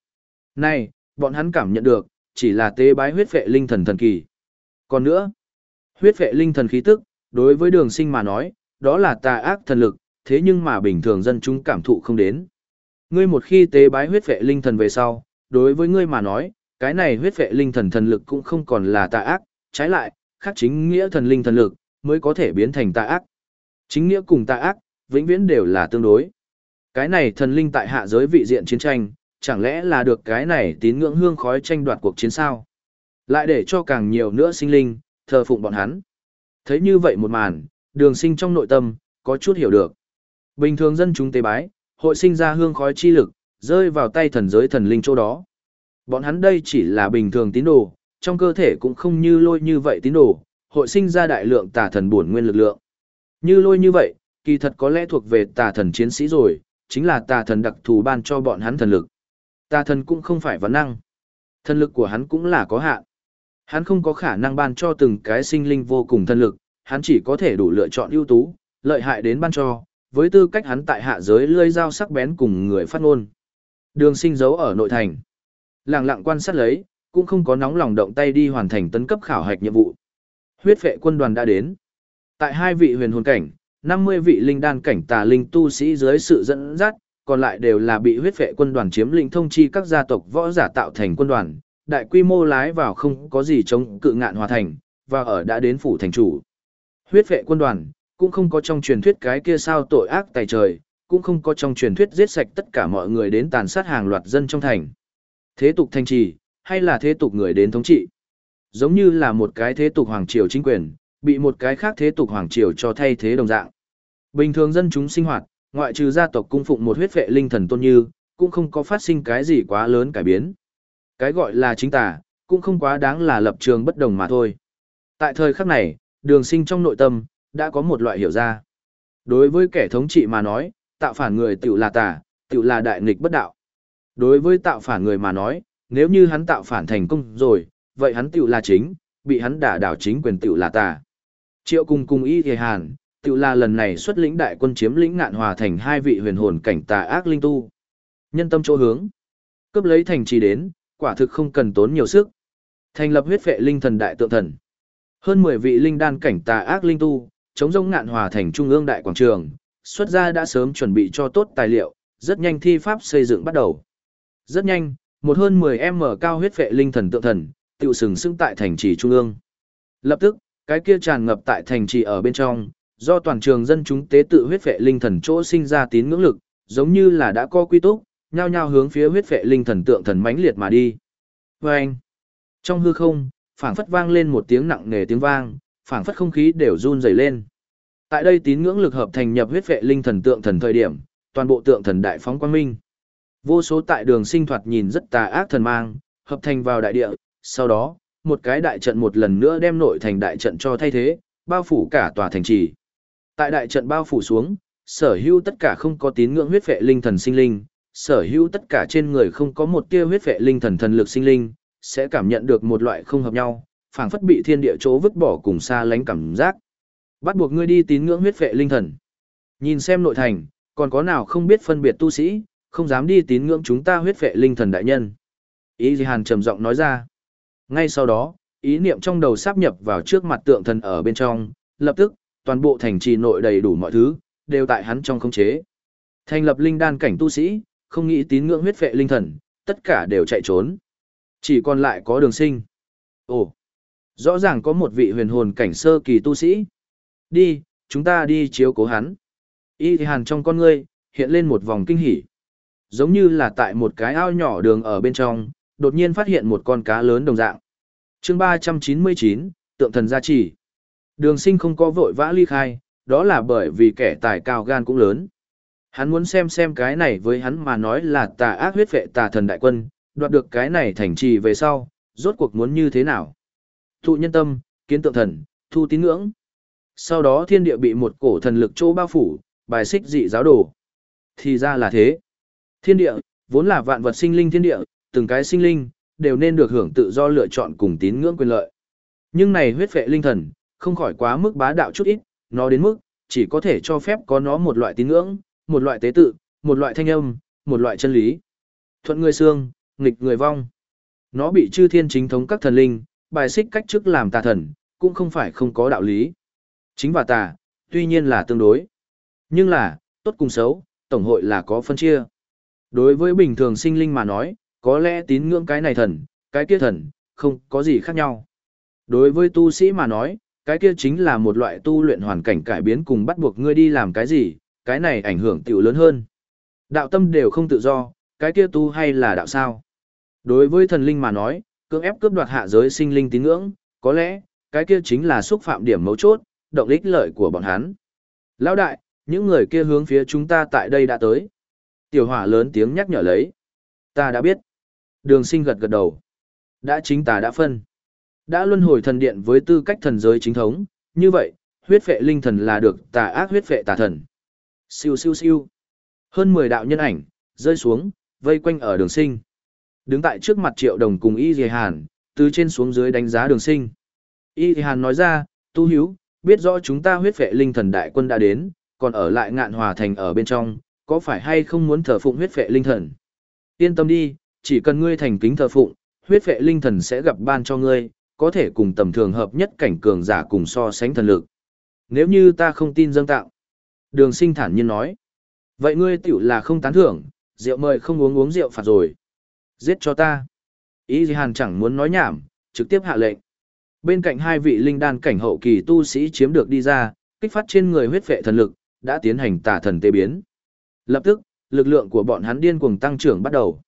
Này, bọn hắn cảm nhận được, chỉ là tế bái huyết vệ linh thần thần kỳ. Còn nữa, huyết vệ linh thần khí tức, đối với đường sinh mà nói, đó là tà ác thần lực, thế nhưng mà bình thường dân chúng cảm thụ không đến. Ngươi một khi tế bái huyết vệ linh thần về sau, đối với ngươi mà nói, cái này huyết vệ linh thần thần lực cũng không còn là tà ác, trái lại, khác chính nghĩa thần linh thần lực, mới có thể biến thành tà ác. Chính nghĩa cùng tà ác, vĩnh viễn đều là tương đối. Cái này thần linh tại hạ giới vị diện chiến tranh, chẳng lẽ là được cái này tín ngưỡng hương khói tranh đoạt cuộc chiến sao? Lại để cho càng nhiều nữa sinh linh, thờ phụng bọn hắn. Thấy như vậy một màn, đường sinh trong nội tâm, có chút hiểu được. Bình thường dân chúng tế bái, hội sinh ra hương khói chi lực, rơi vào tay thần giới thần linh chỗ đó. Bọn hắn đây chỉ là bình thường tín đồ, trong cơ thể cũng không như lôi như vậy tín đồ, hội sinh ra đại lượng tà thần bổn nguyên lực lượng. Như lôi như vậy, kỳ thật có lẽ thuộc về tà thần chiến sĩ rồi, chính là tà thần đặc thù ban cho bọn hắn thần lực. Tà thần cũng không phải vấn năng. Thần lực của hắn cũng là có hạn. Hắn không có khả năng ban cho từng cái sinh linh vô cùng thân lực, hắn chỉ có thể đủ lựa chọn ưu tú, lợi hại đến ban cho, với tư cách hắn tại hạ giới lưỡi dao sắc bén cùng người phát ngôn. Đường sinh giấu ở nội thành. Lặng lặng quan sát lấy, cũng không có nóng lòng động tay đi hoàn thành tấn cấp khảo hạch nhiệm vụ. Huyết vệ quân đoàn đã đến. Tại hai vị huyền hồn cảnh, 50 vị linh đan cảnh tà linh tu sĩ dưới sự dẫn dắt, còn lại đều là bị huyết vệ quân đoàn chiếm lĩnh thông chi các gia tộc võ giả tạo thành quân đoàn, đại quy mô lái vào không có gì chống cự ngạn hòa thành, và ở đã đến phủ thành chủ. Huyết vệ quân đoàn, cũng không có trong truyền thuyết cái kia sao tội ác tài trời, cũng không có trong truyền thuyết giết sạch tất cả mọi người đến tàn sát hàng loạt dân trong thành. Thế tục thanh trì, hay là thế tục người đến thống trị? Giống như là một cái thế tục hoàng triều chính quyền, bị một cái khác thế tục hoàng triều cho thay thế đồng dạng. Bình thường dân chúng sinh hoạt, ngoại trừ gia tộc cung phụng một huyết vệ linh thần tôn như, cũng không có phát sinh cái gì quá lớn cải biến. Cái gọi là chính tà, cũng không quá đáng là lập trường bất đồng mà thôi. Tại thời khắc này, đường sinh trong nội tâm, đã có một loại hiểu ra. Đối với kẻ thống trị mà nói, tạo phản người tự là tà, tự là đại nghịch bất đạo. Đối với tạo phản người mà nói, nếu như hắn tạo phản thành công rồi, vậy hắn tự là chính, bị hắn đả đảo chính quyền tự là tà. Triệu cùng cùng y thề hàn, tự là lần này xuất lĩnh đại quân chiếm lĩnh ngạn hòa thành hai vị huyền hồn cảnh tà ác linh tu. Nhân tâm chỗ hướng. Cấp lấy thành trì đến, quả thực không cần tốn nhiều sức. Thành lập huyết vệ linh thần đại tượng thần. Hơn 10 vị linh đan cảnh tà ác linh tu, chống rông ngạn hòa thành trung ương đại quảng trường, xuất gia đã sớm chuẩn bị cho tốt tài liệu, rất nhanh thi pháp xây dựng bắt đầu. Rất nhanh, một hơn 10 m cao huyết vệ linh thần tượng thần, tiểu sừng sững tại thành trì trung ương. Lập tức, cái kia tràn ngập tại thành trì ở bên trong, do toàn trường dân chúng tế tự huyết vệ linh thần chỗ sinh ra tín ngưỡng lực, giống như là đã có quy túc, nhao nhao hướng phía huyết vệ linh thần tượng thần mãnh liệt mà đi. Vâng! Trong hư không, phảng phất vang lên một tiếng nặng nề tiếng vang, phảng phất không khí đều run rẩy lên. Tại đây tín ngưỡng lực hợp thành nhập huyết vệ linh thần tượng thần thời điểm, toàn bộ tượng thần đại phóng quang minh. Vô số tại đường sinh thoạt nhìn rất tà ác thần mang, hợp thành vào đại địa, sau đó, một cái đại trận một lần nữa đem nội thành đại trận cho thay thế, bao phủ cả tòa thành trì. Tại đại trận bao phủ xuống, sở hữu tất cả không có tín ngưỡng huyết vệ linh thần sinh linh, sở hữu tất cả trên người không có một tia huyết vệ linh thần thần lực sinh linh, sẽ cảm nhận được một loại không hợp nhau, phảng phất bị thiên địa chỗ vứt bỏ cùng xa lánh cảm giác. Bắt buộc ngươi đi tín ngưỡng huyết vệ linh thần. Nhìn xem nội thành, còn có nào không biết phân biệt tu sĩ, không dám đi tín ngưỡng chúng ta huyết vệ linh thần đại nhân. Ý gì hàn trầm giọng nói ra. Ngay sau đó, ý niệm trong đầu sáp nhập vào trước mặt tượng thần ở bên trong, lập tức, toàn bộ thành trì nội đầy đủ mọi thứ, đều tại hắn trong khống chế. Thành lập linh đan cảnh tu sĩ, không nghĩ tín ngưỡng huyết vệ linh thần, tất cả đều chạy trốn. Chỉ còn lại có đường sinh. Ồ, rõ ràng có một vị huyền hồn cảnh sơ kỳ tu sĩ. Đi, chúng ta đi chiếu cố hắn. Y thì hàn trong con ngươi, hiện lên một vòng kinh hỉ. Giống như là tại một cái ao nhỏ đường ở bên trong, đột nhiên phát hiện một con cá lớn đồng dạng. chương 399, tượng thần gia trì. Đường sinh không có vội vã ly khai, đó là bởi vì kẻ tài cao gan cũng lớn. Hắn muốn xem xem cái này với hắn mà nói là tà ác huyết vệ tà thần đại quân, đoạt được cái này thành trì về sau, rốt cuộc muốn như thế nào. Thụ nhân tâm, kiến tượng thần, thu tín ngưỡng. Sau đó thiên địa bị một cổ thần lực chỗ bao phủ, bài xích dị giáo đồ. Thì ra là thế. Thiên địa, vốn là vạn vật sinh linh thiên địa, từng cái sinh linh, đều nên được hưởng tự do lựa chọn cùng tín ngưỡng quyền lợi. Nhưng này huyết vệ linh thần, không khỏi quá mức bá đạo chút ít, nó đến mức, chỉ có thể cho phép có nó một loại tín ngưỡng, một loại tế tự, một loại thanh âm, một loại chân lý. Thuận người xương, nghịch người vong. Nó bị chư thiên chính thống các thần linh, bài xích cách chức làm tà thần, cũng không phải không có đạo lý. Chính và tà, tuy nhiên là tương đối. Nhưng là, tốt cùng xấu, tổng hội là có phân chia. Đối với bình thường sinh linh mà nói, có lẽ tín ngưỡng cái này thần, cái kia thần, không có gì khác nhau. Đối với tu sĩ mà nói, cái kia chính là một loại tu luyện hoàn cảnh cải biến cùng bắt buộc ngươi đi làm cái gì, cái này ảnh hưởng tiểu lớn hơn. Đạo tâm đều không tự do, cái kia tu hay là đạo sao? Đối với thần linh mà nói, cưỡng ép cướp đoạt hạ giới sinh linh tín ngưỡng, có lẽ, cái kia chính là xúc phạm điểm mấu chốt, động ích lợi của bọn hắn. Lão đại, những người kia hướng phía chúng ta tại đây đã tới. Tiểu hỏa lớn tiếng nhắc nhở lấy. Ta đã biết. Đường sinh gật gật đầu. Đã chính ta đã phân. Đã luân hồi thần điện với tư cách thần giới chính thống, như vậy, huyết phệ linh thần là được tà ác huyết phệ tà thần. Siêu siêu siêu. Hơn 10 đạo nhân ảnh, rơi xuống, vây quanh ở đường sinh. Đứng tại trước mặt triệu đồng cùng Y Dì Hàn, từ trên xuống dưới đánh giá đường sinh. Y Dì Hàn nói ra, tu hiếu, biết rõ chúng ta huyết vệ linh thần đại quân đã đến, còn ở lại ngạn hòa thành ở bên trong, có phải hay không muốn thờ phụng huyết vệ linh thần? Yên tâm đi, chỉ cần ngươi thành kính thờ phụng, huyết vệ linh thần sẽ gặp ban cho ngươi, có thể cùng tầm thường hợp nhất cảnh cường giả cùng so sánh thần lực. Nếu như ta không tin dâng tạo. Đường sinh thản nhiên nói. Vậy ngươi tiểu là không tán thưởng, rượu mời không uống uống rượu phạt rồi. Giết cho ta. Ý gì hàn chẳng muốn nói nhảm, trực tiếp hạ lệnh. Bên cạnh hai vị linh đan cảnh hậu kỳ tu sĩ chiếm được đi ra, kích phát trên người huyết vệ thần lực, đã tiến hành tà thần tê biến. Lập tức, lực lượng của bọn hắn điên cuồng tăng trưởng bắt đầu.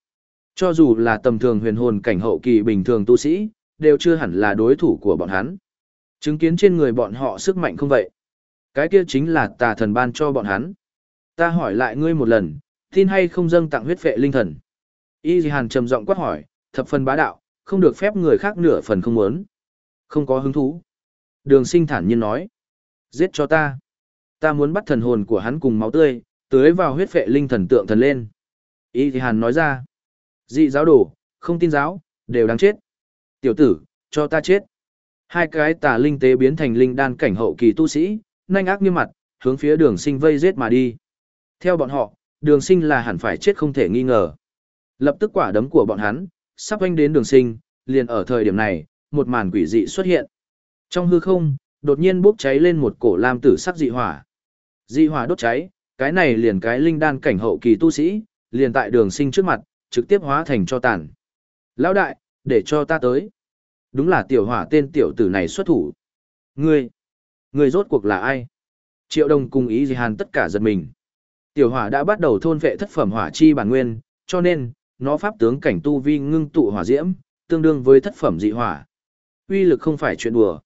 Cho dù là tầm thường huyền hồn cảnh hậu kỳ bình thường tu sĩ, đều chưa hẳn là đối thủ của bọn hắn. Chứng kiến trên người bọn họ sức mạnh không vậy. Cái kia chính là tà thần ban cho bọn hắn. Ta hỏi lại ngươi một lần, tin hay không dâng tặng huyết vệ linh thần? Y Dì Hàn trầm giọng quát hỏi, thập phần bá đạo, không được phép người khác nửa phần không muốn. Không có hứng thú. Đường sinh thản nhiên nói. Giết cho ta. Ta muốn bắt thần hồn của hắn cùng máu tươi, tưới vào huyết vệ linh thần tượng thần lên. Y Dì hàn nói ra. Dị giáo đồ, không tin giáo, đều đáng chết. Tiểu tử, cho ta chết. Hai cái tà linh tế biến thành linh đan cảnh hậu kỳ tu sĩ, nanh ác nghiêm mặt, hướng phía đường sinh vây giết mà đi. Theo bọn họ, đường sinh là hẳn phải chết không thể nghi ngờ. Lập tức quả đấm của bọn hắn, sắp anh đến đường sinh, liền ở thời điểm này, một màn quỷ dị xuất hiện. Trong hư không, đột nhiên bốc cháy lên một cổ lam tử sắc dị hỏa. Dị hỏa đốt cháy, cái này liền cái linh đan cảnh hậu kỳ tu sĩ, liền tại đường sinh trước mặt, trực tiếp hóa thành cho tàn. Lão đại, để cho ta tới. Đúng là tiểu hỏa tên tiểu tử này xuất thủ. Ngươi, Người rốt cuộc là ai? Triệu đồng cùng ý gì hàn tất cả giật mình. Tiểu hỏa đã bắt đầu thôn vệ thất phẩm hỏa chi bản nguyên, cho nên, nó pháp tướng cảnh tu vi ngưng tụ hỏa diễm, tương đương với thất phẩm dị hỏa. Uy lực không phải chuyện đùa.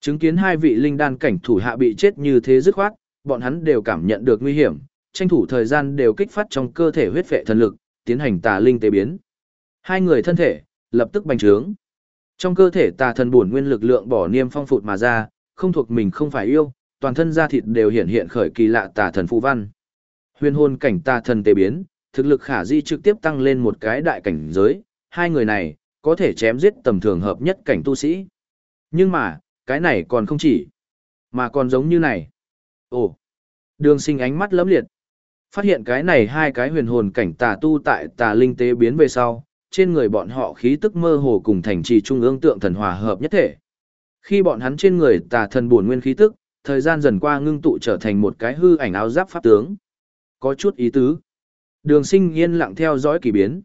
Chứng kiến hai vị linh đan cảnh thủ hạ bị chết như thế dứt khoát, bọn hắn đều cảm nhận được nguy hiểm, tranh thủ thời gian đều kích phát trong cơ thể huyết vệ thần lực, tiến hành tà linh tế biến. Hai người thân thể lập tức bành trướng. Trong cơ thể tà thần bổn nguyên lực lượng bỏ niêm phong phụt mà ra, không thuộc mình không phải yêu, toàn thân da thịt đều hiện hiện khởi kỳ lạ tà thần phù văn. Huyền hồn cảnh tà thần tế biến, thực lực khả di trực tiếp tăng lên một cái đại cảnh giới, hai người này có thể chém giết tầm thường hợp nhất cảnh tu sĩ. Nhưng mà, cái này còn không chỉ, mà còn giống như này. Ồ, đường sinh ánh mắt lấm liệt. Phát hiện cái này hai cái huyền hồn cảnh tà tu tại tà linh tế biến về sau, trên người bọn họ khí tức mơ hồ cùng thành trì trung ương tượng thần hòa hợp nhất thể. Khi bọn hắn trên người tà thần buồn nguyên khí tức, thời gian dần qua ngưng tụ trở thành một cái hư ảnh áo giáp pháp tướng. Có chút ý tứ. Đường sinh yên lặng theo dõi kỳ biến.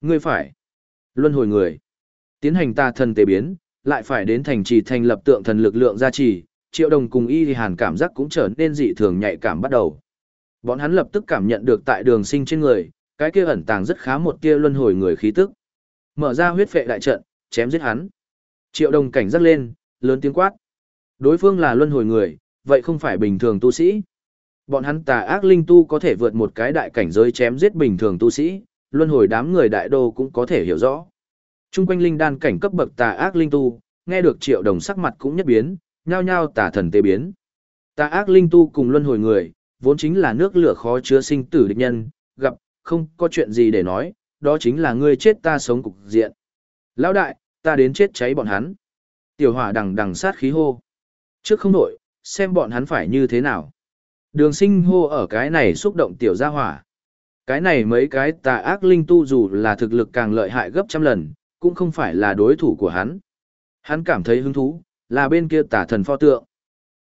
Ngươi phải. Luân hồi người. Tiến hành tà thần tế biến, lại phải đến thành trì thành lập tượng thần lực lượng gia trì, triệu đồng cùng y thì hàn cảm giác cũng trở nên dị thường nhạy cảm bắt đầu. Bọn hắn lập tức cảm nhận được tại đường sinh trên người, cái kia ẩn tàng rất khá một kia luân hồi người khí tức. Mở ra huyết phệ đại trận, chém giết hắn. Triệu đồng cảnh giác lên, lớn tiếng quát. Đối phương là luân hồi người, vậy không phải bình thường tu sĩ. Bọn hắn tà ác linh tu có thể vượt một cái đại cảnh giới chém giết bình thường tu sĩ, luân hồi đám người đại đô cũng có thể hiểu rõ. Trung quanh linh đan cảnh cấp bậc tà ác linh tu, nghe được triệu đồng sắc mặt cũng nhất biến, nhao nhao tà thần tế biến. Tà ác linh tu cùng luân hồi người, vốn chính là nước lửa khó chứa sinh tử địch nhân, gặp, không có chuyện gì để nói, đó chính là ngươi chết ta sống cục diện. Lão đại, ta đến chết cháy bọn hắn. Tiểu hỏa đằng đằng sát khí hô. Trước không đổi, xem bọn hắn phải như thế nào. Đường sinh hô ở cái này xúc động tiểu gia hỏa. Cái này mấy cái tà ác linh tu dù là thực lực càng lợi hại gấp trăm lần, cũng không phải là đối thủ của hắn. Hắn cảm thấy hứng thú, là bên kia tà thần pho tượng.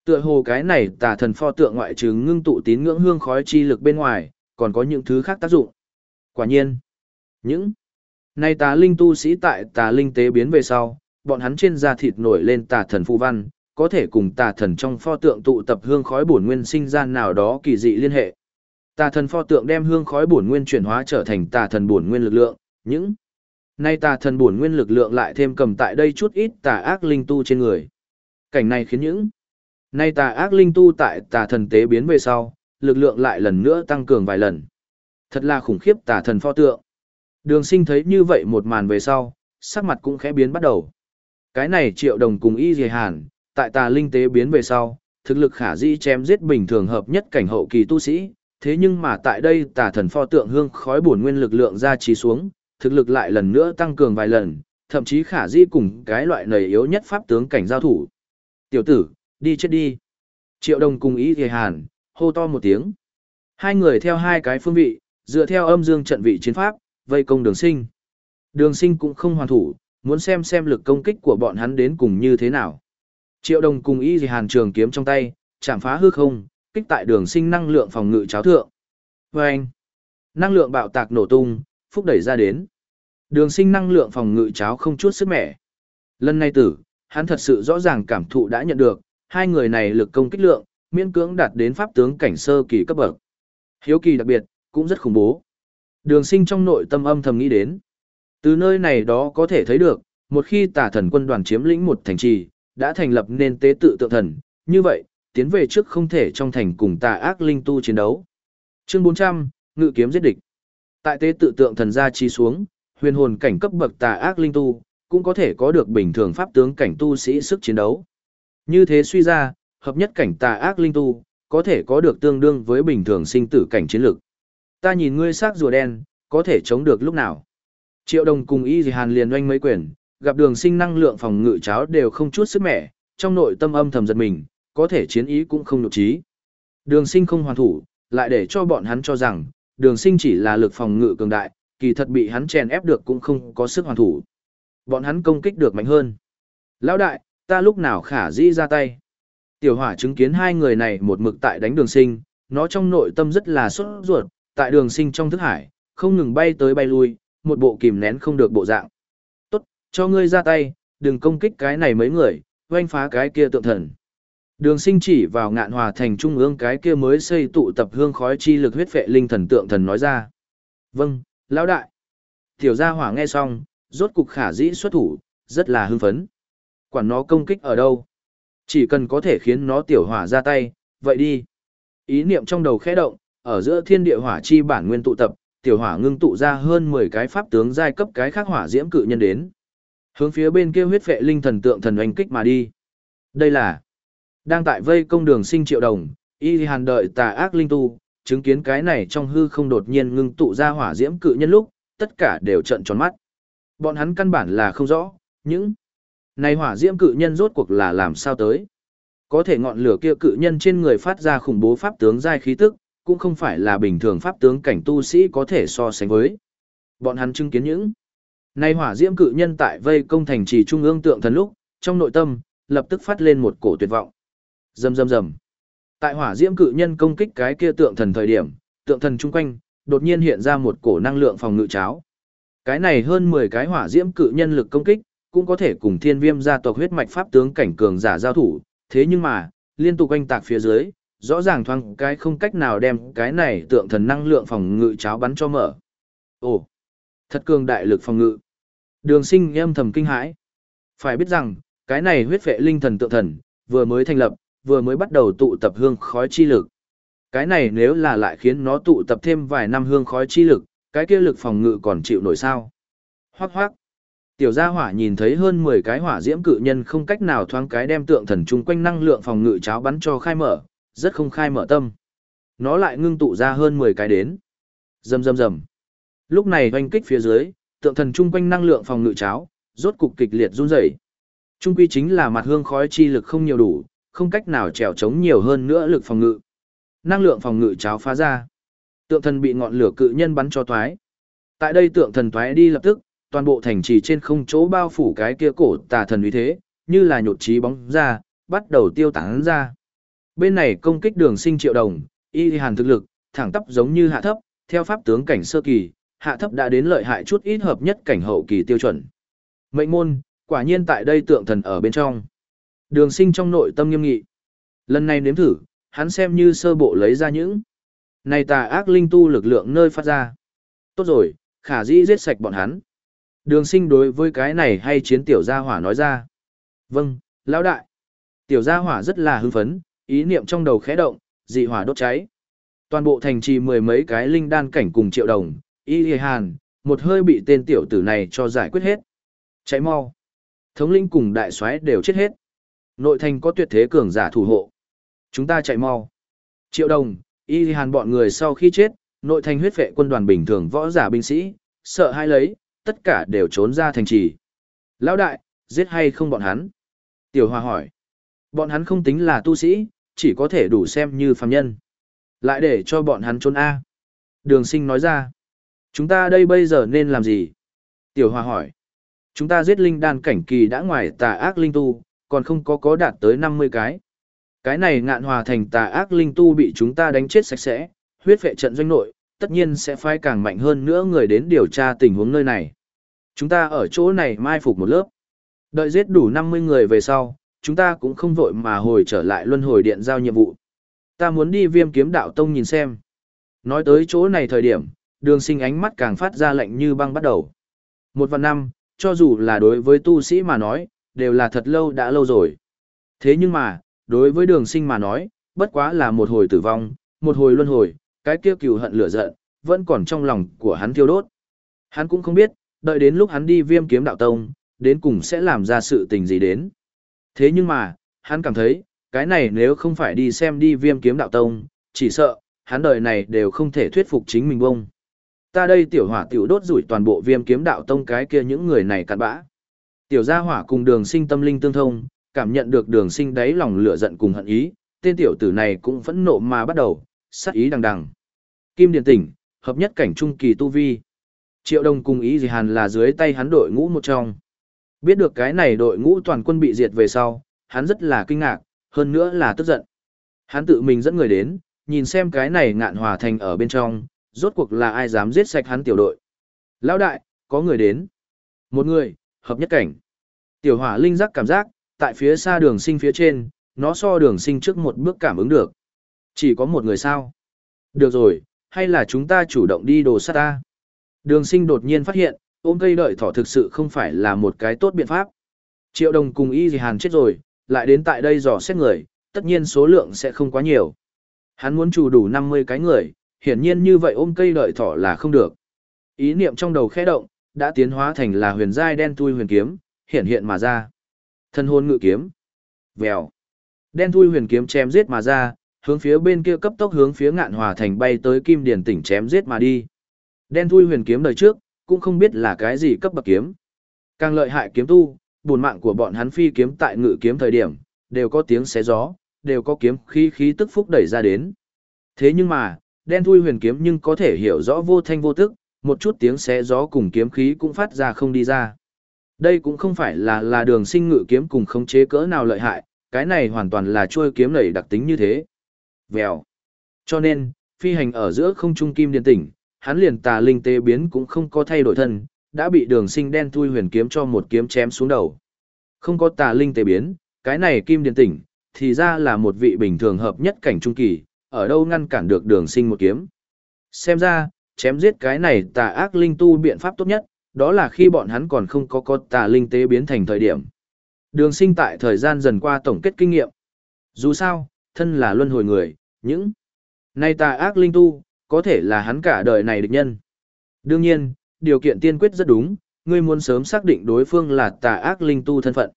Tựa hồ cái này tà thần pho tượng ngoại trừ ngưng tụ tín ngưỡng hương khói chi lực bên ngoài, còn có những thứ khác tác dụng. Quả nhiên, những này tà linh tu sĩ tại tà linh tế biến về sau, bọn hắn trên da thịt nổi lên tà thần phù văn, có thể cùng tà thần trong pho tượng tụ tập hương khói bổn nguyên sinh ra nào đó kỳ dị liên hệ. Tà thần pho tượng đem hương khói bổn nguyên chuyển hóa trở thành tà thần bổn nguyên lực lượng, những nay tà thần bổn nguyên lực lượng lại thêm cầm tại đây chút ít tà ác linh tu trên người. Cảnh này khiến những nay tà ác linh tu tại tà thần tế biến về sau, lực lượng lại lần nữa tăng cường vài lần. Thật là khủng khiếp tà thần pho tượng. Đường sinh thấy như vậy một màn về sau, sắc mặt cũng khẽ biến bắt đầu. Cái này triệu đồng cùng y dì hàn, tại tà linh tế biến về sau, thực lực khả di chém giết bình thường hợp nhất cảnh hậu kỳ tu sĩ, thế nhưng mà tại đây tà thần pho tượng hương khói bổn nguyên lực lượng ra trí xuống, thực lực lại lần nữa tăng cường vài lần, thậm chí khả di cùng cái loại nầy yếu nhất pháp tướng cảnh giao thủ. Tiểu tử, đi chết đi. Triệu đồng cùng ý thề hàn, hô to một tiếng. Hai người theo hai cái phương vị, dựa theo âm dương trận vị chiến pháp, vây công đường sinh. Đường sinh cũng không hoàn thủ, muốn xem xem lực công kích của bọn hắn đến cùng như thế nào. Triệu đồng cùng y gì hàn trường kiếm trong tay, chạm phá hư không, kích tại đường sinh năng lượng phòng ngự cháo thượng. Vâng! anh, năng lượng bạo tạc nổ tung, phúc đẩy ra đến. Đường sinh năng lượng phòng ngự cháo không chút sức mẻ. Lần này tử, hắn thật sự rõ ràng cảm thụ đã nhận được, hai người này lực công kích lượng, miễn cưỡng đạt đến pháp tướng cảnh sơ kỳ cấp bậc. Hiếu kỳ đặc biệt, cũng rất khủng bố. Đường sinh trong nội tâm âm thầm nghĩ đến. Từ nơi này đó có thể thấy được, một khi tà thần quân đoàn chiếm lĩnh một thành trì, đã thành lập nên tế tự tượng thần, như vậy, tiến về trước không thể trong thành cùng tà ác linh tu chiến đấu. Chương 400, ngự kiếm giết địch. Tại tế tự tượng thần ra chi xuống, huyền hồn cảnh cấp bậc tà ác linh tu, cũng có thể có được bình thường pháp tướng cảnh tu sĩ sức chiến đấu. Như thế suy ra, hợp nhất cảnh tà ác linh tu, có thể có được tương đương với bình thường sinh tử cảnh chiến lực. Ta nhìn ngươi xác rùa đen, có thể chống được lúc nào. Triệu đồng cùng y gì hàn liền oanh mấy quyển gặp đường sinh năng lượng phòng ngự cháo đều không chút sức mẻ, trong nội tâm âm thầm giật mình, có thể chiến ý cũng không nụ trí. Đường sinh không hoàn thủ, lại để cho bọn hắn cho rằng, đường sinh chỉ là lực phòng ngự cường đại, kỳ thật bị hắn chèn ép được cũng không có sức hoàn thủ. Bọn hắn công kích được mạnh hơn. Lão đại, ta lúc nào khả dĩ ra tay. Tiểu hỏa chứng kiến hai người này một mực tại đánh đường sinh, nó trong nội tâm rất là sốt ruột, tại đường sinh trong thức hải, không ngừng bay tới bay lui, một bộ kìm nén không được bộ dạng. Tốt, cho ngươi ra tay, đừng công kích cái này mấy người, oanh phá cái kia tượng thần. Đường sinh chỉ vào ngạn hòa thành trung ương cái kia mới xây tụ tập hương khói chi lực huyết phệ linh thần tượng thần nói ra. Vâng, lão đại. Tiểu gia hỏa nghe xong, rốt cục khả dĩ xuất thủ, rất là hưng phấn. Quản nó công kích ở đâu? Chỉ cần có thể khiến nó tiểu hỏa ra tay, vậy đi. Ý niệm trong đầu khẽ động, ở giữa thiên địa hỏa chi bản nguyên tụ tập, tiểu hỏa ngưng tụ ra hơn 10 cái pháp tướng giai cấp cái khác hỏa diễm cự nhân đến. Hướng phía bên kia huyết vệ linh thần tượng thần oanh kích mà đi. Đây là đang tại vây công đường sinh triệu đồng, y hàn đợi tà ác linh tu, chứng kiến cái này trong hư không đột nhiên ngưng tụ ra hỏa diễm cự nhân lúc, tất cả đều trận tròn mắt. Bọn hắn căn bản là không rõ, những này hỏa diễm cự nhân rốt cuộc là làm sao tới. Có thể ngọn lửa kia cự nhân trên người phát ra khủng bố pháp tướng giai khí tức, cũng không phải là bình thường pháp tướng cảnh tu sĩ có thể so sánh với. Bọn hắn chứng kiến những nay hỏa diễm cự nhân tại vây công thành trì trung ương tượng thần lúc, trong nội tâm, lập tức phát lên một cổ tuyệt vọng. Rầm rầm rầm. Tại hỏa diễm cự nhân công kích cái kia tượng thần thời điểm, tượng thần chung quanh đột nhiên hiện ra một cổ năng lượng phòng ngự cháo. Cái này hơn 10 cái hỏa diễm cự nhân lực công kích, cũng có thể cùng thiên viêm gia tộc huyết mạch pháp tướng cảnh cường giả giao thủ, thế nhưng mà, liên tục quanh tạc phía dưới, rõ ràng thoáng cái không cách nào đem cái này tượng thần năng lượng phòng ngự cháo bắn cho mở. Ồ, thật cường đại lực phòng ngự. Đường sinh âm thầm kinh hãi. Phải biết rằng, cái này huyết vệ linh thần tượng thần, vừa mới thành lập, vừa mới bắt đầu tụ tập hương khói chi lực. Cái này nếu là lại khiến nó tụ tập thêm vài năm hương khói chi lực, cái kia lực phòng ngự còn chịu nổi sao. Hoác hoác. Tiểu gia hỏa nhìn thấy hơn 10 cái hỏa diễm cự nhân không cách nào thoáng cái đem tượng thần chung quanh năng lượng phòng ngự cháo bắn cho khai mở, rất không khai mở tâm. Nó lại ngưng tụ ra hơn 10 cái đến. Rầm rầm rầm. Lúc này doanh kích phía dưới, tượng thần chung quanh năng lượng phòng ngự cháo, rốt cục kịch liệt run rẩy. Trung quy chính là mặt hương khói chi lực không nhiều đủ, không cách nào trèo chống nhiều hơn nữa lực phòng ngự. Năng lượng phòng ngự cháo phá ra. Tượng thần bị ngọn lửa cự nhân bắn cho toái. Tại đây tượng thần toái đi lập tức, toàn bộ thành trì trên không chỗ bao phủ cái kia cổ tà thần uy thế, như là nhột trí bóng ra, bắt đầu tiêu tán ra. Bên này công kích đường sinh triệu đồng, y hàn thực lực, thẳng tắp giống như hạ thấp, theo pháp tướng cảnh sơ kỳ, hạ thấp đã đến lợi hại chút ít hợp nhất cảnh hậu kỳ tiêu chuẩn. Mệnh môn, quả nhiên tại đây tượng thần ở bên trong. Đường sinh trong nội tâm nghiêm nghị. Lần này nếm thử, hắn xem như sơ bộ lấy ra những này tà ác linh tu lực lượng nơi phát ra. Tốt rồi, khả dĩ giết sạch bọn hắn. Đường sinh đối với cái này hay chiến tiểu gia hỏa nói ra. Vâng, lão đại. Tiểu gia hỏa rất là hưng phấn, ý niệm trong đầu khẽ động, dị hỏa đốt cháy. Toàn bộ thành trì mười mấy cái linh đan cảnh cùng triệu đồng, y hề hàn, một hơi bị tên tiểu tử này cho giải quyết hết. Cháy mau. Thống linh cùng đại soái đều chết hết. Nội thành có tuyệt thế cường giả thủ hộ. Chúng ta chạy mau. Triệu đồng, y hàn bọn người sau khi chết, nội thành huyết vệ quân đoàn bình thường võ giả binh sĩ, sợ hai lấy, tất cả đều trốn ra thành trì. Lão đại, giết hay không bọn hắn? Tiểu Hoa hỏi. Bọn hắn không tính là tu sĩ, chỉ có thể đủ xem như phàm nhân. Lại để cho bọn hắn trốn A. Đường sinh nói ra. Chúng ta đây bây giờ nên làm gì? Tiểu Hoa hỏi. Chúng ta giết linh đan cảnh kỳ đã ngoài tà ác linh tu, còn không có có đạt tới 50 cái. Cái này ngạn hòa thành tà ác linh tu bị chúng ta đánh chết sạch sẽ, huyết vệ trận doanh nội, tất nhiên sẽ phai càng mạnh hơn nữa người đến điều tra tình huống nơi này. Chúng ta ở chỗ này mai phục một lớp. Đợi giết đủ 50 người về sau, chúng ta cũng không vội mà hồi trở lại luân hồi điện giao nhiệm vụ. Ta muốn đi viêm kiếm đạo tông nhìn xem. Nói tới chỗ này thời điểm, đường sinh ánh mắt càng phát ra lạnh như băng bắt đầu. Một vạn năm, cho dù là đối với tu sĩ mà nói, đều là thật lâu đã lâu rồi. Thế nhưng mà, đối với đường sinh mà nói, bất quá là một hồi tử vong, một hồi luân hồi, cái kia cừu hận lửa giận, vẫn còn trong lòng của hắn thiêu đốt. Hắn cũng không biết, đợi đến lúc hắn đi viêm kiếm đạo tông, đến cùng sẽ làm ra sự tình gì đến. Thế nhưng mà, hắn cảm thấy, cái này nếu không phải đi xem đi viêm kiếm đạo tông, chỉ sợ, hắn đời này đều không thể thuyết phục chính mình bông. Ta đây tiểu hỏa tiểu đốt rủi toàn bộ viêm kiếm đạo tông cái kia những người này cặn bã. Tiểu gia hỏa cùng đường sinh tâm linh tương thông, cảm nhận được đường sinh đáy lòng lửa giận cùng hận ý, tên tiểu tử này cũng phẫn nộ mà bắt đầu, sát ý đằng đằng. Kim Điền Tỉnh, hợp nhất cảnh trung kỳ tu vi. Triệu đồng cùng ý gì hàn là dưới tay hắn đội ngũ một trong. Biết được cái này đội ngũ toàn quân bị diệt về sau, hắn rất là kinh ngạc, hơn nữa là tức giận. Hắn tự mình dẫn người đến, nhìn xem cái này ngạn hòa thành ở bên trong, rốt cuộc là ai dám giết sạch hắn tiểu đội. Lão đại, có người đến. Một người, hợp nhất cảnh. Tiểu hỏa linh giác cảm giác, tại phía xa đường sinh phía trên, nó so đường sinh trước một bước cảm ứng được. Chỉ có một người sao. Được rồi, hay là chúng ta chủ động đi đồ sát ta. Đường sinh đột nhiên phát hiện, ôm cây đợi thỏ thực sự không phải là một cái tốt biện pháp. Triệu đồng cùng y gì hàn chết rồi, lại đến tại đây dò xét người, tất nhiên số lượng sẽ không quá nhiều. Hắn muốn chủ đủ 50 cái người, hiển nhiên như vậy ôm cây đợi thỏ là không được. Ý niệm trong đầu khẽ động, đã tiến hóa thành là huyền giai đen tui huyền kiếm, hiện hiện mà ra. Thân hồn ngự kiếm. Vèo. Đen tui huyền kiếm chém giết mà ra, hướng phía bên kia cấp tốc hướng phía ngạn hòa thành bay tới kim điển tỉnh chém giết mà đi. Đen thui huyền kiếm đời trước, cũng không biết là cái gì cấp bậc kiếm. Càng lợi hại kiếm tu, buồn mạng của bọn hắn phi kiếm tại ngự kiếm thời điểm, đều có tiếng xé gió, đều có kiếm khí khí tức phúc đẩy ra đến. Thế nhưng mà, đen thui huyền kiếm nhưng có thể hiểu rõ vô thanh vô tức, một chút tiếng xé gió cùng kiếm khí cũng phát ra không đi ra. Đây cũng không phải là là đường sinh ngự kiếm cùng khống chế cỡ nào lợi hại, cái này hoàn toàn là chuôi kiếm lầy đặc tính như thế. Vèo. Cho nên, phi hành ở giữa không trung kim điện tỉnh, hắn liền tà linh tế biến cũng không có thay đổi thân, đã bị đường sinh đen thui huyền kiếm cho một kiếm chém xuống đầu. Không có tà linh tế biến, cái này kim điện tỉnh, thì ra là một vị bình thường hợp nhất cảnh trung kỳ, ở đâu ngăn cản được đường sinh một kiếm. Xem ra, chém giết cái này tà ác linh tu biện pháp tốt nhất, đó là khi bọn hắn còn không có có tà linh tế biến thành thời điểm. Đường sinh tại thời gian dần qua tổng kết kinh nghiệm. Dù sao, thân là luân hồi người, những nay tà ác linh tu, có thể là hắn cả đời này địch nhân. Đương nhiên, điều kiện tiên quyết rất đúng, ngươi muốn sớm xác định đối phương là tà ác linh tu thân phận.